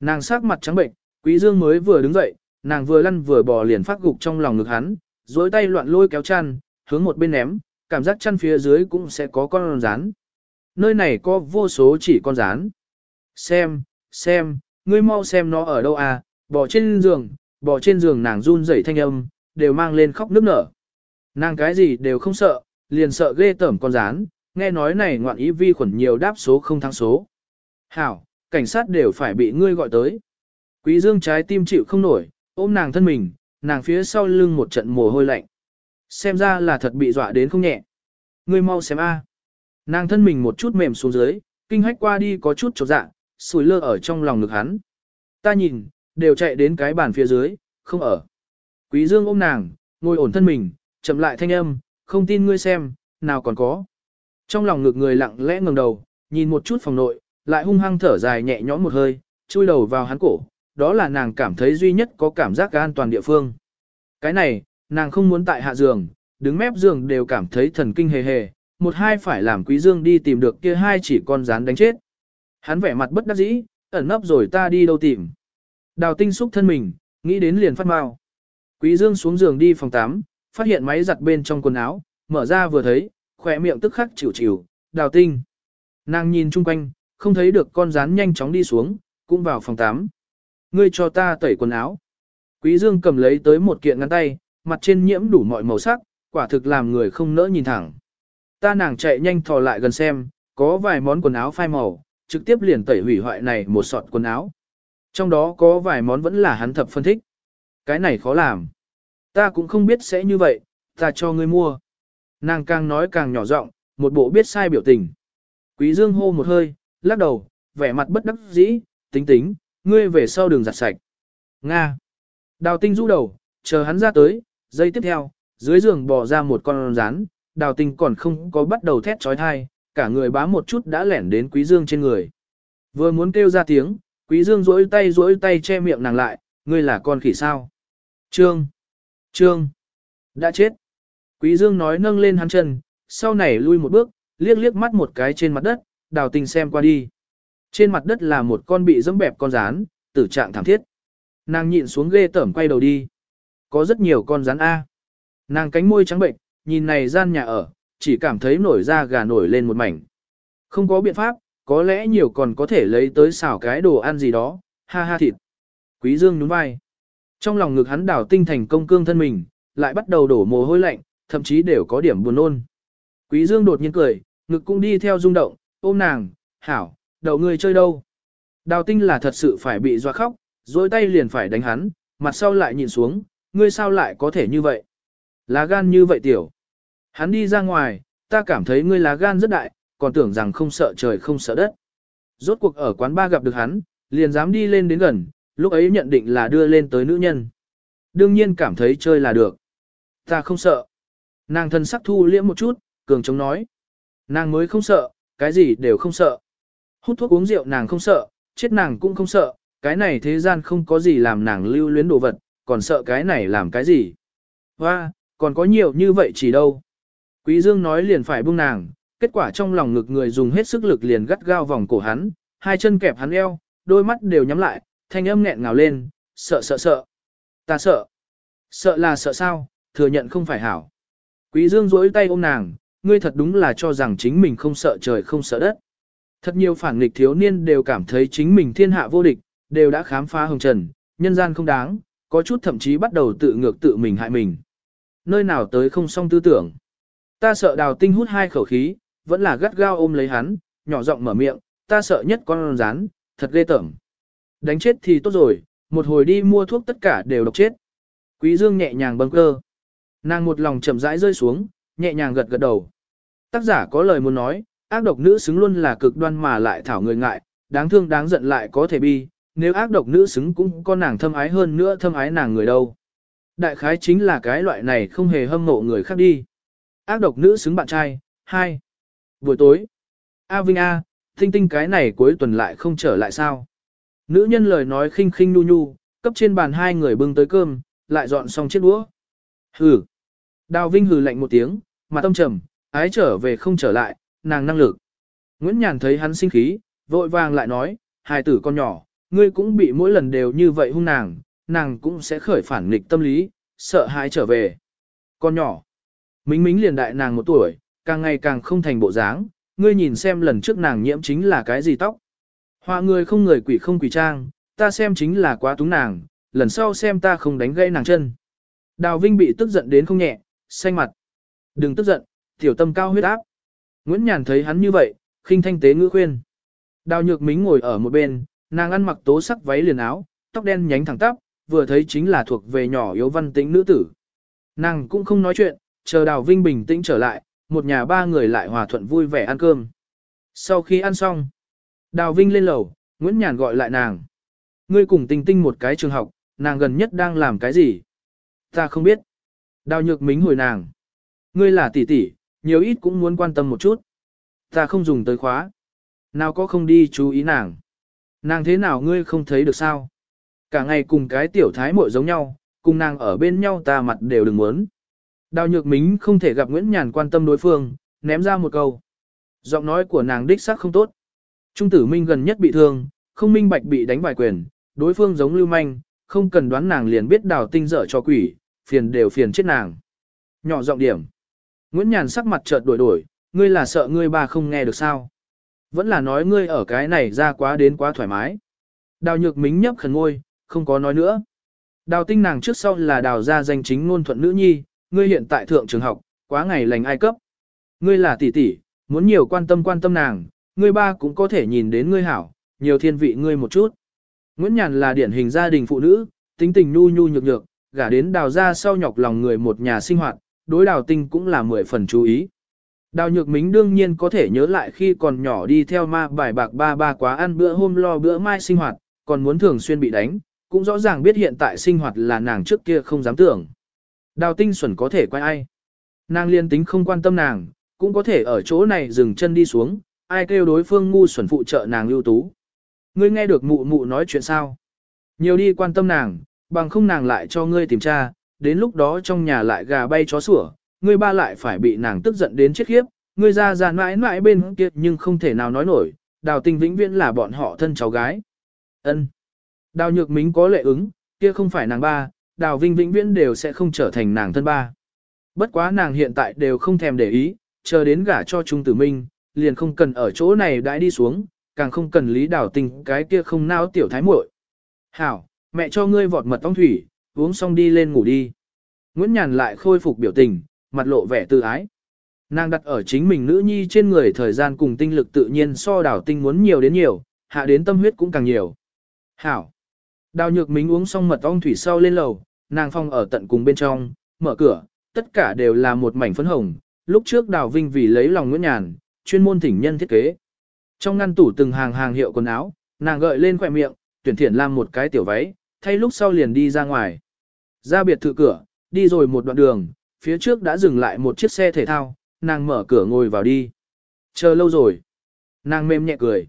nàng sắc mặt trắng bệnh, quý dương mới vừa đứng dậy, nàng vừa lăn vừa bò liền phát gục trong lòng ngực hắn, duỗi tay loạn lôi kéo chăn, hướng một bên ném, cảm giác chăn phía dưới cũng sẽ có con rắn. Nơi này có vô số chỉ con rắn. Xem, xem, ngươi mau xem nó ở đâu à, bò trên giường, bò trên giường nàng run rẩy thanh âm, đều mang lên khóc nức nở. Nàng cái gì đều không sợ, liền sợ ghê tởm con rán, nghe nói này ngoạn ý vi khuẩn nhiều đáp số không thắng số. Hảo, cảnh sát đều phải bị ngươi gọi tới. Quý dương trái tim chịu không nổi, ôm nàng thân mình, nàng phía sau lưng một trận mồ hôi lạnh. Xem ra là thật bị dọa đến không nhẹ. Ngươi mau xem a. Nàng thân mình một chút mềm xuống dưới, kinh hách qua đi có chút chột dạ, sùi lơ ở trong lòng ngực hắn. Ta nhìn, đều chạy đến cái bàn phía dưới, không ở. Quý dương ôm nàng, ngồi ổn thân mình, chậm lại thanh âm, không tin ngươi xem, nào còn có. Trong lòng ngực người lặng lẽ ngẩng đầu, nhìn một chút phòng nội, lại hung hăng thở dài nhẹ nhõm một hơi, chui đầu vào hắn cổ, đó là nàng cảm thấy duy nhất có cảm giác an toàn địa phương. Cái này, nàng không muốn tại hạ giường, đứng mép giường đều cảm thấy thần kinh hề hề, một hai phải làm quý dương đi tìm được kia hai chỉ con rán đánh chết. Hắn vẻ mặt bất đắc dĩ, ẩn nấp rồi ta đi đâu tìm. Đào tinh xúc thân mình, nghĩ đến liền phát mau. Quý dương xuống giường đi phòng 8, phát hiện máy giặt bên trong quần áo, mở ra vừa thấy, khỏe miệng tức khắc chịu chịu, đào tinh. Nàng nhìn chung quanh, không thấy được con rán nhanh chóng đi xuống, cũng vào phòng 8. Ngươi cho ta tẩy quần áo. Quý Dương cầm lấy tới một kiện ngắn tay, mặt trên nhiễm đủ mọi màu sắc, quả thực làm người không nỡ nhìn thẳng. Ta nàng chạy nhanh thò lại gần xem, có vài món quần áo phai màu, trực tiếp liền tẩy hủy hoại này một sọt quần áo. Trong đó có vài món vẫn là hắn thập phân thích. Cái này khó làm. Ta cũng không biết sẽ như vậy, ta cho ngươi mua. Nàng càng nói càng nhỏ giọng, một bộ biết sai biểu tình. Quý Dương hô một hơi, lắc đầu, vẻ mặt bất đắc dĩ, tính tính, ngươi về sau đường giặt sạch. Nga. Đào tinh rũ đầu, chờ hắn ra tới, giây tiếp theo, dưới giường bò ra một con rắn, đào tinh còn không có bắt đầu thét chói tai, cả người bám một chút đã lẻn đến quý dương trên người. Vừa muốn kêu ra tiếng, quý dương rỗi tay rỗi tay che miệng nàng lại, ngươi là con khỉ sao. Trương. Trương. Đã chết. Quý dương nói nâng lên hắn chân, sau này lui một bước, liếc liếc mắt một cái trên mặt đất, đào tình xem qua đi. Trên mặt đất là một con bị dẫm bẹp con rán, tử trạng thảm thiết. Nàng nhịn xuống ghê tởm quay đầu đi. Có rất nhiều con rắn A. Nàng cánh môi trắng bệnh, nhìn này gian nhà ở, chỉ cảm thấy nổi da gà nổi lên một mảnh. Không có biện pháp, có lẽ nhiều còn có thể lấy tới xào cái đồ ăn gì đó, ha ha thịt. Quý Dương nhún vai. Trong lòng ngực hắn đảo tinh thành công cương thân mình, lại bắt đầu đổ mồ hôi lạnh, thậm chí đều có điểm buồn nôn. Quý Dương đột nhiên cười, ngực cũng đi theo rung động, ôm nàng, hảo, đầu ngươi chơi đâu. Đào tinh là thật sự phải bị doa khóc, dối tay liền phải đánh hắn, mặt sau lại nhìn xuống, ngươi sao lại có thể như vậy. Lá gan như vậy tiểu. Hắn đi ra ngoài, ta cảm thấy ngươi lá gan rất đại, còn tưởng rằng không sợ trời không sợ đất. Rốt cuộc ở quán ba gặp được hắn, liền dám đi lên đến gần, lúc ấy nhận định là đưa lên tới nữ nhân. Đương nhiên cảm thấy chơi là được. Ta không sợ. Nàng thân sắc thu liễm một chút, cường chống nói. Nàng mới không sợ, cái gì đều không sợ. Hút thuốc uống rượu nàng không sợ, chết nàng cũng không sợ, cái này thế gian không có gì làm nàng lưu luyến đồ vật, còn sợ cái này làm cái gì. Hoa, còn có nhiều như vậy chỉ đâu. Quý Dương nói liền phải buông nàng, kết quả trong lòng ngực người dùng hết sức lực liền gắt gao vòng cổ hắn, hai chân kẹp hắn eo, đôi mắt đều nhắm lại, thanh âm nghẹn ngào lên, sợ sợ sợ. Ta sợ. Sợ là sợ sao, thừa nhận không phải hảo. Quý Dương duỗi tay ôm nàng, ngươi thật đúng là cho rằng chính mình không sợ trời không sợ đất. Thật nhiều phản nghịch thiếu niên đều cảm thấy chính mình thiên hạ vô địch, đều đã khám phá hồng trần, nhân gian không đáng, có chút thậm chí bắt đầu tự ngược tự mình hại mình. Nơi nào tới không xong tư tưởng. Ta sợ đào tinh hút hai khẩu khí, vẫn là gắt gao ôm lấy hắn, nhỏ giọng mở miệng, ta sợ nhất con rắn, thật ghê tởm. Đánh chết thì tốt rồi, một hồi đi mua thuốc tất cả đều độc chết. Quý Dương nhẹ nhàng bâng cơ. Nàng một lòng chậm rãi rơi xuống, nhẹ nhàng gật gật đầu. Tác giả có lời muốn nói, ác độc nữ xứng luôn là cực đoan mà lại thảo người ngại, đáng thương đáng giận lại có thể bi, nếu ác độc nữ xứng cũng có nàng thâm ái hơn nữa thâm ái nàng người đâu. Đại khái chính là cái loại này không hề hâm mộ người khác đi. Ác độc nữ xứng bạn trai, 2. Buổi tối. A Vinh A, tinh tinh cái này cuối tuần lại không trở lại sao. Nữ nhân lời nói khinh khinh nu nhu, cấp trên bàn hai người bưng tới cơm, lại dọn xong chiếc đũa. Hừ. Đào Vinh hừ lạnh một tiếng, mà tâm trầm, ái trở về không trở lại, nàng năng lực. Nguyễn Nhàn thấy hắn sinh khí, vội vàng lại nói, hài tử con nhỏ, ngươi cũng bị mỗi lần đều như vậy hung nàng, nàng cũng sẽ khởi phản nghịch tâm lý, sợ hãi trở về. Con nhỏ, mính mính liền đại nàng một tuổi, càng ngày càng không thành bộ dáng, ngươi nhìn xem lần trước nàng nhiễm chính là cái gì tóc. Họa người không người quỷ không quỷ trang, ta xem chính là quá túng nàng, lần sau xem ta không đánh gãy nàng chân. Đào Vinh bị tức giận đến không nhẹ, xanh mặt. Đừng tức giận, tiểu tâm cao huyết áp. Nguyễn Nhàn thấy hắn như vậy, khinh thanh tế ngữ khuyên. Đào Nhược Mính ngồi ở một bên, nàng ăn mặc tố sắc váy liền áo, tóc đen nhánh thẳng tắp, vừa thấy chính là thuộc về nhỏ yếu văn tĩnh nữ tử. Nàng cũng không nói chuyện, chờ Đào Vinh bình tĩnh trở lại, một nhà ba người lại hòa thuận vui vẻ ăn cơm. Sau khi ăn xong, Đào Vinh lên lầu, Nguyễn Nhàn gọi lại nàng. Ngươi cùng tinh tinh một cái trường học, nàng gần nhất đang làm cái gì? Ta không biết. Đào nhược mính hồi nàng. Ngươi là tỷ tỷ, nhiều ít cũng muốn quan tâm một chút. Ta không dùng tới khóa. Nào có không đi chú ý nàng. Nàng thế nào ngươi không thấy được sao? Cả ngày cùng cái tiểu thái muội giống nhau, cùng nàng ở bên nhau ta mặt đều đừng muốn. Đào nhược mính không thể gặp Nguyễn Nhàn quan tâm đối phương, ném ra một câu. Giọng nói của nàng đích xác không tốt. Trung tử minh gần nhất bị thương, không minh bạch bị đánh bài quyền, đối phương giống lưu manh, không cần đoán nàng liền biết đào tinh dở cho quỷ, phiền đều phiền chết nàng. Nhỏ giọng điểm. Nguyễn Nhàn sắc mặt chợt đổi đổi, ngươi là sợ ngươi ba không nghe được sao? Vẫn là nói ngươi ở cái này ra quá đến quá thoải mái. Đào nhược mính nhấp khẩn ngôi, không có nói nữa. Đào tinh nàng trước sau là đào ra danh chính ngôn thuận nữ nhi, ngươi hiện tại thượng trường học, quá ngày lành ai cấp. Ngươi là tỷ tỷ, muốn nhiều quan tâm quan tâm nàng, ngươi ba cũng có thể nhìn đến ngươi hảo, nhiều thiên vị ngươi một chút. Nguyễn Nhàn là điển hình gia đình phụ nữ, tính tình nhu nhu nhược nhược, gả đến đào ra sau nhọc lòng người một nhà sinh hoạt, đối đào tinh cũng là mười phần chú ý. Đào nhược mính đương nhiên có thể nhớ lại khi còn nhỏ đi theo ma bài bạc ba ba quá ăn bữa hôm lo bữa mai sinh hoạt, còn muốn thường xuyên bị đánh, cũng rõ ràng biết hiện tại sinh hoạt là nàng trước kia không dám tưởng. Đào tinh xuẩn có thể quay ai. Nàng liên tính không quan tâm nàng, cũng có thể ở chỗ này dừng chân đi xuống, ai kêu đối phương ngu xuẩn phụ trợ nàng lưu tú. Ngươi nghe được mụ mụ nói chuyện sao? Nhiều đi quan tâm nàng, bằng không nàng lại cho ngươi tìm tra, đến lúc đó trong nhà lại gà bay chó sủa, ngươi ba lại phải bị nàng tức giận đến chết khiếp, ngươi ra ra mãi mãi bên kia nhưng không thể nào nói nổi, đào tình vĩnh viễn là bọn họ thân cháu gái. ân Đào nhược mính có lệ ứng, kia không phải nàng ba, đào vinh vĩnh viễn đều sẽ không trở thành nàng thân ba. Bất quá nàng hiện tại đều không thèm để ý, chờ đến gả cho Trung Tử Minh, liền không cần ở chỗ này đãi đi xuống, càng không cần lý đào tình cái kia không nao tiểu thái muội. Hảo, mẹ cho ngươi vọt mật ong thủy, uống xong đi lên ngủ đi. Nguyễn Nhàn lại khôi phục biểu tình, mặt lộ vẻ tự ái. Nàng đặt ở chính mình nữ nhi trên người thời gian cùng tinh lực tự nhiên so đảo tinh muốn nhiều đến nhiều, hạ đến tâm huyết cũng càng nhiều. Hảo. Đào nhược mính uống xong mật ong thủy sau lên lầu, nàng phong ở tận cùng bên trong, mở cửa, tất cả đều là một mảnh phấn hồng. Lúc trước đào vinh vì lấy lòng Nguyễn Nhàn, chuyên môn thỉnh nhân thiết kế. Trong ngăn tủ từng hàng hàng hiệu quần áo, nàng gợi lên khỏe miệng, tuyển thiện làm một cái tiểu váy, thay lúc sau liền đi ra ngoài. Ra biệt thự cửa, đi rồi một đoạn đường, phía trước đã dừng lại một chiếc xe thể thao, nàng mở cửa ngồi vào đi. Chờ lâu rồi. Nàng mềm nhẹ cười.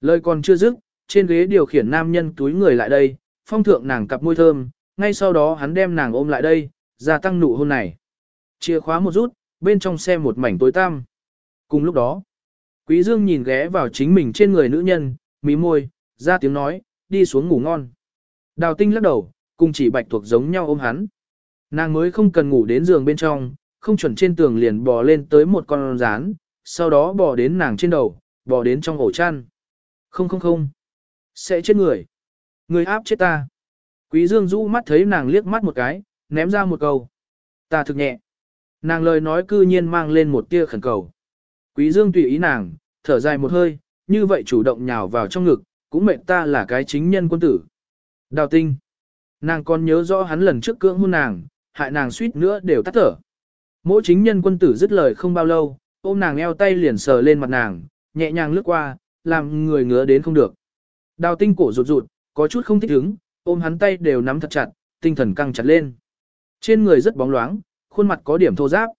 Lời còn chưa dứt, trên ghế điều khiển nam nhân túi người lại đây, phong thượng nàng cặp môi thơm, ngay sau đó hắn đem nàng ôm lại đây, gia tăng nụ hôn này. Chìa khóa một rút, bên trong xe một mảnh tối tăm. Cùng lúc đó, Quý Dương nhìn ghé vào chính mình trên người nữ nhân, mí môi, ra tiếng nói, đi xuống ngủ ngon. Đào tinh lắc đầu, cùng chỉ bạch thuộc giống nhau ôm hắn. Nàng mới không cần ngủ đến giường bên trong, không chuẩn trên tường liền bò lên tới một con rán, sau đó bò đến nàng trên đầu, bò đến trong ổ chăn. Không không không, sẽ chết người. Người áp chết ta. Quý Dương rũ mắt thấy nàng liếc mắt một cái, ném ra một câu. Ta thực nhẹ. Nàng lời nói cư nhiên mang lên một tia khẩn cầu. Quý Dương tùy ý nàng, thở dài một hơi, như vậy chủ động nhào vào trong ngực, cũng mệnh ta là cái chính nhân quân tử. Đào tinh. Nàng còn nhớ rõ hắn lần trước cưỡng hôn nàng, hại nàng suýt nữa đều tắt thở. Mỗi chính nhân quân tử dứt lời không bao lâu, ôm nàng eo tay liền sờ lên mặt nàng, nhẹ nhàng lướt qua, làm người ngứa đến không được. Đào tinh cổ rụt rụt, có chút không thích ứng, ôm hắn tay đều nắm thật chặt, tinh thần căng chặt lên. Trên người rất bóng loáng, khuôn mặt có điểm thô ráp.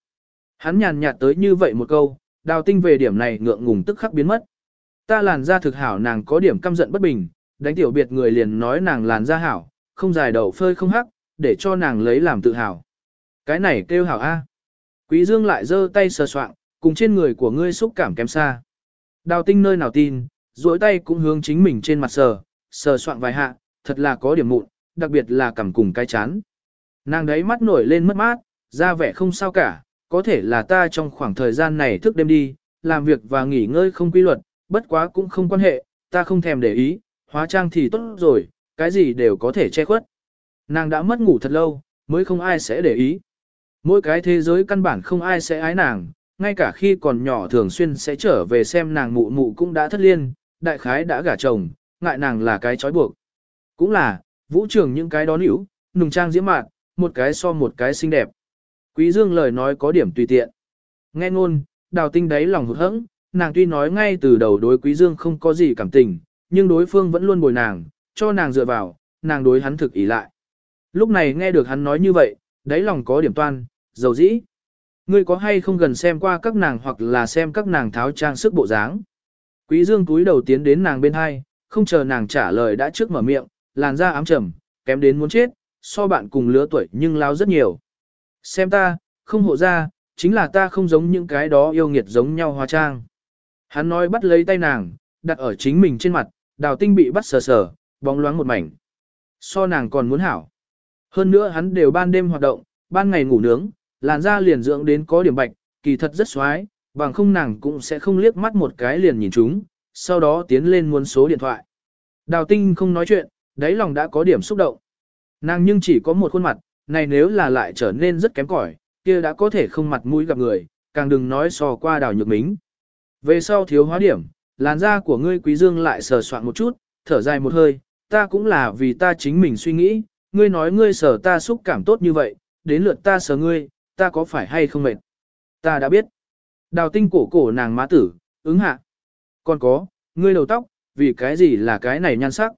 Hắn nhàn nhạt tới như vậy một câu, đào tinh về điểm này ngượng ngùng tức khắc biến mất. Ta làn da thực hảo nàng có điểm căm giận bất bình, đánh tiểu biệt người liền nói nàng làn da hảo, không dài đầu phơi không hắc, để cho nàng lấy làm tự hào. Cái này kêu hảo A. Quý dương lại giơ tay sờ soạng, cùng trên người của ngươi xúc cảm kém xa. Đào tinh nơi nào tin, duỗi tay cũng hướng chính mình trên mặt sờ, sờ soạng vài hạ, thật là có điểm mụn, đặc biệt là cằm cùng cái chán. Nàng đấy mắt nổi lên mất mát, ra vẻ không sao cả, có thể là ta trong khoảng thời gian này thức đêm đi, làm việc và nghỉ ngơi không quy luật, bất quá cũng không quan hệ, ta không thèm để ý, hóa trang thì tốt rồi, cái gì đều có thể che khuất. Nàng đã mất ngủ thật lâu, mới không ai sẽ để ý. Mỗi cái thế giới căn bản không ai sẽ ái nàng, ngay cả khi còn nhỏ thường xuyên sẽ trở về xem nàng mụ mụ cũng đã thất liên, đại khái đã gả chồng, ngại nàng là cái trói buộc. Cũng là, vũ trường những cái đó nữ, nùng trang diễm mạn, một cái so một cái xinh đẹp. Quý Dương lời nói có điểm tùy tiện. Nghe ngôn, đào tinh đáy lòng hụt hẫng, nàng tuy nói ngay từ đầu đối Quý Dương không có gì cảm tình, nhưng đối phương vẫn luôn bồi nàng, cho nàng dựa vào, nàng đối hắn thực ý lại. Lúc này nghe được hắn nói như vậy, đáy lòng có điểm toan, dầu dĩ. Ngươi có hay không gần xem qua các nàng hoặc là xem các nàng tháo trang sức bộ dáng. Quý Dương túi đầu tiến đến nàng bên hai, không chờ nàng trả lời đã trước mở miệng, làn da ám trầm, kém đến muốn chết, so bạn cùng lứa tuổi nhưng lao rất nhiều. Xem ta, không hộ ra, chính là ta không giống những cái đó yêu nghiệt giống nhau hóa trang. Hắn nói bắt lấy tay nàng, đặt ở chính mình trên mặt, đào tinh bị bắt sờ sờ, bóng loáng một mảnh. So nàng còn muốn hảo. Hơn nữa hắn đều ban đêm hoạt động, ban ngày ngủ nướng, làn da liền dưỡng đến có điểm bạch, kỳ thật rất xoái, bằng không nàng cũng sẽ không liếc mắt một cái liền nhìn chúng, sau đó tiến lên muốn số điện thoại. Đào tinh không nói chuyện, đáy lòng đã có điểm xúc động. Nàng nhưng chỉ có một khuôn mặt, này nếu là lại trở nên rất kém cỏi, kia đã có thể không mặt mũi gặp người, càng đừng nói so qua đào nhược mính. Về sau thiếu hóa điểm, làn da của ngươi quý dương lại sờ soạn một chút, thở dài một hơi, ta cũng là vì ta chính mình suy nghĩ, ngươi nói ngươi sờ ta xúc cảm tốt như vậy, đến lượt ta sờ ngươi, ta có phải hay không mệt? Ta đã biết. Đào tinh cổ cổ nàng má tử, ứng hạ. Còn có, ngươi đầu tóc, vì cái gì là cái này nhan sắc?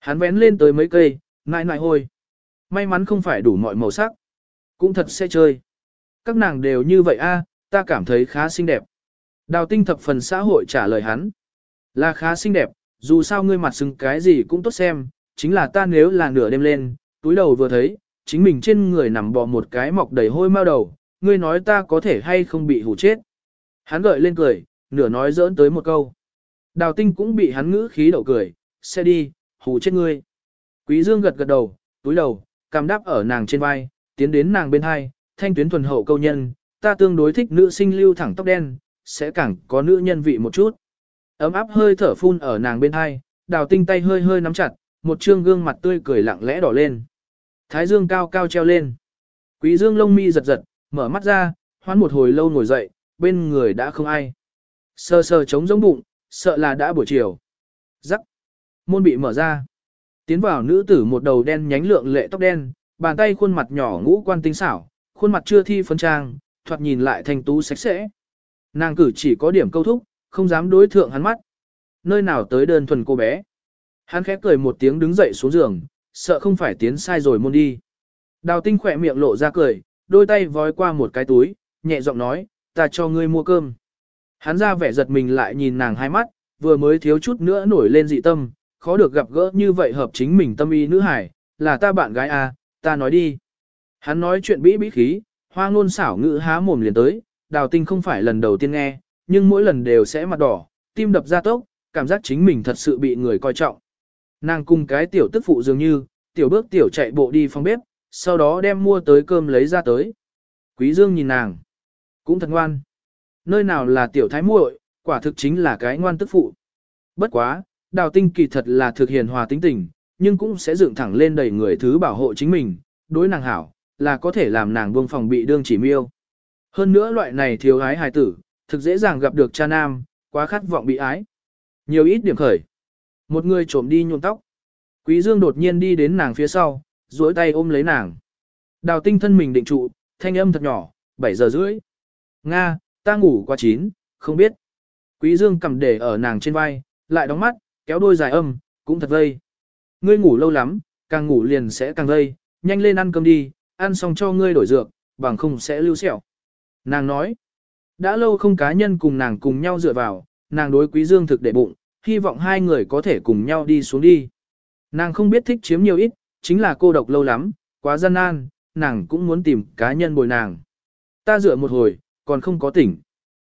Hắn vén lên tới mấy cây, nại nại hôi. May mắn không phải đủ mọi màu sắc. Cũng thật sẽ chơi. Các nàng đều như vậy a, ta cảm thấy khá xinh đẹp. Đào tinh thập phần xã hội trả lời hắn. Là khá xinh đẹp, dù sao ngươi mặt xứng cái gì cũng tốt xem, chính là ta nếu là nửa đêm lên, túi đầu vừa thấy, chính mình trên người nằm bò một cái mọc đầy hôi mau đầu, ngươi nói ta có thể hay không bị hủ chết. Hắn gợi lên cười, nửa nói dỡn tới một câu. Đào tinh cũng bị hắn ngữ khí đậu cười, xe đi, hù chết ngươi. Quý dương gật gật đầu, túi đầu, cằm đáp ở nàng trên vai, tiến đến nàng bên hai, thanh tuyến thuần hậu câu nhân, ta tương đối thích nữ sinh lưu thẳng tóc đen, sẽ càng có nữ nhân vị một chút. Ấm áp hơi thở phun ở nàng bên hai, đào tinh tay hơi hơi nắm chặt, một trương gương mặt tươi cười lặng lẽ đỏ lên. Thái dương cao cao treo lên. Quý dương lông mi giật giật, mở mắt ra, hoán một hồi lâu ngồi dậy, bên người đã không ai. Sờ sờ trống giống bụng, sợ là đã buổi chiều. Rắc. Môn bị mở ra. Tiến vào nữ tử một đầu đen nhánh lượng lệ tóc đen, bàn tay khuôn mặt nhỏ ngũ quan tinh xảo, khuôn mặt chưa thi phấn trang, thoạt nhìn lại thành tú sạch sẽ. Nàng cử chỉ có điểm câu thúc, không dám đối thượng hắn mắt. Nơi nào tới đơn thuần cô bé. Hắn khẽ cười một tiếng đứng dậy xuống giường, sợ không phải tiến sai rồi môn đi. Đào tinh khỏe miệng lộ ra cười, đôi tay vói qua một cái túi, nhẹ giọng nói, ta cho ngươi mua cơm. Hắn ra vẻ giật mình lại nhìn nàng hai mắt, vừa mới thiếu chút nữa nổi lên dị tâm, khó được gặp gỡ như vậy hợp chính mình tâm ý nữ hải, là ta bạn gái à, ta nói đi. Hắn nói chuyện bĩ bĩ khí, hoa ngôn xảo ngữ há mồm liền tới, đào tinh không phải lần đầu tiên nghe, nhưng mỗi lần đều sẽ mặt đỏ, tim đập ra tốc, cảm giác chính mình thật sự bị người coi trọng. Nàng cùng cái tiểu tức phụ dường như, tiểu bước tiểu chạy bộ đi phòng bếp, sau đó đem mua tới cơm lấy ra tới. Quý Dương nhìn nàng, cũng thật ngoan. Nơi nào là tiểu thái muội, quả thực chính là cái ngoan tức phụ. Bất quá, đào tinh kỳ thật là thực hiền hòa tính tình, nhưng cũng sẽ dựng thẳng lên đầy người thứ bảo hộ chính mình, đối nàng hảo, là có thể làm nàng buông phòng bị đương chỉ miêu. Hơn nữa loại này thiếu ái hài tử, thực dễ dàng gặp được cha nam, quá khát vọng bị ái. Nhiều ít điểm khởi. Một người trộm đi nhuộm tóc. Quý Dương đột nhiên đi đến nàng phía sau, duỗi tay ôm lấy nàng. Đào tinh thân mình định trụ, thanh âm thật nhỏ, 7 giờ rưỡi. Nga, ta ngủ qua chín, không biết. Quý Dương cầm để ở nàng trên vai, lại đóng mắt, kéo đôi dài âm, cũng thật vây. Ngươi ngủ lâu lắm, càng ngủ liền sẽ càng vây, nhanh lên ăn cơm đi, ăn xong cho ngươi đổi dược, bằng không sẽ lưu sẹo. Nàng nói, đã lâu không cá nhân cùng nàng cùng nhau dựa vào, nàng đối quý dương thực để bụng, hy vọng hai người có thể cùng nhau đi xuống đi. Nàng không biết thích chiếm nhiều ít, chính là cô độc lâu lắm, quá gian nan, nàng cũng muốn tìm cá nhân bồi nàng. Ta dựa một hồi, còn không có tỉnh.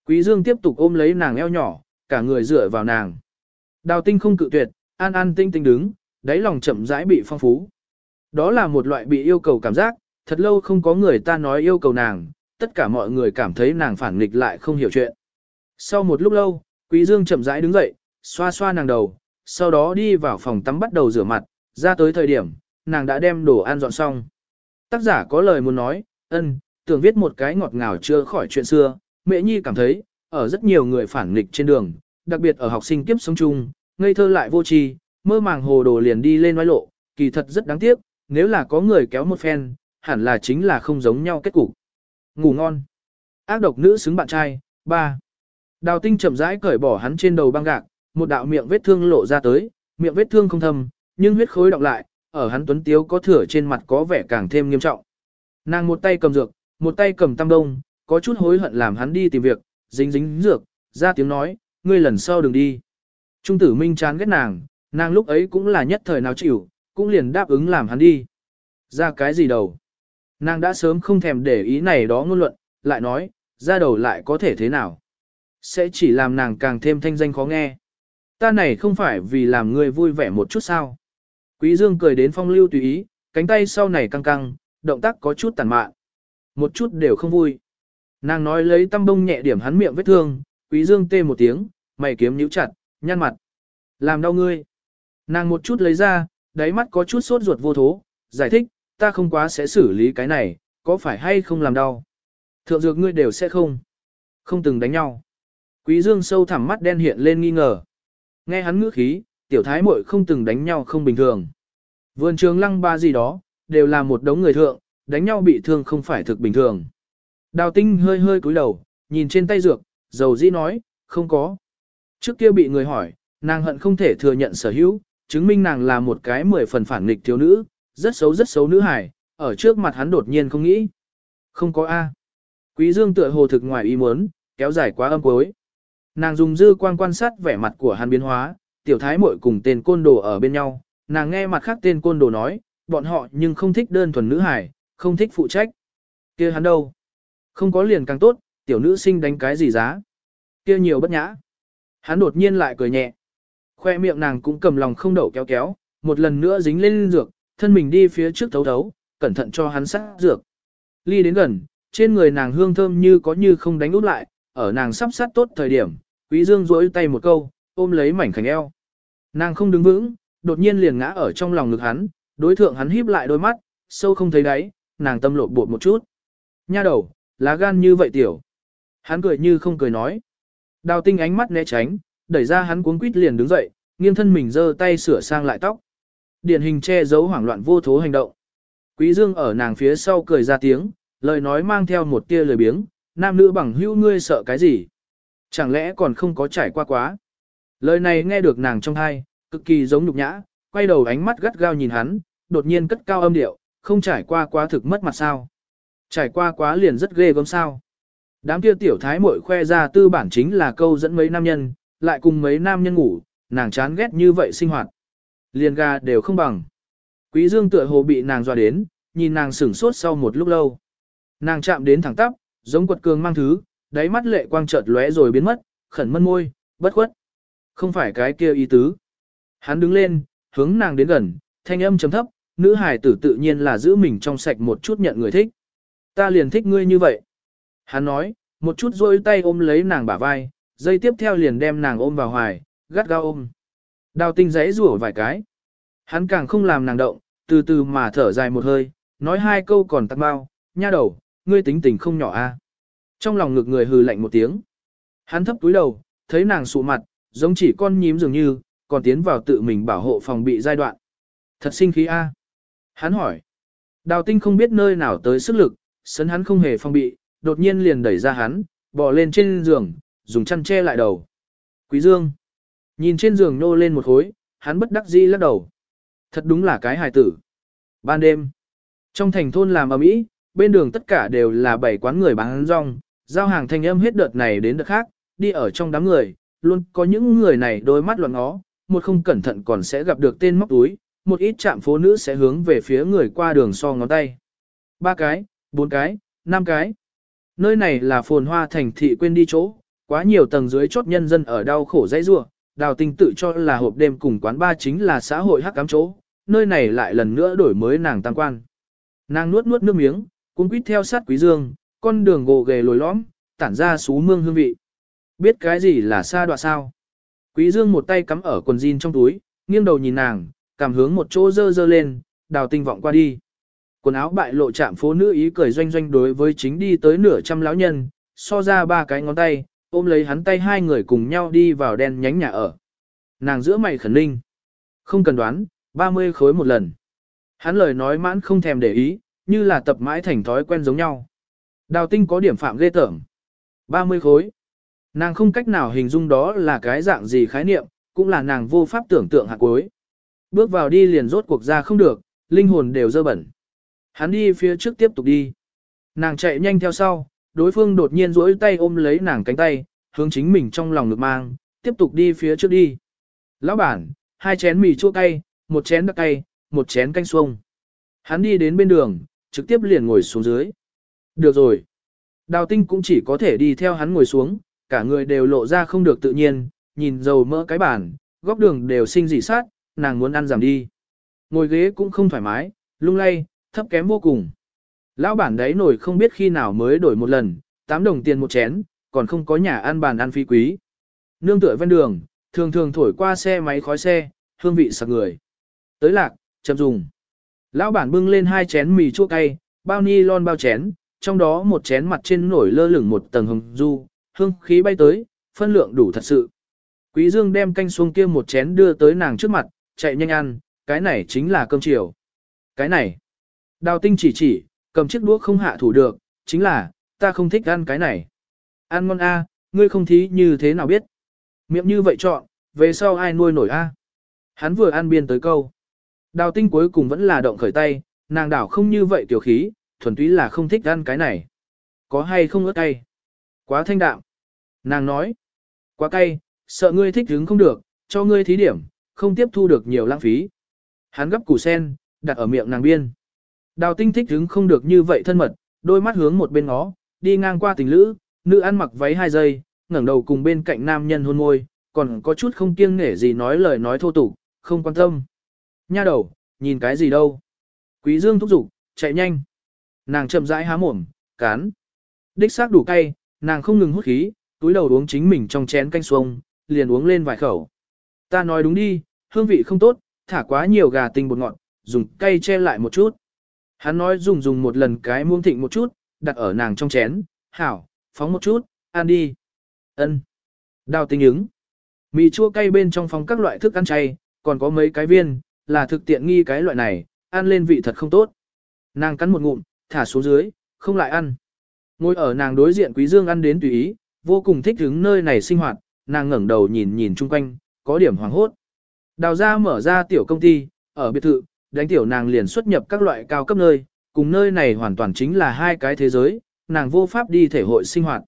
Quý dương tiếp tục ôm lấy nàng eo nhỏ, cả người dựa vào nàng. Đào tinh không cự tuyệt, an an tinh tinh đứng, đáy lòng chậm rãi bị phong phú. Đó là một loại bị yêu cầu cảm giác, thật lâu không có người ta nói yêu cầu nàng, tất cả mọi người cảm thấy nàng phản nghịch lại không hiểu chuyện. Sau một lúc lâu, Quý Dương chậm rãi đứng dậy, xoa xoa nàng đầu, sau đó đi vào phòng tắm bắt đầu rửa mặt, ra tới thời điểm, nàng đã đem đồ ăn dọn xong. Tác giả có lời muốn nói, ân, tưởng viết một cái ngọt ngào chưa khỏi chuyện xưa, Mẹ Nhi cảm thấy, ở rất nhiều người phản nghịch trên đường, đặc biệt ở học sinh kiếp sống chung, ngây thơ lại vô tri, mơ màng hồ đồ liền đi lên nói lộ, kỳ thật rất đáng tiếc, nếu là có người kéo một phen, hẳn là chính là không giống nhau kết cục. Ngủ ngon. Ác độc nữ xứng bạn trai, 3. Đào tinh chậm rãi cởi bỏ hắn trên đầu băng gạc, một đạo miệng vết thương lộ ra tới, miệng vết thương không thâm, nhưng huyết khối đọng lại, ở hắn tuấn tiếu có thửa trên mặt có vẻ càng thêm nghiêm trọng. Nàng một tay cầm dược, một tay cầm tam đông, có chút hối hận làm hắn đi tìm việc, dính dính dược, ra tiếng nói, ngươi lần sau đừng đi. Trung tử minh chán ghét nàng, nàng lúc ấy cũng là nhất thời nào chịu, cũng liền đáp ứng làm hắn đi. Ra cái gì đầu? Nàng đã sớm không thèm để ý này đó ngôn luận, lại nói, ra đầu lại có thể thế nào? Sẽ chỉ làm nàng càng thêm thanh danh khó nghe. Ta này không phải vì làm ngươi vui vẻ một chút sao? Quý Dương cười đến phong lưu tùy ý, cánh tay sau này căng căng, động tác có chút tàn mạn. Một chút đều không vui. Nàng nói lấy tăm bông nhẹ điểm hắn miệng vết thương, quý dương tê một tiếng, mày kiếm nhíu chặt, nhăn mặt. Làm đau ngươi. Nàng một chút lấy ra, đáy mắt có chút sốt ruột vô thố, giải thích, ta không quá sẽ xử lý cái này, có phải hay không làm đau. Thượng dược ngươi đều sẽ không. Không từng đánh nhau. Quý dương sâu thẳm mắt đen hiện lên nghi ngờ. Nghe hắn ngữ khí, tiểu thái muội không từng đánh nhau không bình thường. Vườn trường lăng ba gì đó, đều là một đống người thượng, đánh nhau bị thương không phải thực bình thường. Đào tinh hơi hơi cúi đầu, nhìn trên tay dược, dầu dĩ nói, không có. Trước kia bị người hỏi, nàng hận không thể thừa nhận sở hữu, chứng minh nàng là một cái mười phần phản nghịch thiếu nữ, rất xấu rất xấu nữ hải, ở trước mặt hắn đột nhiên không nghĩ. Không có A. Quý dương tựa hồ thực ngoài ý muốn, kéo dài quá âm cuối. Nàng dùng dư quan quan sát vẻ mặt của hắn biến hóa, tiểu thái muội cùng tên côn đồ ở bên nhau, nàng nghe mặt khác tên côn đồ nói, bọn họ nhưng không thích đơn thuần nữ hải, không thích phụ trách. kia hắn đâu? Không có liền càng tốt, tiểu nữ sinh đánh cái gì giá. kia nhiều bất nhã. Hắn đột nhiên lại cười nhẹ. Khoe miệng nàng cũng cầm lòng không đậu kéo kéo, một lần nữa dính lên dược, thân mình đi phía trước thấu thấu, cẩn thận cho hắn sát dược. Ly đến gần, trên người nàng hương thơm như có như không đánh út lại, ở nàng sắp sát tốt thời điểm, quý dương duỗi tay một câu, ôm lấy mảnh khảnh eo. Nàng không đứng vững, đột nhiên liền ngã ở trong lòng ngực hắn, đối thượng hắn híp lại đôi mắt, sâu không thấy đáy, nàng tâm lộn bột một chút. Nha đầu, lá gan như vậy tiểu. Hắn cười như không cười nói. Đào tinh ánh mắt né tránh, đẩy ra hắn cuống quýt liền đứng dậy, nghiêng thân mình giơ tay sửa sang lại tóc. Điển hình che giấu hoảng loạn vô thố hành động. Quý Dương ở nàng phía sau cười ra tiếng, lời nói mang theo một tia lời biếng, nam nữ bằng hữu ngươi sợ cái gì? Chẳng lẽ còn không có trải qua quá? Lời này nghe được nàng trong hai, cực kỳ giống nhục nhã, quay đầu ánh mắt gắt gao nhìn hắn, đột nhiên cất cao âm điệu, không trải qua quá thực mất mặt sao? Trải qua quá liền rất ghê gớm sao. Đám kia tiểu thái muội khoe ra tư bản chính là câu dẫn mấy nam nhân, lại cùng mấy nam nhân ngủ, nàng chán ghét như vậy sinh hoạt. Liền ga đều không bằng. Quý dương tựa hồ bị nàng dọa đến, nhìn nàng sửng sốt sau một lúc lâu. Nàng chạm đến thẳng tắp, giống quật cường mang thứ, đáy mắt lệ quang chợt lóe rồi biến mất, khẩn mân môi, bất khuất. Không phải cái kia ý tứ. Hắn đứng lên, hướng nàng đến gần, thanh âm trầm thấp, nữ hài tử tự nhiên là giữ mình trong sạch một chút nhận người thích. Ta liền thích ngươi như vậy. Hắn nói, một chút rôi tay ôm lấy nàng bả vai, dây tiếp theo liền đem nàng ôm vào hoài, gắt gao ôm. Đào tinh giấy rủa vài cái. Hắn càng không làm nàng động, từ từ mà thở dài một hơi, nói hai câu còn tắt bao, nha đầu, ngươi tính tình không nhỏ a. Trong lòng ngực người hừ lạnh một tiếng. Hắn thấp túi đầu, thấy nàng sụ mặt, giống chỉ con nhím dường như, còn tiến vào tự mình bảo hộ phòng bị giai đoạn. Thật sinh khí a. Hắn hỏi. Đào tinh không biết nơi nào tới sức lực, sấn hắn không hề phòng bị, đột nhiên liền đẩy ra hắn, bò lên trên giường, dùng chăn che lại đầu. Quý Dương. Nhìn trên giường nô lên một khối, hắn bất đắc dĩ lắc đầu. Thật đúng là cái hài tử. Ban đêm, trong thành thôn làm ở mỹ, bên đường tất cả đều là bảy quán người bán rong, giao hàng thanh âm hết đợt này đến đợt khác, đi ở trong đám người, luôn có những người này đôi mắt loạn ngó, một không cẩn thận còn sẽ gặp được tên móc túi, một ít chạm phố nữ sẽ hướng về phía người qua đường so ngón tay. Ba cái, bốn cái, năm cái. Nơi này là phồn hoa thành thị quên đi chỗ, quá nhiều tầng dưới chốt nhân dân ở đau khổ dãy rua, đào tinh tự cho là hộp đêm cùng quán ba chính là xã hội hắc cám chỗ, nơi này lại lần nữa đổi mới nàng tăng quan. Nàng nuốt nuốt nước miếng, cuốn quýt theo sát quý dương, con đường gồ ghề lồi lõm, tản ra xú mương hương vị. Biết cái gì là xa đoạ sao? Quý dương một tay cắm ở quần jean trong túi, nghiêng đầu nhìn nàng, cảm hướng một chỗ dơ dơ lên, đào tinh vọng qua đi. Quần áo bại lộ chạm phố nữ ý cười doanh doanh đối với chính đi tới nửa trăm lão nhân, so ra ba cái ngón tay, ôm lấy hắn tay hai người cùng nhau đi vào đen nhánh nhà ở. Nàng giữa mày khẩn ninh. Không cần đoán, 30 khối một lần. Hắn lời nói mãn không thèm để ý, như là tập mãi thành thói quen giống nhau. Đào tinh có điểm phạm ghê tởm. 30 khối. Nàng không cách nào hình dung đó là cái dạng gì khái niệm, cũng là nàng vô pháp tưởng tượng hạt cuối. Bước vào đi liền rốt cuộc ra không được, linh hồn đều dơ bẩn. Hắn đi phía trước tiếp tục đi. Nàng chạy nhanh theo sau, đối phương đột nhiên duỗi tay ôm lấy nàng cánh tay, hướng chính mình trong lòng ngực mang, tiếp tục đi phía trước đi. Lão bản, hai chén mì chua cay, một chén đặc cay, một chén canh xuông. Hắn đi đến bên đường, trực tiếp liền ngồi xuống dưới. Được rồi. Đào tinh cũng chỉ có thể đi theo hắn ngồi xuống, cả người đều lộ ra không được tự nhiên, nhìn dầu mỡ cái bàn, góc đường đều sinh dị sát, nàng muốn ăn giảm đi. Ngồi ghế cũng không thoải mái, lung lay, thấp kém vô cùng. Lão bản đấy nổi không biết khi nào mới đổi một lần, 8 đồng tiền một chén, còn không có nhà ăn bàn ăn phi quý. Nương tựa ven đường, thường thường thổi qua xe máy khói xe, hương vị sặc người. Tới lạc, chậm dùng. Lão bản bưng lên hai chén mì chua cay, bao ni lon bao chén, trong đó một chén mặt trên nổi lơ lửng một tầng hồng du, hương khí bay tới, phân lượng đủ thật sự. Quý Dương đem canh xuống kia một chén đưa tới nàng trước mặt, chạy nhanh ăn, cái này chính là cơm chiều. Cái này. Đào tinh chỉ chỉ, cầm chiếc đũa không hạ thủ được, chính là, ta không thích ăn cái này. Ăn ngon a, ngươi không thí như thế nào biết. Miệng như vậy chọn, về sau ai nuôi nổi a? Hắn vừa ăn biên tới câu. Đào tinh cuối cùng vẫn là động khởi tay, nàng đảo không như vậy tiểu khí, thuần túy là không thích ăn cái này. Có hay không ớt cay? Quá thanh đạm. Nàng nói. Quá cay, sợ ngươi thích hứng không được, cho ngươi thí điểm, không tiếp thu được nhiều lãng phí. Hắn gấp củ sen, đặt ở miệng nàng biên. Đào tinh thích hứng không được như vậy thân mật, đôi mắt hướng một bên ngó, đi ngang qua tình lữ, nữ ăn mặc váy hai giây, ngẩng đầu cùng bên cạnh nam nhân hôn môi, còn có chút không kiêng nể gì nói lời nói thô tục, không quan tâm. Nha đầu, nhìn cái gì đâu? Quý Dương thúc giục, chạy nhanh. Nàng chậm rãi há mồm, cán. Đích xác đủ cay, nàng không ngừng hút khí, túi đầu uống chính mình trong chén canh xuông, liền uống lên vài khẩu. Ta nói đúng đi, hương vị không tốt, thả quá nhiều gà tinh bột ngọt, dùng cay che lại một chút. Hắn nói dùng dùng một lần cái muông thịnh một chút, đặt ở nàng trong chén, hảo, phóng một chút, ăn đi. ân Đào tinh ứng. Mì chua cay bên trong phòng các loại thức ăn chay, còn có mấy cái viên, là thực tiện nghi cái loại này, ăn lên vị thật không tốt. Nàng cắn một ngụm, thả xuống dưới, không lại ăn. Ngồi ở nàng đối diện Quý Dương ăn đến tùy ý, vô cùng thích hứng nơi này sinh hoạt, nàng ngẩng đầu nhìn nhìn chung quanh, có điểm hoàng hốt. Đào ra mở ra tiểu công ty, ở biệt thự, đánh tiểu nàng liền xuất nhập các loại cao cấp nơi, cùng nơi này hoàn toàn chính là hai cái thế giới, nàng vô pháp đi thể hội sinh hoạt.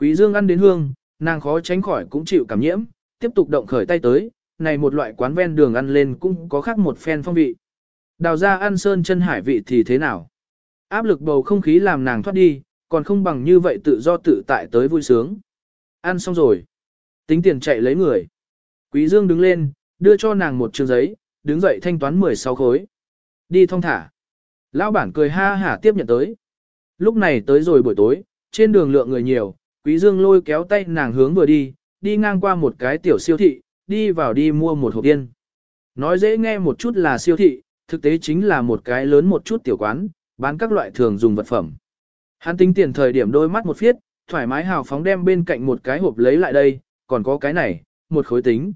Quý Dương ăn đến hương, nàng khó tránh khỏi cũng chịu cảm nhiễm, tiếp tục động khởi tay tới, này một loại quán ven đường ăn lên cũng có khác một phen phong vị. Đào ra ăn sơn chân hải vị thì thế nào? Áp lực bầu không khí làm nàng thoát đi, còn không bằng như vậy tự do tự tại tới vui sướng. Ăn xong rồi. Tính tiền chạy lấy người. Quý Dương đứng lên, đưa cho nàng một trường giấy, đứng dậy thanh toán 16 khối. Đi thong thả. Lão bản cười ha hả tiếp nhận tới. Lúc này tới rồi buổi tối, trên đường lượng người nhiều, Quý Dương lôi kéo tay nàng hướng vừa đi, đi ngang qua một cái tiểu siêu thị, đi vào đi mua một hộp tiên. Nói dễ nghe một chút là siêu thị, thực tế chính là một cái lớn một chút tiểu quán, bán các loại thường dùng vật phẩm. Hắn tính tiền thời điểm đôi mắt một phiết, thoải mái hào phóng đem bên cạnh một cái hộp lấy lại đây, còn có cái này, một khối tính.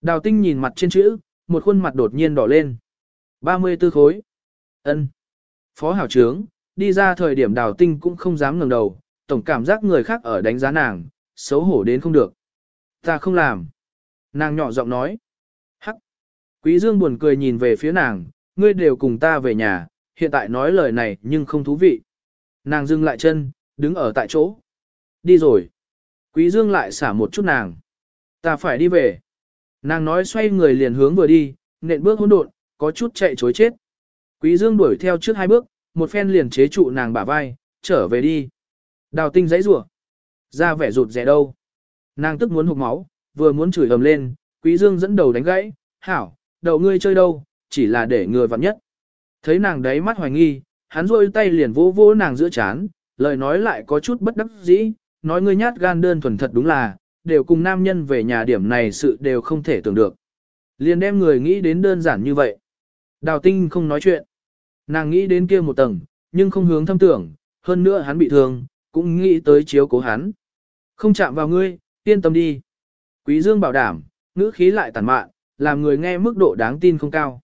Đào tinh nhìn mặt trên chữ, một khuôn mặt đột nhiên đỏ lên. 34 khối. ân Phó hảo trướng, đi ra thời điểm đào tinh cũng không dám ngẩng đầu, tổng cảm giác người khác ở đánh giá nàng, xấu hổ đến không được. Ta không làm. Nàng nhỏ giọng nói. Hắc. Quý Dương buồn cười nhìn về phía nàng, ngươi đều cùng ta về nhà, hiện tại nói lời này nhưng không thú vị. Nàng dừng lại chân, đứng ở tại chỗ. Đi rồi. Quý Dương lại xả một chút nàng. Ta phải đi về. Nàng nói xoay người liền hướng vừa đi, nện bước hỗn độn, có chút chạy chối chết. Quý Dương đuổi theo trước hai bước, một phen liền chế trụ nàng bả vai, trở về đi. Đào tinh giấy rủa ra vẻ rụt rẻ đâu. Nàng tức muốn hụt máu, vừa muốn chửi ầm lên, Quý Dương dẫn đầu đánh gãy, hảo, đầu ngươi chơi đâu, chỉ là để người vặn nhất. Thấy nàng đấy mắt hoài nghi, hắn rôi tay liền vỗ vỗ nàng giữa chán, lời nói lại có chút bất đắc dĩ, nói ngươi nhát gan đơn thuần thật đúng là, đều cùng nam nhân về nhà điểm này sự đều không thể tưởng được. Liền đem người nghĩ đến đơn giản như vậy. Đào tinh không nói chuyện. Nàng nghĩ đến kia một tầng, nhưng không hướng thâm tưởng, hơn nữa hắn bị thương, cũng nghĩ tới chiếu cố hắn. Không chạm vào ngươi, yên tâm đi. Quý Dương bảo đảm, ngữ khí lại tàn mạn, làm người nghe mức độ đáng tin không cao.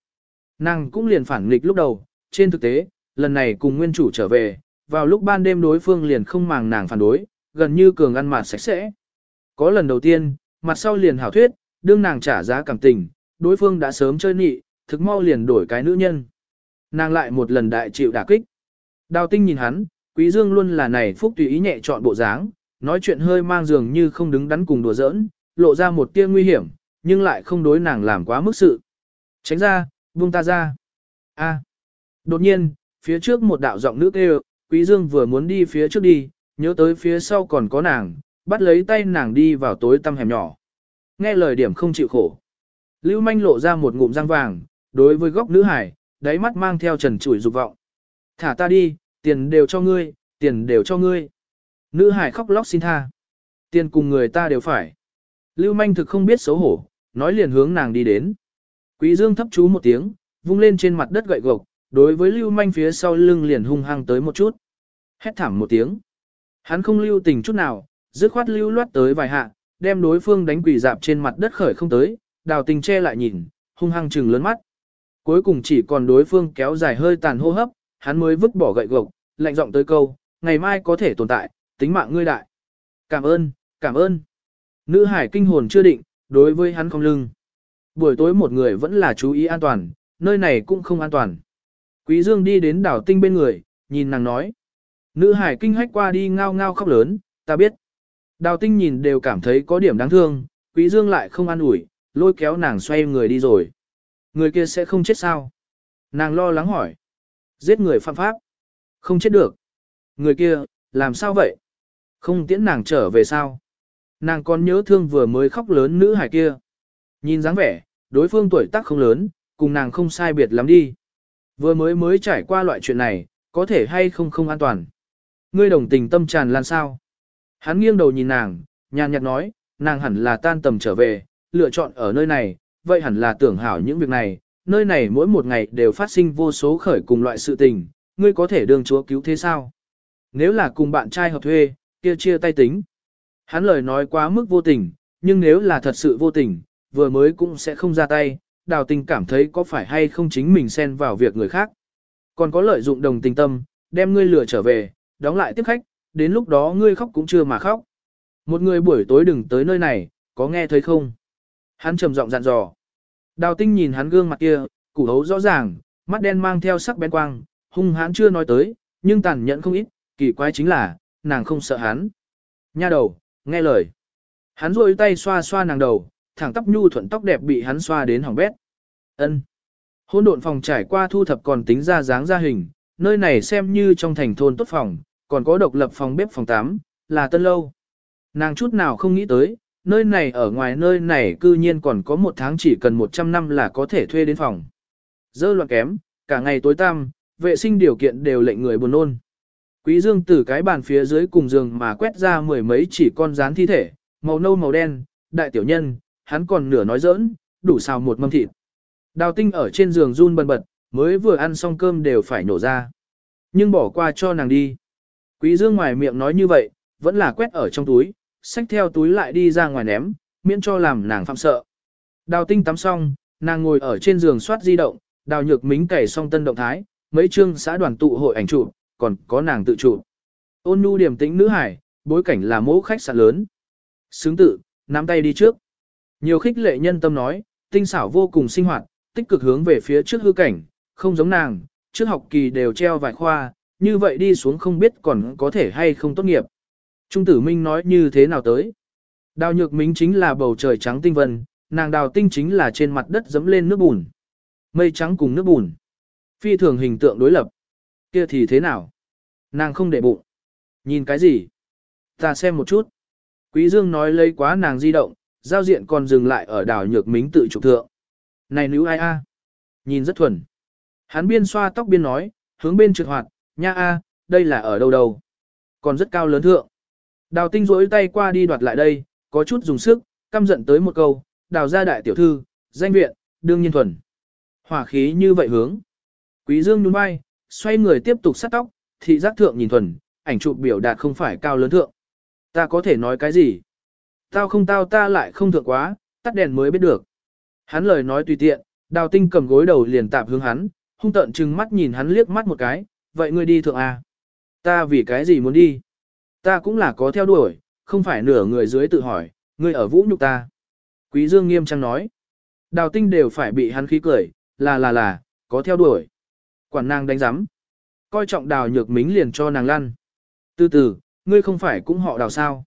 Nàng cũng liền phản nghịch lúc đầu, trên thực tế, lần này cùng nguyên chủ trở về, vào lúc ban đêm đối phương liền không màng nàng phản đối, gần như cường ăn mặt sạch sẽ. Có lần đầu tiên, mặt sau liền hảo thuyết, đương nàng trả giá cảm tình, đối phương đã sớm chơi nị, thực mau liền đổi cái nữ nhân. Nàng lại một lần đại chịu đả kích. Đào tinh nhìn hắn, quý dương luôn là này phúc tùy ý nhẹ chọn bộ dáng, nói chuyện hơi mang dường như không đứng đắn cùng đùa giỡn, lộ ra một tia nguy hiểm, nhưng lại không đối nàng làm quá mức sự. Tránh ra, buông ta ra. A. Đột nhiên, phía trước một đạo giọng nữ kêu, Quý Dương vừa muốn đi phía trước đi, nhớ tới phía sau còn có nàng, bắt lấy tay nàng đi vào tối tăm hẻm nhỏ. Nghe lời điểm không chịu khổ. Lưu manh lộ ra một ngụm răng vàng, đối với góc nữ hải, đáy mắt mang theo trần trụi dục vọng. Thả ta đi, tiền đều cho ngươi, tiền đều cho ngươi. Nữ hải khóc lóc xin tha. Tiền cùng người ta đều phải. Lưu manh thực không biết xấu hổ, nói liền hướng nàng đi đến. Quý dương thấp chú một tiếng, vung lên trên mặt đất gậy gộc, đối với lưu manh phía sau lưng liền hung hăng tới một chút. Hét thảm một tiếng. Hắn không lưu tình chút nào, dứt khoát lưu loát tới vài hạ, đem đối phương đánh quỷ dạp trên mặt đất khởi không tới, đào tình che lại nhìn, hung hăng trừng lớn mắt. Cuối cùng chỉ còn đối phương kéo dài hơi tàn hô hấp, hắn mới vứt bỏ gậy gộc, lạnh giọng tới câu, ngày mai có thể tồn tại, tính mạng ngươi đại. Cảm ơn, cảm ơn. Nữ hải kinh hồn chưa định, đối với hắn không lưng. Buổi tối một người vẫn là chú ý an toàn, nơi này cũng không an toàn. Quý Dương đi đến đảo tinh bên người, nhìn nàng nói. Nữ hải kinh hách qua đi ngao ngao khóc lớn, ta biết. Đào tinh nhìn đều cảm thấy có điểm đáng thương, quý dương lại không an ủi, lôi kéo nàng xoay người đi rồi. Người kia sẽ không chết sao? Nàng lo lắng hỏi. Giết người phạm pháp. Không chết được. Người kia, làm sao vậy? Không tiễn nàng trở về sao? Nàng còn nhớ thương vừa mới khóc lớn nữ hải kia. Nhìn dáng vẻ, đối phương tuổi tác không lớn, cùng nàng không sai biệt lắm đi. Vừa mới mới trải qua loại chuyện này, có thể hay không không an toàn. Ngươi đồng tình tâm tràn lan sao? Hắn nghiêng đầu nhìn nàng, nhàn nhạt nói, nàng hẳn là tan tầm trở về, lựa chọn ở nơi này, vậy hẳn là tưởng hảo những việc này, nơi này mỗi một ngày đều phát sinh vô số khởi cùng loại sự tình, ngươi có thể đương chúa cứu thế sao? Nếu là cùng bạn trai hợp thuê, kia chia tay tính. Hắn lời nói quá mức vô tình, nhưng nếu là thật sự vô tình, vừa mới cũng sẽ không ra tay, đào tình cảm thấy có phải hay không chính mình xen vào việc người khác. Còn có lợi dụng đồng tình tâm, đem ngươi lừa trở về, đóng lại tiếp khách, đến lúc đó ngươi khóc cũng chưa mà khóc. Một người buổi tối đừng tới nơi này, có nghe thấy không? Hắn trầm giọng dặn dò. Đào tinh nhìn hắn gương mặt kia, củ hấu rõ ràng, mắt đen mang theo sắc bén quang, hung hãn chưa nói tới, nhưng tàn nhẫn không ít, kỳ quái chính là, nàng không sợ hắn. Nha đầu, nghe lời. Hắn rôi tay xoa xoa nàng đầu, thẳng tóc nhu thuận tóc đẹp bị hắn xoa đến hỏng bét. Ân. Hôn độn phòng trải qua thu thập còn tính ra dáng ra hình, nơi này xem như trong thành thôn tốt phòng, còn có độc lập phòng bếp phòng 8, là tân lâu. Nàng chút nào không nghĩ tới, nơi này ở ngoài nơi này cư nhiên còn có một tháng chỉ cần 100 năm là có thể thuê đến phòng. Dơ loạn kém, cả ngày tối tăm, vệ sinh điều kiện đều lệnh người buồn nôn. Quý Dương từ cái bàn phía dưới cùng giường mà quét ra mười mấy chỉ con rán thi thể, màu nâu màu đen, đại tiểu nhân, hắn còn nửa nói giỡn, đủ xào một mâm thịt. Đào tinh ở trên giường run bần bật, mới vừa ăn xong cơm đều phải nổ ra. Nhưng bỏ qua cho nàng đi. Quý Dương ngoài miệng nói như vậy, vẫn là quét ở trong túi, xách theo túi lại đi ra ngoài ném, miễn cho làm nàng phạm sợ. Đào tinh tắm xong, nàng ngồi ở trên giường soát di động, đào nhược mính cày xong tân động thái, mấy chương xã đoàn tụ hội ảnh chụp, còn có nàng tự chụp. Ôn nhu điểm tĩnh nữ hải, bối cảnh là mẫu khách sạn lớn. Sướng tự, nắm tay đi trước. Nhiều khích lệ nhân tâm nói, tinh xảo vô cùng sinh hoạt, tích cực hướng về phía trước hư cảnh, không giống nàng, trước học kỳ đều treo vài khoa, như vậy đi xuống không biết còn có thể hay không tốt nghiệp. Trung tử Minh nói như thế nào tới? Đào nhược minh chính là bầu trời trắng tinh vân, nàng đào tinh chính là trên mặt đất dẫm lên nước bùn. Mây trắng cùng nước bùn. Phi thường hình tượng đối lập. Kia thì thế nào? Nàng không để bụng. Nhìn cái gì? Ta xem một chút. Quý Dương nói lấy quá nàng di động, giao diện còn dừng lại ở đảo nhược mính tự trục thượng. Này nữ ai a? Nhìn rất thuần. Hắn biên xoa tóc biên nói, hướng bên trượt hoạt, nha a, đây là ở đâu đâu. Còn rất cao lớn thượng. Đào tinh rỗi tay qua đi đoạt lại đây, có chút dùng sức, căm giận tới một câu, đào ra đại tiểu thư, danh viện, đương nhiên thuần. Hỏa khí như vậy hướng. Quý dương nhún vai, xoay người tiếp tục sát tóc, thị giác thượng nhìn thuần, ảnh chụp biểu đạt không phải cao lớn thượng. Ta có thể nói cái gì? Tao không tao ta lại không thượng quá, tắt đèn mới biết được. Hắn lời nói tùy tiện, đào tinh cầm gối đầu liền tạp hướng hắn, hung tợn trừng mắt nhìn hắn liếc mắt một cái, vậy ngươi đi thượng a Ta vì cái gì muốn đi? Ta cũng là có theo đuổi, không phải nửa người dưới tự hỏi, ngươi ở vũ nhục ta. Quý Dương nghiêm trang nói. Đào tinh đều phải bị hắn khí cười, là là là, có theo đuổi. Quản nàng đánh giám. Coi trọng đào nhược mính liền cho nàng lăn. Từ từ, ngươi không phải cũng họ đào sao.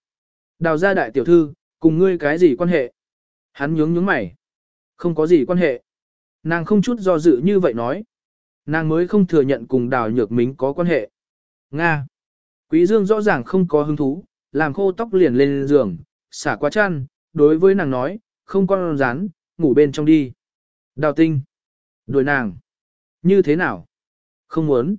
Đào gia đại tiểu thư, cùng ngươi cái gì quan hệ? Hắn nhướng nhướng mày. Không có gì quan hệ. Nàng không chút do dự như vậy nói. Nàng mới không thừa nhận cùng đào nhược mính có quan hệ. Nga. Quý Dương rõ ràng không có hứng thú, làm khô tóc liền lên giường, xả qua chăn, đối với nàng nói, không con rán, ngủ bên trong đi. Đào tinh. Đuổi nàng. Như thế nào? Không muốn.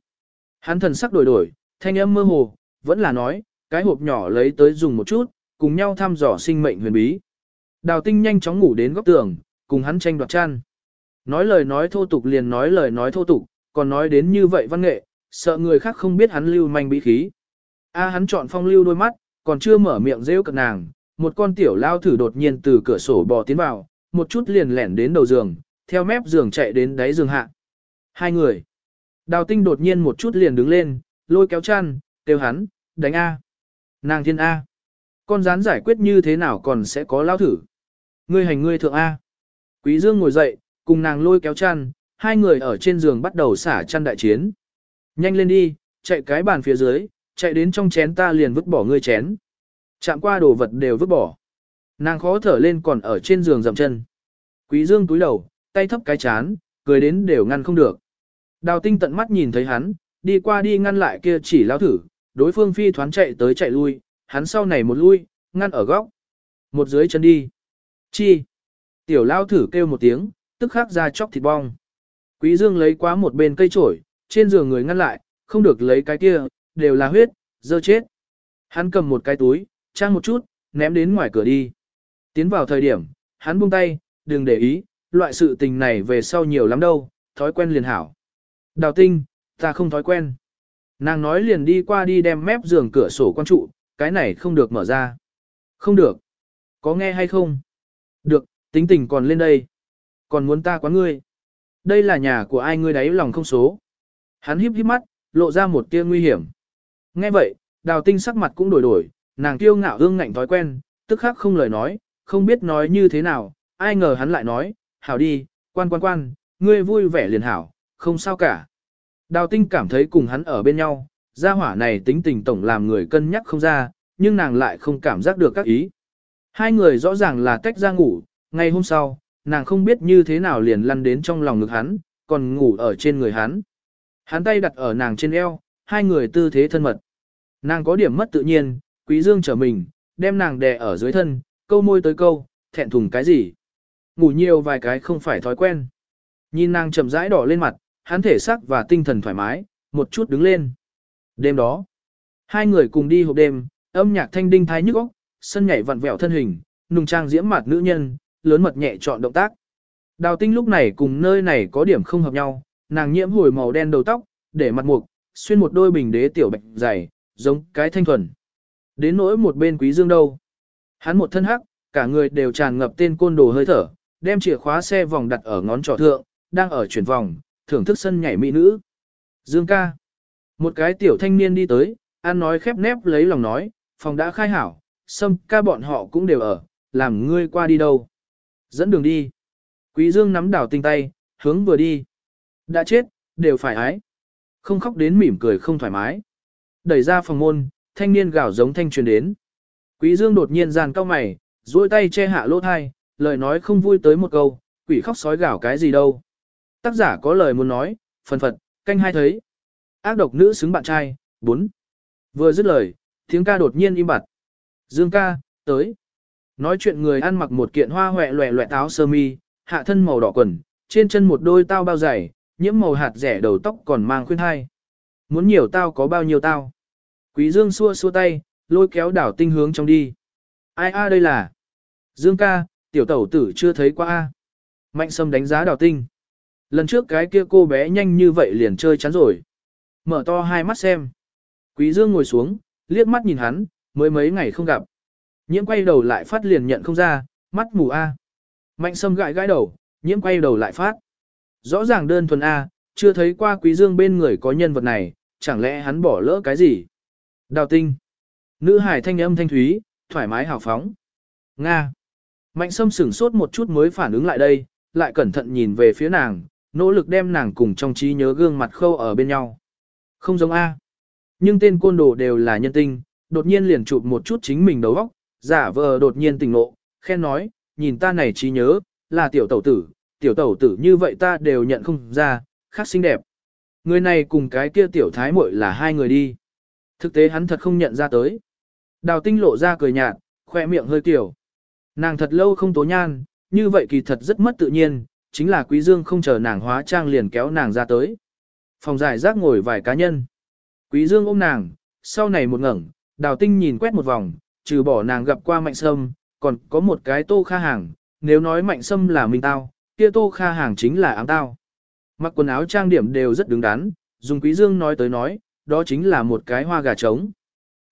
Hắn thần sắc đổi đổi, thanh âm mơ hồ, vẫn là nói, cái hộp nhỏ lấy tới dùng một chút, cùng nhau thăm dò sinh mệnh huyền bí. Đào tinh nhanh chóng ngủ đến góc tường, cùng hắn tranh đoạt chăn. Nói lời nói thô tục liền nói lời nói thô tục, còn nói đến như vậy văn nghệ, sợ người khác không biết hắn lưu manh bí khí. A hắn chọn phong lưu đôi mắt, còn chưa mở miệng rêu cận nàng, một con tiểu lao thử đột nhiên từ cửa sổ bò tiến vào, một chút liền lẻn đến đầu giường, theo mép giường chạy đến đáy giường hạ. Hai người. Đào tinh đột nhiên một chút liền đứng lên, lôi kéo chăn, kêu hắn, đánh A. Nàng thiên A. Con rán giải quyết như thế nào còn sẽ có lao thử. Ngươi hành ngươi thượng A. Quý dương ngồi dậy, cùng nàng lôi kéo chăn, hai người ở trên giường bắt đầu xả chăn đại chiến. Nhanh lên đi, chạy cái bàn phía dưới, chạy đến trong chén ta liền vứt bỏ ngươi chén. Chạm qua đồ vật đều vứt bỏ. Nàng khó thở lên còn ở trên giường dậm chân. Quý dương túi đầu, tay thấp cái chán, cười đến đều ngăn không được. Đào tinh tận mắt nhìn thấy hắn, đi qua đi ngăn lại kia chỉ lao thử, đối phương phi thoán chạy tới chạy lui, hắn sau này một lui, ngăn ở góc. Một dưới chân đi. Chi. Tiểu lao thử kêu một tiếng, tức khắc ra chóc thịt bong. Quý dương lấy quá một bên cây chổi, trên giường người ngăn lại, không được lấy cái kia, đều là huyết, dơ chết. Hắn cầm một cái túi, trang một chút, ném đến ngoài cửa đi. Tiến vào thời điểm, hắn buông tay, đừng để ý, loại sự tình này về sau nhiều lắm đâu, thói quen liền hảo. Đào tinh, ta không thói quen. Nàng nói liền đi qua đi đem mép giường cửa sổ quan trụ, cái này không được mở ra. Không được. Có nghe hay không? Được, tính tình còn lên đây. Còn muốn ta quán ngươi. Đây là nhà của ai ngươi đáy lòng không số. Hắn híp híp mắt, lộ ra một tia nguy hiểm. Nghe vậy, đào tinh sắc mặt cũng đổi đổi, nàng kiêu ngạo ương ngạnh thói quen, tức khắc không lời nói, không biết nói như thế nào, ai ngờ hắn lại nói, hảo đi, quan quan quan, ngươi vui vẻ liền hảo, không sao cả. Đào tinh cảm thấy cùng hắn ở bên nhau, gia hỏa này tính tình tổng làm người cân nhắc không ra, nhưng nàng lại không cảm giác được các ý. Hai người rõ ràng là tách ra ngủ, ngày hôm sau, nàng không biết như thế nào liền lăn đến trong lòng ngực hắn, còn ngủ ở trên người hắn. Hắn tay đặt ở nàng trên eo, hai người tư thế thân mật. Nàng có điểm mất tự nhiên, quý dương trở mình, đem nàng đè ở dưới thân, câu môi tới câu, thẹn thùng cái gì. Ngủ nhiều vài cái không phải thói quen. Nhìn nàng chậm rãi đỏ lên mặt, hắn thể xác và tinh thần thoải mái, một chút đứng lên. Đêm đó, hai người cùng đi hộp đêm, âm nhạc thanh đinh thái nhức óc, sân nhảy vặn vẹo thân hình, nùng trang diễm mặt nữ nhân, lớn mật nhẹ chọn động tác. Đào tinh lúc này cùng nơi này có điểm không hợp nhau, nàng nhiễm hồi màu đen đầu tóc, để mặt mục, xuyên một đôi bình đế tiểu bạch dày, giống cái thanh thuần. Đến nỗi một bên quý dương đâu. Hắn một thân hắc, cả người đều tràn ngập tên côn đồ hơi thở, đem chìa khóa xe vòng đặt ở ngón trỏ thượng, đang ở chuyển vòng, thưởng thức sân nhảy mỹ nữ. Dương ca. Một cái tiểu thanh niên đi tới, ăn nói khép nép lấy lòng nói, phòng đã khai hảo, sâm ca bọn họ cũng đều ở, làm ngươi qua đi đâu. Dẫn đường đi. Quý dương nắm đảo tinh tay, hướng vừa đi. Đã chết, đều phải ái. Không khóc đến mỉm cười không thoải mái. Đẩy ra phòng môn, thanh niên gào giống thanh truyền đến. Quý dương đột nhiên giàn cao mày, duỗi tay che hạ lỗ thai, lời nói không vui tới một câu, quỷ khóc sói gào cái gì đâu. Tác giả có lời muốn nói, phần phật, canh hai thấy. Ác độc nữ xứng bạn trai, 4. Vừa dứt lời, tiếng ca đột nhiên im bặt. Dương ca, tới. Nói chuyện người ăn mặc một kiện hoa hoẹ loẹ loẹ áo sơ mi, hạ thân màu đỏ quần, trên chân một đôi tao bao dày, nhiễm màu hạt rẻ đầu tóc còn mang khuyên hai. Muốn nhiều tao có bao nhiêu tao. Quý Dương xua xua tay, lôi kéo đảo tinh hướng trong đi. Ai a đây là? Dương ca, tiểu tẩu tử chưa thấy qua a. Mạnh sâm đánh giá đảo tinh. Lần trước cái kia cô bé nhanh như vậy liền chơi chắn rồi. Mở to hai mắt xem. Quý Dương ngồi xuống, liếc mắt nhìn hắn, mới mấy ngày không gặp. Nhiễm quay đầu lại phát liền nhận không ra, mắt mù A. Mạnh sâm gãi gãi đầu, nhiễm quay đầu lại phát. Rõ ràng đơn thuần A, chưa thấy qua quý dương bên người có nhân vật này, chẳng lẽ hắn bỏ lỡ cái gì? Đào tinh. Nữ hải thanh âm thanh thúy, thoải mái hào phóng. Nga. Mạnh sâm sửng sốt một chút mới phản ứng lại đây, lại cẩn thận nhìn về phía nàng, nỗ lực đem nàng cùng trong trí nhớ gương mặt khâu ở bên nhau. Không giống A. Nhưng tên côn đồ đều là nhân tinh, đột nhiên liền chụp một chút chính mình đầu óc, giả vờ đột nhiên tỉnh ngộ, khen nói, nhìn ta này trí nhớ, là tiểu tẩu tử, tiểu tẩu tử như vậy ta đều nhận không ra, khác xinh đẹp. Người này cùng cái kia tiểu thái muội là hai người đi. Thực tế hắn thật không nhận ra tới. Đào tinh lộ ra cười nhạt, khoe miệng hơi tiểu. Nàng thật lâu không tố nhan, như vậy kỳ thật rất mất tự nhiên, chính là quý dương không chờ nàng hóa trang liền kéo nàng ra tới. Phòng giải rác ngồi vài cá nhân. Quý dương ôm nàng, sau này một ngẩng, đào tinh nhìn quét một vòng, trừ bỏ nàng gặp qua mạnh sâm, còn có một cái tô kha hàng, nếu nói mạnh sâm là mình tao, kia tô kha hàng chính là ám tao. Mặc quần áo trang điểm đều rất đứng đắn, dùng quý dương nói tới nói, đó chính là một cái hoa gà trống.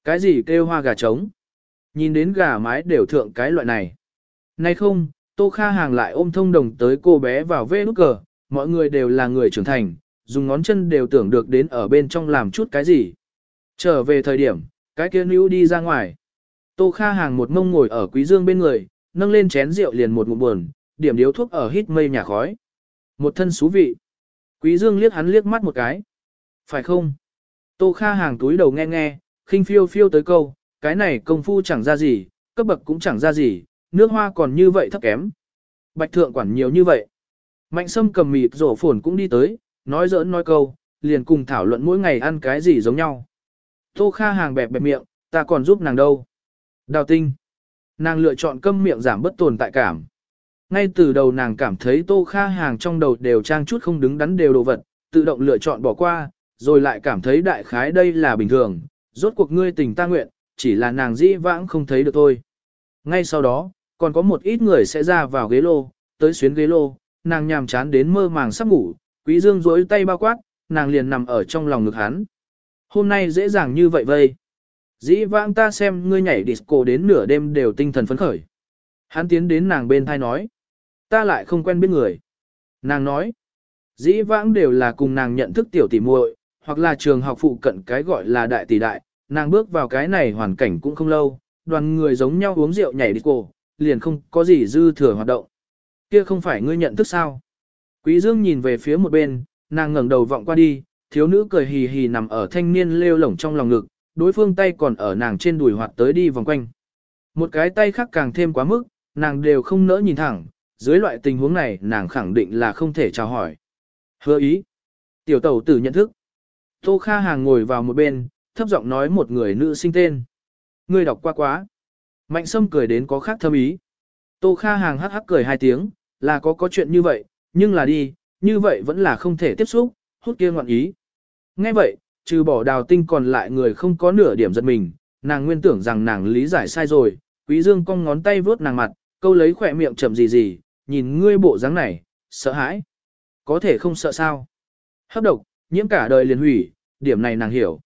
Cái gì kêu hoa gà trống? Nhìn đến gà mái đều thượng cái loại này. Nay không, tô kha hàng lại ôm thông đồng tới cô bé vào vê nút cờ, mọi người đều là người trưởng thành, dùng ngón chân đều tưởng được đến ở bên trong làm chút cái gì. Trở về thời điểm, cái kia nữ đi ra ngoài. Tô Kha Hàng một mông ngồi ở Quý Dương bên người, nâng lên chén rượu liền một ngụm buồn, điểm điếu thuốc ở hít mây nhà khói. Một thân xú vị. Quý Dương liếc hắn liếc mắt một cái. Phải không? Tô Kha Hàng túi đầu nghe nghe, khinh phiêu phiêu tới câu, cái này công phu chẳng ra gì, cấp bậc cũng chẳng ra gì, nước hoa còn như vậy thấp kém. Bạch thượng quản nhiều như vậy. Mạnh sâm cầm mịt rổ phồn cũng đi tới, nói giỡn nói câu, liền cùng thảo luận mỗi ngày ăn cái gì giống nhau. Tô Kha Hàng bẹp bẹp miệng, ta còn giúp nàng đâu. Đào tinh. Nàng lựa chọn câm miệng giảm bất tồn tại cảm. Ngay từ đầu nàng cảm thấy tô kha hàng trong đầu đều trang chút không đứng đắn đều đồ vật, tự động lựa chọn bỏ qua, rồi lại cảm thấy đại khái đây là bình thường, rốt cuộc ngươi tình ta nguyện, chỉ là nàng dĩ vãng không thấy được thôi. Ngay sau đó, còn có một ít người sẽ ra vào ghế lô, tới xuyến ghế lô, nàng nhàm chán đến mơ màng sắp ngủ, quý dương rối tay bao quát, nàng liền nằm ở trong lòng ngực hắn. Hôm nay dễ dàng như vậy vây. Dĩ vãng ta xem ngươi nhảy disco đến nửa đêm đều tinh thần phấn khởi. Hắn tiến đến nàng bên thai nói. Ta lại không quen biết người. Nàng nói. Dĩ vãng đều là cùng nàng nhận thức tiểu tỷ muội, hoặc là trường học phụ cận cái gọi là đại tỷ đại. Nàng bước vào cái này hoàn cảnh cũng không lâu, đoàn người giống nhau uống rượu nhảy disco, liền không có gì dư thừa hoạt động. Kia không phải ngươi nhận thức sao? Quý Dương nhìn về phía một bên, nàng ngẩng đầu vọng qua đi, thiếu nữ cười hì hì nằm ở thanh niên lêu lổng trong lòng ngực, đối phương tay còn ở nàng trên đùi hoạt tới đi vòng quanh. Một cái tay khác càng thêm quá mức, nàng đều không nỡ nhìn thẳng, dưới loại tình huống này nàng khẳng định là không thể chào hỏi. Hứa ý. Tiểu tẩu tử nhận thức. Tô Kha Hàng ngồi vào một bên, thấp giọng nói một người nữ sinh tên. Người đọc qua quá. Mạnh sâm cười đến có khác thâm ý. Tô Kha Hàng hắc hắc cười hai tiếng, là có có chuyện như vậy, nhưng là đi, như vậy vẫn là không thể tiếp xúc, hút kia ngoạn ý. Nghe vậy, trừ bỏ đào tinh còn lại người không có nửa điểm giật mình, nàng nguyên tưởng rằng nàng lý giải sai rồi, quý dương cong ngón tay vuốt nàng mặt, câu lấy khỏe miệng chậm gì gì, nhìn ngươi bộ dáng này, sợ hãi. Có thể không sợ sao. Hấp độc, nhiễm cả đời liền hủy, điểm này nàng hiểu.